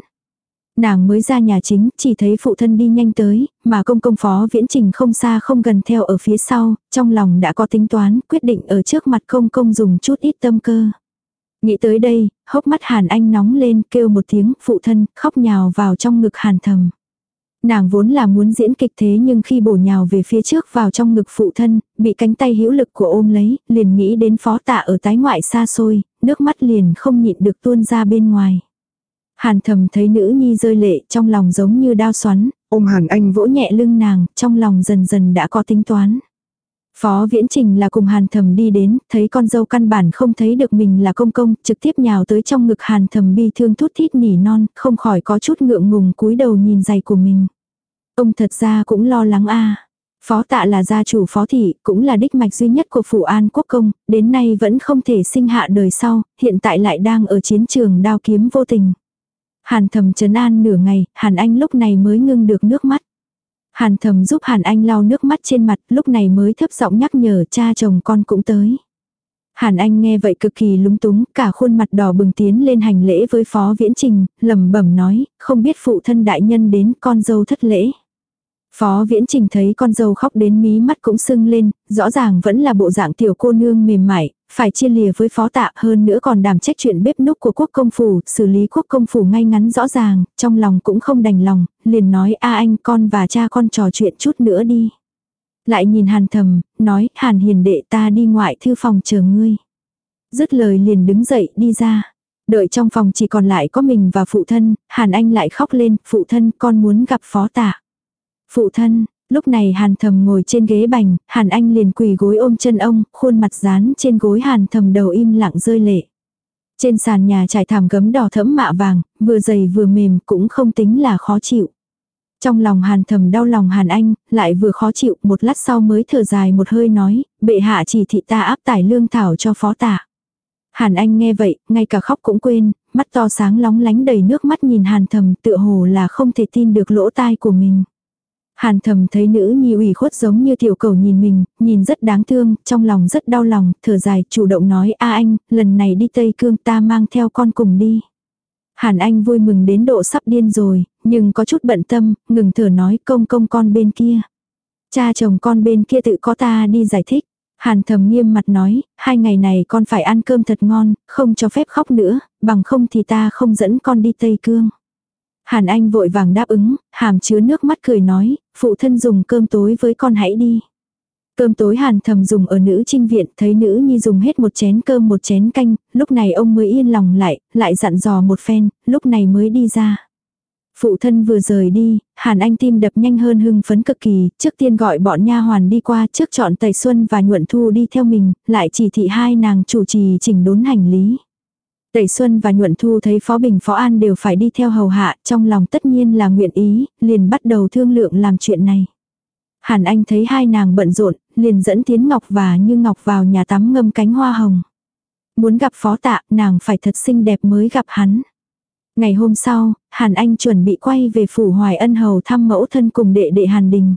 Nàng mới ra nhà chính, chỉ thấy phụ thân đi nhanh tới, mà công công phó viễn trình không xa không gần theo ở phía sau, trong lòng đã có tính toán, quyết định ở trước mặt công công dùng chút ít tâm cơ. Nghĩ tới đây, hốc mắt Hàn Anh nóng lên kêu một tiếng phụ thân, khóc nhào vào trong ngực Hàn thầm. Nàng vốn là muốn diễn kịch thế nhưng khi bổ nhào về phía trước vào trong ngực phụ thân, bị cánh tay hữu lực của ôm lấy, liền nghĩ đến phó tạ ở tái ngoại xa xôi, nước mắt liền không nhịn được tuôn ra bên ngoài. Hàn thầm thấy nữ nhi rơi lệ trong lòng giống như đao xoắn, ôm hàn anh vỗ nhẹ lưng nàng, trong lòng dần dần đã có tính toán. Phó Viễn Trình là cùng Hàn Thầm đi đến, thấy con dâu căn bản không thấy được mình là công công, trực tiếp nhào tới trong ngực Hàn Thầm bi thương thút thít nỉ non, không khỏi có chút ngượng ngùng cúi đầu nhìn giày của mình. Ông thật ra cũng lo lắng a. Phó tạ là gia chủ phó thị, cũng là đích mạch duy nhất của phủ an quốc công, đến nay vẫn không thể sinh hạ đời sau, hiện tại lại đang ở chiến trường đao kiếm vô tình. Hàn thầm trấn an nửa ngày, Hàn Anh lúc này mới ngưng được nước mắt. Hàn thầm giúp Hàn Anh lau nước mắt trên mặt, lúc này mới thấp giọng nhắc nhở cha chồng con cũng tới. Hàn Anh nghe vậy cực kỳ lúng túng, cả khuôn mặt đỏ bừng tiến lên hành lễ với Phó Viễn Trình, lẩm bẩm nói, không biết phụ thân đại nhân đến con dâu thất lễ. Phó Viễn Trình thấy con dâu khóc đến mí mắt cũng sưng lên, rõ ràng vẫn là bộ dạng tiểu cô nương mềm mại, phải chia lìa với phó tạ hơn nữa còn đảm trách chuyện bếp núc của quốc công phủ, xử lý quốc công phủ ngay ngắn rõ ràng, trong lòng cũng không đành lòng, liền nói a anh con và cha con trò chuyện chút nữa đi. Lại nhìn hàn thầm, nói hàn hiền đệ ta đi ngoại thư phòng chờ ngươi. Dứt lời liền đứng dậy đi ra. Đợi trong phòng chỉ còn lại có mình và phụ thân, hàn anh lại khóc lên, phụ thân con muốn gặp phó tạ. Phụ thân, Lúc này hàn thầm ngồi trên ghế bành, hàn anh liền quỳ gối ôm chân ông, khuôn mặt dán trên gối hàn thầm đầu im lặng rơi lệ. Trên sàn nhà trải thảm gấm đỏ thẫm mạ vàng, vừa dày vừa mềm cũng không tính là khó chịu. Trong lòng hàn thầm đau lòng hàn anh, lại vừa khó chịu, một lát sau mới thở dài một hơi nói, bệ hạ chỉ thị ta áp tải lương thảo cho phó tạ. Hàn anh nghe vậy, ngay cả khóc cũng quên, mắt to sáng lóng lánh đầy nước mắt nhìn hàn thầm tựa hồ là không thể tin được lỗ tai của mình. Hàn thầm thấy nữ nhi ủy khuất giống như tiểu cầu nhìn mình, nhìn rất đáng thương, trong lòng rất đau lòng, thở dài, chủ động nói a anh, lần này đi Tây Cương ta mang theo con cùng đi. Hàn Anh vui mừng đến độ sắp điên rồi, nhưng có chút bận tâm, ngừng thở nói công công con bên kia. Cha chồng con bên kia tự có ta đi giải thích. Hàn thầm nghiêm mặt nói, hai ngày này con phải ăn cơm thật ngon, không cho phép khóc nữa, bằng không thì ta không dẫn con đi Tây Cương. Hàn Anh vội vàng đáp ứng, hàm chứa nước mắt cười nói, phụ thân dùng cơm tối với con hãy đi. Cơm tối hàn thầm dùng ở nữ trinh viện, thấy nữ nhi dùng hết một chén cơm một chén canh, lúc này ông mới yên lòng lại, lại dặn dò một phen, lúc này mới đi ra. Phụ thân vừa rời đi, Hàn Anh tim đập nhanh hơn hưng phấn cực kỳ, trước tiên gọi bọn nha hoàn đi qua, trước chọn Tẩy Xuân và Nhuận Thu đi theo mình, lại chỉ thị hai nàng chủ trì chỉnh đốn hành lý. Tẩy Xuân và Nhuận Thu thấy Phó Bình Phó An đều phải đi theo hầu hạ, trong lòng tất nhiên là nguyện ý, liền bắt đầu thương lượng làm chuyện này. Hàn Anh thấy hai nàng bận rộn, liền dẫn Tiến Ngọc và Như Ngọc vào nhà tắm ngâm cánh hoa hồng. Muốn gặp phó tạ, nàng phải thật xinh đẹp mới gặp hắn. Ngày hôm sau, Hàn Anh chuẩn bị quay về phủ Hoài Ân Hầu thăm mẫu thân cùng đệ đệ Hàn Đình.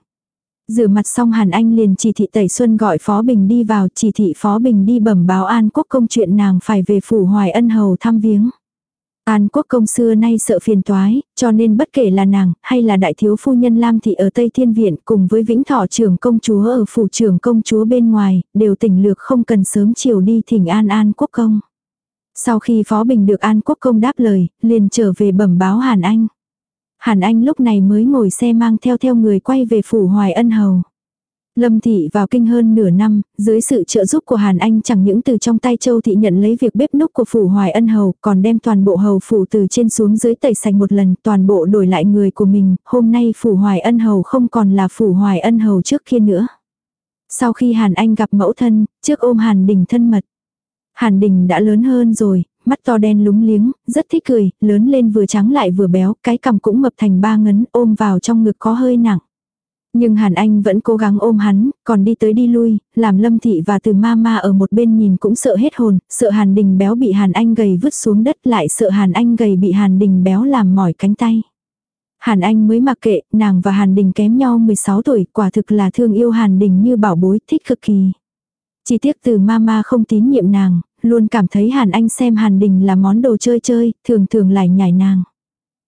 Rửa mặt xong Hàn Anh liền chỉ thị Tẩy Xuân gọi Phó Bình đi vào, chỉ thị Phó Bình đi bẩm báo An Quốc công chuyện nàng phải về phủ Hoài Ân Hầu thăm viếng. An quốc công xưa nay sợ phiền toái, cho nên bất kể là nàng, hay là đại thiếu phu nhân Lam Thị ở Tây Thiên Viện cùng với vĩnh thọ trưởng công chúa ở phủ trưởng công chúa bên ngoài, đều tỉnh lược không cần sớm chiều đi thỉnh an an quốc công. Sau khi Phó Bình được an quốc công đáp lời, liền trở về bẩm báo Hàn Anh. Hàn Anh lúc này mới ngồi xe mang theo theo người quay về phủ Hoài Ân Hầu. Lâm Thị vào kinh hơn nửa năm, dưới sự trợ giúp của Hàn Anh chẳng những từ trong tay Châu Thị nhận lấy việc bếp núc của Phủ Hoài Ân Hầu, còn đem toàn bộ hầu phủ từ trên xuống dưới tẩy sạch một lần, toàn bộ đổi lại người của mình, hôm nay Phủ Hoài Ân Hầu không còn là Phủ Hoài Ân Hầu trước kia nữa. Sau khi Hàn Anh gặp mẫu thân, trước ôm Hàn Đình thân mật. Hàn Đình đã lớn hơn rồi, mắt to đen lúng liếng, rất thích cười, lớn lên vừa trắng lại vừa béo, cái cằm cũng mập thành ba ngấn, ôm vào trong ngực có hơi nặng. Nhưng Hàn Anh vẫn cố gắng ôm hắn, còn đi tới đi lui, làm Lâm Thị và từ ma ma ở một bên nhìn cũng sợ hết hồn, sợ Hàn Đình béo bị Hàn Anh gầy vứt xuống đất lại sợ Hàn Anh gầy bị Hàn Đình béo làm mỏi cánh tay. Hàn Anh mới mặc kệ, nàng và Hàn Đình kém nhau 16 tuổi, quả thực là thương yêu Hàn Đình như bảo bối, thích cực kỳ. Chỉ tiếc từ mama không tín nhiệm nàng, luôn cảm thấy Hàn Anh xem Hàn Đình là món đồ chơi chơi, thường thường lại nhảy nàng.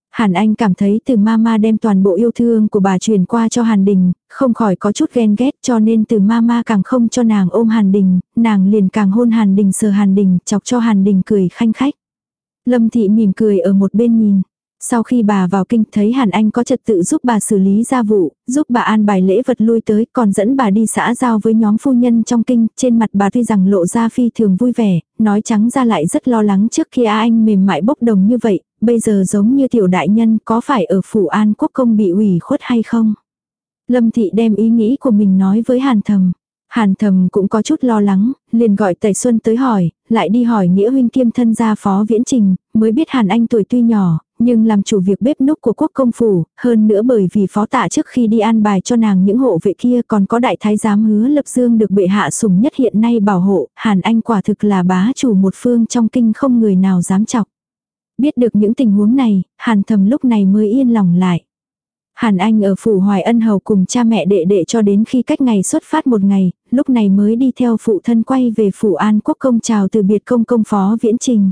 Hàn Anh cảm thấy từ mama đem toàn bộ yêu thương của bà truyền qua cho Hàn Đình, không khỏi có chút ghen ghét cho nên từ mama càng không cho nàng ôm Hàn Đình, nàng liền càng hôn Hàn Đình sờ Hàn Đình, chọc cho Hàn Đình cười khanh khách. Lâm Thị mỉm cười ở một bên nhìn. Sau khi bà vào kinh thấy Hàn Anh có trật tự giúp bà xử lý gia vụ, giúp bà an bài lễ vật lui tới, còn dẫn bà đi xã giao với nhóm phu nhân trong kinh, trên mặt bà tuy rằng lộ ra phi thường vui vẻ, nói trắng ra lại rất lo lắng trước khi A Anh mềm mại bốc đồng như vậy, bây giờ giống như tiểu đại nhân có phải ở phủ an quốc công bị ủy khuất hay không. Lâm Thị đem ý nghĩ của mình nói với Hàn Thầm. Hàn thầm cũng có chút lo lắng, liền gọi Tẩy Xuân tới hỏi, lại đi hỏi nghĩa huynh kiêm thân gia phó viễn trình, mới biết Hàn Anh tuổi tuy nhỏ, nhưng làm chủ việc bếp núc của quốc công phủ, hơn nữa bởi vì phó tạ trước khi đi an bài cho nàng những hộ vệ kia còn có đại thái giám hứa lập dương được bệ hạ sủng nhất hiện nay bảo hộ, Hàn Anh quả thực là bá chủ một phương trong kinh không người nào dám chọc. Biết được những tình huống này, Hàn thầm lúc này mới yên lòng lại. Hàn Anh ở phủ Hoài Ân Hầu cùng cha mẹ đệ đệ cho đến khi cách ngày xuất phát một ngày, lúc này mới đi theo phụ thân quay về phủ An Quốc công chào từ biệt công công phó viễn trình.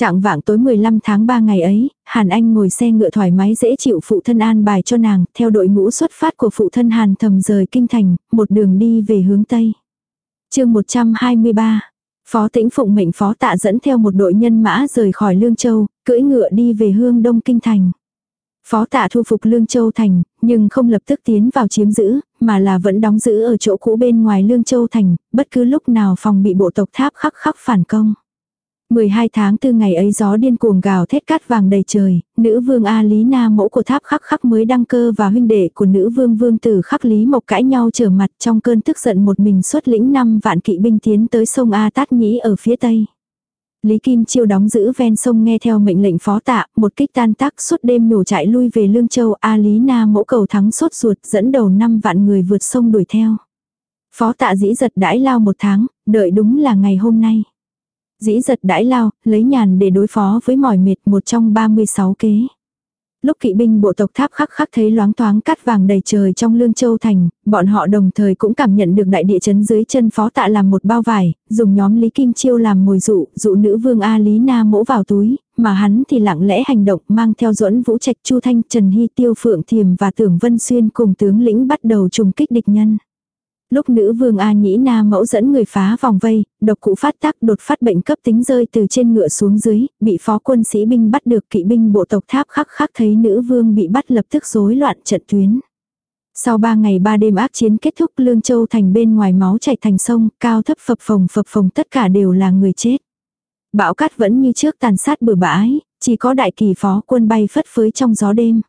Trạng vạng tối 15 tháng 3 ngày ấy, Hàn Anh ngồi xe ngựa thoải mái dễ chịu phụ thân an bài cho nàng, theo đội ngũ xuất phát của phụ thân Hàn thầm rời kinh thành, một đường đi về hướng Tây. chương 123 Phó tĩnh phụng mệnh phó tạ dẫn theo một đội nhân mã rời khỏi Lương Châu, cưỡi ngựa đi về hương đông kinh thành. Phó tạ thu phục Lương Châu thành, nhưng không lập tức tiến vào chiếm giữ, mà là vẫn đóng giữ ở chỗ cũ bên ngoài Lương Châu thành, bất cứ lúc nào phòng bị bộ tộc tháp khắc khắc phản công. 12 tháng từ ngày ấy gió điên cuồng gào thét cát vàng đầy trời, nữ vương A Lý Na mẫu của tháp khắc khắc mới đăng cơ và huynh đệ của nữ vương vương tử khắc Lý Mộc cãi nhau trở mặt trong cơn tức giận một mình xuất lĩnh năm vạn kỵ binh tiến tới sông A Tát Nhĩ ở phía tây. Lý Kim Chiêu đóng giữ ven sông nghe theo mệnh lệnh phó tạ, một kích tan tác suốt đêm nhổ chạy lui về Lương Châu A Lý Na mẫu cầu thắng sốt ruột dẫn đầu năm vạn người vượt sông đuổi theo. Phó tạ dĩ giật đãi lao một tháng, đợi đúng là ngày hôm nay. Dĩ giật đãi lao, lấy nhàn để đối phó với mỏi mệt một trong 36 kế. Lúc kỵ binh bộ tộc tháp khắc khắc thấy loáng thoáng cát vàng đầy trời trong lương châu thành, bọn họ đồng thời cũng cảm nhận được đại địa chấn dưới chân phó tạ làm một bao vải, dùng nhóm Lý Kim Chiêu làm mồi dụ, dụ nữ vương A Lý Na mỗ vào túi, mà hắn thì lặng lẽ hành động mang theo duẫn vũ trạch Chu Thanh Trần Hy Tiêu Phượng Thiềm và Tưởng Vân Xuyên cùng tướng lĩnh bắt đầu trùng kích địch nhân. Lúc nữ vương A Nhĩ Na mẫu dẫn người phá vòng vây, độc cụ phát tác đột phát bệnh cấp tính rơi từ trên ngựa xuống dưới, bị phó quân sĩ binh bắt được kỵ binh bộ tộc tháp khắc khắc thấy nữ vương bị bắt lập tức rối loạn trận tuyến. Sau ba ngày ba đêm ác chiến kết thúc Lương Châu thành bên ngoài máu chảy thành sông, cao thấp phập phồng phập phồng tất cả đều là người chết. Bão cát vẫn như trước tàn sát bừa bãi, chỉ có đại kỳ phó quân bay phất phới trong gió đêm.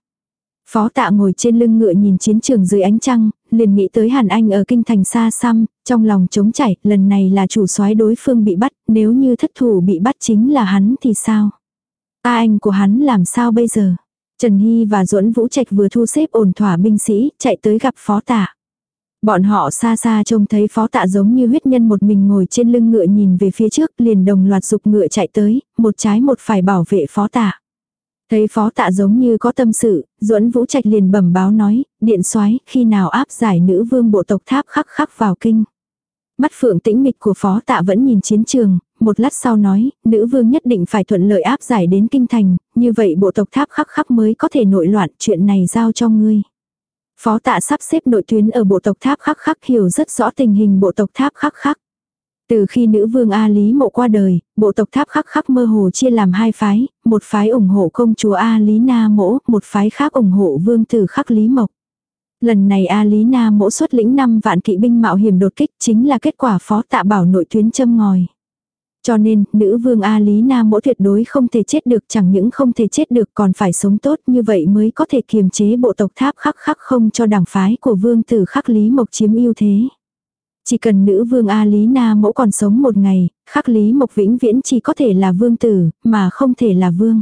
Phó tạ ngồi trên lưng ngựa nhìn chiến trường dưới ánh trăng, liền nghĩ tới Hàn Anh ở kinh thành xa xăm, trong lòng trống chảy, lần này là chủ soái đối phương bị bắt, nếu như thất thủ bị bắt chính là hắn thì sao? A anh của hắn làm sao bây giờ? Trần Hy và Duẫn Vũ Trạch vừa thu xếp ổn thỏa binh sĩ, chạy tới gặp phó tạ. Bọn họ xa xa trông thấy phó tạ giống như huyết nhân một mình ngồi trên lưng ngựa nhìn về phía trước liền đồng loạt dục ngựa chạy tới, một trái một phải bảo vệ phó tạ. Thấy phó tạ giống như có tâm sự, duẫn vũ trạch liền bẩm báo nói, điện soái khi nào áp giải nữ vương bộ tộc tháp khắc khắc vào kinh. Mắt phượng tĩnh mịch của phó tạ vẫn nhìn chiến trường, một lát sau nói, nữ vương nhất định phải thuận lợi áp giải đến kinh thành, như vậy bộ tộc tháp khắc khắc mới có thể nội loạn, chuyện này giao cho ngươi. Phó tạ sắp xếp nội tuyến ở bộ tộc tháp khắc khắc hiểu rất rõ tình hình bộ tộc tháp khắc khắc. Từ khi nữ vương A Lý Mộ qua đời, bộ tộc tháp khắc khắc mơ hồ chia làm hai phái, một phái ủng hộ công chúa A Lý Na Mỗ, một phái khác ủng hộ vương tử khắc Lý Mộc. Lần này A Lý Na Mỗ xuất lĩnh 5 vạn kỵ binh mạo hiểm đột kích chính là kết quả phó tạ bảo nội tuyến châm ngòi. Cho nên, nữ vương A Lý Na Mỗ tuyệt đối không thể chết được chẳng những không thể chết được còn phải sống tốt như vậy mới có thể kiềm chế bộ tộc tháp khắc khắc không cho đảng phái của vương tử khắc Lý Mộc chiếm ưu thế. Chỉ cần nữ vương A Lý Na mẫu còn sống một ngày, khắc Lý Mộc vĩnh viễn chỉ có thể là vương tử, mà không thể là vương.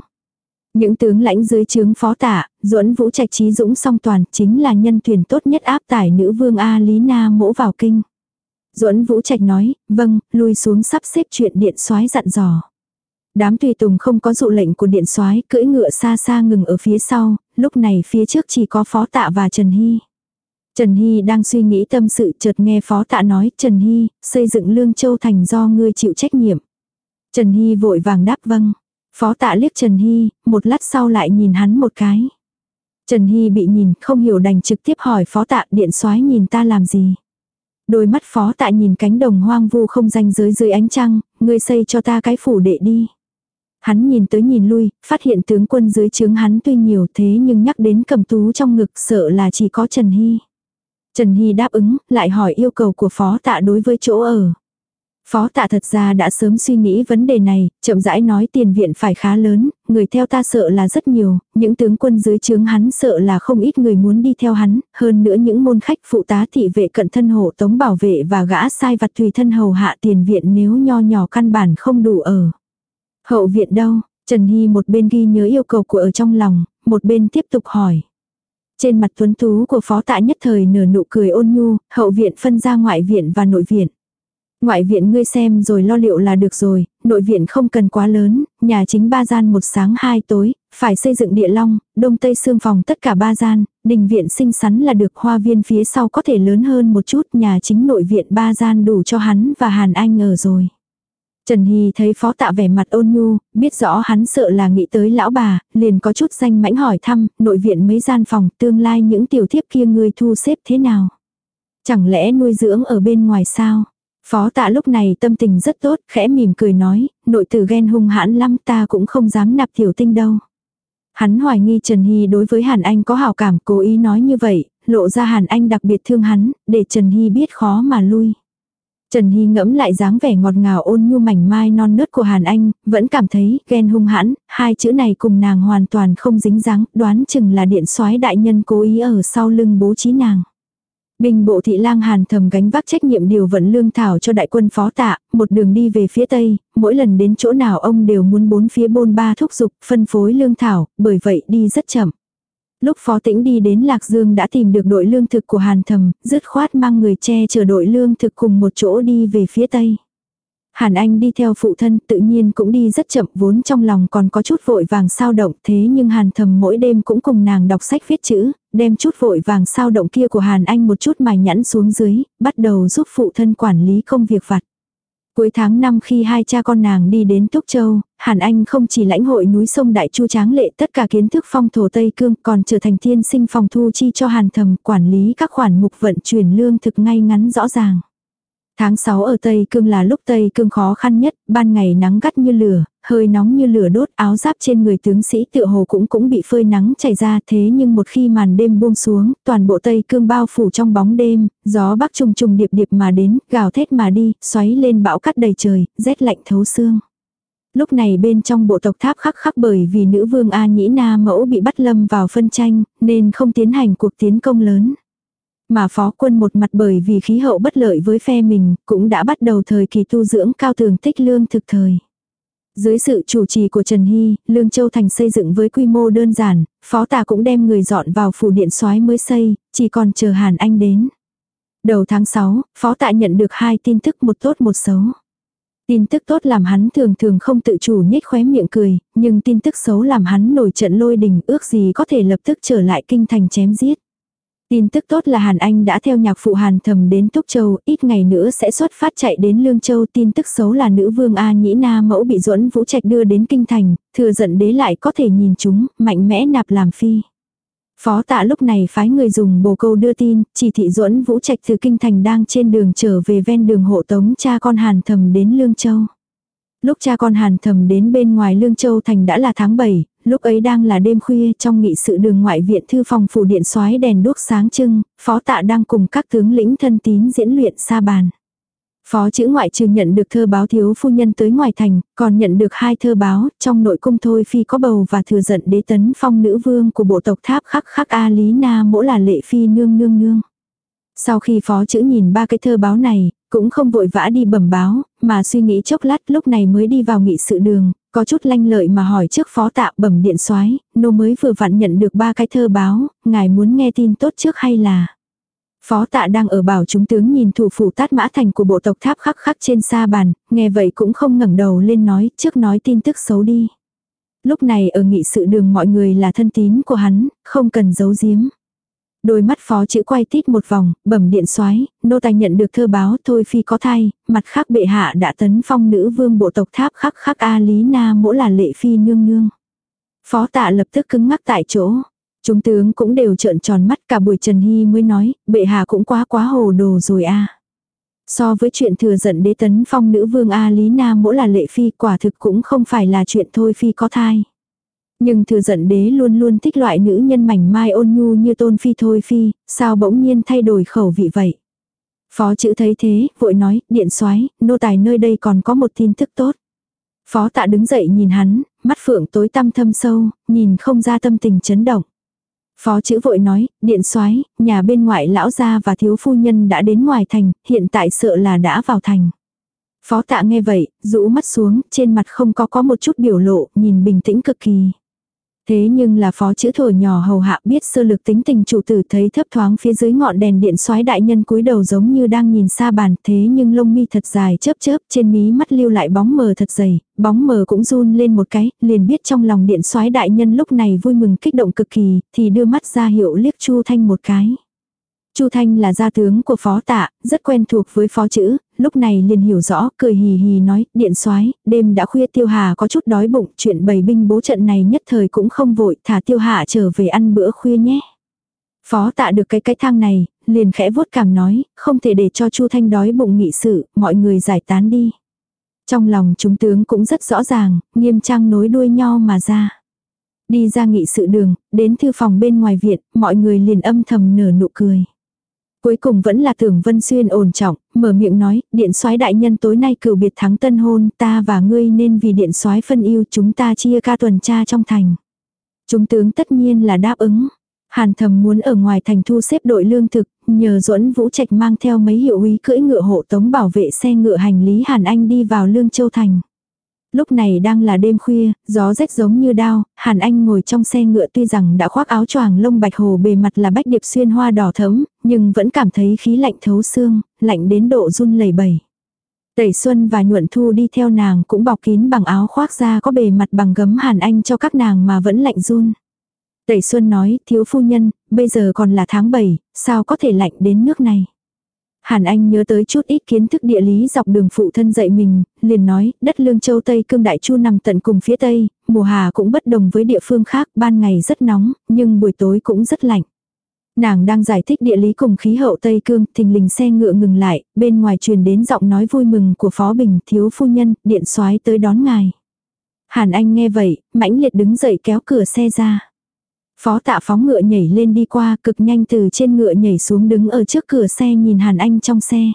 Những tướng lãnh dưới trướng phó tạ, duẫn vũ trạch trí dũng song toàn chính là nhân tuyển tốt nhất áp tải nữ vương A Lý Na mẫu vào kinh. duẫn vũ trạch nói, vâng, lui xuống sắp xếp chuyện điện soái dặn dò. Đám tùy tùng không có dụ lệnh của điện soái cưỡi ngựa xa xa ngừng ở phía sau, lúc này phía trước chỉ có phó tạ và Trần Hy. Trần Hy đang suy nghĩ tâm sự chợt nghe phó tạ nói Trần Hy, xây dựng Lương Châu Thành do ngươi chịu trách nhiệm. Trần Hy vội vàng đáp vâng. Phó tạ liếc Trần Hy, một lát sau lại nhìn hắn một cái. Trần Hy bị nhìn, không hiểu đành trực tiếp hỏi phó tạ điện soái nhìn ta làm gì. Đôi mắt phó tạ nhìn cánh đồng hoang vu không danh giới dưới ánh trăng, ngươi xây cho ta cái phủ đệ đi. Hắn nhìn tới nhìn lui, phát hiện tướng quân dưới trướng hắn tuy nhiều thế nhưng nhắc đến cầm tú trong ngực sợ là chỉ có Trần Hy. Trần Hy đáp ứng, lại hỏi yêu cầu của phó tạ đối với chỗ ở. Phó tạ thật ra đã sớm suy nghĩ vấn đề này, chậm rãi nói tiền viện phải khá lớn, người theo ta sợ là rất nhiều, những tướng quân dưới trướng hắn sợ là không ít người muốn đi theo hắn, hơn nữa những môn khách phụ tá thị vệ cận thân hộ tống bảo vệ và gã sai vặt tùy thân hầu hạ tiền viện nếu nho nhỏ căn bản không đủ ở. Hậu viện đâu? Trần Hy một bên ghi nhớ yêu cầu của ở trong lòng, một bên tiếp tục hỏi. Trên mặt tuấn tú của phó tạ nhất thời nở nụ cười ôn nhu, hậu viện phân ra ngoại viện và nội viện. Ngoại viện ngươi xem rồi lo liệu là được rồi, nội viện không cần quá lớn, nhà chính ba gian một sáng hai tối, phải xây dựng địa long, đông tây xương phòng tất cả ba gian, đình viện xinh xắn là được hoa viên phía sau có thể lớn hơn một chút, nhà chính nội viện ba gian đủ cho hắn và Hàn Anh ở rồi. Trần Hy thấy phó tạ vẻ mặt ôn nhu, biết rõ hắn sợ là nghĩ tới lão bà, liền có chút danh mãnh hỏi thăm, nội viện mấy gian phòng, tương lai những tiểu thiếp kia ngươi thu xếp thế nào? Chẳng lẽ nuôi dưỡng ở bên ngoài sao? Phó tạ lúc này tâm tình rất tốt, khẽ mỉm cười nói, nội tử ghen hung hãn lắm ta cũng không dám nạp tiểu tinh đâu. Hắn hoài nghi Trần Hy đối với Hàn Anh có hào cảm cố ý nói như vậy, lộ ra Hàn Anh đặc biệt thương hắn, để Trần Hy biết khó mà lui. Trần Hy ngẫm lại dáng vẻ ngọt ngào ôn nhu mảnh mai non nớt của Hàn Anh, vẫn cảm thấy ghen hung hãn, hai chữ này cùng nàng hoàn toàn không dính dáng, đoán chừng là điện soái đại nhân cố ý ở sau lưng bố trí nàng. Bình bộ thị lang hàn thầm gánh vác trách nhiệm điều vận lương thảo cho đại quân phó tạ, một đường đi về phía tây, mỗi lần đến chỗ nào ông đều muốn bốn phía bôn ba thúc giục, phân phối lương thảo, bởi vậy đi rất chậm. Lúc phó tĩnh đi đến Lạc Dương đã tìm được đội lương thực của hàn thầm, dứt khoát mang người che chở đội lương thực cùng một chỗ đi về phía tây. Hàn Anh đi theo phụ thân tự nhiên cũng đi rất chậm vốn trong lòng còn có chút vội vàng sao động thế nhưng Hàn thầm mỗi đêm cũng cùng nàng đọc sách viết chữ, đem chút vội vàng sao động kia của Hàn Anh một chút mài nhẵn xuống dưới, bắt đầu giúp phụ thân quản lý công việc vặt. Cuối tháng 5 khi hai cha con nàng đi đến Túc Châu, Hàn Anh không chỉ lãnh hội núi sông Đại Chu Tráng Lệ tất cả kiến thức phong thổ Tây Cương còn trở thành thiên sinh phòng thu chi cho Hàn Thầm quản lý các khoản mục vận chuyển lương thực ngay ngắn rõ ràng. Tháng 6 ở Tây Cương là lúc Tây Cương khó khăn nhất, ban ngày nắng gắt như lửa, hơi nóng như lửa đốt áo giáp trên người tướng sĩ tựa hồ cũng cũng bị phơi nắng chảy ra thế nhưng một khi màn đêm buông xuống, toàn bộ Tây Cương bao phủ trong bóng đêm, gió bắc trùng trùng điệp điệp mà đến, gào thét mà đi, xoáy lên bão cắt đầy trời, rét lạnh thấu xương. Lúc này bên trong bộ tộc tháp khắc khắc bởi vì nữ vương A Nhĩ Na mẫu bị bắt lâm vào phân tranh, nên không tiến hành cuộc tiến công lớn. Mà phó quân một mặt bởi vì khí hậu bất lợi với phe mình, cũng đã bắt đầu thời kỳ tu dưỡng cao tường tích lương thực thời. Dưới sự chủ trì của Trần Hy, Lương Châu Thành xây dựng với quy mô đơn giản, phó tà cũng đem người dọn vào phủ điện soái mới xây, chỉ còn chờ Hàn Anh đến. Đầu tháng 6, phó tạ nhận được hai tin tức một tốt một xấu. Tin tức tốt làm hắn thường thường không tự chủ nhếch khóe miệng cười, nhưng tin tức xấu làm hắn nổi trận lôi đình ước gì có thể lập tức trở lại kinh thành chém giết. Tin tức tốt là Hàn Anh đã theo nhạc phụ Hàn thầm đến Túc Châu, ít ngày nữa sẽ xuất phát chạy đến Lương Châu. Tin tức xấu là nữ vương A Nhĩ Na mẫu bị duẫn vũ trạch đưa đến Kinh Thành, thừa giận đế lại có thể nhìn chúng, mạnh mẽ nạp làm phi. Phó tạ lúc này phái người dùng bồ câu đưa tin, chỉ thị duẫn vũ trạch từ Kinh Thành đang trên đường trở về ven đường hộ tống cha con Hàn thầm đến Lương Châu. Lúc cha con Hàn thầm đến bên ngoài Lương Châu Thành đã là tháng 7, lúc ấy đang là đêm khuya trong nghị sự đường ngoại viện thư phòng phủ điện soái đèn đuốc sáng trưng, phó tạ đang cùng các tướng lĩnh thân tín diễn luyện xa bàn. Phó chữ ngoại trừ nhận được thơ báo thiếu phu nhân tới ngoài thành, còn nhận được hai thơ báo, trong nội cung thôi phi có bầu và thừa giận đế tấn phong nữ vương của bộ tộc tháp khắc khắc A Lý Na mỗ là lệ phi nương nương nương. Sau khi phó chữ nhìn ba cái thơ báo này, cũng không vội vã đi bẩm báo, mà suy nghĩ chốc lát lúc này mới đi vào nghị sự đường, có chút lanh lợi mà hỏi trước phó tạ bẩm điện soái nô mới vừa vặn nhận được ba cái thơ báo, ngài muốn nghe tin tốt trước hay là... Phó tạ đang ở bảo chúng tướng nhìn thủ phủ tát mã thành của bộ tộc tháp khắc khắc trên sa bàn, nghe vậy cũng không ngẩng đầu lên nói, trước nói tin tức xấu đi. Lúc này ở nghị sự đường mọi người là thân tín của hắn, không cần giấu giếm. Đôi mắt phó chữ quay tít một vòng, bẩm điện soái nô tài nhận được thơ báo thôi phi có thai, mặt khác bệ hạ đã tấn phong nữ vương bộ tộc tháp khắc khắc A Lý Na mỗ là lệ phi nương nương. Phó tạ lập tức cứng ngắc tại chỗ. Chúng tướng cũng đều trợn tròn mắt cả buổi Trần Hy mới nói, bệ hạ cũng quá quá hồ đồ rồi a So với chuyện thừa giận đế tấn phong nữ vương A Lý Na mỗ là lệ phi quả thực cũng không phải là chuyện thôi phi có thai. Nhưng thừa giận đế luôn luôn thích loại nữ nhân mảnh mai ôn nhu như tôn phi thôi phi, sao bỗng nhiên thay đổi khẩu vị vậy. Phó chữ thấy thế, vội nói, điện soái nô tài nơi đây còn có một tin tức tốt. Phó tạ đứng dậy nhìn hắn, mắt phượng tối tăm thâm sâu, nhìn không ra tâm tình chấn động. Phó chữ vội nói, điện soái nhà bên ngoại lão gia và thiếu phu nhân đã đến ngoài thành, hiện tại sợ là đã vào thành. Phó tạ nghe vậy, rũ mắt xuống, trên mặt không có có một chút biểu lộ, nhìn bình tĩnh cực kỳ. Thế nhưng là phó chữ thổi nhỏ hầu hạ biết sơ lực tính tình chủ tử thấy thấp thoáng phía dưới ngọn đèn điện soái đại nhân cúi đầu giống như đang nhìn xa bàn thế nhưng lông mi thật dài chớp chớp trên mí mắt lưu lại bóng mờ thật dày, bóng mờ cũng run lên một cái, liền biết trong lòng điện soái đại nhân lúc này vui mừng kích động cực kỳ, thì đưa mắt ra hiệu liếc chu thanh một cái. Chu Thanh là gia tướng của phó tạ, rất quen thuộc với phó chữ, lúc này liền hiểu rõ, cười hì hì nói, điện soái đêm đã khuya tiêu hà có chút đói bụng, chuyện bày binh bố trận này nhất thời cũng không vội, thả tiêu hà trở về ăn bữa khuya nhé. Phó tạ được cái cái thang này, liền khẽ vuốt cảm nói, không thể để cho Chu Thanh đói bụng nghị sự, mọi người giải tán đi. Trong lòng chúng tướng cũng rất rõ ràng, nghiêm trang nối đuôi nhau mà ra. Đi ra nghị sự đường, đến thư phòng bên ngoài viện, mọi người liền âm thầm nở nụ cười. Cuối cùng vẫn là tưởng Vân Xuyên ổn trọng, mở miệng nói, điện soái đại nhân tối nay cửu biệt thắng tân hôn, ta và ngươi nên vì điện soái phân yêu chúng ta chia ca tuần tra trong thành. Chúng tướng tất nhiên là đáp ứng. Hàn thầm muốn ở ngoài thành thu xếp đội lương thực, nhờ duẫn Vũ Trạch mang theo mấy hiệu úy cưỡi ngựa hộ tống bảo vệ xe ngựa hành lý Hàn Anh đi vào Lương Châu Thành. Lúc này đang là đêm khuya, gió rét giống như đao, Hàn Anh ngồi trong xe ngựa tuy rằng đã khoác áo choàng lông bạch hồ bề mặt là bách điệp xuyên hoa đỏ thấm, nhưng vẫn cảm thấy khí lạnh thấu xương, lạnh đến độ run lẩy bẩy. Tẩy Xuân và Nhuận Thu đi theo nàng cũng bọc kín bằng áo khoác da có bề mặt bằng gấm Hàn Anh cho các nàng mà vẫn lạnh run. Tẩy Xuân nói, thiếu phu nhân, bây giờ còn là tháng 7, sao có thể lạnh đến nước này. Hàn Anh nhớ tới chút ít kiến thức địa lý dọc đường phụ thân dạy mình, liền nói, đất lương châu Tây cương đại chu nằm tận cùng phía Tây, mùa hà cũng bất đồng với địa phương khác, ban ngày rất nóng, nhưng buổi tối cũng rất lạnh. Nàng đang giải thích địa lý cùng khí hậu Tây Cương, thình lình xe ngựa ngừng lại, bên ngoài truyền đến giọng nói vui mừng của Phó Bình, thiếu phu nhân, điện soái tới đón ngài. Hàn Anh nghe vậy, mãnh liệt đứng dậy kéo cửa xe ra. Phó tạ phóng ngựa nhảy lên đi qua cực nhanh từ trên ngựa nhảy xuống đứng ở trước cửa xe nhìn Hàn Anh trong xe.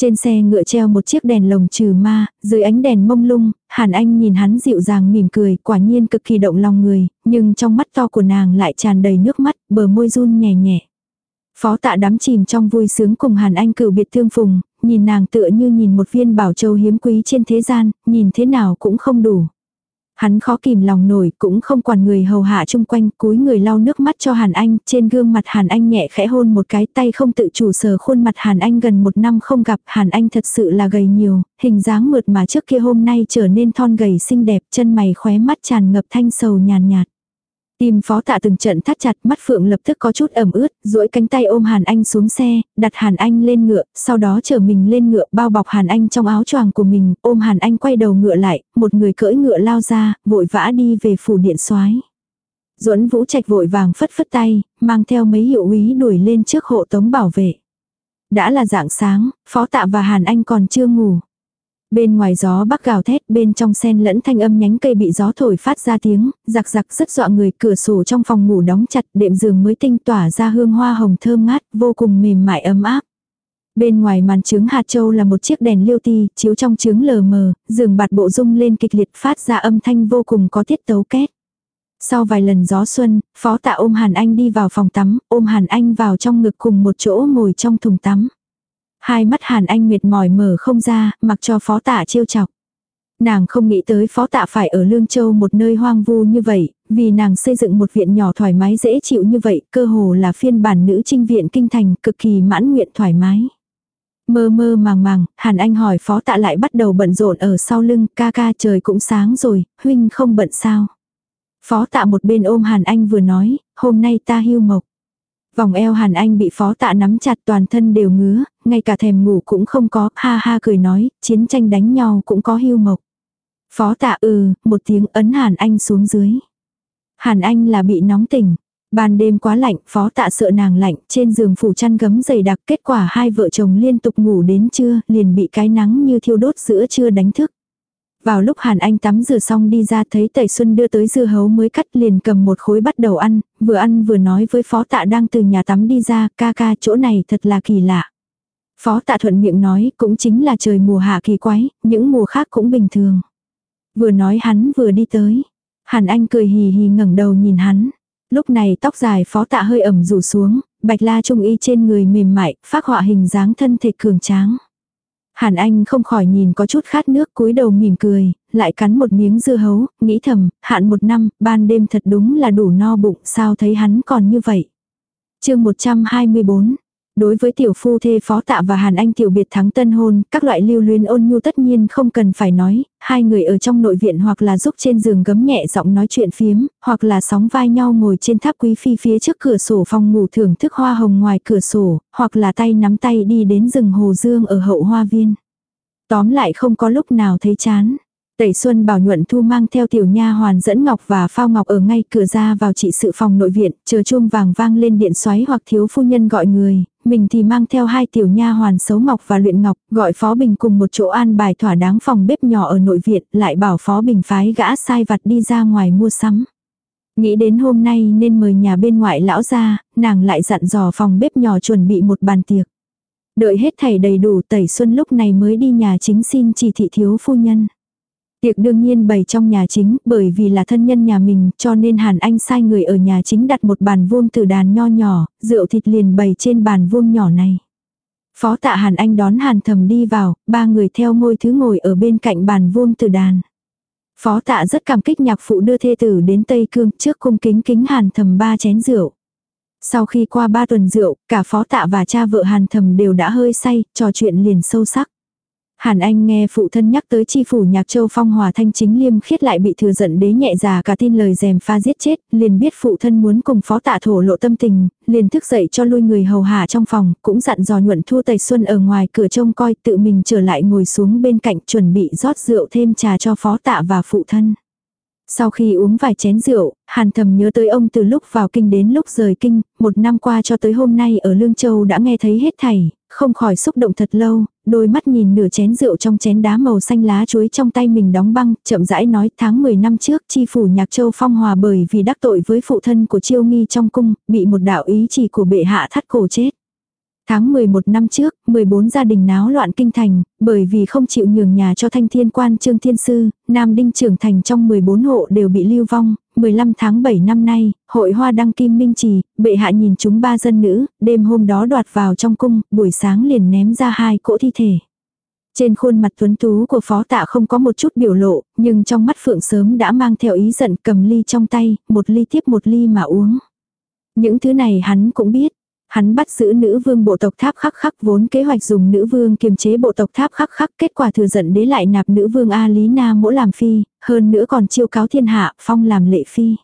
Trên xe ngựa treo một chiếc đèn lồng trừ ma, dưới ánh đèn mông lung, Hàn Anh nhìn hắn dịu dàng mỉm cười, quả nhiên cực kỳ động lòng người, nhưng trong mắt to của nàng lại tràn đầy nước mắt, bờ môi run nhẹ nhẹ. Phó tạ đắm chìm trong vui sướng cùng Hàn Anh cựu biệt thương phùng, nhìn nàng tựa như nhìn một viên bảo châu hiếm quý trên thế gian, nhìn thế nào cũng không đủ. Hắn khó kìm lòng nổi, cũng không quản người hầu hạ chung quanh, cúi người lau nước mắt cho Hàn Anh, trên gương mặt Hàn Anh nhẹ khẽ hôn một cái tay không tự chủ sờ khuôn mặt Hàn Anh gần một năm không gặp, Hàn Anh thật sự là gầy nhiều, hình dáng mượt mà trước kia hôm nay trở nên thon gầy xinh đẹp, chân mày khóe mắt tràn ngập thanh sầu nhàn nhạt. Tim phó tạ từng trận thắt chặt mắt phượng lập tức có chút ẩm ướt, duỗi cánh tay ôm Hàn Anh xuống xe, đặt Hàn Anh lên ngựa, sau đó chở mình lên ngựa bao bọc Hàn Anh trong áo choàng của mình, ôm Hàn Anh quay đầu ngựa lại, một người cưỡi ngựa lao ra, vội vã đi về phủ điện soái. Duẫn Vũ Trạch vội vàng phất phất tay, mang theo mấy hiệu úy đuổi lên trước hộ tống bảo vệ. Đã là dạng sáng, phó tạ và Hàn Anh còn chưa ngủ. Bên ngoài gió bắc gào thét, bên trong sen lẫn thanh âm nhánh cây bị gió thổi phát ra tiếng, giặc giặc rất dọa người, cửa sổ trong phòng ngủ đóng chặt, đệm giường mới tinh tỏa ra hương hoa hồng thơm ngát, vô cùng mềm mại ấm áp. Bên ngoài màn trứng hạt châu là một chiếc đèn liêu ti, chiếu trong trứng lờ mờ, giường bạt bộ rung lên kịch liệt phát ra âm thanh vô cùng có tiết tấu két. Sau vài lần gió xuân, phó tạ ôm Hàn Anh đi vào phòng tắm, ôm Hàn Anh vào trong ngực cùng một chỗ ngồi trong thùng tắm. Hai mắt Hàn Anh mệt mỏi mở không ra, mặc cho phó tạ trêu chọc. Nàng không nghĩ tới phó tạ phải ở Lương Châu một nơi hoang vu như vậy, vì nàng xây dựng một viện nhỏ thoải mái dễ chịu như vậy, cơ hồ là phiên bản nữ trinh viện kinh thành, cực kỳ mãn nguyện thoải mái. Mơ mơ màng màng, Hàn Anh hỏi phó tạ lại bắt đầu bận rộn ở sau lưng, ca ca trời cũng sáng rồi, huynh không bận sao. Phó tạ một bên ôm Hàn Anh vừa nói, hôm nay ta hưu mộc. Vòng eo Hàn Anh bị phó tạ nắm chặt toàn thân đều ngứa, ngay cả thèm ngủ cũng không có, ha ha cười nói, chiến tranh đánh nhau cũng có hưu mộc. Phó tạ ừ, một tiếng ấn Hàn Anh xuống dưới. Hàn Anh là bị nóng tỉnh. Ban đêm quá lạnh, phó tạ sợ nàng lạnh, trên giường phủ chăn gấm dày đặc, kết quả hai vợ chồng liên tục ngủ đến trưa, liền bị cái nắng như thiêu đốt giữa trưa đánh thức. Vào lúc Hàn Anh tắm rửa xong đi ra thấy Tẩy Xuân đưa tới dưa hấu mới cắt liền cầm một khối bắt đầu ăn, vừa ăn vừa nói với phó tạ đang từ nhà tắm đi ra, ca ca chỗ này thật là kỳ lạ. Phó tạ thuận miệng nói cũng chính là trời mùa hạ kỳ quái, những mùa khác cũng bình thường. Vừa nói hắn vừa đi tới. Hàn Anh cười hì hì ngẩng đầu nhìn hắn. Lúc này tóc dài phó tạ hơi ẩm rủ xuống, bạch la trung y trên người mềm mại, phát họa hình dáng thân thể cường tráng. Hàn Anh không khỏi nhìn có chút khát nước cúi đầu mỉm cười, lại cắn một miếng dưa hấu, nghĩ thầm, hạn một năm, ban đêm thật đúng là đủ no bụng, sao thấy hắn còn như vậy. chương 124, Đối với tiểu phu thê phó tạ và Hàn Anh tiểu biệt thắng tân hôn, các loại lưu luyến ôn nhu tất nhiên không cần phải nói, hai người ở trong nội viện hoặc là giúp trên giường gấm nhẹ giọng nói chuyện phiếm, hoặc là sóng vai nhau ngồi trên tháp quý phi phía trước cửa sổ phòng ngủ thưởng thức hoa hồng ngoài cửa sổ, hoặc là tay nắm tay đi đến rừng hồ dương ở hậu hoa viên. Tóm lại không có lúc nào thấy chán. Tẩy Xuân bảo nhuận thu mang theo tiểu nha hoàn dẫn ngọc và phao ngọc ở ngay cửa ra vào trị sự phòng nội viện, chờ chuông vàng vang lên điện xoáy hoặc thiếu phu nhân gọi người, mình thì mang theo hai tiểu nha hoàn xấu ngọc và luyện ngọc, gọi Phó Bình cùng một chỗ an bài thỏa đáng phòng bếp nhỏ ở nội viện, lại bảo Phó Bình phái gã sai vặt đi ra ngoài mua sắm. Nghĩ đến hôm nay nên mời nhà bên ngoại lão ra, nàng lại dặn dò phòng bếp nhỏ chuẩn bị một bàn tiệc. Đợi hết thảy đầy đủ tẩy xuân lúc này mới đi nhà chính xin chỉ thị thiếu phu nhân. Tiệc đương nhiên bày trong nhà chính, bởi vì là thân nhân nhà mình, cho nên Hàn Anh sai người ở nhà chính đặt một bàn vuông từ đàn nho nhỏ, rượu thịt liền bày trên bàn vuông nhỏ này. Phó tạ Hàn Anh đón Hàn Thầm đi vào, ba người theo ngôi thứ ngồi ở bên cạnh bàn vuông từ đàn. Phó tạ rất cảm kích nhạc phụ đưa thê tử đến Tây Cương trước cung kính kính Hàn Thầm ba chén rượu. Sau khi qua ba tuần rượu, cả phó tạ và cha vợ Hàn Thầm đều đã hơi say, trò chuyện liền sâu sắc. Hàn Anh nghe phụ thân nhắc tới chi phủ nhạc châu phong hòa thanh chính liêm khiết lại bị thừa giận đế nhẹ già cả tin lời dèm pha giết chết, liền biết phụ thân muốn cùng phó tạ thổ lộ tâm tình, liền thức dậy cho lui người hầu hạ trong phòng, cũng dặn dò nhuận thu tẩy xuân ở ngoài cửa trông coi tự mình trở lại ngồi xuống bên cạnh chuẩn bị rót rượu thêm trà cho phó tạ và phụ thân. Sau khi uống vài chén rượu, Hàn thầm nhớ tới ông từ lúc vào kinh đến lúc rời kinh, một năm qua cho tới hôm nay ở Lương Châu đã nghe thấy hết thảy, không khỏi xúc động thật lâu, đôi mắt nhìn nửa chén rượu trong chén đá màu xanh lá chuối trong tay mình đóng băng, chậm rãi nói tháng 10 năm trước chi phủ nhạc châu phong hòa bởi vì đắc tội với phụ thân của chiêu nghi trong cung, bị một đạo ý chỉ của bệ hạ thắt cổ chết. Tháng 11 năm trước, 14 gia đình náo loạn kinh thành, bởi vì không chịu nhường nhà cho thanh thiên quan trương thiên sư, Nam Đinh trưởng thành trong 14 hộ đều bị lưu vong. 15 tháng 7 năm nay, hội hoa đăng kim minh trì, bệ hạ nhìn chúng ba dân nữ, đêm hôm đó đoạt vào trong cung, buổi sáng liền ném ra hai cỗ thi thể. Trên khuôn mặt tuấn tú của phó tạ không có một chút biểu lộ, nhưng trong mắt phượng sớm đã mang theo ý giận cầm ly trong tay, một ly tiếp một ly mà uống. Những thứ này hắn cũng biết, Hắn bắt giữ nữ vương bộ tộc tháp khắc khắc vốn kế hoạch dùng nữ vương kiềm chế bộ tộc tháp khắc khắc kết quả thừa giận đế lại nạp nữ vương A Lý Na mỗ làm phi, hơn nữa còn chiêu cáo thiên hạ, phong làm lệ phi.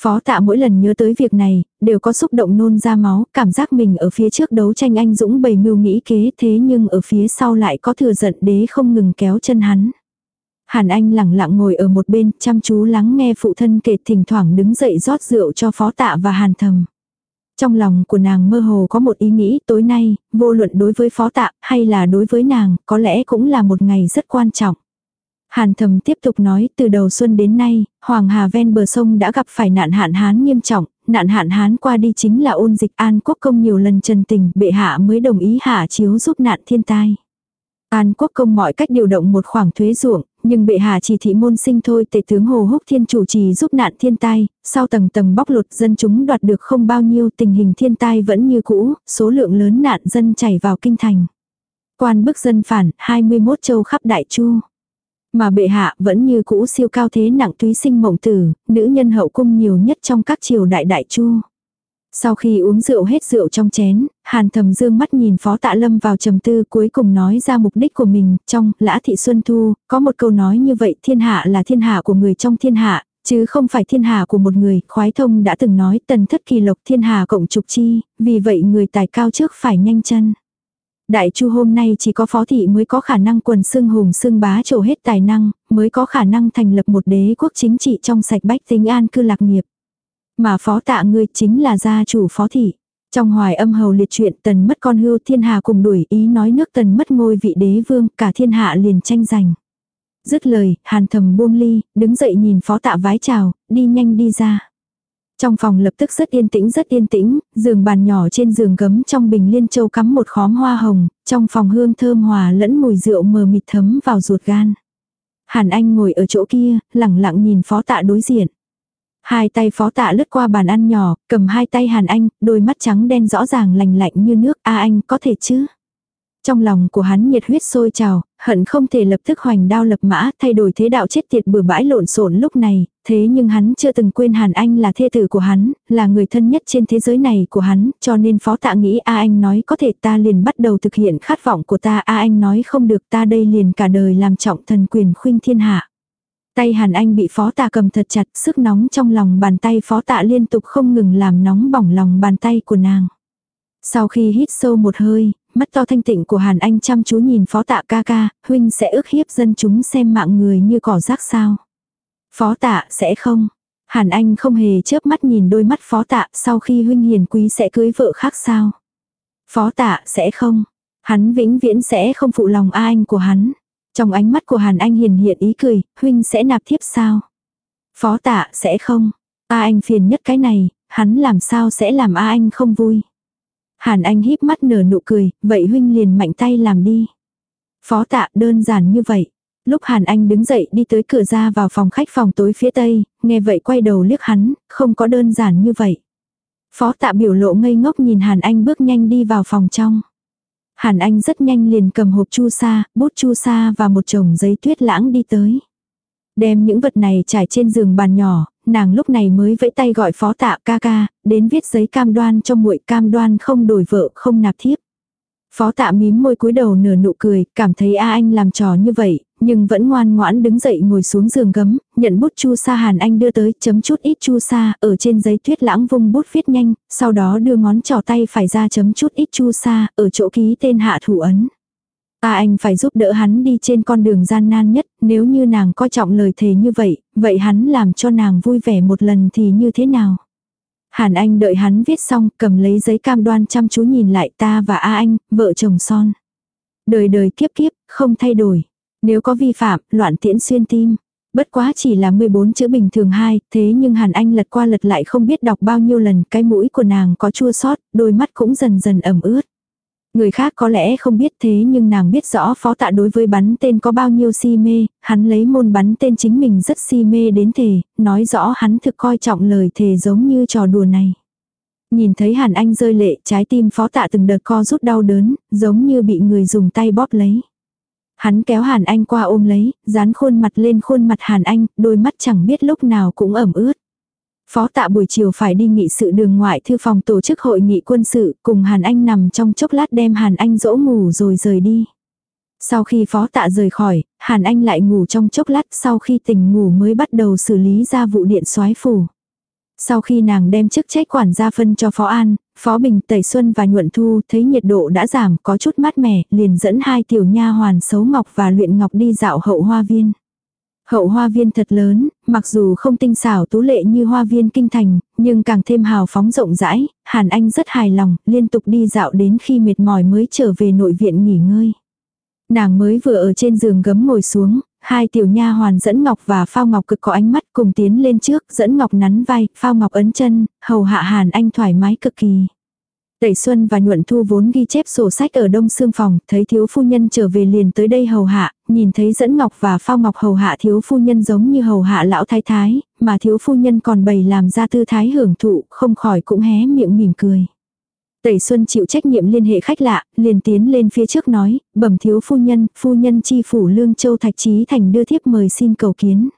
Phó tạ mỗi lần nhớ tới việc này, đều có xúc động nôn ra máu, cảm giác mình ở phía trước đấu tranh anh dũng bày mưu nghĩ kế thế nhưng ở phía sau lại có thừa giận đế không ngừng kéo chân hắn. Hàn Anh lặng lặng ngồi ở một bên, chăm chú lắng nghe phụ thân kể thỉnh thoảng đứng dậy rót rượu cho phó tạ và hàn thầm. Trong lòng của nàng mơ hồ có một ý nghĩ tối nay, vô luận đối với phó tạ hay là đối với nàng, có lẽ cũng là một ngày rất quan trọng. Hàn thầm tiếp tục nói từ đầu xuân đến nay, Hoàng Hà ven bờ sông đã gặp phải nạn hạn hán nghiêm trọng, nạn hạn hán qua đi chính là ôn dịch an quốc công nhiều lần trần tình, bệ hạ mới đồng ý hạ chiếu giúp nạn thiên tai. An quốc công mọi cách điều động một khoản thuế ruộng, nhưng bệ hạ chỉ thị môn sinh thôi tể tướng Hồ Húc Thiên chủ trì giúp nạn thiên tai, sau tầng tầng bóc lột dân chúng đoạt được không bao nhiêu tình hình thiên tai vẫn như cũ, số lượng lớn nạn dân chảy vào kinh thành. Quan bức dân phản, 21 châu khắp đại chu. Mà bệ hạ vẫn như cũ siêu cao thế nặng túy sinh mộng tử, nữ nhân hậu cung nhiều nhất trong các triều đại đại chu. Sau khi uống rượu hết rượu trong chén, Hàn thầm dương mắt nhìn Phó Tạ Lâm vào trầm tư cuối cùng nói ra mục đích của mình, trong Lã Thị Xuân Thu, có một câu nói như vậy thiên hạ là thiên hạ của người trong thiên hạ, chứ không phải thiên hạ của một người, khoái thông đã từng nói tần thất kỳ lộc thiên hạ cộng trục chi, vì vậy người tài cao trước phải nhanh chân. Đại chu hôm nay chỉ có phó thị mới có khả năng quần xưng hùng xưng bá trổ hết tài năng, mới có khả năng thành lập một đế quốc chính trị trong sạch bách tính an cư lạc nghiệp. Mà phó tạ ngươi chính là gia chủ phó thị. Trong hoài âm hầu liệt chuyện tần mất con hưu thiên hà cùng đuổi ý nói nước tần mất ngôi vị đế vương cả thiên hạ liền tranh giành. Dứt lời, hàn thầm buông ly, đứng dậy nhìn phó tạ vái chào, đi nhanh đi ra. Trong phòng lập tức rất yên tĩnh rất yên tĩnh, giường bàn nhỏ trên giường gấm trong bình liên châu cắm một khóm hoa hồng, trong phòng hương thơm hòa lẫn mùi rượu mờ mịt thấm vào ruột gan. Hàn Anh ngồi ở chỗ kia, lẳng lặng nhìn phó tạ đối diện. Hai tay phó tạ lướt qua bàn ăn nhỏ, cầm hai tay Hàn Anh, đôi mắt trắng đen rõ ràng lành lạnh như nước, a anh có thể chứ. Trong lòng của hắn nhiệt huyết sôi trào, hận không thể lập tức hoành đao lập mã, thay đổi thế đạo chết tiệt bừa bãi lộn xộn lúc này, thế nhưng hắn chưa từng quên Hàn Anh là thê tử của hắn, là người thân nhất trên thế giới này của hắn, cho nên phó tạ nghĩ A Anh nói có thể ta liền bắt đầu thực hiện khát vọng của ta, A Anh nói không được ta đây liền cả đời làm trọng thần quyền khuynh thiên hạ. Tay Hàn Anh bị phó tạ cầm thật chặt, sức nóng trong lòng bàn tay phó tạ liên tục không ngừng làm nóng bỏng lòng bàn tay của nàng. Sau khi hít sâu một hơi, mắt to thanh tịnh của Hàn Anh chăm chú nhìn phó tạ ca ca, huynh sẽ ước hiếp dân chúng xem mạng người như cỏ rác sao. Phó tạ sẽ không. Hàn Anh không hề chớp mắt nhìn đôi mắt phó tạ sau khi huynh hiền quý sẽ cưới vợ khác sao. Phó tạ sẽ không. Hắn vĩnh viễn sẽ không phụ lòng A Anh của hắn. Trong ánh mắt của Hàn Anh hiền hiện ý cười, huynh sẽ nạp thiếp sao? Phó tạ sẽ không. A anh phiền nhất cái này, hắn làm sao sẽ làm A anh không vui. Hàn anh híp mắt nở nụ cười, vậy huynh liền mạnh tay làm đi. Phó tạ đơn giản như vậy. Lúc Hàn Anh đứng dậy đi tới cửa ra vào phòng khách phòng tối phía tây, nghe vậy quay đầu liếc hắn, không có đơn giản như vậy. Phó tạ biểu lộ ngây ngốc nhìn Hàn Anh bước nhanh đi vào phòng trong. Hàn Anh rất nhanh liền cầm hộp chu sa, bút chu sa và một chồng giấy tuyết lãng đi tới. Đem những vật này trải trên giường bàn nhỏ, nàng lúc này mới vẫy tay gọi phó tạ ca ca, đến viết giấy cam đoan cho muội cam đoan không đổi vợ không nạp thiếp. Phó tạ mím môi cúi đầu nửa nụ cười, cảm thấy A Anh làm trò như vậy, nhưng vẫn ngoan ngoãn đứng dậy ngồi xuống giường gấm, nhận bút chu sa Hàn Anh đưa tới, chấm chút ít chu sa, ở trên giấy tuyết lãng vung bút viết nhanh, sau đó đưa ngón trỏ tay phải ra chấm chút ít chu sa, ở chỗ ký tên hạ thủ ấn. A anh phải giúp đỡ hắn đi trên con đường gian nan nhất, nếu như nàng coi trọng lời thề như vậy, vậy hắn làm cho nàng vui vẻ một lần thì như thế nào? Hàn Anh đợi hắn viết xong, cầm lấy giấy cam đoan chăm chú nhìn lại ta và A Anh, vợ chồng son. Đời đời kiếp kiếp, không thay đổi. Nếu có vi phạm, loạn tiễn xuyên tim. Bất quá chỉ là 14 chữ bình thường hai, thế nhưng Hàn Anh lật qua lật lại không biết đọc bao nhiêu lần, cái mũi của nàng có chua sót, đôi mắt cũng dần dần ẩm ướt. Người khác có lẽ không biết thế nhưng nàng biết rõ phó tạ đối với bắn tên có bao nhiêu si mê, hắn lấy môn bắn tên chính mình rất si mê đến thề, nói rõ hắn thực coi trọng lời thề giống như trò đùa này. Nhìn thấy Hàn Anh rơi lệ, trái tim phó tạ từng đợt co rút đau đớn, giống như bị người dùng tay bóp lấy. Hắn kéo Hàn Anh qua ôm lấy, dán khuôn mặt lên khuôn mặt Hàn Anh, đôi mắt chẳng biết lúc nào cũng ẩm ướt. Phó tạ buổi chiều phải đi nghị sự đường ngoại thư phòng tổ chức hội nghị quân sự, cùng Hàn Anh nằm trong chốc lát đem Hàn Anh dỗ ngủ rồi rời đi. Sau khi phó tạ rời khỏi, Hàn Anh lại ngủ trong chốc lát sau khi tỉnh ngủ mới bắt đầu xử lý ra vụ điện soái phủ. Sau khi nàng đem chức trách quản gia phân cho Phó An, Phó Bình, Tẩy Xuân và Nhuận Thu thấy nhiệt độ đã giảm có chút mát mẻ, liền dẫn hai tiểu nha hoàn xấu ngọc và luyện ngọc đi dạo hậu hoa viên. Hậu hoa viên thật lớn, mặc dù không tinh xảo tú lệ như hoa viên kinh thành, nhưng càng thêm hào phóng rộng rãi, Hàn Anh rất hài lòng, liên tục đi dạo đến khi mệt mỏi mới trở về nội viện nghỉ ngơi. Nàng mới vừa ở trên giường gấm ngồi xuống, hai tiểu nha hoàn dẫn ngọc và phao ngọc cực có ánh mắt cùng tiến lên trước, dẫn ngọc nắn vai, phao ngọc ấn chân, hầu hạ Hàn Anh thoải mái cực kỳ. Tẩy Xuân và Nhuận Thu vốn ghi chép sổ sách ở đông xương phòng, thấy thiếu phu nhân trở về liền tới đây hầu hạ, nhìn thấy dẫn ngọc và phao ngọc hầu hạ thiếu phu nhân giống như hầu hạ lão thái thái, mà thiếu phu nhân còn bày làm ra tư thái hưởng thụ, không khỏi cũng hé miệng mỉm cười. Tẩy Xuân chịu trách nhiệm liên hệ khách lạ, liền tiến lên phía trước nói, bẩm thiếu phu nhân, phu nhân chi phủ lương châu thạch trí thành đưa thiếp mời xin cầu kiến.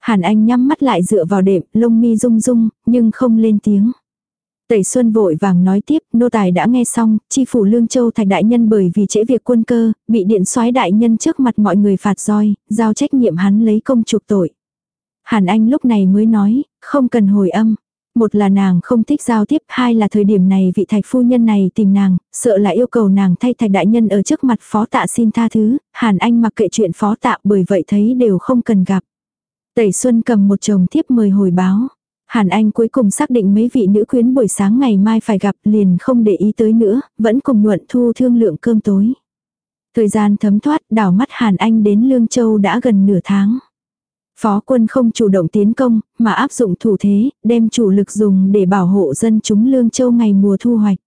Hàn Anh nhắm mắt lại dựa vào đệm, lông mi rung rung, nhưng không lên tiếng. Tẩy Xuân vội vàng nói tiếp, nô tài đã nghe xong, chi phủ Lương Châu Thạch Đại Nhân bởi vì trễ việc quân cơ, bị điện soái đại nhân trước mặt mọi người phạt roi, giao trách nhiệm hắn lấy công trục tội. Hàn Anh lúc này mới nói, không cần hồi âm. Một là nàng không thích giao tiếp, hai là thời điểm này vị thạch phu nhân này tìm nàng, sợ là yêu cầu nàng thay thạch đại nhân ở trước mặt phó tạ xin tha thứ, Hàn Anh mặc kệ chuyện phó tạ bởi vậy thấy đều không cần gặp. Tẩy Xuân cầm một chồng thiếp mời hồi báo. Hàn Anh cuối cùng xác định mấy vị nữ quyến buổi sáng ngày mai phải gặp liền không để ý tới nữa, vẫn cùng nhuận thu thương lượng cơm tối. Thời gian thấm thoát đảo mắt Hàn Anh đến Lương Châu đã gần nửa tháng. Phó quân không chủ động tiến công, mà áp dụng thủ thế, đem chủ lực dùng để bảo hộ dân chúng Lương Châu ngày mùa thu hoạch.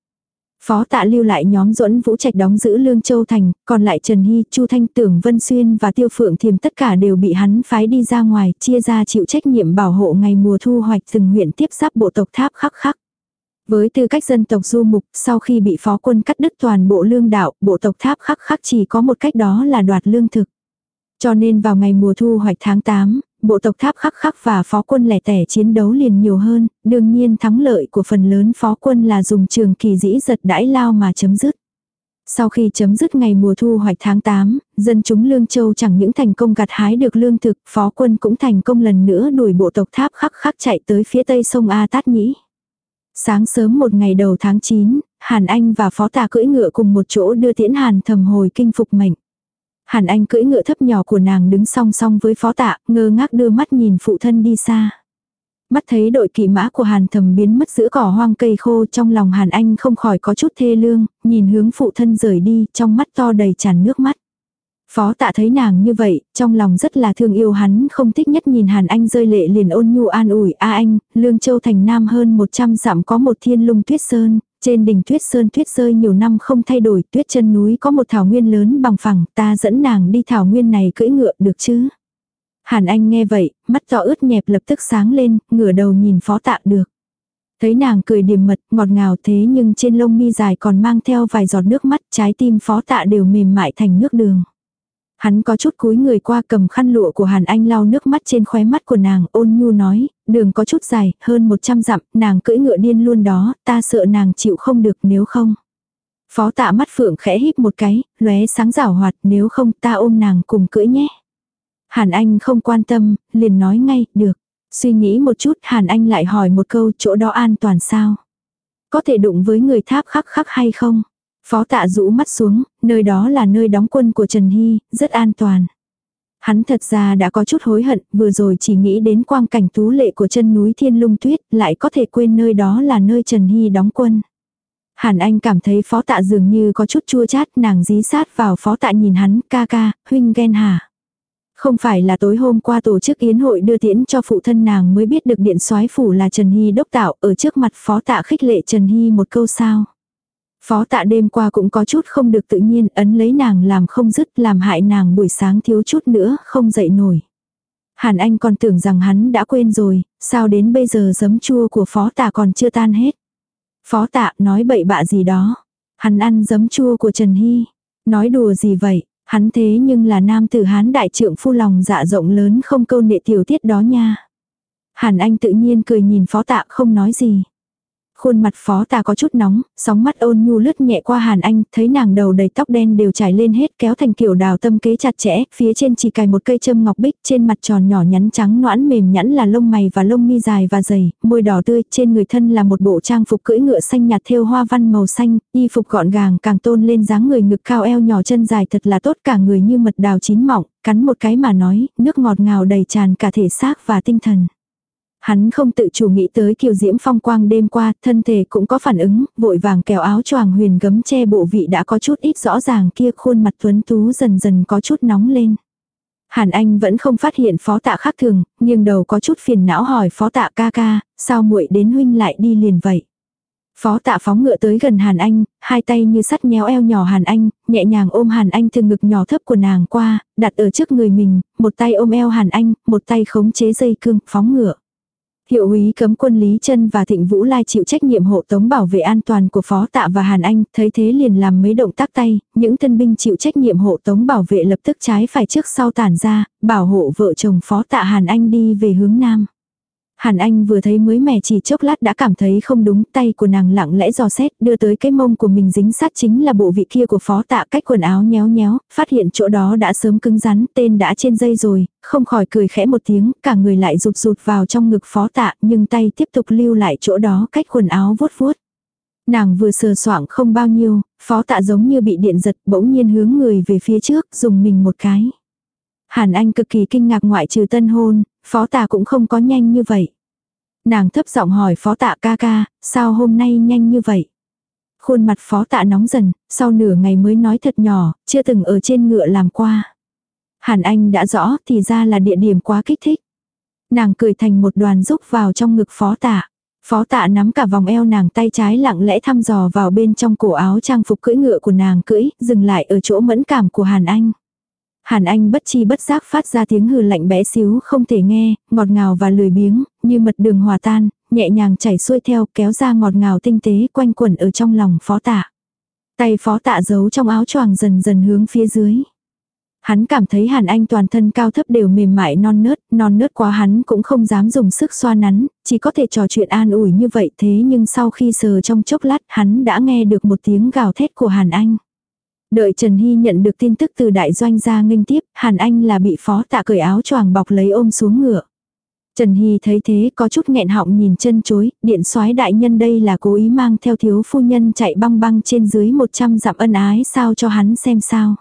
Phó tạ lưu lại nhóm dẫn vũ trạch đóng giữ Lương Châu Thành, còn lại Trần Hy, Chu Thanh Tưởng Vân Xuyên và Tiêu Phượng Thiềm tất cả đều bị hắn phái đi ra ngoài, chia ra chịu trách nhiệm bảo hộ ngày mùa thu hoạch từng huyện tiếp giáp bộ tộc tháp khắc khắc. Với tư cách dân tộc du mục, sau khi bị phó quân cắt đứt toàn bộ lương đạo, bộ tộc tháp khắc khắc chỉ có một cách đó là đoạt lương thực. Cho nên vào ngày mùa thu hoạch tháng 8, bộ tộc tháp khắc khắc và phó quân lẻ tẻ chiến đấu liền nhiều hơn, đương nhiên thắng lợi của phần lớn phó quân là dùng trường kỳ dĩ giật đãi lao mà chấm dứt. Sau khi chấm dứt ngày mùa thu hoạch tháng 8, dân chúng Lương Châu chẳng những thành công gặt hái được lương thực, phó quân cũng thành công lần nữa đuổi bộ tộc tháp khắc khắc chạy tới phía tây sông A Tát Nhĩ. Sáng sớm một ngày đầu tháng 9, Hàn Anh và phó tà cưỡi ngựa cùng một chỗ đưa tiễn Hàn thầm hồi kinh phục mệnh. Hàn Anh cưỡi ngựa thấp nhỏ của nàng đứng song song với phó tạ, ngơ ngác đưa mắt nhìn phụ thân đi xa. Mắt thấy đội kỵ mã của Hàn thầm biến mất giữa cỏ hoang cây khô trong lòng Hàn Anh không khỏi có chút thê lương, nhìn hướng phụ thân rời đi, trong mắt to đầy tràn nước mắt. Phó tạ thấy nàng như vậy, trong lòng rất là thương yêu hắn, không thích nhất nhìn Hàn Anh rơi lệ liền ôn nhu an ủi, a anh, Lương Châu thành Nam hơn 100 dặm có một thiên lung tuyết sơn, trên đỉnh tuyết sơn tuyết rơi nhiều năm không thay đổi, tuyết chân núi có một thảo nguyên lớn bằng phẳng, ta dẫn nàng đi thảo nguyên này cưỡi ngựa được chứ. Hàn Anh nghe vậy, mắt to ướt nhẹp lập tức sáng lên, ngửa đầu nhìn phó tạ được. Thấy nàng cười điềm mật, ngọt ngào thế nhưng trên lông mi dài còn mang theo vài giọt nước mắt, trái tim phó tạ đều mềm mại thành nước đường. Hắn có chút cúi người qua cầm khăn lụa của Hàn Anh lau nước mắt trên khóe mắt của nàng ôn nhu nói, đường có chút dài, hơn 100 dặm, nàng cưỡi ngựa điên luôn đó, ta sợ nàng chịu không được nếu không. Phó tạ mắt phượng khẽ híp một cái, lóe sáng rảo hoạt nếu không ta ôm nàng cùng cưỡi nhé. Hàn Anh không quan tâm, liền nói ngay, được. Suy nghĩ một chút Hàn Anh lại hỏi một câu chỗ đó an toàn sao? Có thể đụng với người tháp khắc khắc hay không? Phó tạ rũ mắt xuống, nơi đó là nơi đóng quân của Trần Hy, rất an toàn. Hắn thật ra đã có chút hối hận, vừa rồi chỉ nghĩ đến quang cảnh tú lệ của chân núi Thiên Lung Tuyết, lại có thể quên nơi đó là nơi Trần Hy đóng quân. Hàn Anh cảm thấy phó tạ dường như có chút chua chát, nàng dí sát vào phó tạ nhìn hắn, ca ca, huynh ghen hả? Không phải là tối hôm qua tổ chức yến hội đưa tiễn cho phụ thân nàng mới biết được điện soái phủ là Trần Hy đốc tạo ở trước mặt phó tạ khích lệ Trần Hy một câu sao. Phó tạ đêm qua cũng có chút không được tự nhiên ấn lấy nàng làm không dứt làm hại nàng buổi sáng thiếu chút nữa không dậy nổi. Hàn Anh còn tưởng rằng hắn đã quên rồi, sao đến bây giờ giấm chua của phó tạ còn chưa tan hết. Phó tạ nói bậy bạ gì đó. Hắn ăn giấm chua của Trần Hy. Nói đùa gì vậy, hắn thế nhưng là nam tử hán đại trượng phu lòng dạ rộng lớn không câu nệ tiểu tiết đó nha. Hàn Anh tự nhiên cười nhìn phó tạ không nói gì. Khuôn mặt phó tà có chút nóng, sóng mắt ôn nhu lướt nhẹ qua Hàn Anh, thấy nàng đầu đầy tóc đen đều trải lên hết kéo thành kiểu đào tâm kế chặt chẽ, phía trên chỉ cài một cây châm ngọc bích, trên mặt tròn nhỏ nhắn trắng noãn mềm nhẵn là lông mày và lông mi dài và dày, môi đỏ tươi, trên người thân là một bộ trang phục cưỡi ngựa xanh nhạt thêu hoa văn màu xanh, y phục gọn gàng càng tôn lên dáng người ngực cao eo nhỏ chân dài thật là tốt cả người như mật đào chín mọng, cắn một cái mà nói, nước ngọt ngào đầy tràn cả thể xác và tinh thần. Hắn không tự chủ nghĩ tới kiều diễm phong quang đêm qua, thân thể cũng có phản ứng, vội vàng kéo áo choàng huyền gấm che bộ vị đã có chút ít rõ ràng kia khuôn mặt tuấn tú dần dần có chút nóng lên. Hàn Anh vẫn không phát hiện phó tạ khác thường, nhưng đầu có chút phiền não hỏi phó tạ ca ca, sao muội đến huynh lại đi liền vậy. Phó tạ phóng ngựa tới gần Hàn Anh, hai tay như sắt nhéo eo nhỏ Hàn Anh, nhẹ nhàng ôm Hàn Anh từ ngực nhỏ thấp của nàng qua, đặt ở trước người mình, một tay ôm eo Hàn Anh, một tay khống chế dây cương, phóng ngựa. Hiệu úy cấm quân Lý Trân và Thịnh Vũ Lai chịu trách nhiệm hộ tống bảo vệ an toàn của Phó Tạ và Hàn Anh, thấy thế liền làm mấy động tác tay, những thân binh chịu trách nhiệm hộ tống bảo vệ lập tức trái phải trước sau tản ra, bảo hộ vợ chồng Phó Tạ Hàn Anh đi về hướng Nam. Hàn Anh vừa thấy mới mẻ chỉ chốc lát đã cảm thấy không đúng, tay của nàng lặng lẽ dò xét, đưa tới cái mông của mình dính sát chính là bộ vị kia của phó tạ cách quần áo nhéo nhéo, phát hiện chỗ đó đã sớm cứng rắn, tên đã trên dây rồi, không khỏi cười khẽ một tiếng, cả người lại rụt rụt vào trong ngực phó tạ, nhưng tay tiếp tục lưu lại chỗ đó cách quần áo vuốt vuốt. Nàng vừa sờ soạng không bao nhiêu, phó tạ giống như bị điện giật bỗng nhiên hướng người về phía trước, dùng mình một cái. Hàn Anh cực kỳ kinh ngạc ngoại trừ tân hôn, phó tạ cũng không có nhanh như vậy. Nàng thấp giọng hỏi phó tạ ca ca, sao hôm nay nhanh như vậy? Khuôn mặt phó tạ nóng dần, sau nửa ngày mới nói thật nhỏ, chưa từng ở trên ngựa làm qua. Hàn Anh đã rõ thì ra là địa điểm quá kích thích. Nàng cười thành một đoàn rúc vào trong ngực phó tạ. Phó tạ nắm cả vòng eo nàng tay trái lặng lẽ thăm dò vào bên trong cổ áo trang phục cưỡi ngựa của nàng cưỡi, dừng lại ở chỗ mẫn cảm của Hàn Anh. Hàn Anh bất chi bất giác phát ra tiếng hừ lạnh bẽ xíu không thể nghe, ngọt ngào và lười biếng, như mật đường hòa tan, nhẹ nhàng chảy xuôi theo kéo ra ngọt ngào tinh tế quanh quẩn ở trong lòng phó tạ. Tay phó tạ giấu trong áo choàng dần dần hướng phía dưới. Hắn cảm thấy Hàn Anh toàn thân cao thấp đều mềm mại non nớt, non nớt quá hắn cũng không dám dùng sức xoa nắn, chỉ có thể trò chuyện an ủi như vậy thế nhưng sau khi sờ trong chốc lát hắn đã nghe được một tiếng gào thét của Hàn Anh. Đợi Trần Hy nhận được tin tức từ đại doanh gia nghênh tiếp, Hàn Anh là bị phó tạ cởi áo choàng bọc lấy ôm xuống ngựa. Trần Hy thấy thế có chút nghẹn họng nhìn chân chối, điện soái đại nhân đây là cố ý mang theo thiếu phu nhân chạy băng băng trên dưới 100 dặm ân ái sao cho hắn xem sao.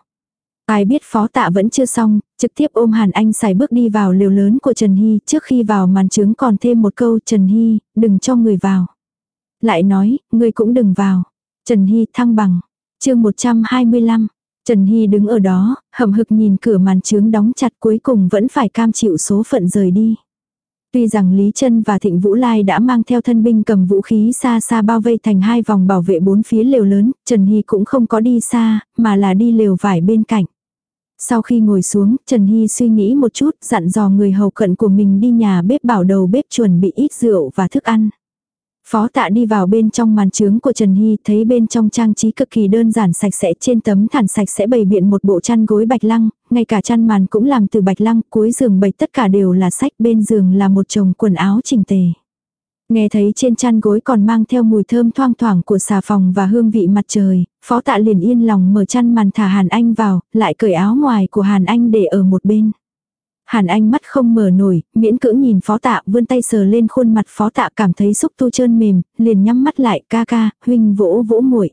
Ai biết phó tạ vẫn chưa xong, trực tiếp ôm Hàn Anh xài bước đi vào liều lớn của Trần Hy, trước khi vào màn trướng còn thêm một câu Trần Hy, đừng cho người vào. Lại nói, người cũng đừng vào. Trần Hy thăng bằng, chương 125, Trần Hy đứng ở đó, hậm hực nhìn cửa màn trướng đóng chặt cuối cùng vẫn phải cam chịu số phận rời đi. Tuy rằng Lý Trân và Thịnh Vũ Lai đã mang theo thân binh cầm vũ khí xa xa bao vây thành hai vòng bảo vệ bốn phía lều lớn, Trần Hy cũng không có đi xa, mà là đi lều vải bên cạnh. Sau khi ngồi xuống, Trần Hy suy nghĩ một chút, dặn dò người hầu cận của mình đi nhà bếp bảo đầu bếp chuẩn bị ít rượu và thức ăn. Phó tạ đi vào bên trong màn trướng của Trần Hy thấy bên trong trang trí cực kỳ đơn giản sạch sẽ trên tấm thảm sạch sẽ bày biện một bộ chăn gối bạch lăng, ngay cả chăn màn cũng làm từ bạch lăng, cuối giường bày tất cả đều là sách bên giường là một chồng quần áo chỉnh tề. Nghe thấy trên chăn gối còn mang theo mùi thơm thoang thoảng của xà phòng và hương vị mặt trời, phó tạ liền yên lòng mở chăn màn thả Hàn Anh vào, lại cởi áo ngoài của Hàn Anh để ở một bên. Hàn Anh mắt không mở nổi, miễn cưỡng nhìn phó tạ vươn tay sờ lên khuôn mặt phó tạ cảm thấy xúc tu trơn mềm, liền nhắm mắt lại ca ca, huynh vỗ vỗ muội.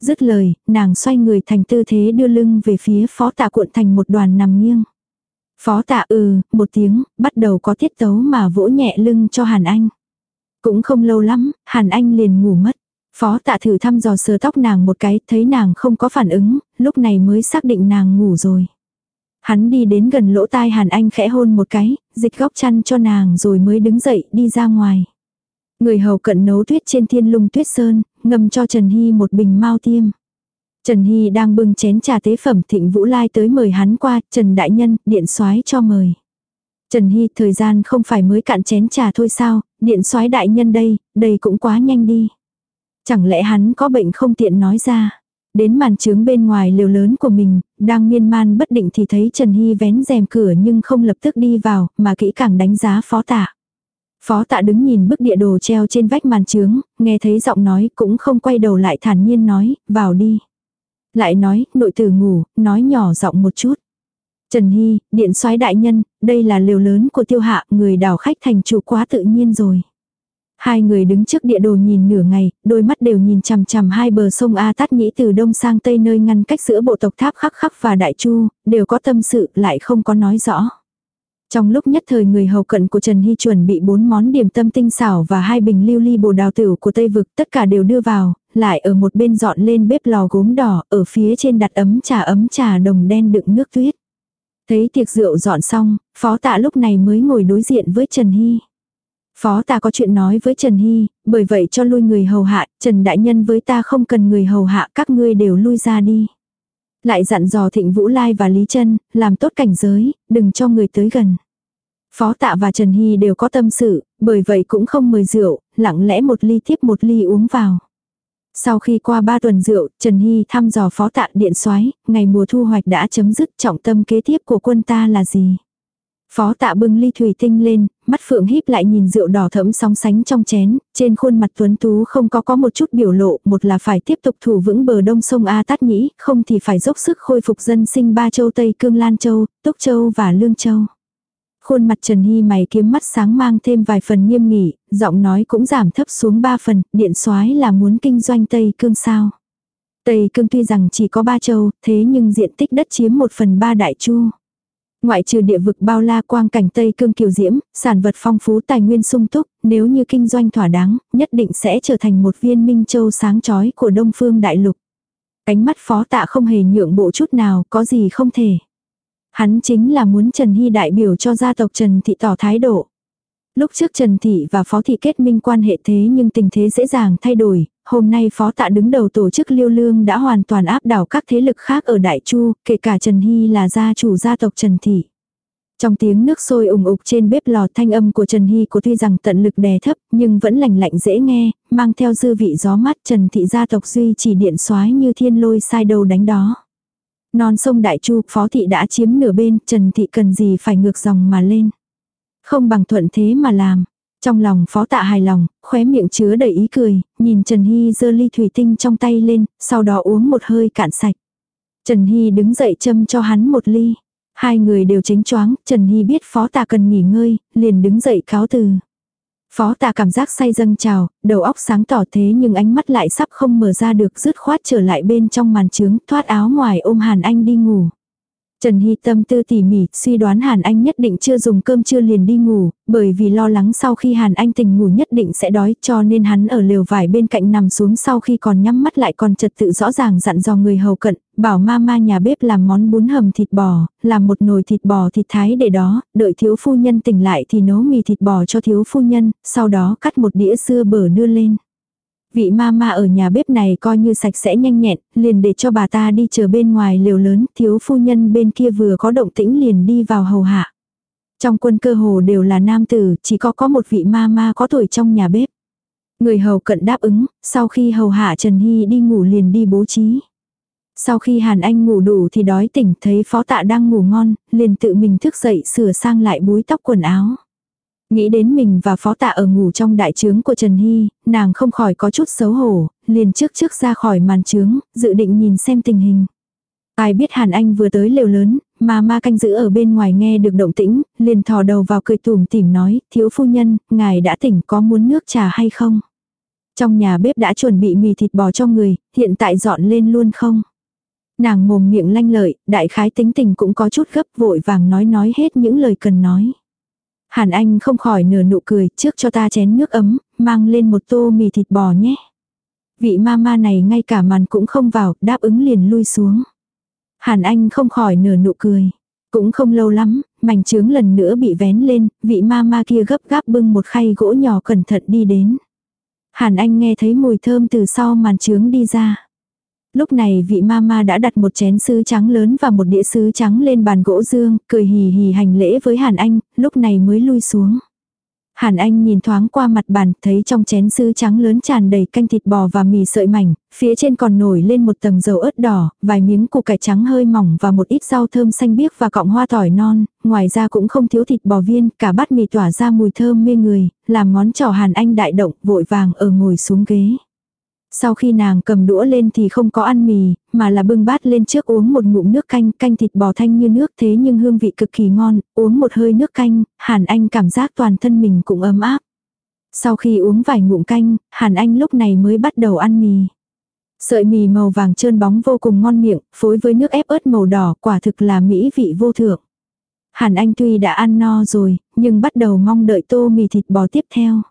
Dứt lời, nàng xoay người thành tư thế đưa lưng về phía phó tạ cuộn thành một đoàn nằm nghiêng. Phó tạ ừ, một tiếng, bắt đầu có tiết tấu mà vỗ nhẹ lưng cho Hàn Anh. Cũng không lâu lắm, Hàn Anh liền ngủ mất. Phó tạ thử thăm dò sờ tóc nàng một cái, thấy nàng không có phản ứng, lúc này mới xác định nàng ngủ rồi. Hắn đi đến gần lỗ tai Hàn Anh khẽ hôn một cái, dịch góc chăn cho nàng rồi mới đứng dậy đi ra ngoài. Người hầu cận nấu tuyết trên thiên lung tuyết sơn, ngâm cho Trần Hy một bình mau tiêm. Trần Hy đang bưng chén trà tế phẩm thịnh Vũ Lai tới mời hắn qua, Trần Đại Nhân, điện soái cho mời. Trần Hy, thời gian không phải mới cạn chén trà thôi sao, điện soái đại nhân đây, đây cũng quá nhanh đi. Chẳng lẽ hắn có bệnh không tiện nói ra. Đến màn trướng bên ngoài liều lớn của mình, đang miên man bất định thì thấy Trần Hy vén rèm cửa nhưng không lập tức đi vào, mà kỹ càng đánh giá phó tạ. Phó tạ đứng nhìn bức địa đồ treo trên vách màn trướng, nghe thấy giọng nói cũng không quay đầu lại thản nhiên nói, vào đi. Lại nói, nội tử ngủ, nói nhỏ giọng một chút. Trần Hy, điện soái đại nhân, đây là liều lớn của tiêu hạ, người đào khách thành chủ quá tự nhiên rồi. Hai người đứng trước địa đồ nhìn nửa ngày, đôi mắt đều nhìn chằm chằm hai bờ sông A Tát Nhĩ từ đông sang tây nơi ngăn cách giữa bộ tộc Tháp Khắc Khắc và Đại Chu, đều có tâm sự lại không có nói rõ. Trong lúc nhất thời người hầu cận của Trần Hy chuẩn bị bốn món điểm tâm tinh xảo và hai bình lưu ly bồ đào tử của Tây Vực tất cả đều đưa vào, lại ở một bên dọn lên bếp lò gốm đỏ, ở phía trên đặt ấm trà ấm trà đồng đen đựng nước tuyết. Thấy tiệc rượu dọn xong, phó tạ lúc này mới ngồi đối diện với Trần Hy. Phó ta có chuyện nói với Trần Hy, bởi vậy cho lui người hầu hạ, Trần Đại Nhân với ta không cần người hầu hạ, các ngươi đều lui ra đi. Lại dặn dò Thịnh Vũ Lai và Lý Trân, làm tốt cảnh giới, đừng cho người tới gần. Phó tạ và Trần Hy đều có tâm sự, bởi vậy cũng không mời rượu, lặng lẽ một ly tiếp một ly uống vào. Sau khi qua ba tuần rượu, Trần Hy thăm dò phó tạ điện soái ngày mùa thu hoạch đã chấm dứt trọng tâm kế tiếp của quân ta là gì. Phó tạ bưng ly thủy tinh lên, mắt phượng híp lại nhìn rượu đỏ thẫm sóng sánh trong chén, trên khuôn mặt tuấn tú không có có một chút biểu lộ, một là phải tiếp tục thủ vững bờ đông sông A Tát Nhĩ, không thì phải dốc sức khôi phục dân sinh ba châu Tây Cương Lan Châu, Túc Châu và Lương Châu. Khuôn mặt Trần Hy mày kiếm mắt sáng mang thêm vài phần nghiêm nghỉ, giọng nói cũng giảm thấp xuống ba phần, điện soái là muốn kinh doanh Tây Cương sao. Tây Cương tuy rằng chỉ có ba châu, thế nhưng diện tích đất chiếm một phần ba đại chu. Ngoại trừ địa vực bao la quang cảnh Tây Cương kiều diễm, sản vật phong phú tài nguyên sung túc, nếu như kinh doanh thỏa đáng, nhất định sẽ trở thành một viên minh châu sáng chói của Đông Phương Đại Lục. Cánh mắt phó tạ không hề nhượng bộ chút nào, có gì không thể. Hắn chính là muốn Trần Hy đại biểu cho gia tộc Trần Thị tỏ thái độ. Lúc trước Trần Thị và Phó Thị kết minh quan hệ thế nhưng tình thế dễ dàng thay đổi, hôm nay Phó Tạ đứng đầu tổ chức Liêu Lương đã hoàn toàn áp đảo các thế lực khác ở Đại Chu, kể cả Trần Hy là gia chủ gia tộc Trần Thị. Trong tiếng nước sôi ủng ục trên bếp lò thanh âm của Trần Hy của tuy rằng tận lực đè thấp nhưng vẫn lành lạnh dễ nghe, mang theo dư vị gió mát Trần Thị gia tộc duy chỉ điện soái như thiên lôi sai đầu đánh đó. Non sông Đại Chu, Phó Thị đã chiếm nửa bên, Trần Thị cần gì phải ngược dòng mà lên. Không bằng thuận thế mà làm. Trong lòng phó tạ hài lòng, khóe miệng chứa đầy ý cười, nhìn Trần Hy giơ ly thủy tinh trong tay lên, sau đó uống một hơi cạn sạch. Trần Hy đứng dậy châm cho hắn một ly. Hai người đều tránh choáng, Trần Hy biết phó tạ cần nghỉ ngơi, liền đứng dậy cáo từ. Phó tạ cảm giác say dâng trào, đầu óc sáng tỏ thế nhưng ánh mắt lại sắp không mở ra được dứt khoát trở lại bên trong màn trướng thoát áo ngoài ôm Hàn Anh đi ngủ. Trần Hy tâm tư tỉ mỉ, suy đoán Hàn Anh nhất định chưa dùng cơm trưa liền đi ngủ, bởi vì lo lắng sau khi Hàn Anh tỉnh ngủ nhất định sẽ đói cho nên hắn ở lều vải bên cạnh nằm xuống sau khi còn nhắm mắt lại còn trật tự rõ ràng dặn dò người hầu cận, bảo mama nhà bếp làm món bún hầm thịt bò, làm một nồi thịt bò thịt thái để đó, đợi thiếu phu nhân tỉnh lại thì nấu mì thịt bò cho thiếu phu nhân, sau đó cắt một đĩa xưa bở đưa lên. Vị ma ma ở nhà bếp này coi như sạch sẽ nhanh nhẹn, liền để cho bà ta đi chờ bên ngoài liều lớn, thiếu phu nhân bên kia vừa có động tĩnh liền đi vào hầu hạ. Trong quân cơ hồ đều là nam tử, chỉ có có một vị ma ma có tuổi trong nhà bếp. Người hầu cận đáp ứng, sau khi hầu hạ Trần Hy đi ngủ liền đi bố trí. Sau khi Hàn Anh ngủ đủ thì đói tỉnh thấy phó tạ đang ngủ ngon, liền tự mình thức dậy sửa sang lại búi tóc quần áo. Nghĩ đến mình và phó tạ ở ngủ trong đại trướng của Trần Hy, nàng không khỏi có chút xấu hổ, liền trước trước ra khỏi màn trướng, dự định nhìn xem tình hình. Ai biết Hàn Anh vừa tới lều lớn, mà ma canh giữ ở bên ngoài nghe được động tĩnh, liền thò đầu vào cười tủm tỉm nói, thiếu phu nhân, ngài đã tỉnh có muốn nước trà hay không? Trong nhà bếp đã chuẩn bị mì thịt bò cho người, hiện tại dọn lên luôn không? Nàng mồm miệng lanh lợi, đại khái tính tình cũng có chút gấp vội vàng nói nói hết những lời cần nói. Hàn Anh không khỏi nửa nụ cười, trước cho ta chén nước ấm, mang lên một tô mì thịt bò nhé. Vị mama này ngay cả màn cũng không vào, đáp ứng liền lui xuống. Hàn Anh không khỏi nửa nụ cười. Cũng không lâu lắm, mảnh trướng lần nữa bị vén lên, vị mama kia gấp gáp bưng một khay gỗ nhỏ cẩn thận đi đến. Hàn Anh nghe thấy mùi thơm từ sau màn trướng đi ra. Lúc này vị mama đã đặt một chén sứ trắng lớn và một đĩa sứ trắng lên bàn gỗ dương, cười hì hì hành lễ với Hàn Anh, lúc này mới lui xuống. Hàn Anh nhìn thoáng qua mặt bàn, thấy trong chén sứ trắng lớn tràn đầy canh thịt bò và mì sợi mảnh, phía trên còn nổi lên một tầng dầu ớt đỏ, vài miếng củ cải trắng hơi mỏng và một ít rau thơm xanh biếc và cọng hoa tỏi non, ngoài ra cũng không thiếu thịt bò viên, cả bát mì tỏa ra mùi thơm mê người, làm ngón trỏ Hàn Anh đại động, vội vàng ở ngồi xuống ghế. Sau khi nàng cầm đũa lên thì không có ăn mì, mà là bưng bát lên trước uống một ngụm nước canh, canh thịt bò thanh như nước thế nhưng hương vị cực kỳ ngon, uống một hơi nước canh, Hàn Anh cảm giác toàn thân mình cũng ấm áp. Sau khi uống vài ngụm canh, Hàn Anh lúc này mới bắt đầu ăn mì. Sợi mì màu vàng trơn bóng vô cùng ngon miệng, phối với nước ép ớt màu đỏ quả thực là mỹ vị vô thượng. Hàn Anh tuy đã ăn no rồi, nhưng bắt đầu mong đợi tô mì thịt bò tiếp theo.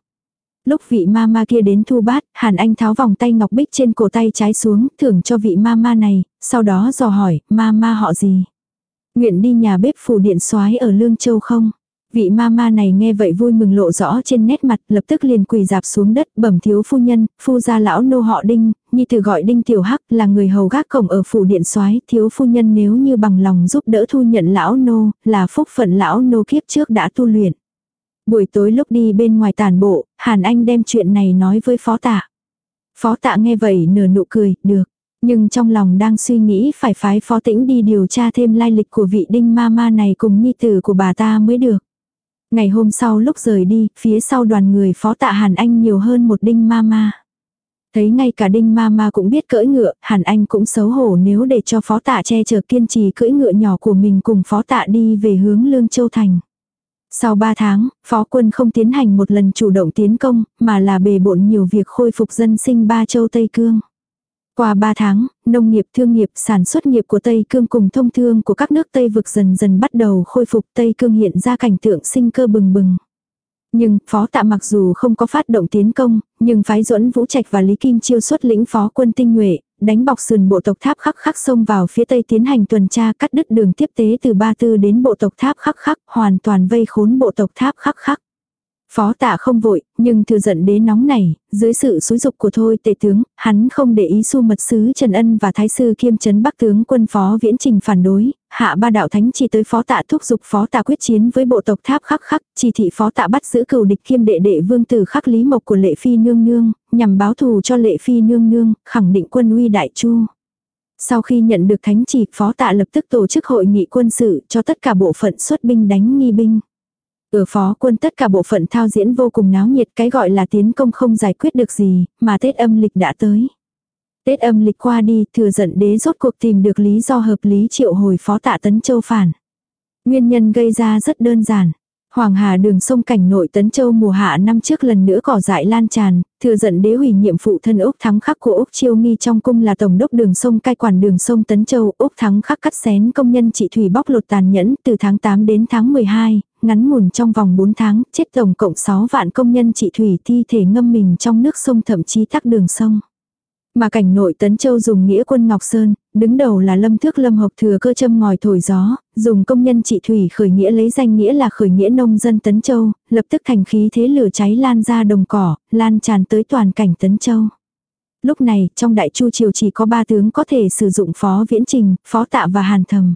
Lúc vị ma ma kia đến thu bát, Hàn Anh tháo vòng tay ngọc bích trên cổ tay trái xuống, thưởng cho vị ma ma này, sau đó dò hỏi, ma ma họ gì? Nguyện đi nhà bếp phủ điện soái ở Lương Châu không? Vị ma ma này nghe vậy vui mừng lộ rõ trên nét mặt, lập tức liền quỳ dạp xuống đất, bẩm thiếu phu nhân, phu gia lão nô họ đinh, nhi tử gọi đinh tiểu hắc là người hầu gác cổng ở phủ điện soái thiếu phu nhân nếu như bằng lòng giúp đỡ thu nhận lão nô, là phúc phận lão nô kiếp trước đã tu luyện. Buổi tối lúc đi bên ngoài tàn bộ, Hàn Anh đem chuyện này nói với phó tạ. Phó tạ nghe vậy nửa nụ cười, được. Nhưng trong lòng đang suy nghĩ phải phái phó tĩnh đi điều tra thêm lai lịch của vị đinh ma ma này cùng nhi tử của bà ta mới được. Ngày hôm sau lúc rời đi, phía sau đoàn người phó tạ Hàn Anh nhiều hơn một đinh ma ma. Thấy ngay cả đinh ma ma cũng biết cưỡi ngựa, Hàn Anh cũng xấu hổ nếu để cho phó tạ che chở kiên trì cưỡi ngựa nhỏ của mình cùng phó tạ đi về hướng Lương Châu Thành. Sau 3 tháng, phó quân không tiến hành một lần chủ động tiến công, mà là bề bộn nhiều việc khôi phục dân sinh ba châu Tây Cương. Qua 3 tháng, nông nghiệp thương nghiệp sản xuất nghiệp của Tây Cương cùng thông thương của các nước Tây vực dần dần bắt đầu khôi phục Tây Cương hiện ra cảnh tượng sinh cơ bừng bừng. Nhưng, phó tạ mặc dù không có phát động tiến công, nhưng phái duẫn Vũ Trạch và Lý Kim Chiêu xuất lĩnh phó quân tinh nhuệ, đánh bọc sườn bộ tộc tháp khắc khắc xông vào phía tây tiến hành tuần tra cắt đứt đường tiếp tế từ Ba Tư đến bộ tộc tháp khắc khắc, hoàn toàn vây khốn bộ tộc tháp khắc khắc. Phó tạ không vội, nhưng thừa giận đế nóng này, dưới sự xúi dục của thôi tệ tướng, hắn không để ý su mật sứ Trần Ân và Thái sư kiêm chấn bắc tướng quân phó viễn trình phản đối, hạ ba đạo thánh chỉ tới phó tạ thúc dục phó tạ quyết chiến với bộ tộc tháp khắc khắc, chỉ thị phó tạ bắt giữ cừu địch kiêm đệ đệ vương tử khắc lý mộc của lệ phi nương nương, nhằm báo thù cho lệ phi nương nương, khẳng định quân uy đại chu. Sau khi nhận được thánh chỉ, phó tạ lập tức tổ chức hội nghị quân sự cho tất cả bộ phận xuất binh đánh nghi binh. Ở phó quân tất cả bộ phận thao diễn vô cùng náo nhiệt cái gọi là tiến công không giải quyết được gì, mà Tết âm lịch đã tới. Tết âm lịch qua đi, thừa giận đế rốt cuộc tìm được lý do hợp lý triệu hồi phó tạ tấn châu phản. Nguyên nhân gây ra rất đơn giản. Hoàng Hà đường sông cảnh nội Tấn Châu mùa hạ năm trước lần nữa cỏ dại lan tràn, thừa giận đế hủy nhiệm phụ thân Úc Thắng Khắc của Úc Chiêu Nghi trong cung là tổng đốc đường sông cai quản đường sông Tấn Châu. Úc Thắng Khắc cắt xén công nhân trị thủy bóc lột tàn nhẫn từ tháng 8 đến tháng 12, ngắn ngủn trong vòng 4 tháng, chết tổng cộng 6 vạn công nhân trị thủy thi thể ngâm mình trong nước sông thậm chí tắc đường sông. Mà cảnh nội Tấn Châu dùng nghĩa quân Ngọc Sơn, đứng đầu là lâm thước lâm học thừa cơ châm ngòi thổi gió, dùng công nhân trị thủy khởi nghĩa lấy danh nghĩa là khởi nghĩa nông dân Tấn Châu, lập tức thành khí thế lửa cháy lan ra đồng cỏ, lan tràn tới toàn cảnh Tấn Châu. Lúc này, trong đại chu triều chỉ có ba tướng có thể sử dụng phó viễn trình, phó tạ và hàn thầm.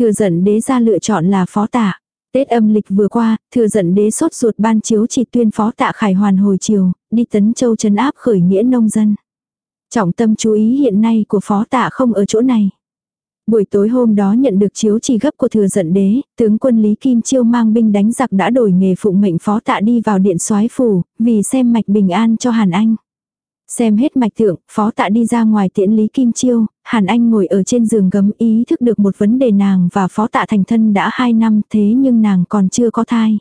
Thừa giận đế ra lựa chọn là phó tạ. Tết âm lịch vừa qua, thừa giận đế sốt ruột ban chiếu chỉ tuyên phó tạ khải hoàn hồi chiều, đi Tấn Châu trấn áp khởi nghĩa nông dân. Trọng tâm chú ý hiện nay của phó tạ không ở chỗ này. Buổi tối hôm đó nhận được chiếu chỉ gấp của thừa giận đế, tướng quân Lý Kim Chiêu mang binh đánh giặc đã đổi nghề phụng mệnh phó tạ đi vào điện soái phủ, vì xem mạch bình an cho Hàn Anh. Xem hết mạch tượng, phó tạ đi ra ngoài tiễn Lý Kim Chiêu, Hàn Anh ngồi ở trên giường gấm ý thức được một vấn đề nàng và phó tạ thành thân đã 2 năm thế nhưng nàng còn chưa có thai.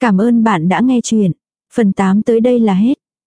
Cảm ơn bạn đã nghe chuyện. Phần 8 tới đây là hết.